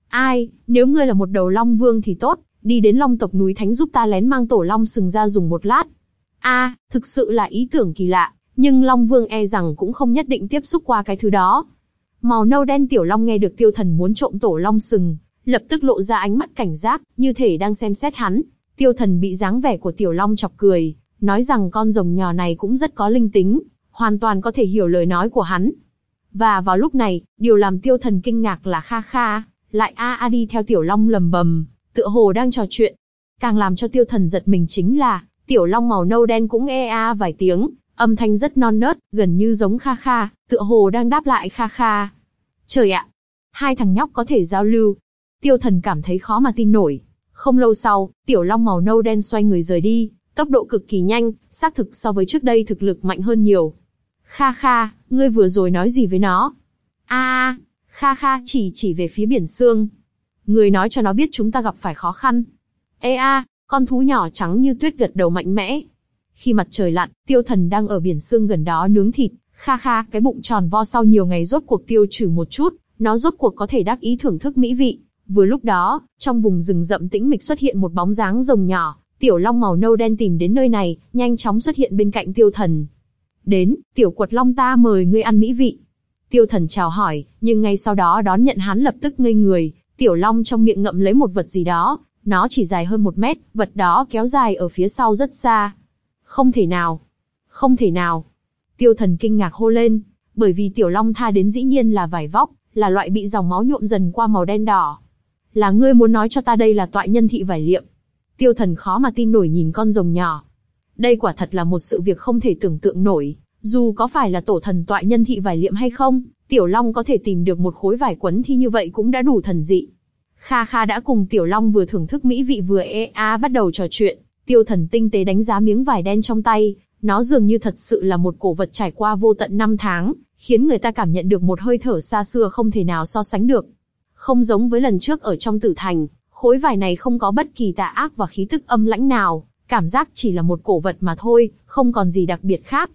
Ai, nếu ngươi là một đầu long vương thì tốt, đi đến long tộc núi thánh giúp ta lén mang tổ long sừng ra dùng một lát. A, thực sự là ý tưởng kỳ lạ, nhưng long vương e rằng cũng không nhất định tiếp xúc qua cái thứ đó. Màu nâu đen tiểu long nghe được tiêu thần muốn trộm tổ long sừng, lập tức lộ ra ánh mắt cảnh giác, như thể đang xem xét hắn. Tiêu thần bị dáng vẻ của tiểu long chọc cười, nói rằng con rồng nhỏ này cũng rất có linh tính, hoàn toàn có thể hiểu lời nói của hắn. Và vào lúc này, điều làm tiêu thần kinh ngạc là Kha Kha, lại a a đi theo tiểu long lầm bầm, tựa hồ đang trò chuyện. Càng làm cho tiêu thần giật mình chính là, tiểu long màu nâu đen cũng e a vài tiếng, âm thanh rất non nớt, gần như giống Kha Kha, tựa hồ đang đáp lại Kha Kha. Trời ạ! Hai thằng nhóc có thể giao lưu. Tiêu thần cảm thấy khó mà tin nổi. Không lâu sau, tiểu long màu nâu đen xoay người rời đi, tốc độ cực kỳ nhanh, xác thực so với trước đây thực lực mạnh hơn nhiều. Kha Kha, ngươi vừa rồi nói gì với nó? A, Kha Kha chỉ chỉ về phía biển xương. Người nói cho nó biết chúng ta gặp phải khó khăn. Ê a, con thú nhỏ trắng như tuyết gật đầu mạnh mẽ. Khi mặt trời lặn, tiêu thần đang ở biển xương gần đó nướng thịt, kha kha cái bụng tròn vo sau nhiều ngày rốt cuộc tiêu trừ một chút, nó rốt cuộc có thể đắc ý thưởng thức mỹ vị. Vừa lúc đó, trong vùng rừng rậm tĩnh mịch xuất hiện một bóng dáng rồng nhỏ, tiểu long màu nâu đen tìm đến nơi này, nhanh chóng xuất hiện bên cạnh tiêu thần. Đến, tiểu quật long ta mời ngươi ăn mỹ vị. Tiêu thần chào hỏi, nhưng ngay sau đó đón nhận hắn lập tức ngây người, Tiểu Long trong miệng ngậm lấy một vật gì đó, nó chỉ dài hơn một mét, vật đó kéo dài ở phía sau rất xa. Không thể nào. Không thể nào. Tiêu thần kinh ngạc hô lên, bởi vì Tiểu Long tha đến dĩ nhiên là vải vóc, là loại bị dòng máu nhuộm dần qua màu đen đỏ. Là ngươi muốn nói cho ta đây là toại nhân thị vải liệm. Tiêu thần khó mà tin nổi nhìn con rồng nhỏ. Đây quả thật là một sự việc không thể tưởng tượng nổi, dù có phải là tổ thần toại nhân thị vải liệm hay không, Tiểu Long có thể tìm được một khối vải quấn thi như vậy cũng đã đủ thần dị. Kha Kha đã cùng Tiểu Long vừa thưởng thức mỹ vị vừa e a bắt đầu trò chuyện, tiêu thần tinh tế đánh giá miếng vải đen trong tay, nó dường như thật sự là một cổ vật trải qua vô tận năm tháng, khiến người ta cảm nhận được một hơi thở xa xưa không thể nào so sánh được. Không giống với lần trước ở trong tử thành, khối vải này không có bất kỳ tà ác và khí tức âm lãnh nào, cảm giác chỉ là một cổ vật mà thôi, không còn gì đặc biệt khác.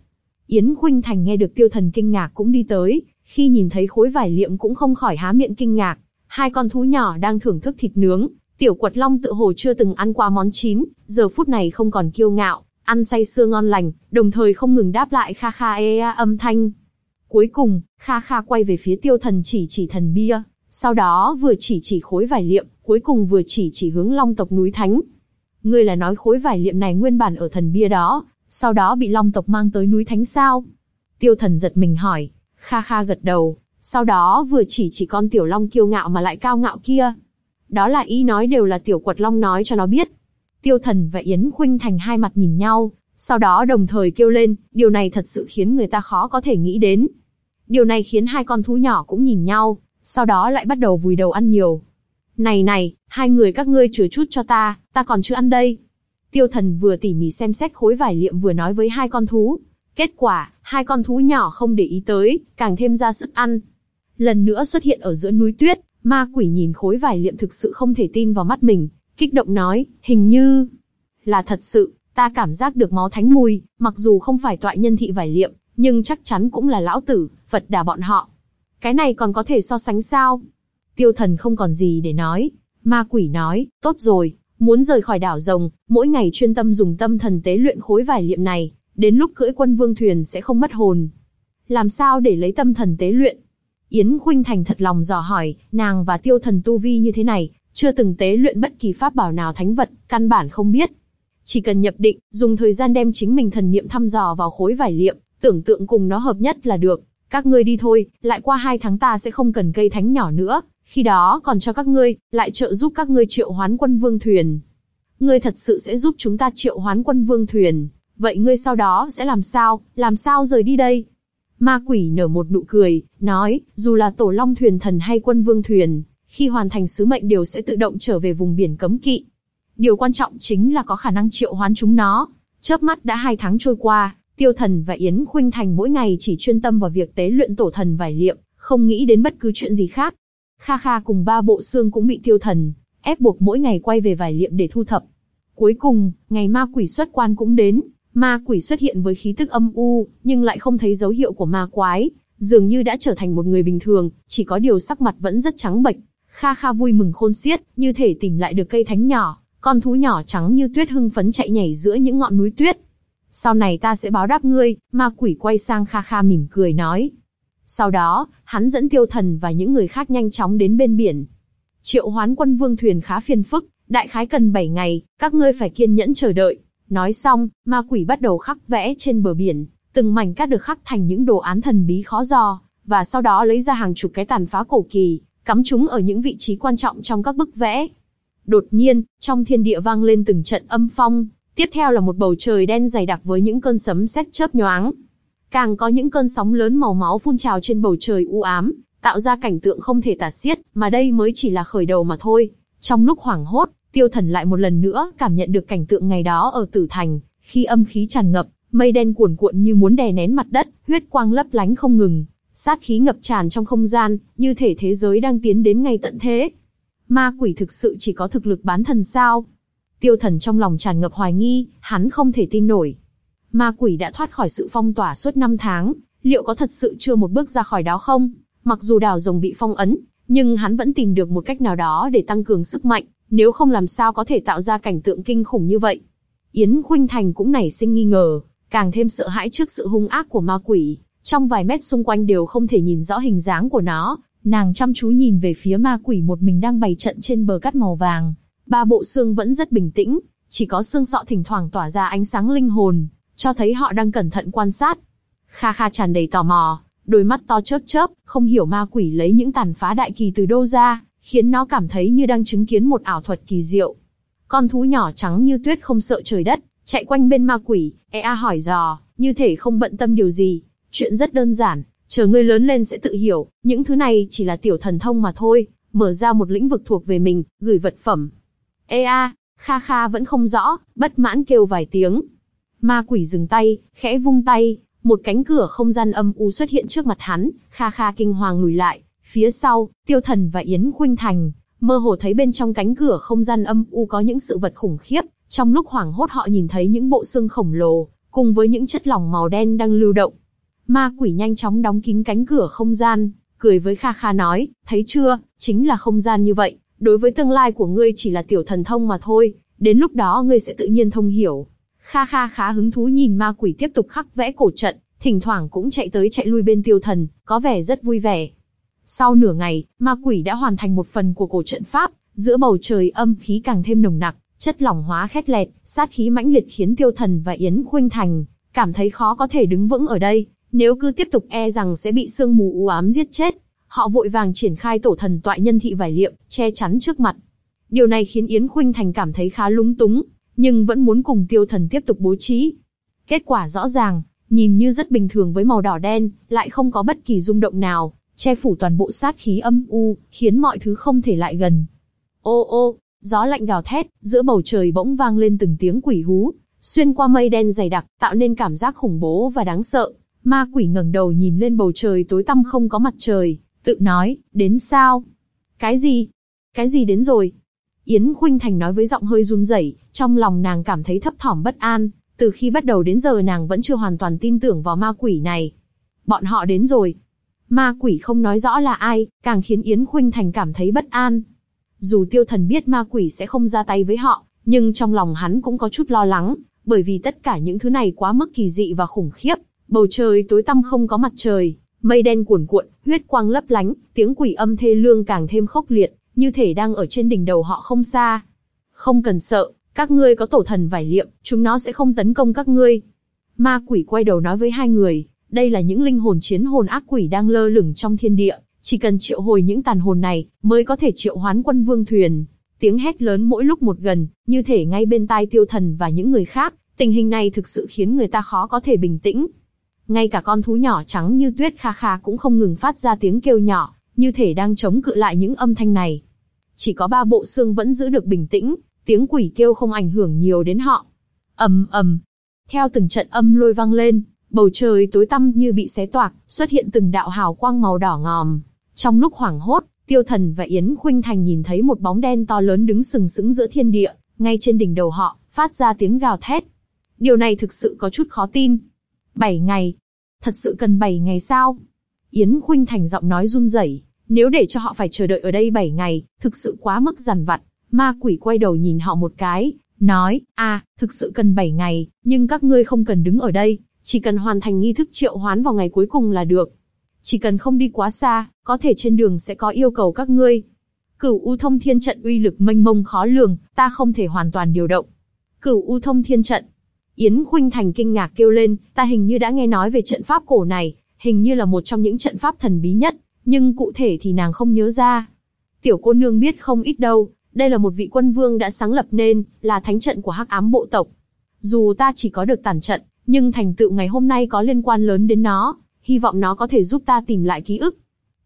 Yến Khuynh Thành nghe được tiêu thần kinh ngạc cũng đi tới, khi nhìn thấy khối vải liệm cũng không khỏi há miệng kinh ngạc. Hai con thú nhỏ đang thưởng thức thịt nướng, tiểu quật long tự hồ chưa từng ăn qua món chín, giờ phút này không còn kiêu ngạo, ăn say sưa ngon lành, đồng thời không ngừng đáp lại kha kha e a âm thanh. Cuối cùng, kha kha quay về phía tiêu thần chỉ chỉ thần bia, sau đó vừa chỉ chỉ khối vải liệm, cuối cùng vừa chỉ chỉ hướng long tộc núi thánh. Ngươi là nói khối vải liệm này nguyên bản ở thần bia đó, sau đó bị long tộc mang tới núi thánh sao? Tiêu thần giật mình hỏi, Kha Kha gật đầu, sau đó vừa chỉ chỉ con tiểu long kiêu ngạo mà lại cao ngạo kia. Đó là ý nói đều là tiểu quật long nói cho nó biết. Tiêu thần và Yến Khuynh Thành hai mặt nhìn nhau, sau đó đồng thời kêu lên, điều này thật sự khiến người ta khó có thể nghĩ đến. Điều này khiến hai con thú nhỏ cũng nhìn nhau, sau đó lại bắt đầu vùi đầu ăn nhiều. Này này, hai người các ngươi chừa chút cho ta, ta còn chưa ăn đây. Tiêu thần vừa tỉ mỉ xem xét khối vải liệm vừa nói với hai con thú. Kết quả, hai con thú nhỏ không để ý tới, càng thêm ra sức ăn. Lần nữa xuất hiện ở giữa núi tuyết, ma quỷ nhìn khối vải liệm thực sự không thể tin vào mắt mình, kích động nói, hình như là thật sự, ta cảm giác được máu thánh mùi, mặc dù không phải toại nhân thị vải liệm, nhưng chắc chắn cũng là lão tử, Phật đà bọn họ. Cái này còn có thể so sánh sao? Tiêu thần không còn gì để nói. Ma quỷ nói, tốt rồi, muốn rời khỏi đảo rồng, mỗi ngày chuyên tâm dùng tâm thần tế luyện khối vải liệm này, đến lúc cưỡi quân vương thuyền sẽ không mất hồn. Làm sao để lấy tâm thần tế luyện? Yến Khuynh Thành thật lòng dò hỏi, nàng và tiêu thần tu vi như thế này, chưa từng tế luyện bất kỳ pháp bảo nào thánh vật, căn bản không biết. Chỉ cần nhập định, dùng thời gian đem chính mình thần niệm thăm dò vào khối vải liệm, tưởng tượng cùng nó hợp nhất là được. Các ngươi đi thôi, lại qua hai tháng ta sẽ không cần cây thánh nhỏ nữa, khi đó còn cho các ngươi, lại trợ giúp các ngươi triệu hoán quân vương thuyền. Ngươi thật sự sẽ giúp chúng ta triệu hoán quân vương thuyền, vậy ngươi sau đó sẽ làm sao, làm sao rời đi đây? Ma quỷ nở một nụ cười, nói, dù là tổ long thuyền thần hay quân vương thuyền, khi hoàn thành sứ mệnh đều sẽ tự động trở về vùng biển cấm kỵ. Điều quan trọng chính là có khả năng triệu hoán chúng nó. Chớp mắt đã hai tháng trôi qua, Tiêu Thần và Yến Khuynh Thành mỗi ngày chỉ chuyên tâm vào việc tế luyện tổ thần vải liệm, không nghĩ đến bất cứ chuyện gì khác. Kha Kha cùng ba bộ xương cũng bị Tiêu Thần ép buộc mỗi ngày quay về vải liệm để thu thập. Cuối cùng, ngày ma quỷ xuất quan cũng đến, ma quỷ xuất hiện với khí tức âm u, nhưng lại không thấy dấu hiệu của ma quái, dường như đã trở thành một người bình thường, chỉ có điều sắc mặt vẫn rất trắng bệch. Kha Kha vui mừng khôn xiết, như thể tìm lại được cây thánh nhỏ, con thú nhỏ trắng như tuyết hưng phấn chạy nhảy giữa những ngọn núi tuyết. Sau này ta sẽ báo đáp ngươi, ma quỷ quay sang Kha Kha mỉm cười nói. Sau đó, hắn dẫn tiêu thần và những người khác nhanh chóng đến bên biển. Triệu hoán quân vương thuyền khá phiền phức, đại khái cần 7 ngày, các ngươi phải kiên nhẫn chờ đợi. Nói xong, ma quỷ bắt đầu khắc vẽ trên bờ biển, từng mảnh cát được khắc thành những đồ án thần bí khó dò, và sau đó lấy ra hàng chục cái tàn phá cổ kỳ, cắm chúng ở những vị trí quan trọng trong các bức vẽ. Đột nhiên, trong thiên địa vang lên từng trận âm phong, tiếp theo là một bầu trời đen dày đặc với những cơn sấm sét chớp nhoáng. Càng có những cơn sóng lớn màu máu phun trào trên bầu trời u ám, tạo ra cảnh tượng không thể tả xiết, mà đây mới chỉ là khởi đầu mà thôi. Trong lúc hoảng hốt, tiêu thần lại một lần nữa cảm nhận được cảnh tượng ngày đó ở Tử Thành, khi âm khí tràn ngập, mây đen cuồn cuộn như muốn đè nén mặt đất, huyết quang lấp lánh không ngừng, sát khí ngập tràn trong không gian, như thể thế giới đang tiến đến ngày tận thế. Ma quỷ thực sự chỉ có thực lực bán thần sao? Tiêu thần trong lòng tràn ngập hoài nghi, hắn không thể tin nổi. Ma quỷ đã thoát khỏi sự phong tỏa suốt 5 tháng, liệu có thật sự chưa một bước ra khỏi đó không? Mặc dù đào rồng bị phong ấn, nhưng hắn vẫn tìm được một cách nào đó để tăng cường sức mạnh, nếu không làm sao có thể tạo ra cảnh tượng kinh khủng như vậy. Yến Khuynh Thành cũng nảy sinh nghi ngờ, càng thêm sợ hãi trước sự hung ác của ma quỷ, trong vài mét xung quanh đều không thể nhìn rõ hình dáng của nó, nàng chăm chú nhìn về phía ma quỷ một mình đang bày trận trên bờ cát màu vàng. Ba bộ xương vẫn rất bình tĩnh, chỉ có xương sọ thỉnh thoảng tỏa ra ánh sáng linh hồn, cho thấy họ đang cẩn thận quan sát. Kha Kha tràn đầy tò mò, đôi mắt to chớp chớp, không hiểu ma quỷ lấy những tàn phá đại kỳ từ đâu ra, khiến nó cảm thấy như đang chứng kiến một ảo thuật kỳ diệu. Con thú nhỏ trắng như tuyết không sợ trời đất, chạy quanh bên ma quỷ, Ea hỏi dò, như thể không bận tâm điều gì. Chuyện rất đơn giản, chờ ngươi lớn lên sẽ tự hiểu, những thứ này chỉ là tiểu thần thông mà thôi, mở ra một lĩnh vực thuộc về mình, gửi vật phẩm. Ea, Kha Kha vẫn không rõ, bất mãn kêu vài tiếng. Ma quỷ dừng tay, khẽ vung tay, một cánh cửa không gian âm u xuất hiện trước mặt hắn, Kha Kha kinh hoàng lùi lại, phía sau, Tiêu Thần và Yến Khuynh Thành, mơ hồ thấy bên trong cánh cửa không gian âm u có những sự vật khủng khiếp, trong lúc hoảng hốt họ nhìn thấy những bộ xương khổng lồ, cùng với những chất lỏng màu đen đang lưu động. Ma quỷ nhanh chóng đóng kín cánh cửa không gian, cười với Kha Kha nói, thấy chưa, chính là không gian như vậy, đối với tương lai của ngươi chỉ là tiểu thần thông mà thôi, đến lúc đó ngươi sẽ tự nhiên thông hiểu. Kha Kha khá hứng thú nhìn ma quỷ tiếp tục khắc vẽ cổ trận, thỉnh thoảng cũng chạy tới chạy lui bên tiêu thần, có vẻ rất vui vẻ. Sau nửa ngày, ma quỷ đã hoàn thành một phần của cổ trận pháp, giữa bầu trời âm khí càng thêm nồng nặc, chất lỏng hóa khét lẹt, sát khí mãnh liệt khiến tiêu thần và Yến Khuynh Thành cảm thấy khó có thể đứng vững ở đây, nếu cứ tiếp tục e rằng sẽ bị sương mù u ám giết chết. Họ vội vàng triển khai tổ thần tọa nhân thị vải liệm, che chắn trước mặt. Điều này khiến Yến Khuynh Thành cảm thấy khá lúng túng, nhưng vẫn muốn cùng tiêu thần tiếp tục bố trí. Kết quả rõ ràng, nhìn như rất bình thường với màu đỏ đen, lại không có bất kỳ rung động nào, che phủ toàn bộ sát khí âm u, khiến mọi thứ không thể lại gần. Ô ô, gió lạnh gào thét, giữa bầu trời bỗng vang lên từng tiếng quỷ hú, xuyên qua mây đen dày đặc, tạo nên cảm giác khủng bố và đáng sợ. Ma quỷ ngẩng đầu nhìn lên bầu trời tối tăm không có mặt trời, tự nói, đến sao? Cái gì? Cái gì đến rồi? Yến Khuynh Thành nói với giọng hơi run rẩy, trong lòng nàng cảm thấy thấp thỏm bất an, từ khi bắt đầu đến giờ nàng vẫn chưa hoàn toàn tin tưởng vào ma quỷ này. Bọn họ đến rồi. Ma quỷ không nói rõ là ai, càng khiến Yến Khuynh Thành cảm thấy bất an. Dù tiêu thần biết ma quỷ sẽ không ra tay với họ, nhưng trong lòng hắn cũng có chút lo lắng, bởi vì tất cả những thứ này quá mức kỳ dị và khủng khiếp. Bầu trời tối tăm không có mặt trời, mây đen cuồn cuộn, huyết quang lấp lánh, tiếng quỷ âm thê lương càng thêm khốc liệt, như thể đang ở trên đỉnh đầu họ không xa. Không cần sợ, các ngươi có tổ thần vải liệm, chúng nó sẽ không tấn công các ngươi. Ma quỷ quay đầu nói với hai người, đây là những linh hồn chiến hồn ác quỷ đang lơ lửng trong thiên địa, chỉ cần triệu hồi những tàn hồn này, mới có thể triệu hoán quân vương thuyền. Tiếng hét lớn mỗi lúc một gần, như thể ngay bên tai tiêu thần và những người khác, tình hình này thực sự khiến người ta khó có thể bình tĩnh. Ngay cả con thú nhỏ trắng như tuyết kha kha cũng không ngừng phát ra tiếng kêu nhỏ, như thể đang chống cự lại những âm thanh này. Chỉ có ba bộ xương vẫn giữ được bình tĩnh, tiếng quỷ kêu không ảnh hưởng nhiều đến họ. ầm ầm, theo từng trận âm lôi vang lên, bầu trời tối tăm như bị xé toạc, xuất hiện từng đạo hào quang màu đỏ ngòm. Trong lúc hoảng hốt, Tiêu Thần và Yến Khuynh Thành nhìn thấy một bóng đen to lớn đứng sừng sững giữa thiên địa, ngay trên đỉnh đầu họ, phát ra tiếng gào thét. Điều này thực sự có chút khó tin. Bảy ngày. Thật sự cần bảy ngày sao? Yến Khuynh Thành giọng nói run rẩy. Nếu để cho họ phải chờ đợi ở đây bảy ngày, thực sự quá mức dằn vặt. Ma quỷ quay đầu nhìn họ một cái, nói, a, thực sự cần bảy ngày, nhưng các ngươi không cần đứng ở đây, chỉ cần hoàn thành nghi thức triệu hoán vào ngày cuối cùng là được. Chỉ cần không đi quá xa, có thể trên đường sẽ có yêu cầu các ngươi. Cửu U Thông Thiên Trận uy lực mênh mông khó lường, ta không thể hoàn toàn điều động. Cửu U Thông Thiên Trận. Yến Khuynh Thành kinh ngạc kêu lên, ta hình như đã nghe nói về trận pháp cổ này, hình như là một trong những trận pháp thần bí nhất, nhưng cụ thể thì nàng không nhớ ra. Tiểu cô nương biết không ít đâu, đây là một vị quân vương đã sáng lập nên, là thánh trận của hắc ám bộ tộc. Dù ta chỉ có được tàn trận, nhưng thành tựu ngày hôm nay có liên quan lớn đến nó, hy vọng nó có thể giúp ta tìm lại ký ức.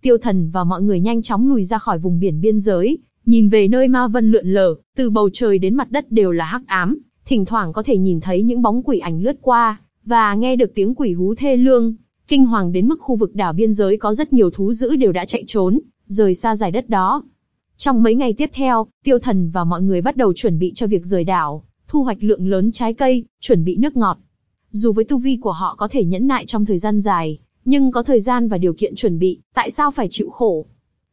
Tiêu thần và mọi người nhanh chóng lùi ra khỏi vùng biển biên giới, nhìn về nơi ma vân lượn lờ, từ bầu trời đến mặt đất đều là hắc ám, thỉnh thoảng có thể nhìn thấy những bóng quỷ ảnh lướt qua, và nghe được tiếng quỷ hú thê lương. Kinh hoàng đến mức khu vực đảo biên giới có rất nhiều thú dữ đều đã chạy trốn, rời xa giải đất đó. Trong mấy ngày tiếp theo, tiêu thần và mọi người bắt đầu chuẩn bị cho việc rời đảo, thu hoạch lượng lớn trái cây, chuẩn bị nước ngọt. Dù với tu vi của họ có thể nhẫn nại trong thời gian dài, nhưng có thời gian và điều kiện chuẩn bị, tại sao phải chịu khổ?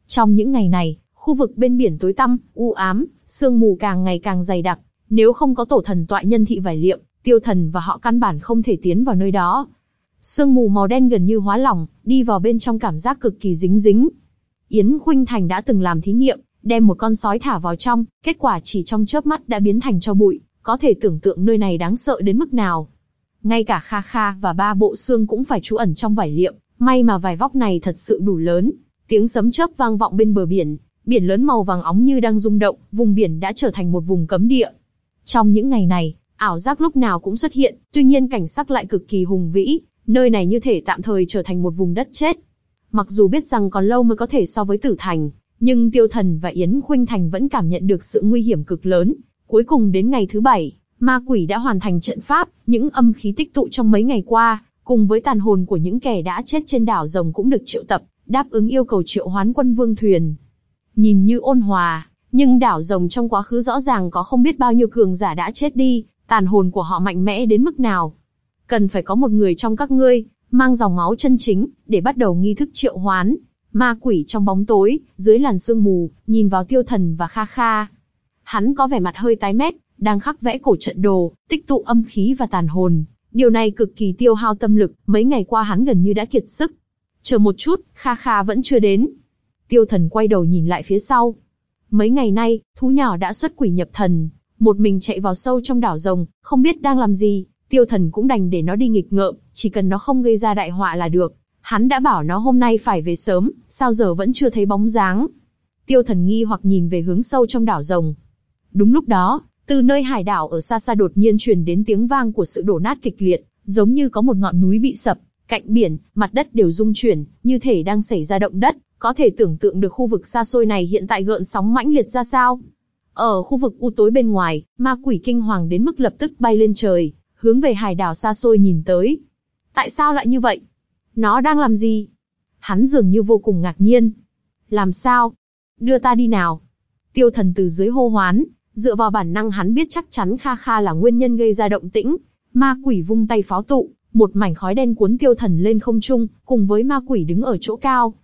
Trong những ngày này, khu vực bên biển tối tăm, u ám, sương mù càng ngày càng dày đặc, nếu không có tổ thần tọa nhân thị vải liệm, tiêu thần và họ căn bản không thể tiến vào nơi đó. Sương mù màu đen gần như hóa lỏng, đi vào bên trong cảm giác cực kỳ dính dính. Yến Khuynh Thành đã từng làm thí nghiệm, đem một con sói thả vào trong, kết quả chỉ trong chớp mắt đã biến thành cho bụi, có thể tưởng tượng nơi này đáng sợ đến mức nào. Ngay cả Kha Kha và ba bộ xương cũng phải trú ẩn trong vải liệm, may mà vải vóc này thật sự đủ lớn. Tiếng sấm chớp vang vọng bên bờ biển, biển lớn màu vàng óng như đang rung động, vùng biển đã trở thành một vùng cấm địa. Trong những ngày này, ảo giác lúc nào cũng xuất hiện, tuy nhiên cảnh sắc lại cực kỳ hùng vĩ, nơi này như thể tạm thời trở thành một vùng đất chết. Mặc dù biết rằng còn lâu mới có thể so với tử thành, nhưng Tiêu Thần và Yến Khuynh Thành vẫn cảm nhận được sự nguy hiểm cực lớn. Cuối cùng đến ngày thứ bảy, ma quỷ đã hoàn thành trận pháp, những âm khí tích tụ trong mấy ngày qua, cùng với tàn hồn của những kẻ đã chết trên đảo rồng cũng được triệu tập, đáp ứng yêu cầu triệu hoán quân vương thuyền. Nhìn như ôn hòa, nhưng đảo rồng trong quá khứ rõ ràng có không biết bao nhiêu cường giả đã chết đi, tàn hồn của họ mạnh mẽ đến mức nào. Cần phải có một người trong các ngươi, mang dòng máu chân chính, để bắt đầu nghi thức triệu hoán. Ma quỷ trong bóng tối, dưới làn sương mù, nhìn vào tiêu thần và kha kha. Hắn có vẻ mặt hơi tái mét, đang khắc vẽ cổ trận đồ, tích tụ âm khí và tàn hồn. Điều này cực kỳ tiêu hao tâm lực, mấy ngày qua hắn gần như đã kiệt sức. Chờ một chút, Kha Kha vẫn chưa đến. Tiêu thần quay đầu nhìn lại phía sau. Mấy ngày nay, thú nhỏ đã xuất quỷ nhập thần, một mình chạy vào sâu trong đảo rồng, không biết đang làm gì. Tiêu thần cũng đành để nó đi nghịch ngợm, chỉ cần nó không gây ra đại họa là được. Hắn đã bảo nó hôm nay phải về sớm, sao giờ vẫn chưa thấy bóng dáng. Tiêu thần nghi hoặc nhìn về hướng sâu trong đảo rồng. Đúng lúc đó, từ nơi hải đảo ở xa xa đột nhiên truyền đến tiếng vang của sự đổ nát kịch liệt, giống như có một ngọn núi bị sập, cạnh biển, mặt đất đều rung chuyển, như thể đang xảy ra động đất, có thể tưởng tượng được khu vực xa xôi này hiện tại gợn sóng mãnh liệt ra sao. Ở khu vực u tối bên ngoài, ma quỷ kinh hoàng đến mức lập tức bay lên trời, hướng về hải đảo xa xôi nhìn tới. Tại sao lại như vậy? Nó đang làm gì? Hắn dường như vô cùng ngạc nhiên. Làm sao? Đưa ta đi nào. Tiêu thần từ dưới hô hoán, dựa vào bản năng hắn biết chắc chắn Kha Kha là nguyên nhân gây ra động tĩnh. Ma quỷ vung tay pháo tụ, một mảnh khói đen cuốn tiêu thần lên không trung, cùng với ma quỷ đứng ở chỗ cao.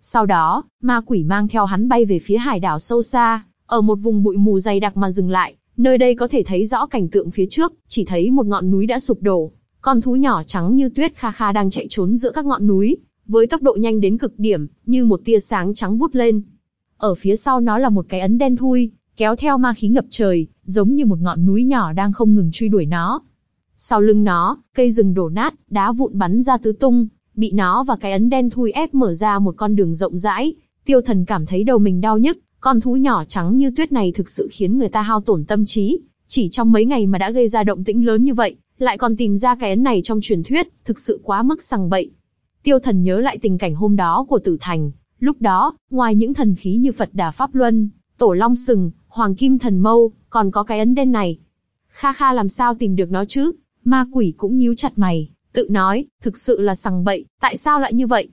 Sau đó, ma quỷ mang theo hắn bay về phía hải đảo sâu xa, ở một vùng bụi mù dày đặc mà dừng lại, nơi đây có thể thấy rõ cảnh tượng phía trước, chỉ thấy một ngọn núi đã sụp đổ. Con thú nhỏ trắng như tuyết kha kha đang chạy trốn giữa các ngọn núi, với tốc độ nhanh đến cực điểm, như một tia sáng trắng vút lên. Ở phía sau nó là một cái ấn đen thui, kéo theo ma khí ngập trời, giống như một ngọn núi nhỏ đang không ngừng truy đuổi nó. Sau lưng nó, cây rừng đổ nát, đá vụn bắn ra tứ tung, bị nó và cái ấn đen thui ép mở ra một con đường rộng rãi. Tiêu thần cảm thấy đầu mình đau nhức, con thú nhỏ trắng như tuyết này thực sự khiến người ta hao tổn tâm trí. Chỉ trong mấy ngày mà đã gây ra động tĩnh lớn như vậy, lại còn tìm ra cái ấn này trong truyền thuyết, thực sự quá mức sằng bậy. Tiêu thần nhớ lại tình cảnh hôm đó của tử thành. Lúc đó, ngoài những thần khí như Phật Đà Pháp Luân, Tổ Long Sừng, Hoàng Kim Thần Mâu, còn có cái ấn đen này. Kha Kha làm sao tìm được nó chứ? Ma quỷ cũng nhíu chặt mày, tự nói, thực sự là sằng bậy, tại sao lại như vậy?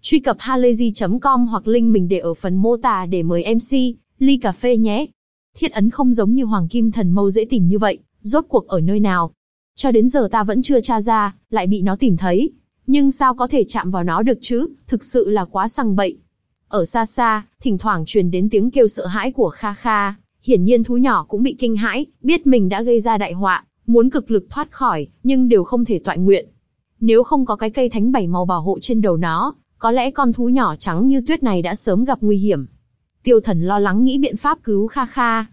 Truy cập halayzi.com hoặc link mình để ở phần mô tả để mời MC, ly cà phê nhé. Thiết ấn không giống như Hoàng Kim Thần Mâu dễ tìm như vậy, rốt cuộc ở nơi nào? Cho đến giờ ta vẫn chưa tra ra, lại bị nó tìm thấy. Nhưng sao có thể chạm vào nó được chứ, thực sự là quá sằng bậy. Ở xa xa, thỉnh thoảng truyền đến tiếng kêu sợ hãi của Kha Kha, hiển nhiên thú nhỏ cũng bị kinh hãi, biết mình đã gây ra đại họa, muốn cực lực thoát khỏi, nhưng đều không thể toại nguyện. Nếu không có cái cây thánh bảy màu bảo hộ trên đầu nó, có lẽ con thú nhỏ trắng như tuyết này đã sớm gặp nguy hiểm. Tiêu thần lo lắng nghĩ biện pháp cứu Kha Kha.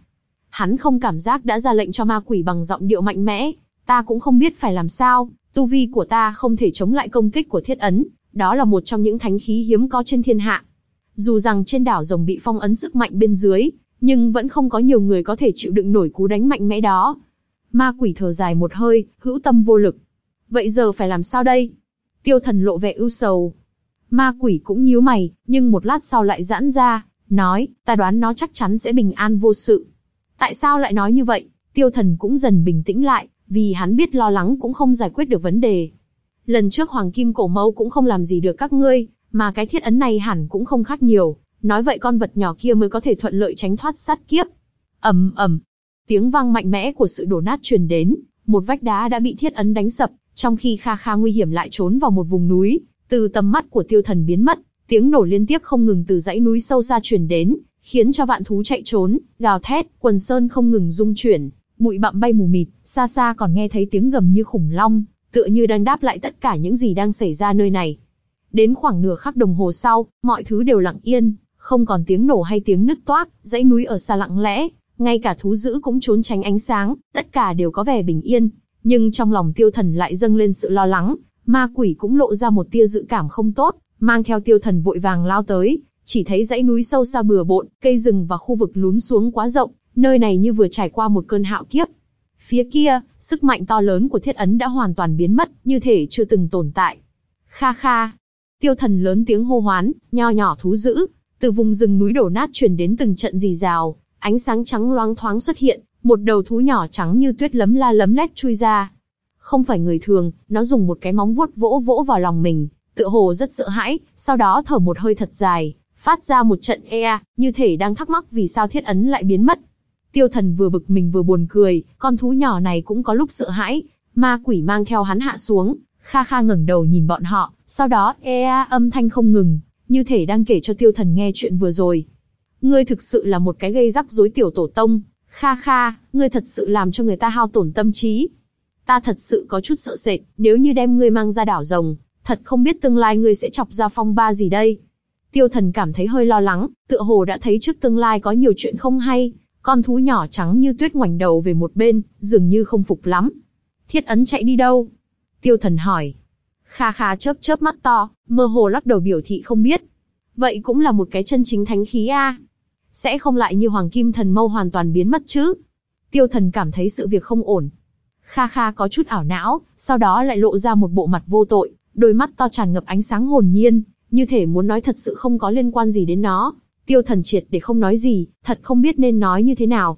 Hắn không cảm giác đã ra lệnh cho ma quỷ bằng giọng điệu mạnh mẽ, ta cũng không biết phải làm sao, tu vi của ta không thể chống lại công kích của thiết ấn, đó là một trong những thánh khí hiếm có trên thiên hạ. Dù rằng trên đảo rồng bị phong ấn sức mạnh bên dưới, nhưng vẫn không có nhiều người có thể chịu đựng nổi cú đánh mạnh mẽ đó. Ma quỷ thở dài một hơi, hữu tâm vô lực. Vậy giờ phải làm sao đây? Tiêu thần lộ vẻ ưu sầu. Ma quỷ cũng nhíu mày, nhưng một lát sau lại giãn ra, nói, ta đoán nó chắc chắn sẽ bình an vô sự. Tại sao lại nói như vậy? Tiêu thần cũng dần bình tĩnh lại, vì hắn biết lo lắng cũng không giải quyết được vấn đề. Lần trước Hoàng Kim Cổ Mâu cũng không làm gì được các ngươi, mà cái thiết ấn này hẳn cũng không khác nhiều, nói vậy con vật nhỏ kia mới có thể thuận lợi tránh thoát sát kiếp. ầm ầm, tiếng vang mạnh mẽ của sự đổ nát truyền đến, một vách đá đã bị thiết ấn đánh sập, trong khi Kha Kha nguy hiểm lại trốn vào một vùng núi, từ tầm mắt của tiêu thần biến mất, tiếng nổ liên tiếp không ngừng từ dãy núi sâu xa truyền đến, khiến cho vạn thú chạy trốn, gào thét, quần sơn không ngừng rung chuyển, bụi bặm bay mù mịt, xa xa còn nghe thấy tiếng gầm như khủng long, tựa như đang đáp lại tất cả những gì đang xảy ra nơi này. Đến khoảng nửa khắc đồng hồ sau, mọi thứ đều lặng yên, không còn tiếng nổ hay tiếng nứt toác, dãy núi ở xa lặng lẽ, ngay cả thú dữ cũng trốn tránh ánh sáng, tất cả đều có vẻ bình yên. Nhưng trong lòng tiêu thần lại dâng lên sự lo lắng, ma quỷ cũng lộ ra một tia dự cảm không tốt, mang theo tiêu thần vội vàng lao tới, chỉ thấy dãy núi sâu xa bừa bộn, cây rừng và khu vực lún xuống quá rộng, nơi này như vừa trải qua một cơn hạo kiếp. Phía kia, sức mạnh to lớn của thiết ấn đã hoàn toàn biến mất, như thể chưa từng tồn tại. Kha kha, tiêu thần lớn tiếng hô hoán, nho nhỏ thú dữ, từ vùng rừng núi đổ nát truyền đến từng trận rì rào, ánh sáng trắng loáng thoáng xuất hiện, một đầu thú nhỏ trắng như tuyết lấm la lấm lét chui ra. Không phải người thường, nó dùng một cái móng vuốt vỗ vỗ vào lòng mình, tựa hồ rất sợ hãi, sau đó thở một hơi thật dài, phát ra một trận e, như thể đang thắc mắc vì sao thiết ấn lại biến mất. Tiêu thần vừa bực mình vừa buồn cười, con thú nhỏ này cũng có lúc sợ hãi, ma quỷ mang theo hắn hạ xuống, kha kha ngẩng đầu nhìn bọn họ, sau đó e âm thanh không ngừng, như thể đang kể cho tiêu thần nghe chuyện vừa rồi. Ngươi thực sự là một cái gây rắc rối tiểu tổ tông, kha kha, ngươi thật sự làm cho người ta hao tổn tâm trí. Ta thật sự có chút sợ sệt, nếu như đem ngươi mang ra đảo rồng, thật không biết tương lai ngươi sẽ chọc ra phong ba gì đây. Tiêu thần cảm thấy hơi lo lắng, tựa hồ đã thấy trước tương lai có nhiều chuyện không hay, con thú nhỏ trắng như tuyết ngoảnh đầu về một bên, dường như không phục lắm. Thiết ấn chạy đi đâu? Tiêu thần hỏi. Kha kha chớp chớp mắt to, mơ hồ lắc đầu biểu thị không biết. Vậy cũng là một cái chân chính thánh khí a. Sẽ không lại như hoàng kim thần mâu hoàn toàn biến mất chứ? Tiêu thần cảm thấy sự việc không ổn. Kha Kha có chút ảo não, sau đó lại lộ ra một bộ mặt vô tội, đôi mắt to tràn ngập ánh sáng hồn nhiên, như thể muốn nói thật sự không có liên quan gì đến nó. Tiêu thần triệt để không nói gì, thật không biết nên nói như thế nào.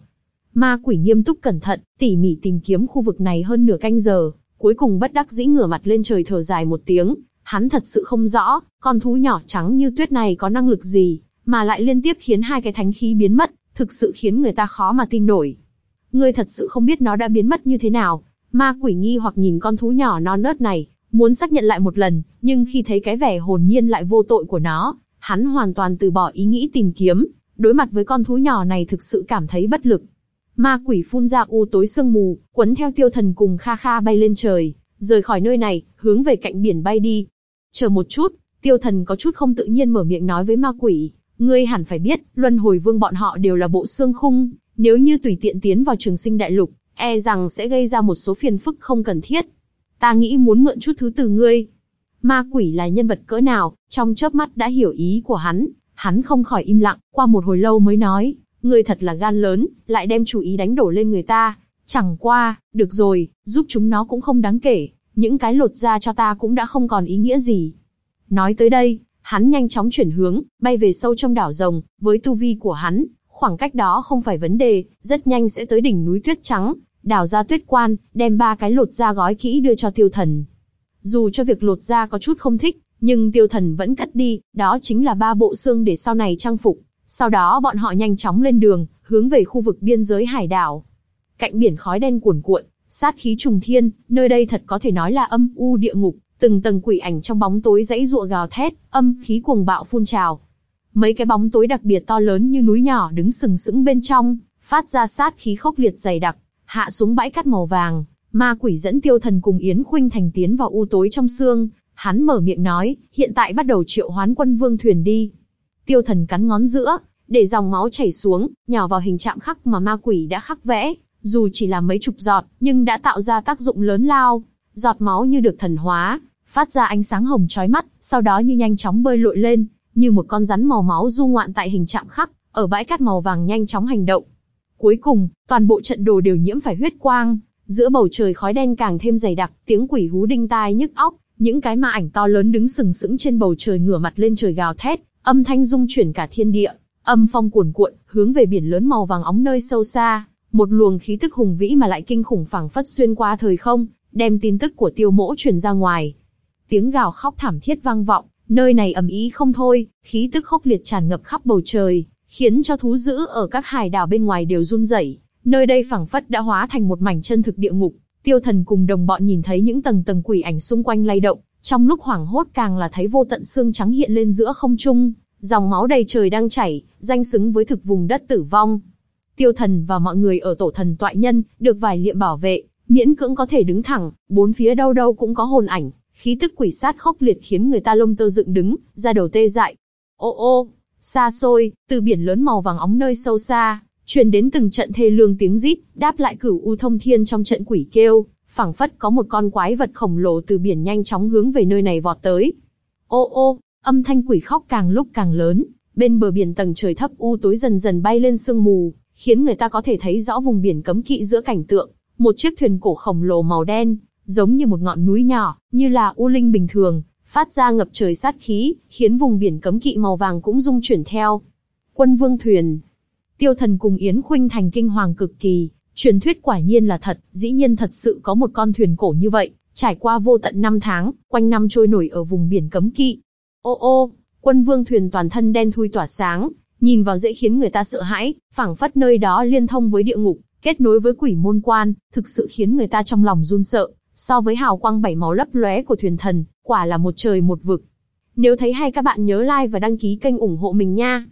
Ma quỷ nghiêm túc cẩn thận, tỉ mỉ tìm kiếm khu vực này hơn nửa canh giờ, cuối cùng bất đắc dĩ ngửa mặt lên trời thở dài một tiếng. Hắn thật sự không rõ, con thú nhỏ trắng như tuyết này có năng lực gì, mà lại liên tiếp khiến hai cái thánh khí biến mất, thực sự khiến người ta khó mà tin nổi. Ngươi thật sự không biết nó đã biến mất như thế nào. Ma quỷ nghi hoặc nhìn con thú nhỏ non nớt này, muốn xác nhận lại một lần, nhưng khi thấy cái vẻ hồn nhiên lại vô tội của nó, hắn hoàn toàn từ bỏ ý nghĩ tìm kiếm, đối mặt với con thú nhỏ này thực sự cảm thấy bất lực. Ma quỷ phun ra u tối sương mù, quấn theo tiêu thần cùng kha kha bay lên trời, rời khỏi nơi này, hướng về cạnh biển bay đi. Chờ một chút, tiêu thần có chút không tự nhiên mở miệng nói với ma quỷ, ngươi hẳn phải biết, luân hồi vương bọn họ đều là bộ xương khung, nếu như tùy tiện tiến vào trường sinh đại lục, e rằng sẽ gây ra một số phiền phức không cần thiết. Ta nghĩ muốn mượn chút thứ từ ngươi. Ma quỷ là nhân vật cỡ nào, trong chớp mắt đã hiểu ý của hắn, hắn không khỏi im lặng, qua một hồi lâu mới nói, ngươi thật là gan lớn, lại đem chủ ý đánh đổ lên người ta. Chẳng qua, được rồi, giúp chúng nó cũng không đáng kể, những cái lột ra cho ta cũng đã không còn ý nghĩa gì. Nói tới đây, hắn nhanh chóng chuyển hướng, bay về sâu trong đảo rồng, với tu vi của hắn, khoảng cách đó không phải vấn đề, rất nhanh sẽ tới đỉnh núi tuyết trắng, đào ra tuyết quan, đem ba cái lột da gói kỹ đưa cho tiêu thần. Dù cho việc lột da có chút không thích, nhưng tiêu thần vẫn cắt đi, đó chính là ba bộ xương để sau này trang phục. Sau đó bọn họ nhanh chóng lên đường, hướng về khu vực biên giới hải đảo. Cạnh biển khói đen cuồn cuộn, sát khí trùng thiên, nơi đây thật có thể nói là âm u địa ngục, từng tầng quỷ ảnh trong bóng tối dãy rụa gào thét, âm khí cuồng bạo phun trào. Mấy cái bóng tối đặc biệt to lớn như núi nhỏ đứng sừng sững bên trong, phát ra sát khí khốc liệt dày đặc, hạ xuống bãi cát màu vàng, ma quỷ dẫn tiêu thần cùng Yến Khuynh thành tiến vào u tối trong xương, hắn mở miệng nói, hiện tại bắt đầu triệu hoán quân vương thuyền đi. Tiêu thần cắn ngón giữa, để dòng máu chảy xuống, nhào vào hình chạm khắc mà ma quỷ đã khắc vẽ, dù chỉ là mấy chục giọt, nhưng đã tạo ra tác dụng lớn lao. Giọt máu như được thần hóa, phát ra ánh sáng hồng chói mắt, sau đó như nhanh chóng bơi lội lên, như một con rắn màu máu du ngoạn tại hình chạm khắc, ở bãi cát màu vàng nhanh chóng hành động. Cuối cùng, toàn bộ trận đồ đều nhiễm phải huyết quang, giữa bầu trời khói đen càng thêm dày đặc, tiếng quỷ hú đinh tai nhức óc, những cái ma ảnh to lớn đứng sừng sững trên bầu trời ngửa mặt lên trời gào thét, âm thanh rung chuyển cả thiên địa, âm phong cuồn cuộn, hướng về biển lớn màu vàng óng nơi sâu xa, một luồng khí tức hùng vĩ mà lại kinh khủng phảng phất xuyên qua thời không, đem tin tức của tiêu mỗ truyền ra ngoài. Tiếng gào khóc thảm thiết vang vọng, nơi này ầm ĩ không thôi, khí tức khốc liệt tràn ngập khắp bầu trời, khiến cho thú dữ ở các hải đảo bên ngoài đều run rẩy. Nơi đây phảng phất đã hóa thành một mảnh chân thực địa ngục. Tiêu Thần cùng đồng bọn nhìn thấy những tầng tầng quỷ ảnh xung quanh lay động, trong lúc hoảng hốt càng là thấy vô tận xương trắng hiện lên giữa không trung, dòng máu đầy trời đang chảy, danh xứng với thực vùng đất tử vong. Tiêu Thần và mọi người ở tổ thần tọa nhân được vài liệm bảo vệ, miễn cưỡng có thể đứng thẳng, bốn phía đâu đâu cũng có hồn ảnh, khí tức quỷ sát khốc liệt khiến người ta lông tơ dựng đứng, ra đầu tê dại. Ô ô, xa xôi, từ biển lớn màu vàng óng nơi sâu xa, truyền đến từng trận thê lương tiếng rít, đáp lại cửu u thông thiên trong trận quỷ kêu, phảng phất có một con quái vật khổng lồ từ biển nhanh chóng hướng về nơi này vọt tới. Ô ô, âm thanh quỷ khóc càng lúc càng lớn, bên bờ biển tầng trời thấp u tối dần dần bay lên sương mù, khiến người ta có thể thấy rõ vùng biển cấm kỵ giữa cảnh tượng, một chiếc thuyền cổ khổng lồ màu đen, giống như một ngọn núi nhỏ, như là u linh bình thường, phát ra ngập trời sát khí, khiến vùng biển cấm kỵ màu vàng cũng rung chuyển theo. Quân vương thuyền. Tiêu thần cùng Yến Khuynh thành kinh hoàng cực kỳ, truyền thuyết quả nhiên là thật, dĩ nhiên thật sự có một con thuyền cổ như vậy, trải qua vô tận năm tháng, quanh năm trôi nổi ở vùng biển cấm kỵ. Ô ô, quân vương thuyền toàn thân đen thui tỏa sáng, nhìn vào dễ khiến người ta sợ hãi, phảng phất nơi đó liên thông với địa ngục, kết nối với quỷ môn quan, thực sự khiến người ta trong lòng run sợ, So với hào quang bảy màu lấp lóe của thuyền thần, quả là một trời một vực. Nếu thấy hay các bạn nhớ like và đăng ký kênh ủng hộ mình nha.